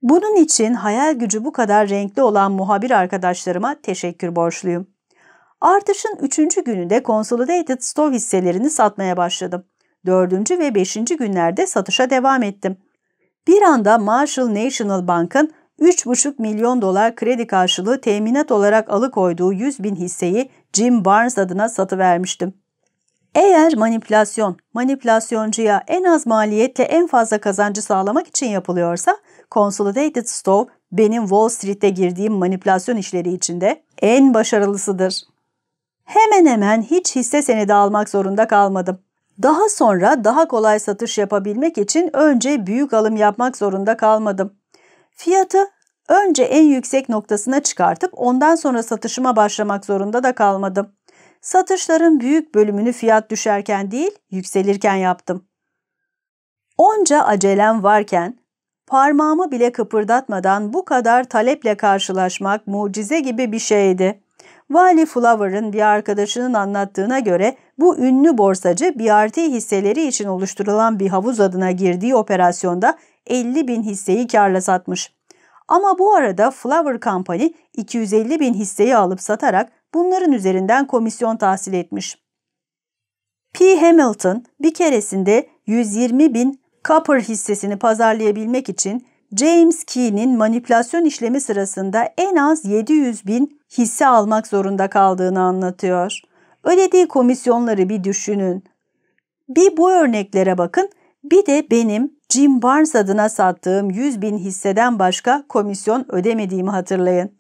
Bunun için hayal gücü bu kadar renkli olan muhabir arkadaşlarıma teşekkür borçluyum. Artışın üçüncü gününde Consolidated Store hisselerini satmaya başladım. Dördüncü ve beşinci günlerde satışa devam ettim. Bir anda Marshall National Bank'ın 3,5 milyon dolar kredi karşılığı teminat olarak alıkoyduğu 100 bin hisseyi Jim Barnes adına satıvermiştim. Eğer manipülasyon, manipülasyoncuya en az maliyetle en fazla kazancı sağlamak için yapılıyorsa, Consolidated Stove benim Wall Street'te girdiğim manipülasyon işleri içinde en başarılısıdır. Hemen hemen hiç hisse senedi almak zorunda kalmadım. Daha sonra daha kolay satış yapabilmek için önce büyük alım yapmak zorunda kalmadım. Fiyatı önce en yüksek noktasına çıkartıp ondan sonra satışıma başlamak zorunda da kalmadım. Satışların büyük bölümünü fiyat düşerken değil, yükselirken yaptım. Onca acelem varken parmağımı bile kıpırdatmadan bu kadar taleple karşılaşmak mucize gibi bir şeydi. Wally Flower'ın bir arkadaşının anlattığına göre bu ünlü borsacı BRT hisseleri için oluşturulan bir havuz adına girdiği operasyonda 50 bin hisseyi karla satmış. Ama bu arada Flower Company 250 bin hisseyi alıp satarak bunların üzerinden komisyon tahsil etmiş. P. Hamilton bir keresinde 120 bin Copper hissesini pazarlayabilmek için James Key'nin manipülasyon işlemi sırasında en az 700 bin hisse almak zorunda kaldığını anlatıyor. Ödediği komisyonları bir düşünün. Bir bu örneklere bakın, bir de benim Jim Barnes adına sattığım 100 bin hisseden başka komisyon ödemediğimi hatırlayın.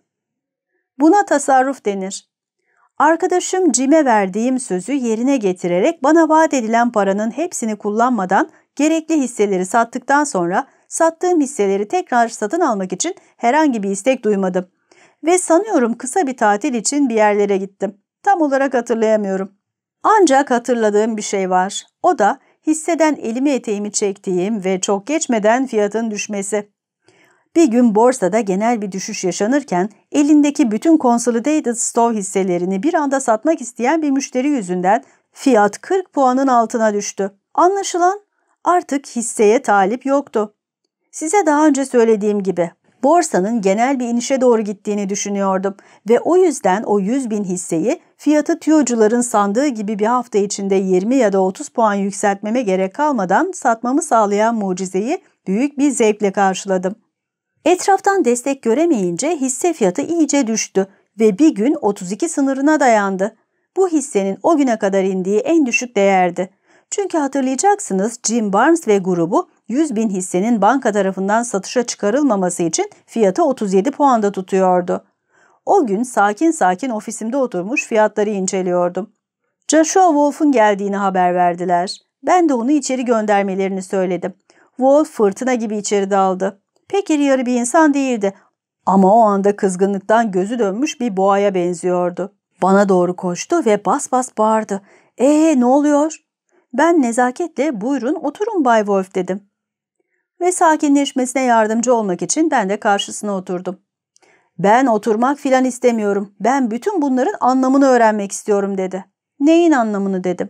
Buna tasarruf denir. Arkadaşım Jim'e verdiğim sözü yerine getirerek bana vaat edilen paranın hepsini kullanmadan gerekli hisseleri sattıktan sonra sattığım hisseleri tekrar satın almak için herhangi bir istek duymadım. Ve sanıyorum kısa bir tatil için bir yerlere gittim. Tam olarak hatırlayamıyorum. Ancak hatırladığım bir şey var. O da hisseden elimi eteğimi çektiğim ve çok geçmeden fiyatın düşmesi. Bir gün borsada genel bir düşüş yaşanırken elindeki bütün Consolidated Store hisselerini bir anda satmak isteyen bir müşteri yüzünden fiyat 40 puanın altına düştü. Anlaşılan artık hisseye talip yoktu. Size daha önce söylediğim gibi borsanın genel bir inişe doğru gittiğini düşünüyordum ve o yüzden o 100 bin hisseyi fiyatı tüyocuların sandığı gibi bir hafta içinde 20 ya da 30 puan yükseltmeme gerek kalmadan satmamı sağlayan mucizeyi büyük bir zevkle karşıladım. Etraftan destek göremeyince hisse fiyatı iyice düştü ve bir gün 32 sınırına dayandı. Bu hissenin o güne kadar indiği en düşük değerdi. Çünkü hatırlayacaksınız Jim Barnes ve grubu 100 bin hissenin banka tarafından satışa çıkarılmaması için fiyatı 37 puanda tutuyordu. O gün sakin sakin ofisimde oturmuş fiyatları inceliyordum. Joshua Wolf'un geldiğini haber verdiler. Ben de onu içeri göndermelerini söyledim. Wolf fırtına gibi içeri daldı. Pek iri yarı bir insan değildi ama o anda kızgınlıktan gözü dönmüş bir boğaya benziyordu. Bana doğru koştu ve bas bas bağırdı. ''Ee ne oluyor?'' Ben nezaketle buyurun oturun Bay Wolf dedim. Ve sakinleşmesine yardımcı olmak için ben de karşısına oturdum. Ben oturmak filan istemiyorum. Ben bütün bunların anlamını öğrenmek istiyorum dedi. Neyin anlamını dedim.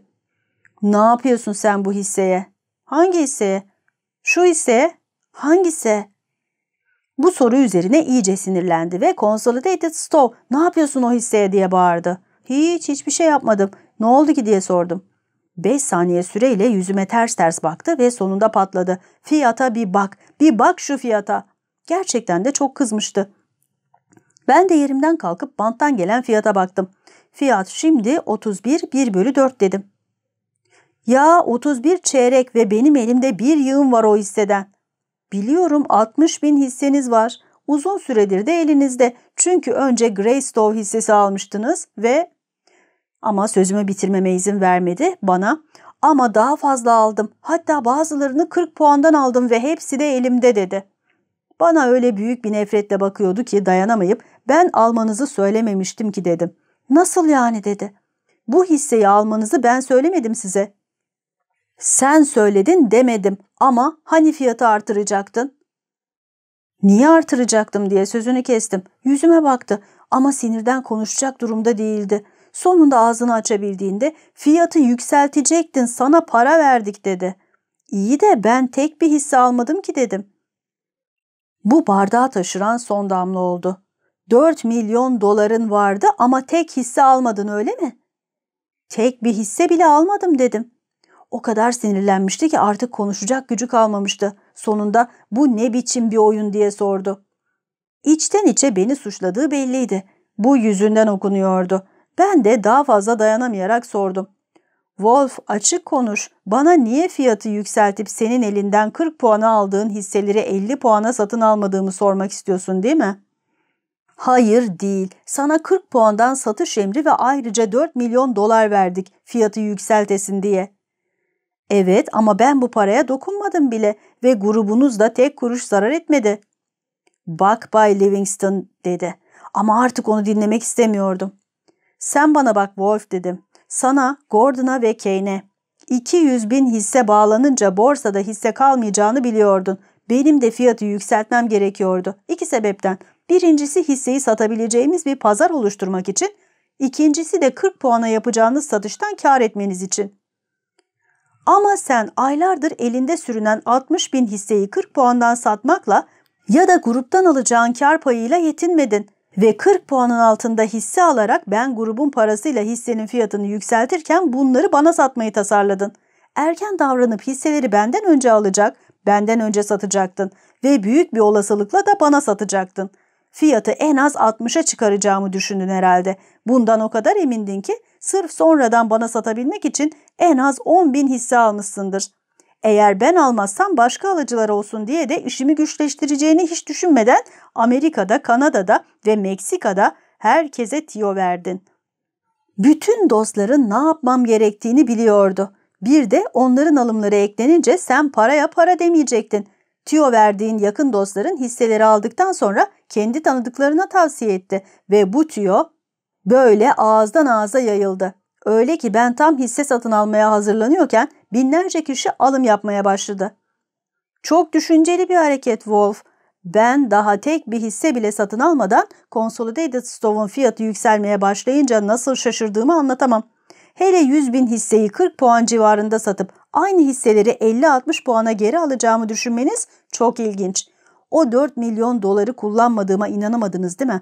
Ne yapıyorsun sen bu hisseye? Hangi hisseye? Şu hisseye? Hangisi? Bu soru üzerine iyice sinirlendi ve Consolidated Stove ne yapıyorsun o hisseye diye bağırdı. Hiç hiçbir şey yapmadım. Ne oldu ki diye sordum. Beş saniye süreyle yüzüme ters ters baktı ve sonunda patladı. Fiyata bir bak, bir bak şu fiyata. Gerçekten de çok kızmıştı. Ben de yerimden kalkıp banttan gelen fiyata baktım. Fiyat şimdi 31 1 bölü 4 dedim. Ya 31 çeyrek ve benim elimde bir yığın var o hisseden. Biliyorum 60 bin hisseniz var. Uzun süredir de elinizde. Çünkü önce Greystow hissesi almıştınız ve... Ama sözümü bitirmeme izin vermedi bana. Ama daha fazla aldım. Hatta bazılarını 40 puandan aldım ve hepsi de elimde dedi. Bana öyle büyük bir nefretle bakıyordu ki dayanamayıp ben almanızı söylememiştim ki dedim. Nasıl yani dedi. Bu hisseyi almanızı ben söylemedim size. Sen söyledin demedim ama hani fiyatı artıracaktın? Niye artıracaktım diye sözünü kestim. Yüzüme baktı ama sinirden konuşacak durumda değildi. Sonunda ağzını açabildiğinde fiyatı yükseltecektin sana para verdik dedi. İyi de ben tek bir hisse almadım ki dedim. Bu bardağı taşıran son damla oldu. 4 milyon doların vardı ama tek hisse almadın öyle mi? Tek bir hisse bile almadım dedim. O kadar sinirlenmişti ki artık konuşacak gücü kalmamıştı. Sonunda bu ne biçim bir oyun diye sordu. İçten içe beni suçladığı belliydi. Bu yüzünden okunuyordu. Ben de daha fazla dayanamayarak sordum. Wolf açık konuş. Bana niye fiyatı yükseltip senin elinden 40 puana aldığın hisseleri 50 puana satın almadığımı sormak istiyorsun değil mi? Hayır değil. Sana 40 puandan satış emri ve ayrıca 4 milyon dolar verdik fiyatı yükseltesin diye. Evet ama ben bu paraya dokunmadım bile ve grubunuz da tek kuruş zarar etmedi. Bak Bay Livingston dedi ama artık onu dinlemek istemiyordum. Sen bana bak Wolf dedim. Sana, Gordon'a ve Kane'e. 200 bin hisse bağlanınca borsada hisse kalmayacağını biliyordun. Benim de fiyatı yükseltmem gerekiyordu. İki sebepten. Birincisi hisseyi satabileceğimiz bir pazar oluşturmak için. İkincisi de 40 puana yapacağınız satıştan kar etmeniz için. Ama sen aylardır elinde sürünen 60 bin hisseyi 40 puandan satmakla ya da gruptan alacağın kar payıyla yetinmedin ve 40 puanın altında hisse alarak ben grubun parasıyla hissenin fiyatını yükseltirken bunları bana satmayı tasarladın. Erken davranıp hisseleri benden önce alacak, benden önce satacaktın ve büyük bir olasılıkla da bana satacaktın. Fiyatı en az 60'a çıkaracağımı düşündün herhalde. Bundan o kadar emindin ki sırf sonradan bana satabilmek için en az 10 bin hisse almışsındır. Eğer ben almazsam başka alıcılar olsun diye de işimi güçleştireceğini hiç düşünmeden Amerika'da, Kanada'da ve Meksika'da herkese tiyo verdin. Bütün dostların ne yapmam gerektiğini biliyordu. Bir de onların alımları eklenince sen paraya para demeyecektin. Tiyo verdiğin yakın dostların hisseleri aldıktan sonra kendi tanıdıklarına tavsiye etti ve bu tüyo böyle ağızdan ağza yayıldı. Öyle ki ben tam hisse satın almaya hazırlanıyorken binlerce kişi alım yapmaya başladı. Çok düşünceli bir hareket Wolf. Ben daha tek bir hisse bile satın almadan Consolidated Stove'un fiyatı yükselmeye başlayınca nasıl şaşırdığımı anlatamam. Hele 100 bin hisseyi 40 puan civarında satıp aynı hisseleri 50-60 puana geri alacağımı düşünmeniz çok ilginç. O 4 milyon doları kullanmadığıma inanamadınız değil mi?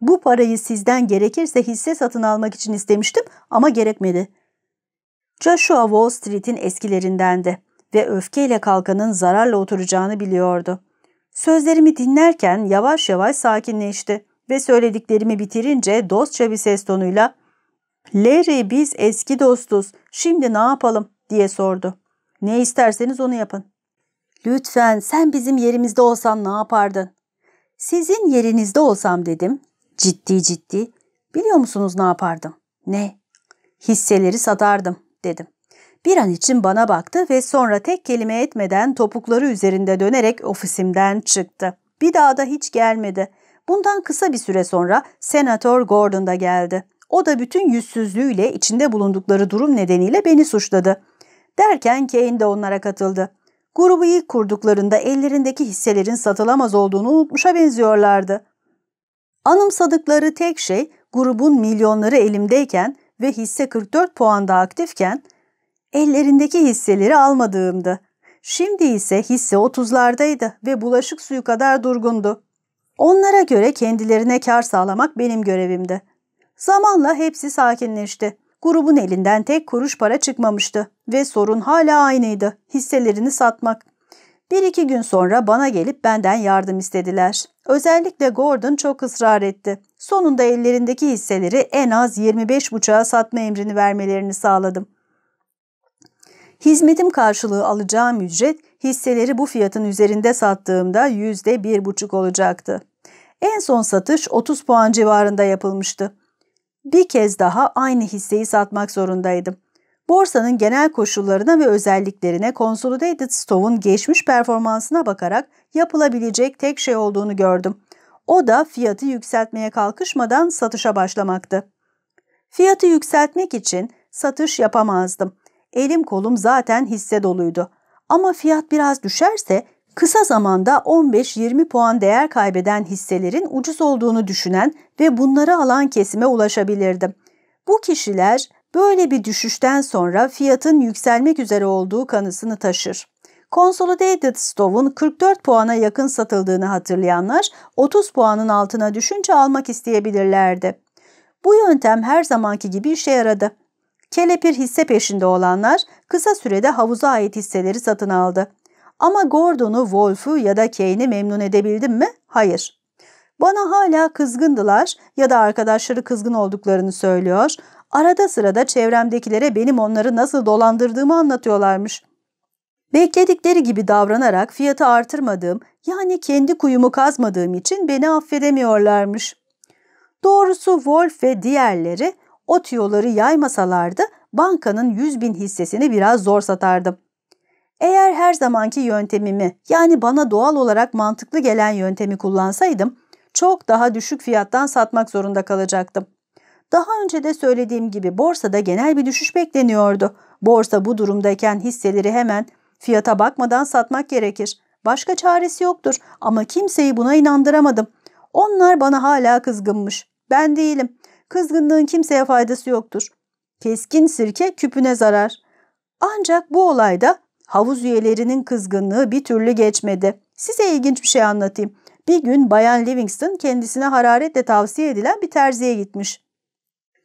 Bu parayı sizden gerekirse hisse satın almak için istemiştim ama gerekmedi. Joshua Wall Street'in eskilerindendi ve öfkeyle kalkanın zararla oturacağını biliyordu. Sözlerimi dinlerken yavaş yavaş sakinleşti ve söylediklerimi bitirince dostça bir ses tonuyla ''Larry biz eski dostuz, şimdi ne yapalım?'' diye sordu. ''Ne isterseniz onu yapın.'' ''Lütfen sen bizim yerimizde olsan ne yapardın?'' ''Sizin yerinizde olsam dedim Ciddi ciddi. Biliyor musunuz ne yapardım? Ne? Hisseleri satardım dedim. Bir an için bana baktı ve sonra tek kelime etmeden topukları üzerinde dönerek ofisimden çıktı. Bir daha da hiç gelmedi. Bundan kısa bir süre sonra Senatör Gordon da geldi. O da bütün yüzsüzlüğüyle içinde bulundukları durum nedeniyle beni suçladı. Derken Kane de onlara katıldı. Grubu ilk kurduklarında ellerindeki hisselerin satılamaz olduğunu unutmuşa benziyorlardı. Anımsadıkları tek şey grubun milyonları elimdeyken ve hisse 44 puanda aktifken ellerindeki hisseleri almadığımdı. Şimdi ise hisse 30'lardaydı ve bulaşık suyu kadar durgundu. Onlara göre kendilerine kar sağlamak benim görevimdi. Zamanla hepsi sakinleşti. Grubun elinden tek kuruş para çıkmamıştı ve sorun hala aynıydı. Hisselerini satmak. Bir iki gün sonra bana gelip benden yardım istediler. Özellikle Gordon çok ısrar etti. Sonunda ellerindeki hisseleri en az 25 buçuğa satma emrini vermelerini sağladım. Hizmetim karşılığı alacağım ücret hisseleri bu fiyatın üzerinde sattığımda yüzde bir buçuk olacaktı. En son satış 30 puan civarında yapılmıştı. Bir kez daha aynı hisseyi satmak zorundaydım. Borsanın genel koşullarına ve özelliklerine Consolidated Stove'un geçmiş performansına bakarak yapılabilecek tek şey olduğunu gördüm. O da fiyatı yükseltmeye kalkışmadan satışa başlamaktı. Fiyatı yükseltmek için satış yapamazdım. Elim kolum zaten hisse doluydu. Ama fiyat biraz düşerse kısa zamanda 15-20 puan değer kaybeden hisselerin ucuz olduğunu düşünen ve bunları alan kesime ulaşabilirdim. Bu kişiler böyle bir düşüşten sonra fiyatın yükselmek üzere olduğu kanısını taşır. Consolidated Stove'un 44 puana yakın satıldığını hatırlayanlar 30 puanın altına düşünce almak isteyebilirlerdi. Bu yöntem her zamanki gibi işe yaradı. Kelepir hisse peşinde olanlar kısa sürede havuza ait hisseleri satın aldı. Ama Gordon'u, Wolf'u ya da Kane'i memnun edebildim mi? Hayır. Bana hala kızgındılar ya da arkadaşları kızgın olduklarını söylüyor. Arada sırada çevremdekilere benim onları nasıl dolandırdığımı anlatıyorlarmış. Bekledikleri gibi davranarak fiyatı artırmadığım yani kendi kuyumu kazmadığım için beni affedemiyorlarmış. Doğrusu Wolf ve diğerleri o tüyoları yaymasalardı bankanın 100 bin hissesini biraz zor satardım. Eğer her zamanki yöntemimi yani bana doğal olarak mantıklı gelen yöntemi kullansaydım çok daha düşük fiyattan satmak zorunda kalacaktım. Daha önce de söylediğim gibi borsada genel bir düşüş bekleniyordu. Borsa bu durumdayken hisseleri hemen fiyata bakmadan satmak gerekir. Başka çaresi yoktur ama kimseyi buna inandıramadım. Onlar bana hala kızgınmış. Ben değilim. Kızgınlığın kimseye faydası yoktur. Keskin sirke küpüne zarar. Ancak bu olayda havuz üyelerinin kızgınlığı bir türlü geçmedi. Size ilginç bir şey anlatayım. Bir gün Bayan Livingston kendisine hararetle tavsiye edilen bir terziye gitmiş.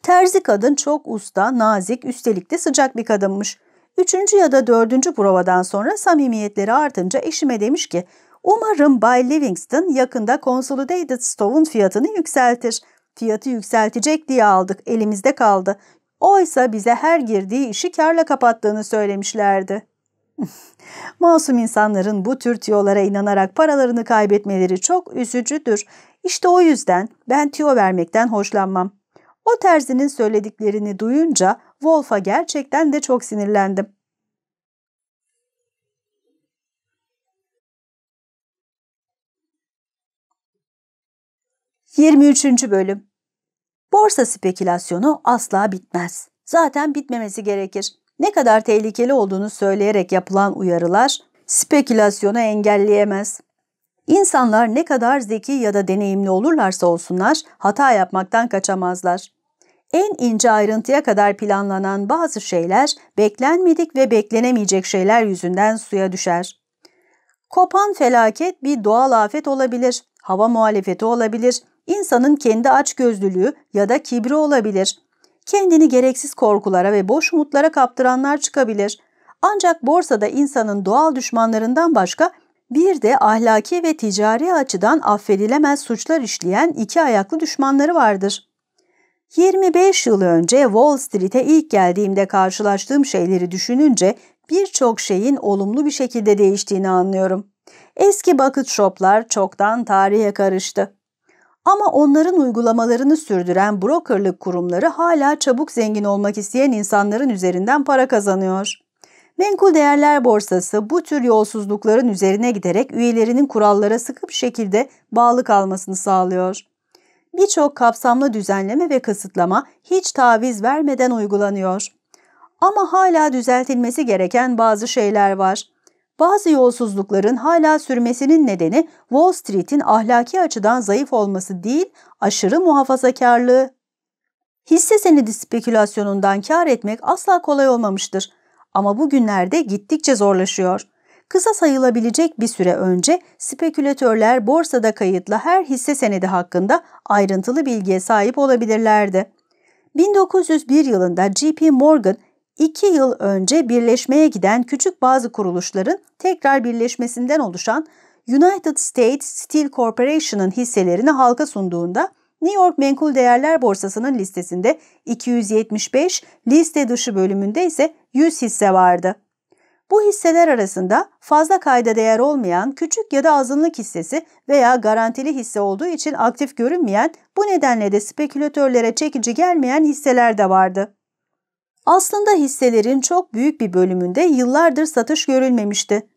Terzi kadın çok usta, nazik, üstelik de sıcak bir kadınmış. Üçüncü ya da dördüncü provadan sonra samimiyetleri artınca eşime demiş ki, umarım Bay Livingston yakında Consolidated Stove'un fiyatını yükseltir. Fiyatı yükseltecek diye aldık, elimizde kaldı. Oysa bize her girdiği işi karla kapattığını söylemişlerdi. [laughs] Masum insanların bu tür tiyolara inanarak paralarını kaybetmeleri çok üzücüdür. İşte o yüzden ben tiyo vermekten hoşlanmam. O terzinin söylediklerini duyunca Wolf'a gerçekten de çok sinirlendim. Yirmi üçüncü Bölüm Borsa spekülasyonu asla bitmez. Zaten bitmemesi gerekir. Ne kadar tehlikeli olduğunu söyleyerek yapılan uyarılar spekülasyonu engelleyemez. İnsanlar ne kadar zeki ya da deneyimli olurlarsa olsunlar hata yapmaktan kaçamazlar. En ince ayrıntıya kadar planlanan bazı şeyler beklenmedik ve beklenemeyecek şeyler yüzünden suya düşer. Kopan felaket bir doğal afet olabilir, hava muhalefeti olabilir, insanın kendi açgözlülüğü ya da kibri olabilir. Kendini gereksiz korkulara ve boş umutlara kaptıranlar çıkabilir. Ancak borsada insanın doğal düşmanlarından başka bir de ahlaki ve ticari açıdan affedilemez suçlar işleyen iki ayaklı düşmanları vardır. 25 yıl önce Wall Street'e ilk geldiğimde karşılaştığım şeyleri düşününce birçok şeyin olumlu bir şekilde değiştiğini anlıyorum. Eski bucket shoplar çoktan tarihe karıştı. Ama onların uygulamalarını sürdüren brokerlık kurumları hala çabuk zengin olmak isteyen insanların üzerinden para kazanıyor. Menkul değerler borsası bu tür yolsuzlukların üzerine giderek üyelerinin kurallara sıkı bir şekilde bağlı kalmasını sağlıyor. Birçok kapsamlı düzenleme ve kısıtlama hiç taviz vermeden uygulanıyor. Ama hala düzeltilmesi gereken bazı şeyler var. Bazı yolsuzlukların hala sürmesinin nedeni Wall Street'in ahlaki açıdan zayıf olması değil, aşırı muhafazakarlığı. Hisse senedi spekülasyonundan kar etmek asla kolay olmamıştır. Ama bugünlerde gittikçe zorlaşıyor. Kısa sayılabilecek bir süre önce spekülatörler borsada kayıtlı her hisse senedi hakkında ayrıntılı bilgiye sahip olabilirlerdi. 1901 yılında JP Morgan 2 yıl önce birleşmeye giden küçük bazı kuruluşların tekrar birleşmesinden oluşan United States Steel Corporation'ın hisselerini halka sunduğunda New York Menkul Değerler Borsası'nın listesinde 275, liste dışı bölümünde ise 100 hisse vardı. Bu hisseler arasında fazla kayda değer olmayan küçük ya da azınlık hissesi veya garantili hisse olduğu için aktif görünmeyen, bu nedenle de spekülatörlere çekici gelmeyen hisseler de vardı. Aslında hisselerin çok büyük bir bölümünde yıllardır satış görülmemişti.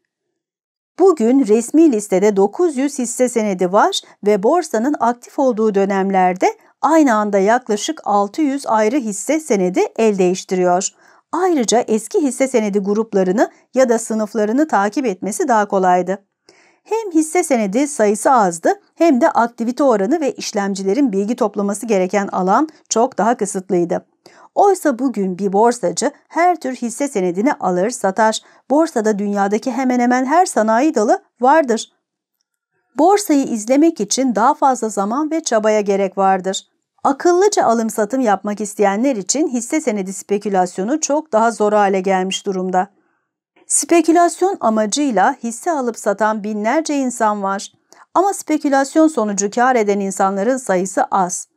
Bugün resmi listede 900 hisse senedi var ve borsanın aktif olduğu dönemlerde aynı anda yaklaşık 600 ayrı hisse senedi el değiştiriyor. Ayrıca eski hisse senedi gruplarını ya da sınıflarını takip etmesi daha kolaydı. Hem hisse senedi sayısı azdı hem de aktivite oranı ve işlemcilerin bilgi toplaması gereken alan çok daha kısıtlıydı. Oysa bugün bir borsacı her tür hisse senedini alır satar. Borsada dünyadaki hemen hemen her sanayi dalı vardır. Borsayı izlemek için daha fazla zaman ve çabaya gerek vardır. Akıllıca alım satım yapmak isteyenler için hisse senedi spekülasyonu çok daha zor hale gelmiş durumda. Spekülasyon amacıyla hisse alıp satan binlerce insan var. Ama spekülasyon sonucu kar eden insanların sayısı az.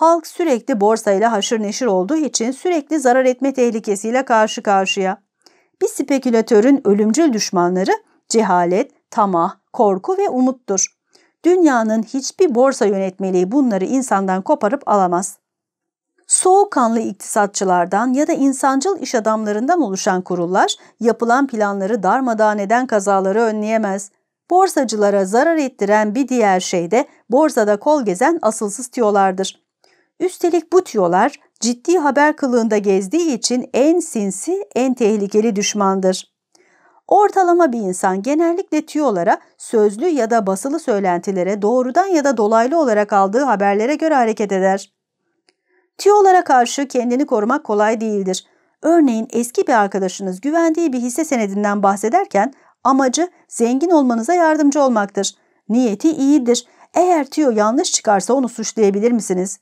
Halk sürekli borsayla haşır neşir olduğu için sürekli zarar etme tehlikesiyle karşı karşıya. Bir spekülatörün ölümcül düşmanları cehalet, tamah, korku ve umuttur. Dünyanın hiçbir borsa yönetmeliği bunları insandan koparıp alamaz. Soğukkanlı iktisatçılardan ya da insancıl iş adamlarından oluşan kurullar yapılan planları darmadağın eden kazaları önleyemez. Borsacılara zarar ettiren bir diğer şey de borsada kol gezen asılsız tiyolardır. Üstelik bu tüyolar ciddi haber kılığında gezdiği için en sinsi, en tehlikeli düşmandır. Ortalama bir insan genellikle tüyolara, sözlü ya da basılı söylentilere doğrudan ya da dolaylı olarak aldığı haberlere göre hareket eder. Tüyolara karşı kendini korumak kolay değildir. Örneğin eski bir arkadaşınız güvendiği bir hisse senedinden bahsederken amacı zengin olmanıza yardımcı olmaktır. Niyeti iyidir. Eğer tüyo yanlış çıkarsa onu suçlayabilir misiniz?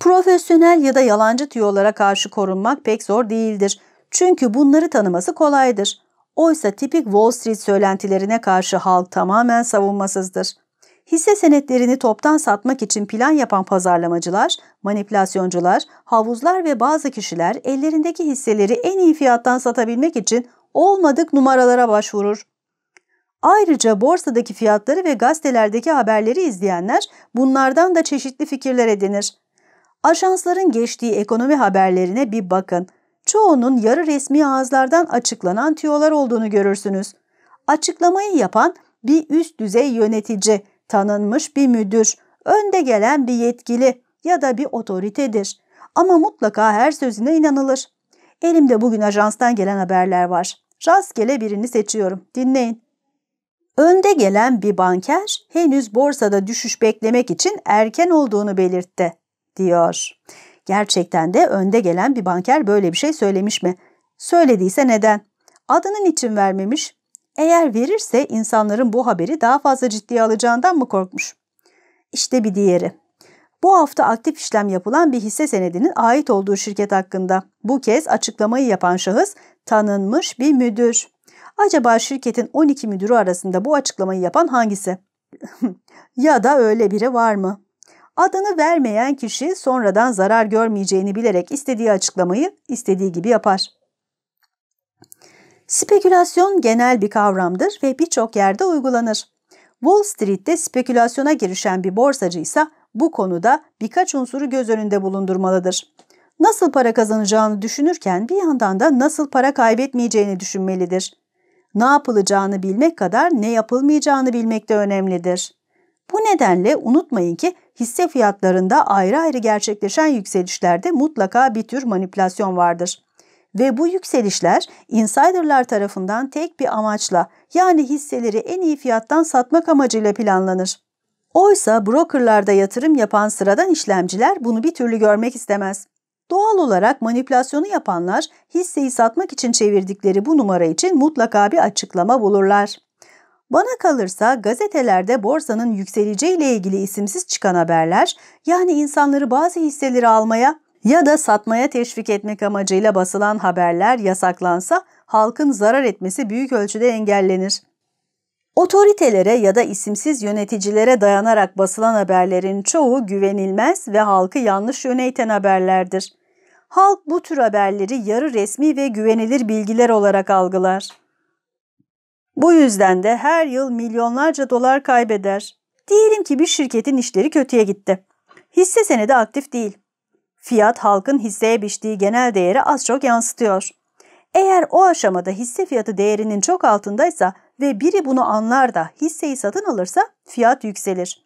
Profesyonel ya da yalancı tüyolara karşı korunmak pek zor değildir. Çünkü bunları tanıması kolaydır. Oysa tipik Wall Street söylentilerine karşı halk tamamen savunmasızdır. Hisse senetlerini toptan satmak için plan yapan pazarlamacılar, manipülasyoncular, havuzlar ve bazı kişiler ellerindeki hisseleri en iyi fiyattan satabilmek için olmadık numaralara başvurur. Ayrıca borsadaki fiyatları ve gazetelerdeki haberleri izleyenler bunlardan da çeşitli fikirler edinir. Ajansların geçtiği ekonomi haberlerine bir bakın. Çoğunun yarı resmi ağızlardan açıklanan tüyolar olduğunu görürsünüz. Açıklamayı yapan bir üst düzey yönetici, tanınmış bir müdür, önde gelen bir yetkili ya da bir otoritedir. Ama mutlaka her sözüne inanılır. Elimde bugün ajanstan gelen haberler var. Rastgele birini seçiyorum. Dinleyin. Önde gelen bir banker henüz borsada düşüş beklemek için erken olduğunu belirtti diyor. Gerçekten de önde gelen bir banker böyle bir şey söylemiş mi? Söylediyse neden? Adının için vermemiş. Eğer verirse insanların bu haberi daha fazla ciddiye alacağından mı korkmuş? İşte bir diğeri. Bu hafta aktif işlem yapılan bir hisse senedinin ait olduğu şirket hakkında. Bu kez açıklamayı yapan şahıs tanınmış bir müdür. Acaba şirketin 12 müdürü arasında bu açıklamayı yapan hangisi? [laughs] ya da öyle biri var mı? Adını vermeyen kişi sonradan zarar görmeyeceğini bilerek istediği açıklamayı istediği gibi yapar. Spekülasyon genel bir kavramdır ve birçok yerde uygulanır. Wall Street'te spekülasyona girişen bir borsacı ise bu konuda birkaç unsuru göz önünde bulundurmalıdır. Nasıl para kazanacağını düşünürken bir yandan da nasıl para kaybetmeyeceğini düşünmelidir. Ne yapılacağını bilmek kadar ne yapılmayacağını bilmek de önemlidir. Bu nedenle unutmayın ki hisse fiyatlarında ayrı ayrı gerçekleşen yükselişlerde mutlaka bir tür manipülasyon vardır. Ve bu yükselişler insiderlar tarafından tek bir amaçla yani hisseleri en iyi fiyattan satmak amacıyla planlanır. Oysa brokerlarda yatırım yapan sıradan işlemciler bunu bir türlü görmek istemez. Doğal olarak manipülasyonu yapanlar hisseyi satmak için çevirdikleri bu numara için mutlaka bir açıklama bulurlar. Bana kalırsa gazetelerde borsanın yükseleceğiyle ilgili isimsiz çıkan haberler, yani insanları bazı hisseleri almaya ya da satmaya teşvik etmek amacıyla basılan haberler yasaklansa halkın zarar etmesi büyük ölçüde engellenir. Otoritelere ya da isimsiz yöneticilere dayanarak basılan haberlerin çoğu güvenilmez ve halkı yanlış yöne iten haberlerdir. Halk bu tür haberleri yarı resmi ve güvenilir bilgiler olarak algılar. Bu yüzden de her yıl milyonlarca dolar kaybeder. Diyelim ki bir şirketin işleri kötüye gitti. Hisse senedi aktif değil. Fiyat halkın hisseye biçtiği genel değeri az çok yansıtıyor. Eğer o aşamada hisse fiyatı değerinin çok altındaysa ve biri bunu anlar da hisseyi satın alırsa fiyat yükselir.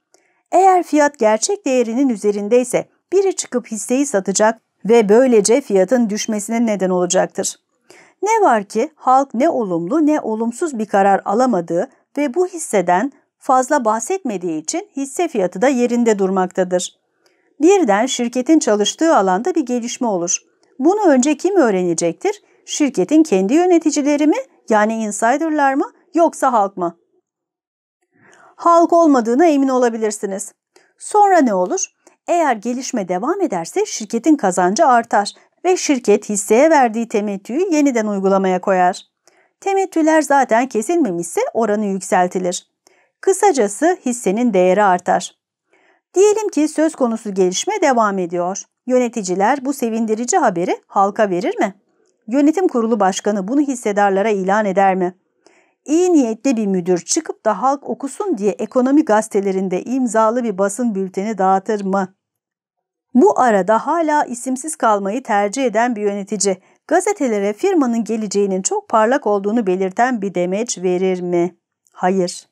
Eğer fiyat gerçek değerinin üzerindeyse biri çıkıp hisseyi satacak ve böylece fiyatın düşmesine neden olacaktır. Ne var ki halk ne olumlu ne olumsuz bir karar alamadığı ve bu hisseden fazla bahsetmediği için hisse fiyatı da yerinde durmaktadır. Birden şirketin çalıştığı alanda bir gelişme olur. Bunu önce kim öğrenecektir? Şirketin kendi yöneticileri mi yani insiderlar mı yoksa halk mı? Halk olmadığına emin olabilirsiniz. Sonra ne olur? Eğer gelişme devam ederse şirketin kazancı artar ve şirket hisseye verdiği temettüyü yeniden uygulamaya koyar. Temettüler zaten kesilmemişse oranı yükseltilir. Kısacası hissenin değeri artar. Diyelim ki söz konusu gelişme devam ediyor. Yöneticiler bu sevindirici haberi halka verir mi? Yönetim kurulu başkanı bunu hissedarlara ilan eder mi? İyi niyetli bir müdür çıkıp da halk okusun diye ekonomi gazetelerinde imzalı bir basın bülteni dağıtır mı? Bu arada hala isimsiz kalmayı tercih eden bir yönetici gazetelere firmanın geleceğinin çok parlak olduğunu belirten bir demeç verir mi? Hayır.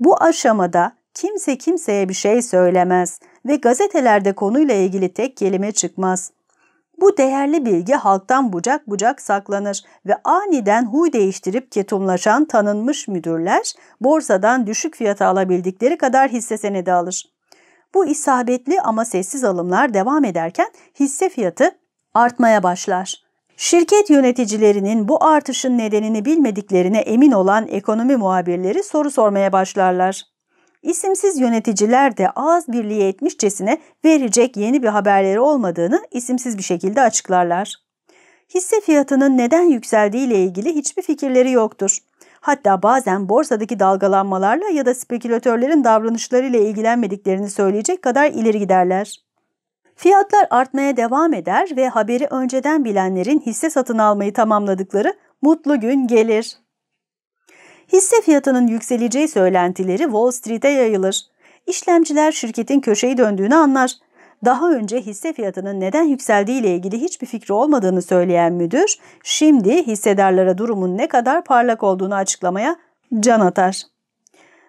Bu aşamada kimse kimseye bir şey söylemez ve gazetelerde konuyla ilgili tek kelime çıkmaz. Bu değerli bilgi halktan bucak bucak saklanır ve aniden huy değiştirip ketumlaşan tanınmış müdürler borsadan düşük fiyata alabildikleri kadar hisse senedi alır. Bu isabetli ama sessiz alımlar devam ederken hisse fiyatı artmaya başlar. Şirket yöneticilerinin bu artışın nedenini bilmediklerine emin olan ekonomi muhabirleri soru sormaya başlarlar. İsimsiz yöneticiler de ağız birliği etmişçesine verecek yeni bir haberleri olmadığını isimsiz bir şekilde açıklarlar. Hisse fiyatının neden yükseldiği ile ilgili hiçbir fikirleri yoktur. Hatta bazen borsadaki dalgalanmalarla ya da spekülatörlerin davranışlarıyla ilgilenmediklerini söyleyecek kadar ileri giderler. Fiyatlar artmaya devam eder ve haberi önceden bilenlerin hisse satın almayı tamamladıkları mutlu gün gelir. Hisse fiyatının yükseleceği söylentileri Wall Street'e yayılır. İşlemciler şirketin köşeyi döndüğünü anlar. Daha önce hisse fiyatının neden yükseldiği ile ilgili hiçbir fikri olmadığını söyleyen müdür, şimdi hissedarlara durumun ne kadar parlak olduğunu açıklamaya can atar.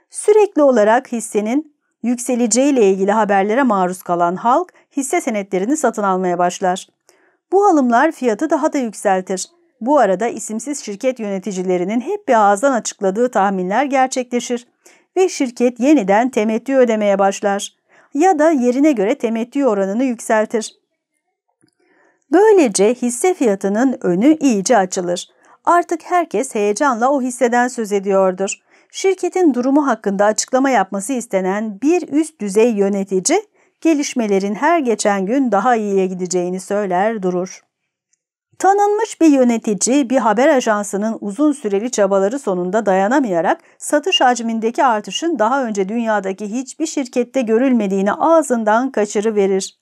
Sürekli olarak hissenin yükseleceği ile ilgili haberlere maruz kalan halk hisse senetlerini satın almaya başlar. Bu alımlar fiyatı daha da yükseltir. Bu arada isimsiz şirket yöneticilerinin hep bir ağızdan açıkladığı tahminler gerçekleşir ve şirket yeniden temettü ödemeye başlar ya da yerine göre temettü oranını yükseltir. Böylece hisse fiyatının önü iyice açılır. Artık herkes heyecanla o hisseden söz ediyordur. Şirketin durumu hakkında açıklama yapması istenen bir üst düzey yönetici, gelişmelerin her geçen gün daha iyiye gideceğini söyler durur. Tanınmış bir yönetici bir haber ajansının uzun süreli çabaları sonunda dayanamayarak satış hacmindeki artışın daha önce dünyadaki hiçbir şirkette görülmediğini ağzından kaçırıverir.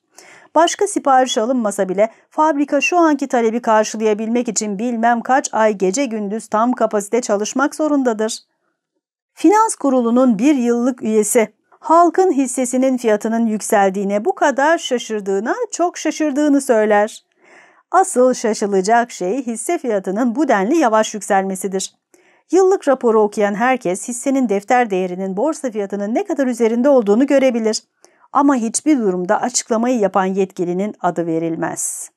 Başka sipariş alınmasa bile fabrika şu anki talebi karşılayabilmek için bilmem kaç ay gece gündüz tam kapasite çalışmak zorundadır. Finans kurulunun bir yıllık üyesi halkın hissesinin fiyatının yükseldiğine bu kadar şaşırdığına çok şaşırdığını söyler. Asıl şaşılacak şey hisse fiyatının bu denli yavaş yükselmesidir. Yıllık raporu okuyan herkes hissenin defter değerinin borsa fiyatının ne kadar üzerinde olduğunu görebilir. Ama hiçbir durumda açıklamayı yapan yetkilinin adı verilmez.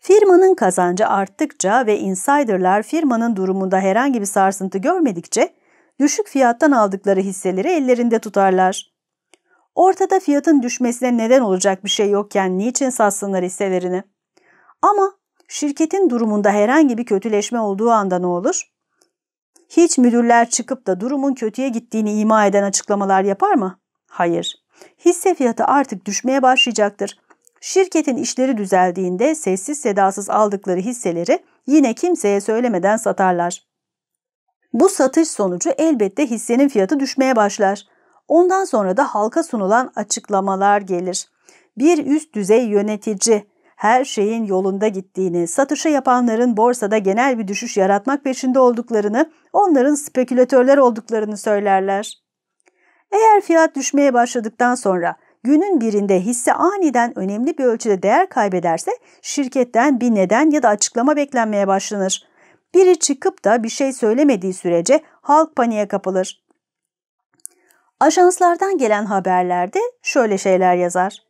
Firmanın kazancı arttıkça ve insiderlar firmanın durumunda herhangi bir sarsıntı görmedikçe düşük fiyattan aldıkları hisseleri ellerinde tutarlar. Ortada fiyatın düşmesine neden olacak bir şey yokken niçin satsınlar hisselerini? Ama şirketin durumunda herhangi bir kötüleşme olduğu anda ne olur? Hiç müdürler çıkıp da durumun kötüye gittiğini ima eden açıklamalar yapar mı? Hayır. Hisse fiyatı artık düşmeye başlayacaktır. Şirketin işleri düzeldiğinde sessiz sedasız aldıkları hisseleri yine kimseye söylemeden satarlar. Bu satış sonucu elbette hissenin fiyatı düşmeye başlar. Ondan sonra da halka sunulan açıklamalar gelir. Bir üst düzey yönetici her şeyin yolunda gittiğini, satışa yapanların borsada genel bir düşüş yaratmak peşinde olduklarını, onların spekülatörler olduklarını söylerler. Eğer fiyat düşmeye başladıktan sonra günün birinde hisse aniden önemli bir ölçüde değer kaybederse şirketten bir neden ya da açıklama beklenmeye başlanır. Biri çıkıp da bir şey söylemediği sürece halk paniğe kapılır. Ajanslardan gelen haberlerde şöyle şeyler yazar.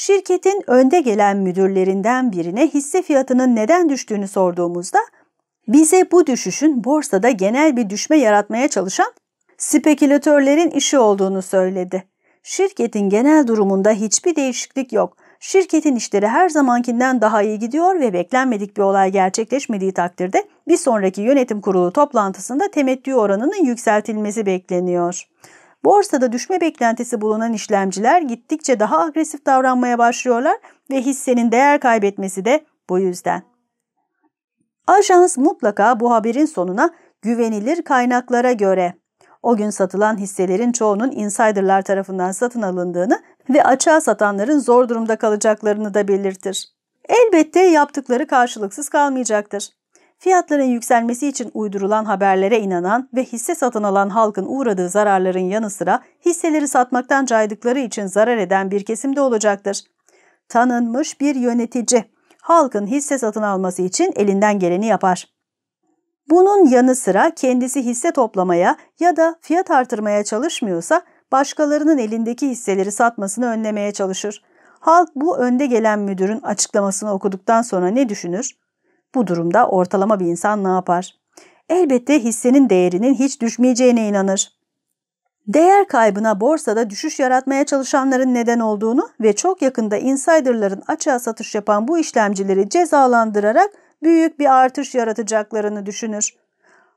Şirketin önde gelen müdürlerinden birine hisse fiyatının neden düştüğünü sorduğumuzda bize bu düşüşün borsada genel bir düşme yaratmaya çalışan spekülatörlerin işi olduğunu söyledi. Şirketin genel durumunda hiçbir değişiklik yok. Şirketin işleri her zamankinden daha iyi gidiyor ve beklenmedik bir olay gerçekleşmediği takdirde bir sonraki yönetim kurulu toplantısında temettü oranının yükseltilmesi bekleniyor. Borsada düşme beklentisi bulunan işlemciler gittikçe daha agresif davranmaya başlıyorlar ve hissenin değer kaybetmesi de bu yüzden. Ajans mutlaka bu haberin sonuna güvenilir kaynaklara göre o gün satılan hisselerin çoğunun insiderlar tarafından satın alındığını ve açığa satanların zor durumda kalacaklarını da belirtir. Elbette yaptıkları karşılıksız kalmayacaktır. Fiyatların yükselmesi için uydurulan haberlere inanan ve hisse satın alan halkın uğradığı zararların yanı sıra hisseleri satmaktan caydıkları için zarar eden bir kesim de olacaktır. Tanınmış bir yönetici halkın hisse satın alması için elinden geleni yapar. Bunun yanı sıra kendisi hisse toplamaya ya da fiyat artırmaya çalışmıyorsa başkalarının elindeki hisseleri satmasını önlemeye çalışır. Halk bu önde gelen müdürün açıklamasını okuduktan sonra ne düşünür? Bu durumda ortalama bir insan ne yapar? Elbette hissenin değerinin hiç düşmeyeceğine inanır. Değer kaybına borsada düşüş yaratmaya çalışanların neden olduğunu ve çok yakında insiderların açığa satış yapan bu işlemcileri cezalandırarak büyük bir artış yaratacaklarını düşünür.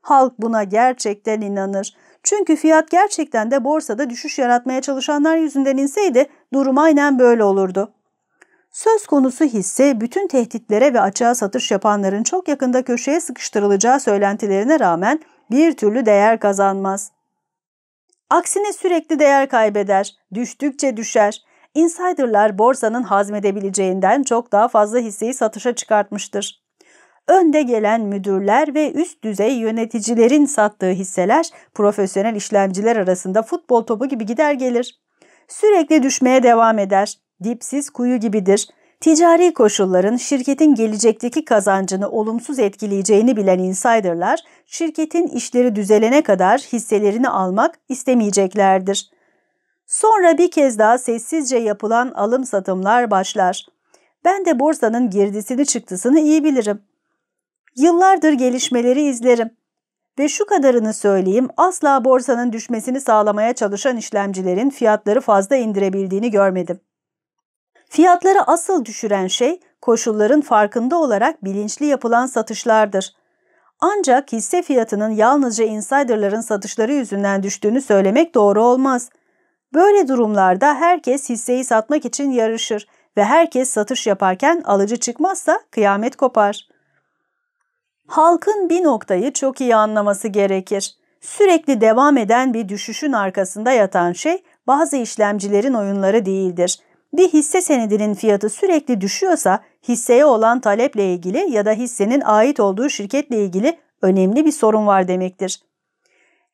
Halk buna gerçekten inanır. Çünkü fiyat gerçekten de borsada düşüş yaratmaya çalışanlar yüzünden inseydi durum aynen böyle olurdu. Söz konusu hisse bütün tehditlere ve açığa satış yapanların çok yakında köşeye sıkıştırılacağı söylentilerine rağmen bir türlü değer kazanmaz. Aksine sürekli değer kaybeder, düştükçe düşer. Insiderlar borsanın hazmedebileceğinden çok daha fazla hisseyi satışa çıkartmıştır. Önde gelen müdürler ve üst düzey yöneticilerin sattığı hisseler profesyonel işlemciler arasında futbol topu gibi gider gelir. Sürekli düşmeye devam eder dipsiz kuyu gibidir. Ticari koşulların şirketin gelecekteki kazancını olumsuz etkileyeceğini bilen insiderlar, şirketin işleri düzelene kadar hisselerini almak istemeyeceklerdir. Sonra bir kez daha sessizce yapılan alım satımlar başlar. Ben de borsanın girdisini çıktısını iyi bilirim. Yıllardır gelişmeleri izlerim. Ve şu kadarını söyleyeyim, asla borsanın düşmesini sağlamaya çalışan işlemcilerin fiyatları fazla indirebildiğini görmedim. Fiyatları asıl düşüren şey koşulların farkında olarak bilinçli yapılan satışlardır. Ancak hisse fiyatının yalnızca insiderların satışları yüzünden düştüğünü söylemek doğru olmaz. Böyle durumlarda herkes hisseyi satmak için yarışır ve herkes satış yaparken alıcı çıkmazsa kıyamet kopar. Halkın bir noktayı çok iyi anlaması gerekir. Sürekli devam eden bir düşüşün arkasında yatan şey bazı işlemcilerin oyunları değildir bir hisse senedinin fiyatı sürekli düşüyorsa hisseye olan taleple ilgili ya da hissenin ait olduğu şirketle ilgili önemli bir sorun var demektir.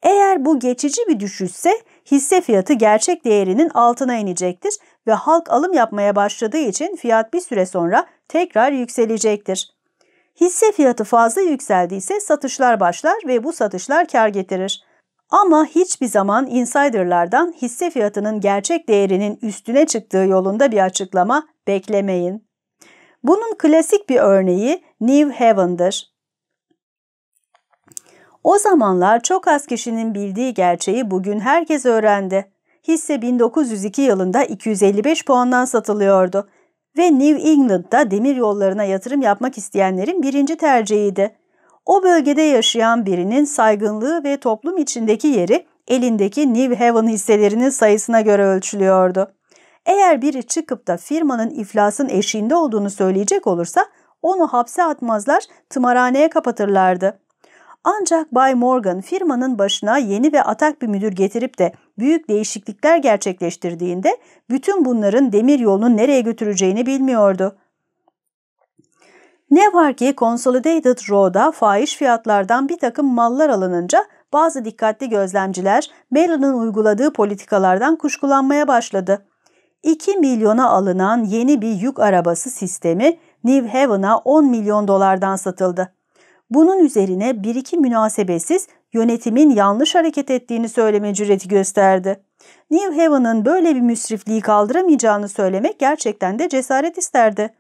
Eğer bu geçici bir düşüşse hisse fiyatı gerçek değerinin altına inecektir ve halk alım yapmaya başladığı için fiyat bir süre sonra tekrar yükselecektir. Hisse fiyatı fazla yükseldiyse satışlar başlar ve bu satışlar kar getirir. Ama hiçbir zaman insiderlardan hisse fiyatının gerçek değerinin üstüne çıktığı yolunda bir açıklama beklemeyin. Bunun klasik bir örneği New Haven'dır. O zamanlar çok az kişinin bildiği gerçeği bugün herkes öğrendi. Hisse 1902 yılında 255 puandan satılıyordu ve New England'da demir yollarına yatırım yapmak isteyenlerin birinci tercihiydi. O bölgede yaşayan birinin saygınlığı ve toplum içindeki yeri elindeki New Haven hisselerinin sayısına göre ölçülüyordu. Eğer biri çıkıp da firmanın iflasın eşiğinde olduğunu söyleyecek olursa onu hapse atmazlar, tımarhaneye kapatırlardı. Ancak Bay Morgan firmanın başına yeni ve atak bir müdür getirip de büyük değişiklikler gerçekleştirdiğinde bütün bunların demir yolunu nereye götüreceğini bilmiyordu. Ne var ki Consolidated Row'da fahiş fiyatlardan bir takım mallar alınınca bazı dikkatli gözlemciler Mellon'un uyguladığı politikalardan kuşkulanmaya başladı. 2 milyona alınan yeni bir yük arabası sistemi New Haven'a 10 milyon dolardan satıldı. Bunun üzerine bir iki münasebesiz yönetimin yanlış hareket ettiğini söyleme cüreti gösterdi. New Haven'ın böyle bir müsrifliği kaldıramayacağını söylemek gerçekten de cesaret isterdi.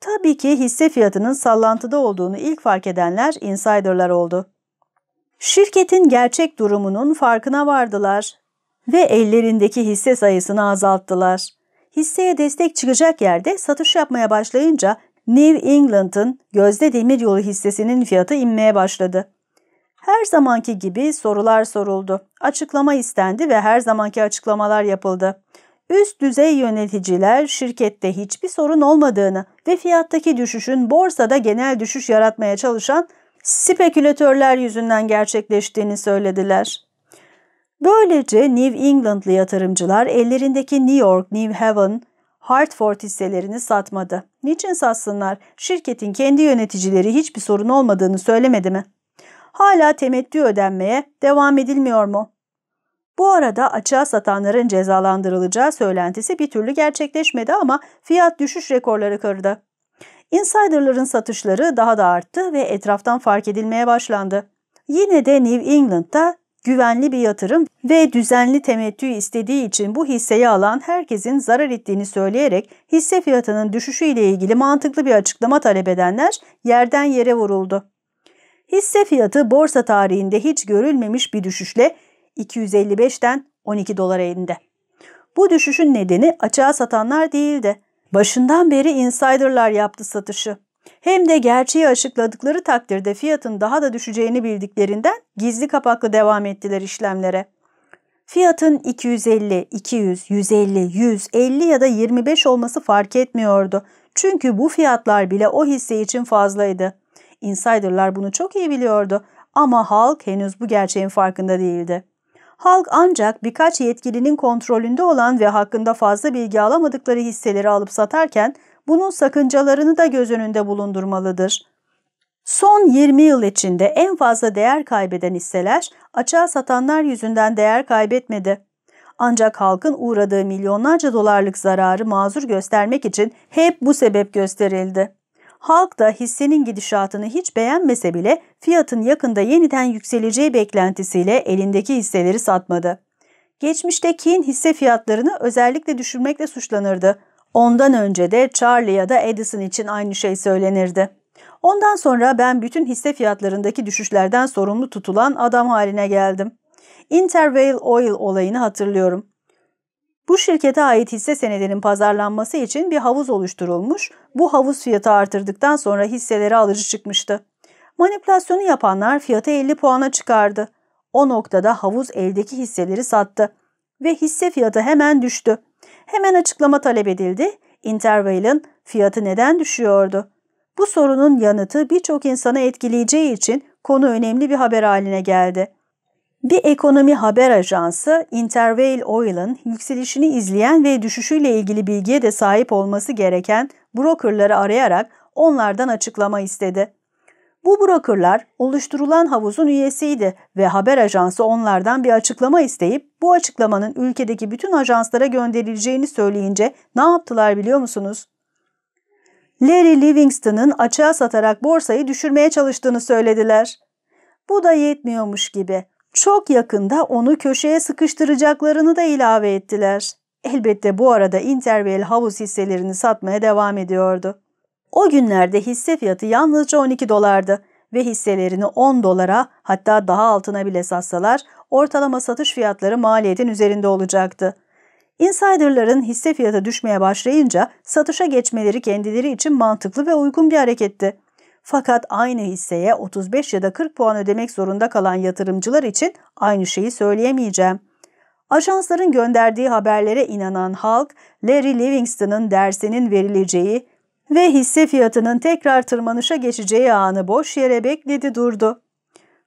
Tabii ki hisse fiyatının sallantıda olduğunu ilk fark edenler insiderlar oldu. Şirketin gerçek durumunun farkına vardılar ve ellerindeki hisse sayısını azalttılar. Hisseye destek çıkacak yerde satış yapmaya başlayınca New England'ın Gözde Demiryolu hissesinin fiyatı inmeye başladı. Her zamanki gibi sorular soruldu. Açıklama istendi ve her zamanki açıklamalar yapıldı. Üst düzey yöneticiler şirkette hiçbir sorun olmadığını ve fiyattaki düşüşün borsada genel düşüş yaratmaya çalışan spekülatörler yüzünden gerçekleştiğini söylediler. Böylece New Englandlı yatırımcılar ellerindeki New York, New Haven, Hartford hisselerini satmadı. Niçin satsınlar? Şirketin kendi yöneticileri hiçbir sorun olmadığını söylemedi mi? Hala temettü ödenmeye devam edilmiyor mu? Bu arada açığa satanların cezalandırılacağı söylentisi bir türlü gerçekleşmedi ama fiyat düşüş rekorları kırdı. Insiderların satışları daha da arttı ve etraftan fark edilmeye başlandı. Yine de New England'da güvenli bir yatırım ve düzenli temettü istediği için bu hisseyi alan herkesin zarar ettiğini söyleyerek hisse fiyatının düşüşü ile ilgili mantıklı bir açıklama talep edenler yerden yere vuruldu. Hisse fiyatı borsa tarihinde hiç görülmemiş bir düşüşle 255'ten 12 dolara indi. Bu düşüşün nedeni açığa satanlar değildi. Başından beri insiderlar yaptı satışı. Hem de gerçeği açıkladıkları takdirde fiyatın daha da düşeceğini bildiklerinden gizli kapaklı devam ettiler işlemlere. Fiyatın 250, 200, 150, 150 ya da 25 olması fark etmiyordu. Çünkü bu fiyatlar bile o hisse için fazlaydı. Insiderlar bunu çok iyi biliyordu ama halk henüz bu gerçeğin farkında değildi. Halk ancak birkaç yetkilinin kontrolünde olan ve hakkında fazla bilgi alamadıkları hisseleri alıp satarken bunun sakıncalarını da göz önünde bulundurmalıdır. Son 20 yıl içinde en fazla değer kaybeden hisseler açığa satanlar yüzünden değer kaybetmedi. Ancak halkın uğradığı milyonlarca dolarlık zararı mazur göstermek için hep bu sebep gösterildi. Halk da hissenin gidişatını hiç beğenmese bile fiyatın yakında yeniden yükseleceği beklentisiyle elindeki hisseleri satmadı. Geçmişte Kin hisse fiyatlarını özellikle düşürmekle suçlanırdı. Ondan önce de Charlie ya da Edison için aynı şey söylenirdi. Ondan sonra ben bütün hisse fiyatlarındaki düşüşlerden sorumlu tutulan adam haline geldim. Intervale Oil olayını hatırlıyorum. Bu şirkete ait hisse senedinin pazarlanması için bir havuz oluşturulmuş, bu havuz fiyatı artırdıktan sonra hisseleri alıcı çıkmıştı. Manipülasyonu yapanlar fiyatı 50 puana çıkardı. O noktada havuz eldeki hisseleri sattı ve hisse fiyatı hemen düştü. Hemen açıklama talep edildi. Interval'ın fiyatı neden düşüyordu? Bu sorunun yanıtı birçok insanı etkileyeceği için konu önemli bir haber haline geldi. Bir ekonomi haber ajansı Intervale Oil'ın yükselişini izleyen ve düşüşüyle ilgili bilgiye de sahip olması gereken brokerları arayarak onlardan açıklama istedi. Bu brokerlar oluşturulan havuzun üyesiydi ve haber ajansı onlardan bir açıklama isteyip bu açıklamanın ülkedeki bütün ajanslara gönderileceğini söyleyince ne yaptılar biliyor musunuz? Larry Livingston'ın açığa satarak borsayı düşürmeye çalıştığını söylediler. Bu da yetmiyormuş gibi. Çok yakında onu köşeye sıkıştıracaklarını da ilave ettiler. Elbette bu arada Interval havuz hisselerini satmaya devam ediyordu. O günlerde hisse fiyatı yalnızca 12 dolardı ve hisselerini 10 dolara hatta daha altına bile satsalar ortalama satış fiyatları maliyetin üzerinde olacaktı. Insiderların hisse fiyatı düşmeye başlayınca satışa geçmeleri kendileri için mantıklı ve uygun bir hareketti. Fakat aynı hisseye 35 ya da 40 puan ödemek zorunda kalan yatırımcılar için aynı şeyi söyleyemeyeceğim. Ajansların gönderdiği haberlere inanan halk, Larry Livingston'ın dersinin verileceği ve hisse fiyatının tekrar tırmanışa geçeceği anı boş yere bekledi durdu.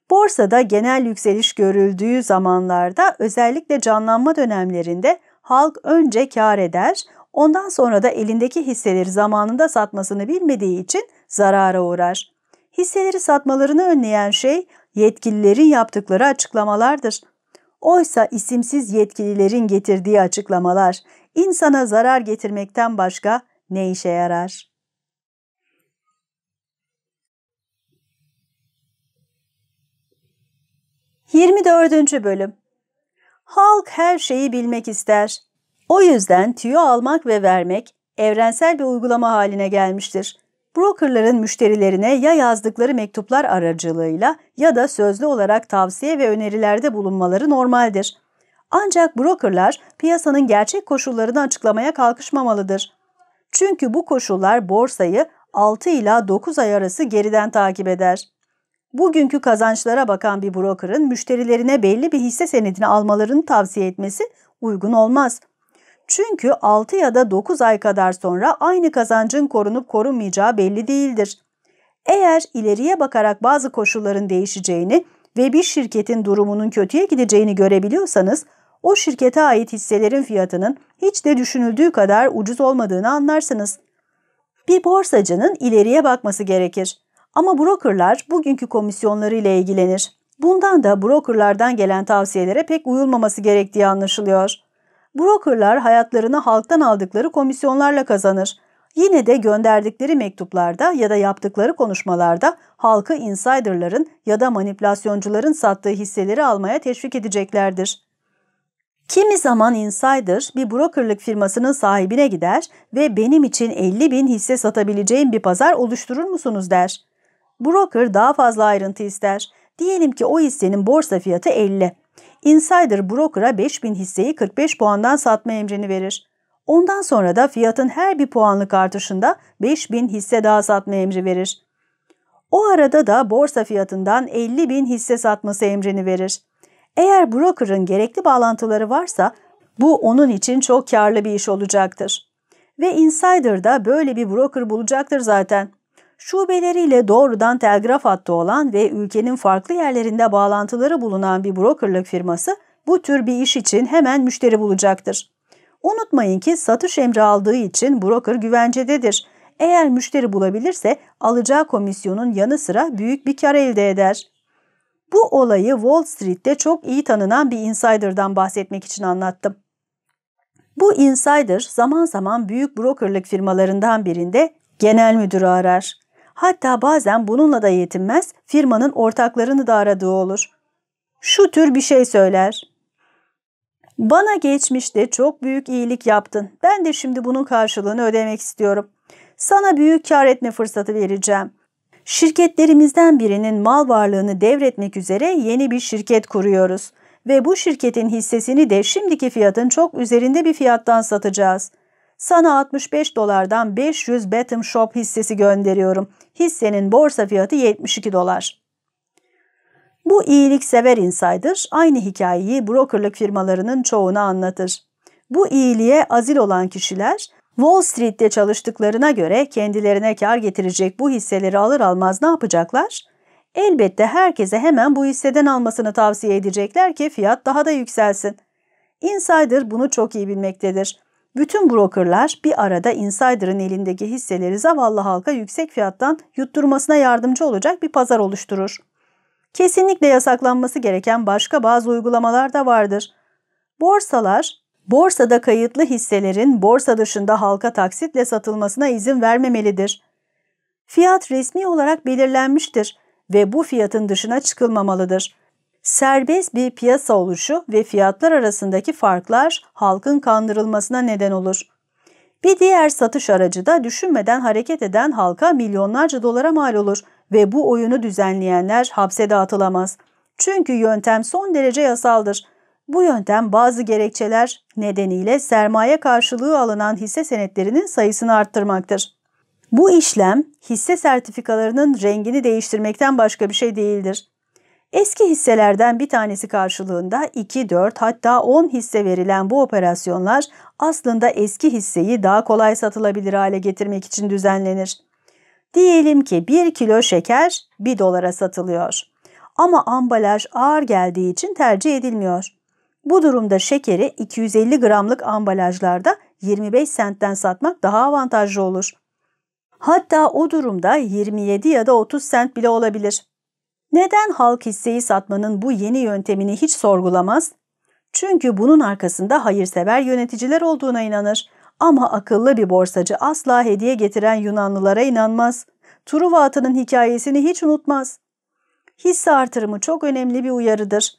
Borsada genel yükseliş görüldüğü zamanlarda özellikle canlanma dönemlerinde halk önce kar eder, ondan sonra da elindeki hisseleri zamanında satmasını bilmediği için zarara uğrar. Hisseleri satmalarını önleyen şey yetkililerin yaptıkları açıklamalardır. Oysa isimsiz yetkililerin getirdiği açıklamalar insana zarar getirmekten başka ne işe yarar? Yirmi dördüncü Bölüm Halk her şeyi bilmek ister. O yüzden tüyo almak ve vermek evrensel bir uygulama haline gelmiştir. Brokerların müşterilerine ya yazdıkları mektuplar aracılığıyla ya da sözlü olarak tavsiye ve önerilerde bulunmaları normaldir. Ancak brokerlar piyasanın gerçek koşullarını açıklamaya kalkışmamalıdır. Çünkü bu koşullar borsayı 6 ila 9 ay arası geriden takip eder. Bugünkü kazançlara bakan bir brokerın müşterilerine belli bir hisse senedini almalarını tavsiye etmesi uygun olmaz. Çünkü 6 ya da 9 ay kadar sonra aynı kazancın korunup korunmayacağı belli değildir. Eğer ileriye bakarak bazı koşulların değişeceğini ve bir şirketin durumunun kötüye gideceğini görebiliyorsanız, o şirkete ait hisselerin fiyatının hiç de düşünüldüğü kadar ucuz olmadığını anlarsınız. Bir borsacının ileriye bakması gerekir. Ama brokerlar bugünkü komisyonları ile ilgilenir. Bundan da brokerlardan gelen tavsiyelere pek uyulmaması gerektiği anlaşılıyor. Brokerlar hayatlarını halktan aldıkları komisyonlarla kazanır. Yine de gönderdikleri mektuplarda ya da yaptıkları konuşmalarda halkı insiderların ya da manipülasyoncuların sattığı hisseleri almaya teşvik edeceklerdir. Kimi zaman insider bir brokerlık firmasının sahibine gider ve benim için 50 bin hisse satabileceğim bir pazar oluşturur musunuz der. Broker daha fazla ayrıntı ister. Diyelim ki o hissenin borsa fiyatı 50. Insider broker'a 5000 hisseyi 45 puandan satma emrini verir. Ondan sonra da fiyatın her bir puanlık artışında 5000 hisse daha satma emri verir. O arada da borsa fiyatından 50 bin hisse satması emrini verir. Eğer broker'ın gerekli bağlantıları varsa bu onun için çok karlı bir iş olacaktır. Ve Insider da böyle bir broker bulacaktır zaten. Şubeleriyle doğrudan telgraf hattı olan ve ülkenin farklı yerlerinde bağlantıları bulunan bir brokerlık firması bu tür bir iş için hemen müşteri bulacaktır. Unutmayın ki satış emri aldığı için broker güvencededir. Eğer müşteri bulabilirse alacağı komisyonun yanı sıra büyük bir kar elde eder. Bu olayı Wall Street'te çok iyi tanınan bir insider'dan bahsetmek için anlattım. Bu insider zaman zaman büyük brokerlık firmalarından birinde genel müdürü arar. Hatta bazen bununla da yetinmez, firmanın ortaklarını da aradığı olur. Şu tür bir şey söyler. Bana geçmişte çok büyük iyilik yaptın. Ben de şimdi bunun karşılığını ödemek istiyorum. Sana büyük kar etme fırsatı vereceğim. Şirketlerimizden birinin mal varlığını devretmek üzere yeni bir şirket kuruyoruz ve bu şirketin hissesini de şimdiki fiyatın çok üzerinde bir fiyattan satacağız. Sana 65 dolardan 500 Betim Shop hissesi gönderiyorum. Hissenin borsa fiyatı 72 dolar. Bu iyiliksever insider aynı hikayeyi brokerlık firmalarının çoğuna anlatır. Bu iyiliğe azil olan kişiler Wall Street'te çalıştıklarına göre kendilerine kar getirecek bu hisseleri alır almaz ne yapacaklar? Elbette herkese hemen bu hisseden almasını tavsiye edecekler ki fiyat daha da yükselsin. Insider bunu çok iyi bilmektedir. Bütün brokerlar bir arada insider'ın elindeki hisseleri zavallı halka yüksek fiyattan yutturmasına yardımcı olacak bir pazar oluşturur. Kesinlikle yasaklanması gereken başka bazı uygulamalar da vardır. Borsalar, borsada kayıtlı hisselerin borsa dışında halka taksitle satılmasına izin vermemelidir. Fiyat resmi olarak belirlenmiştir ve bu fiyatın dışına çıkılmamalıdır. Serbest bir piyasa oluşu ve fiyatlar arasındaki farklar halkın kandırılmasına neden olur. Bir diğer satış aracı da düşünmeden hareket eden halka milyonlarca dolara mal olur ve bu oyunu düzenleyenler hapse dağıtılamaz. Çünkü yöntem son derece yasaldır. Bu yöntem bazı gerekçeler nedeniyle sermaye karşılığı alınan hisse senetlerinin sayısını arttırmaktır. Bu işlem hisse sertifikalarının rengini değiştirmekten başka bir şey değildir. Eski hisselerden bir tanesi karşılığında 2, 4 hatta 10 hisse verilen bu operasyonlar aslında eski hisseyi daha kolay satılabilir hale getirmek için düzenlenir. Diyelim ki 1 kilo şeker 1 dolara satılıyor. Ama ambalaj ağır geldiği için tercih edilmiyor. Bu durumda şekeri 250 gramlık ambalajlarda 25 sentten satmak daha avantajlı olur. Hatta o durumda 27 ya da 30 sent bile olabilir. Neden halk hisseyi satmanın bu yeni yöntemini hiç sorgulamaz? Çünkü bunun arkasında hayırsever yöneticiler olduğuna inanır. Ama akıllı bir borsacı asla hediye getiren Yunanlılara inanmaz. Truva atının hikayesini hiç unutmaz. Hisse artırımı çok önemli bir uyarıdır.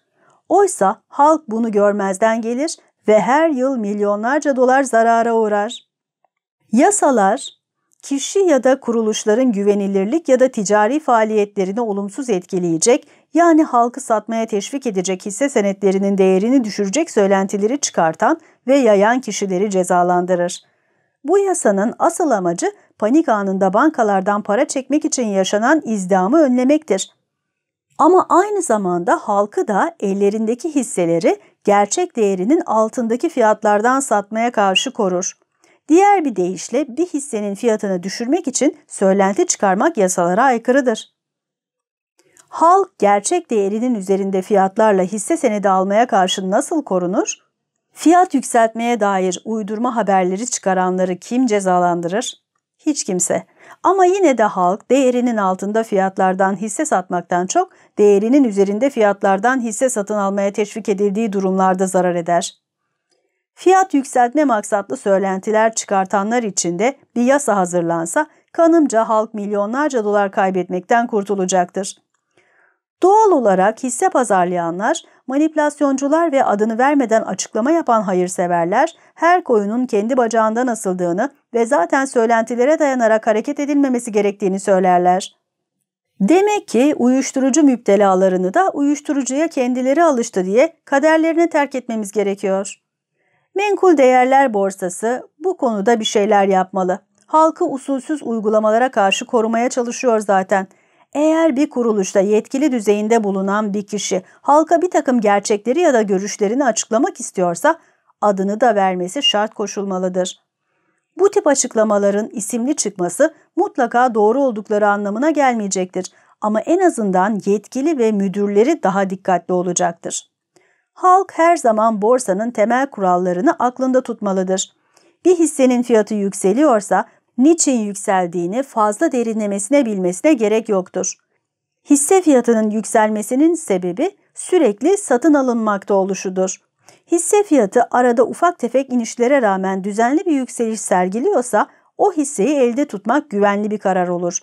Oysa halk bunu görmezden gelir ve her yıl milyonlarca dolar zarara uğrar. Yasalar, kişi ya da kuruluşların güvenilirlik ya da ticari faaliyetlerini olumsuz etkileyecek yani halkı satmaya teşvik edecek hisse senetlerinin değerini düşürecek söylentileri çıkartan ve yayan kişileri cezalandırır. Bu yasanın asıl amacı panik anında bankalardan para çekmek için yaşanan izdamı önlemektir. Ama aynı zamanda halkı da ellerindeki hisseleri gerçek değerinin altındaki fiyatlardan satmaya karşı korur. Diğer bir deyişle bir hissenin fiyatını düşürmek için söylenti çıkarmak yasalara aykırıdır. Halk gerçek değerinin üzerinde fiyatlarla hisse senedi almaya karşı nasıl korunur? Fiyat yükseltmeye dair uydurma haberleri çıkaranları kim cezalandırır? Hiç kimse. Ama yine de halk değerinin altında fiyatlardan hisse satmaktan çok değerinin üzerinde fiyatlardan hisse satın almaya teşvik edildiği durumlarda zarar eder. Fiyat yükseltme maksatlı söylentiler çıkartanlar için de bir yasa hazırlansa kanımca halk milyonlarca dolar kaybetmekten kurtulacaktır. Doğal olarak hisse pazarlayanlar, manipülasyoncular ve adını vermeden açıklama yapan hayırseverler her koyunun kendi bacağından asıldığını ve zaten söylentilere dayanarak hareket edilmemesi gerektiğini söylerler. Demek ki uyuşturucu müptelalarını da uyuşturucuya kendileri alıştı diye kaderlerini terk etmemiz gerekiyor. Menkul Değerler Borsası bu konuda bir şeyler yapmalı. Halkı usulsüz uygulamalara karşı korumaya çalışıyor zaten. Eğer bir kuruluşta yetkili düzeyinde bulunan bir kişi halka bir takım gerçekleri ya da görüşlerini açıklamak istiyorsa adını da vermesi şart koşulmalıdır. Bu tip açıklamaların isimli çıkması mutlaka doğru oldukları anlamına gelmeyecektir ama en azından yetkili ve müdürleri daha dikkatli olacaktır. Halk her zaman borsanın temel kurallarını aklında tutmalıdır. Bir hissenin fiyatı yükseliyorsa niçin yükseldiğini fazla derinlemesine bilmesine gerek yoktur. Hisse fiyatının yükselmesinin sebebi sürekli satın alınmakta oluşudur. Hisse fiyatı arada ufak tefek inişlere rağmen düzenli bir yükseliş sergiliyorsa o hisseyi elde tutmak güvenli bir karar olur.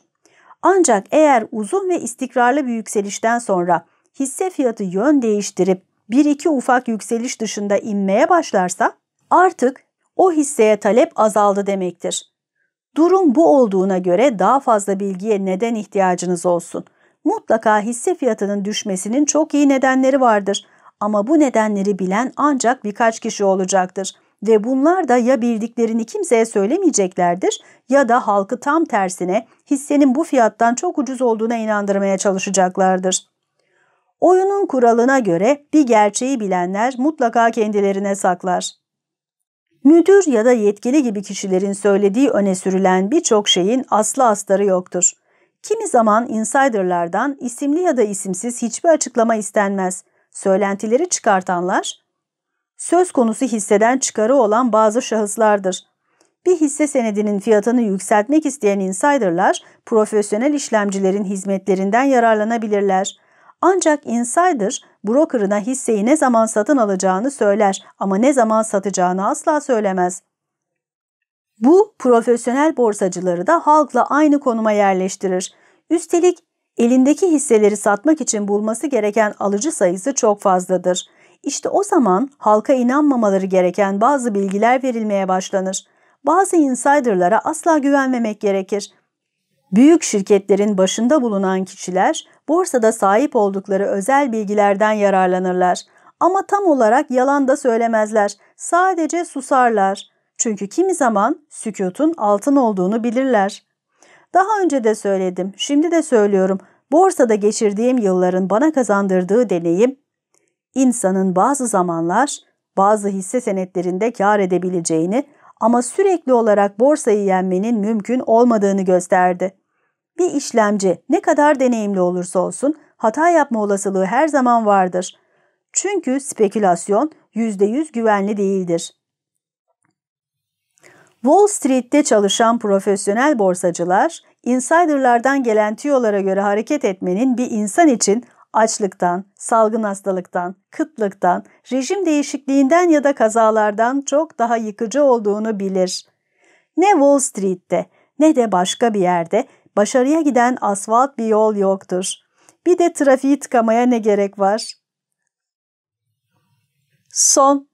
Ancak eğer uzun ve istikrarlı bir yükselişten sonra hisse fiyatı yön değiştirip bir iki ufak yükseliş dışında inmeye başlarsa artık o hisseye talep azaldı demektir. Durum bu olduğuna göre daha fazla bilgiye neden ihtiyacınız olsun. Mutlaka hisse fiyatının düşmesinin çok iyi nedenleri vardır ama bu nedenleri bilen ancak birkaç kişi olacaktır ve bunlar da ya bildiklerini kimseye söylemeyeceklerdir ya da halkı tam tersine hissenin bu fiyattan çok ucuz olduğuna inandırmaya çalışacaklardır. Oyunun kuralına göre bir gerçeği bilenler mutlaka kendilerine saklar. Müdür ya da yetkili gibi kişilerin söylediği öne sürülen birçok şeyin aslı astarı yoktur. Kimi zaman insiderlardan isimli ya da isimsiz hiçbir açıklama istenmez. Söylentileri çıkartanlar, söz konusu hisseden çıkarı olan bazı şahıslardır. Bir hisse senedinin fiyatını yükseltmek isteyen insiderlar, profesyonel işlemcilerin hizmetlerinden yararlanabilirler. Ancak insider brokerına hisseyi ne zaman satın alacağını söyler ama ne zaman satacağını asla söylemez. Bu profesyonel borsacıları da halkla aynı konuma yerleştirir. Üstelik elindeki hisseleri satmak için bulması gereken alıcı sayısı çok fazladır. İşte o zaman halka inanmamaları gereken bazı bilgiler verilmeye başlanır. Bazı insiderlara asla güvenmemek gerekir. Büyük şirketlerin başında bulunan kişiler borsada sahip oldukları özel bilgilerden yararlanırlar. Ama tam olarak yalan da söylemezler. Sadece susarlar. Çünkü kimi zaman sükutun altın olduğunu bilirler. Daha önce de söyledim, şimdi de söylüyorum. Borsada geçirdiğim yılların bana kazandırdığı deneyim, insanın bazı zamanlar bazı hisse senetlerinde kar edebileceğini ama sürekli olarak borsayı yenmenin mümkün olmadığını gösterdi. Bir işlemci ne kadar deneyimli olursa olsun hata yapma olasılığı her zaman vardır. Çünkü spekülasyon %100 güvenli değildir. Wall Street'te çalışan profesyonel borsacılar, insiderlardan gelen tüyolara göre hareket etmenin bir insan için açlıktan, salgın hastalıktan, kıtlıktan, rejim değişikliğinden ya da kazalardan çok daha yıkıcı olduğunu bilir. Ne Wall Street'te ne de başka bir yerde başarıya giden asfalt bir yol yoktur. Bir de trafiği tıkamaya ne gerek var? Son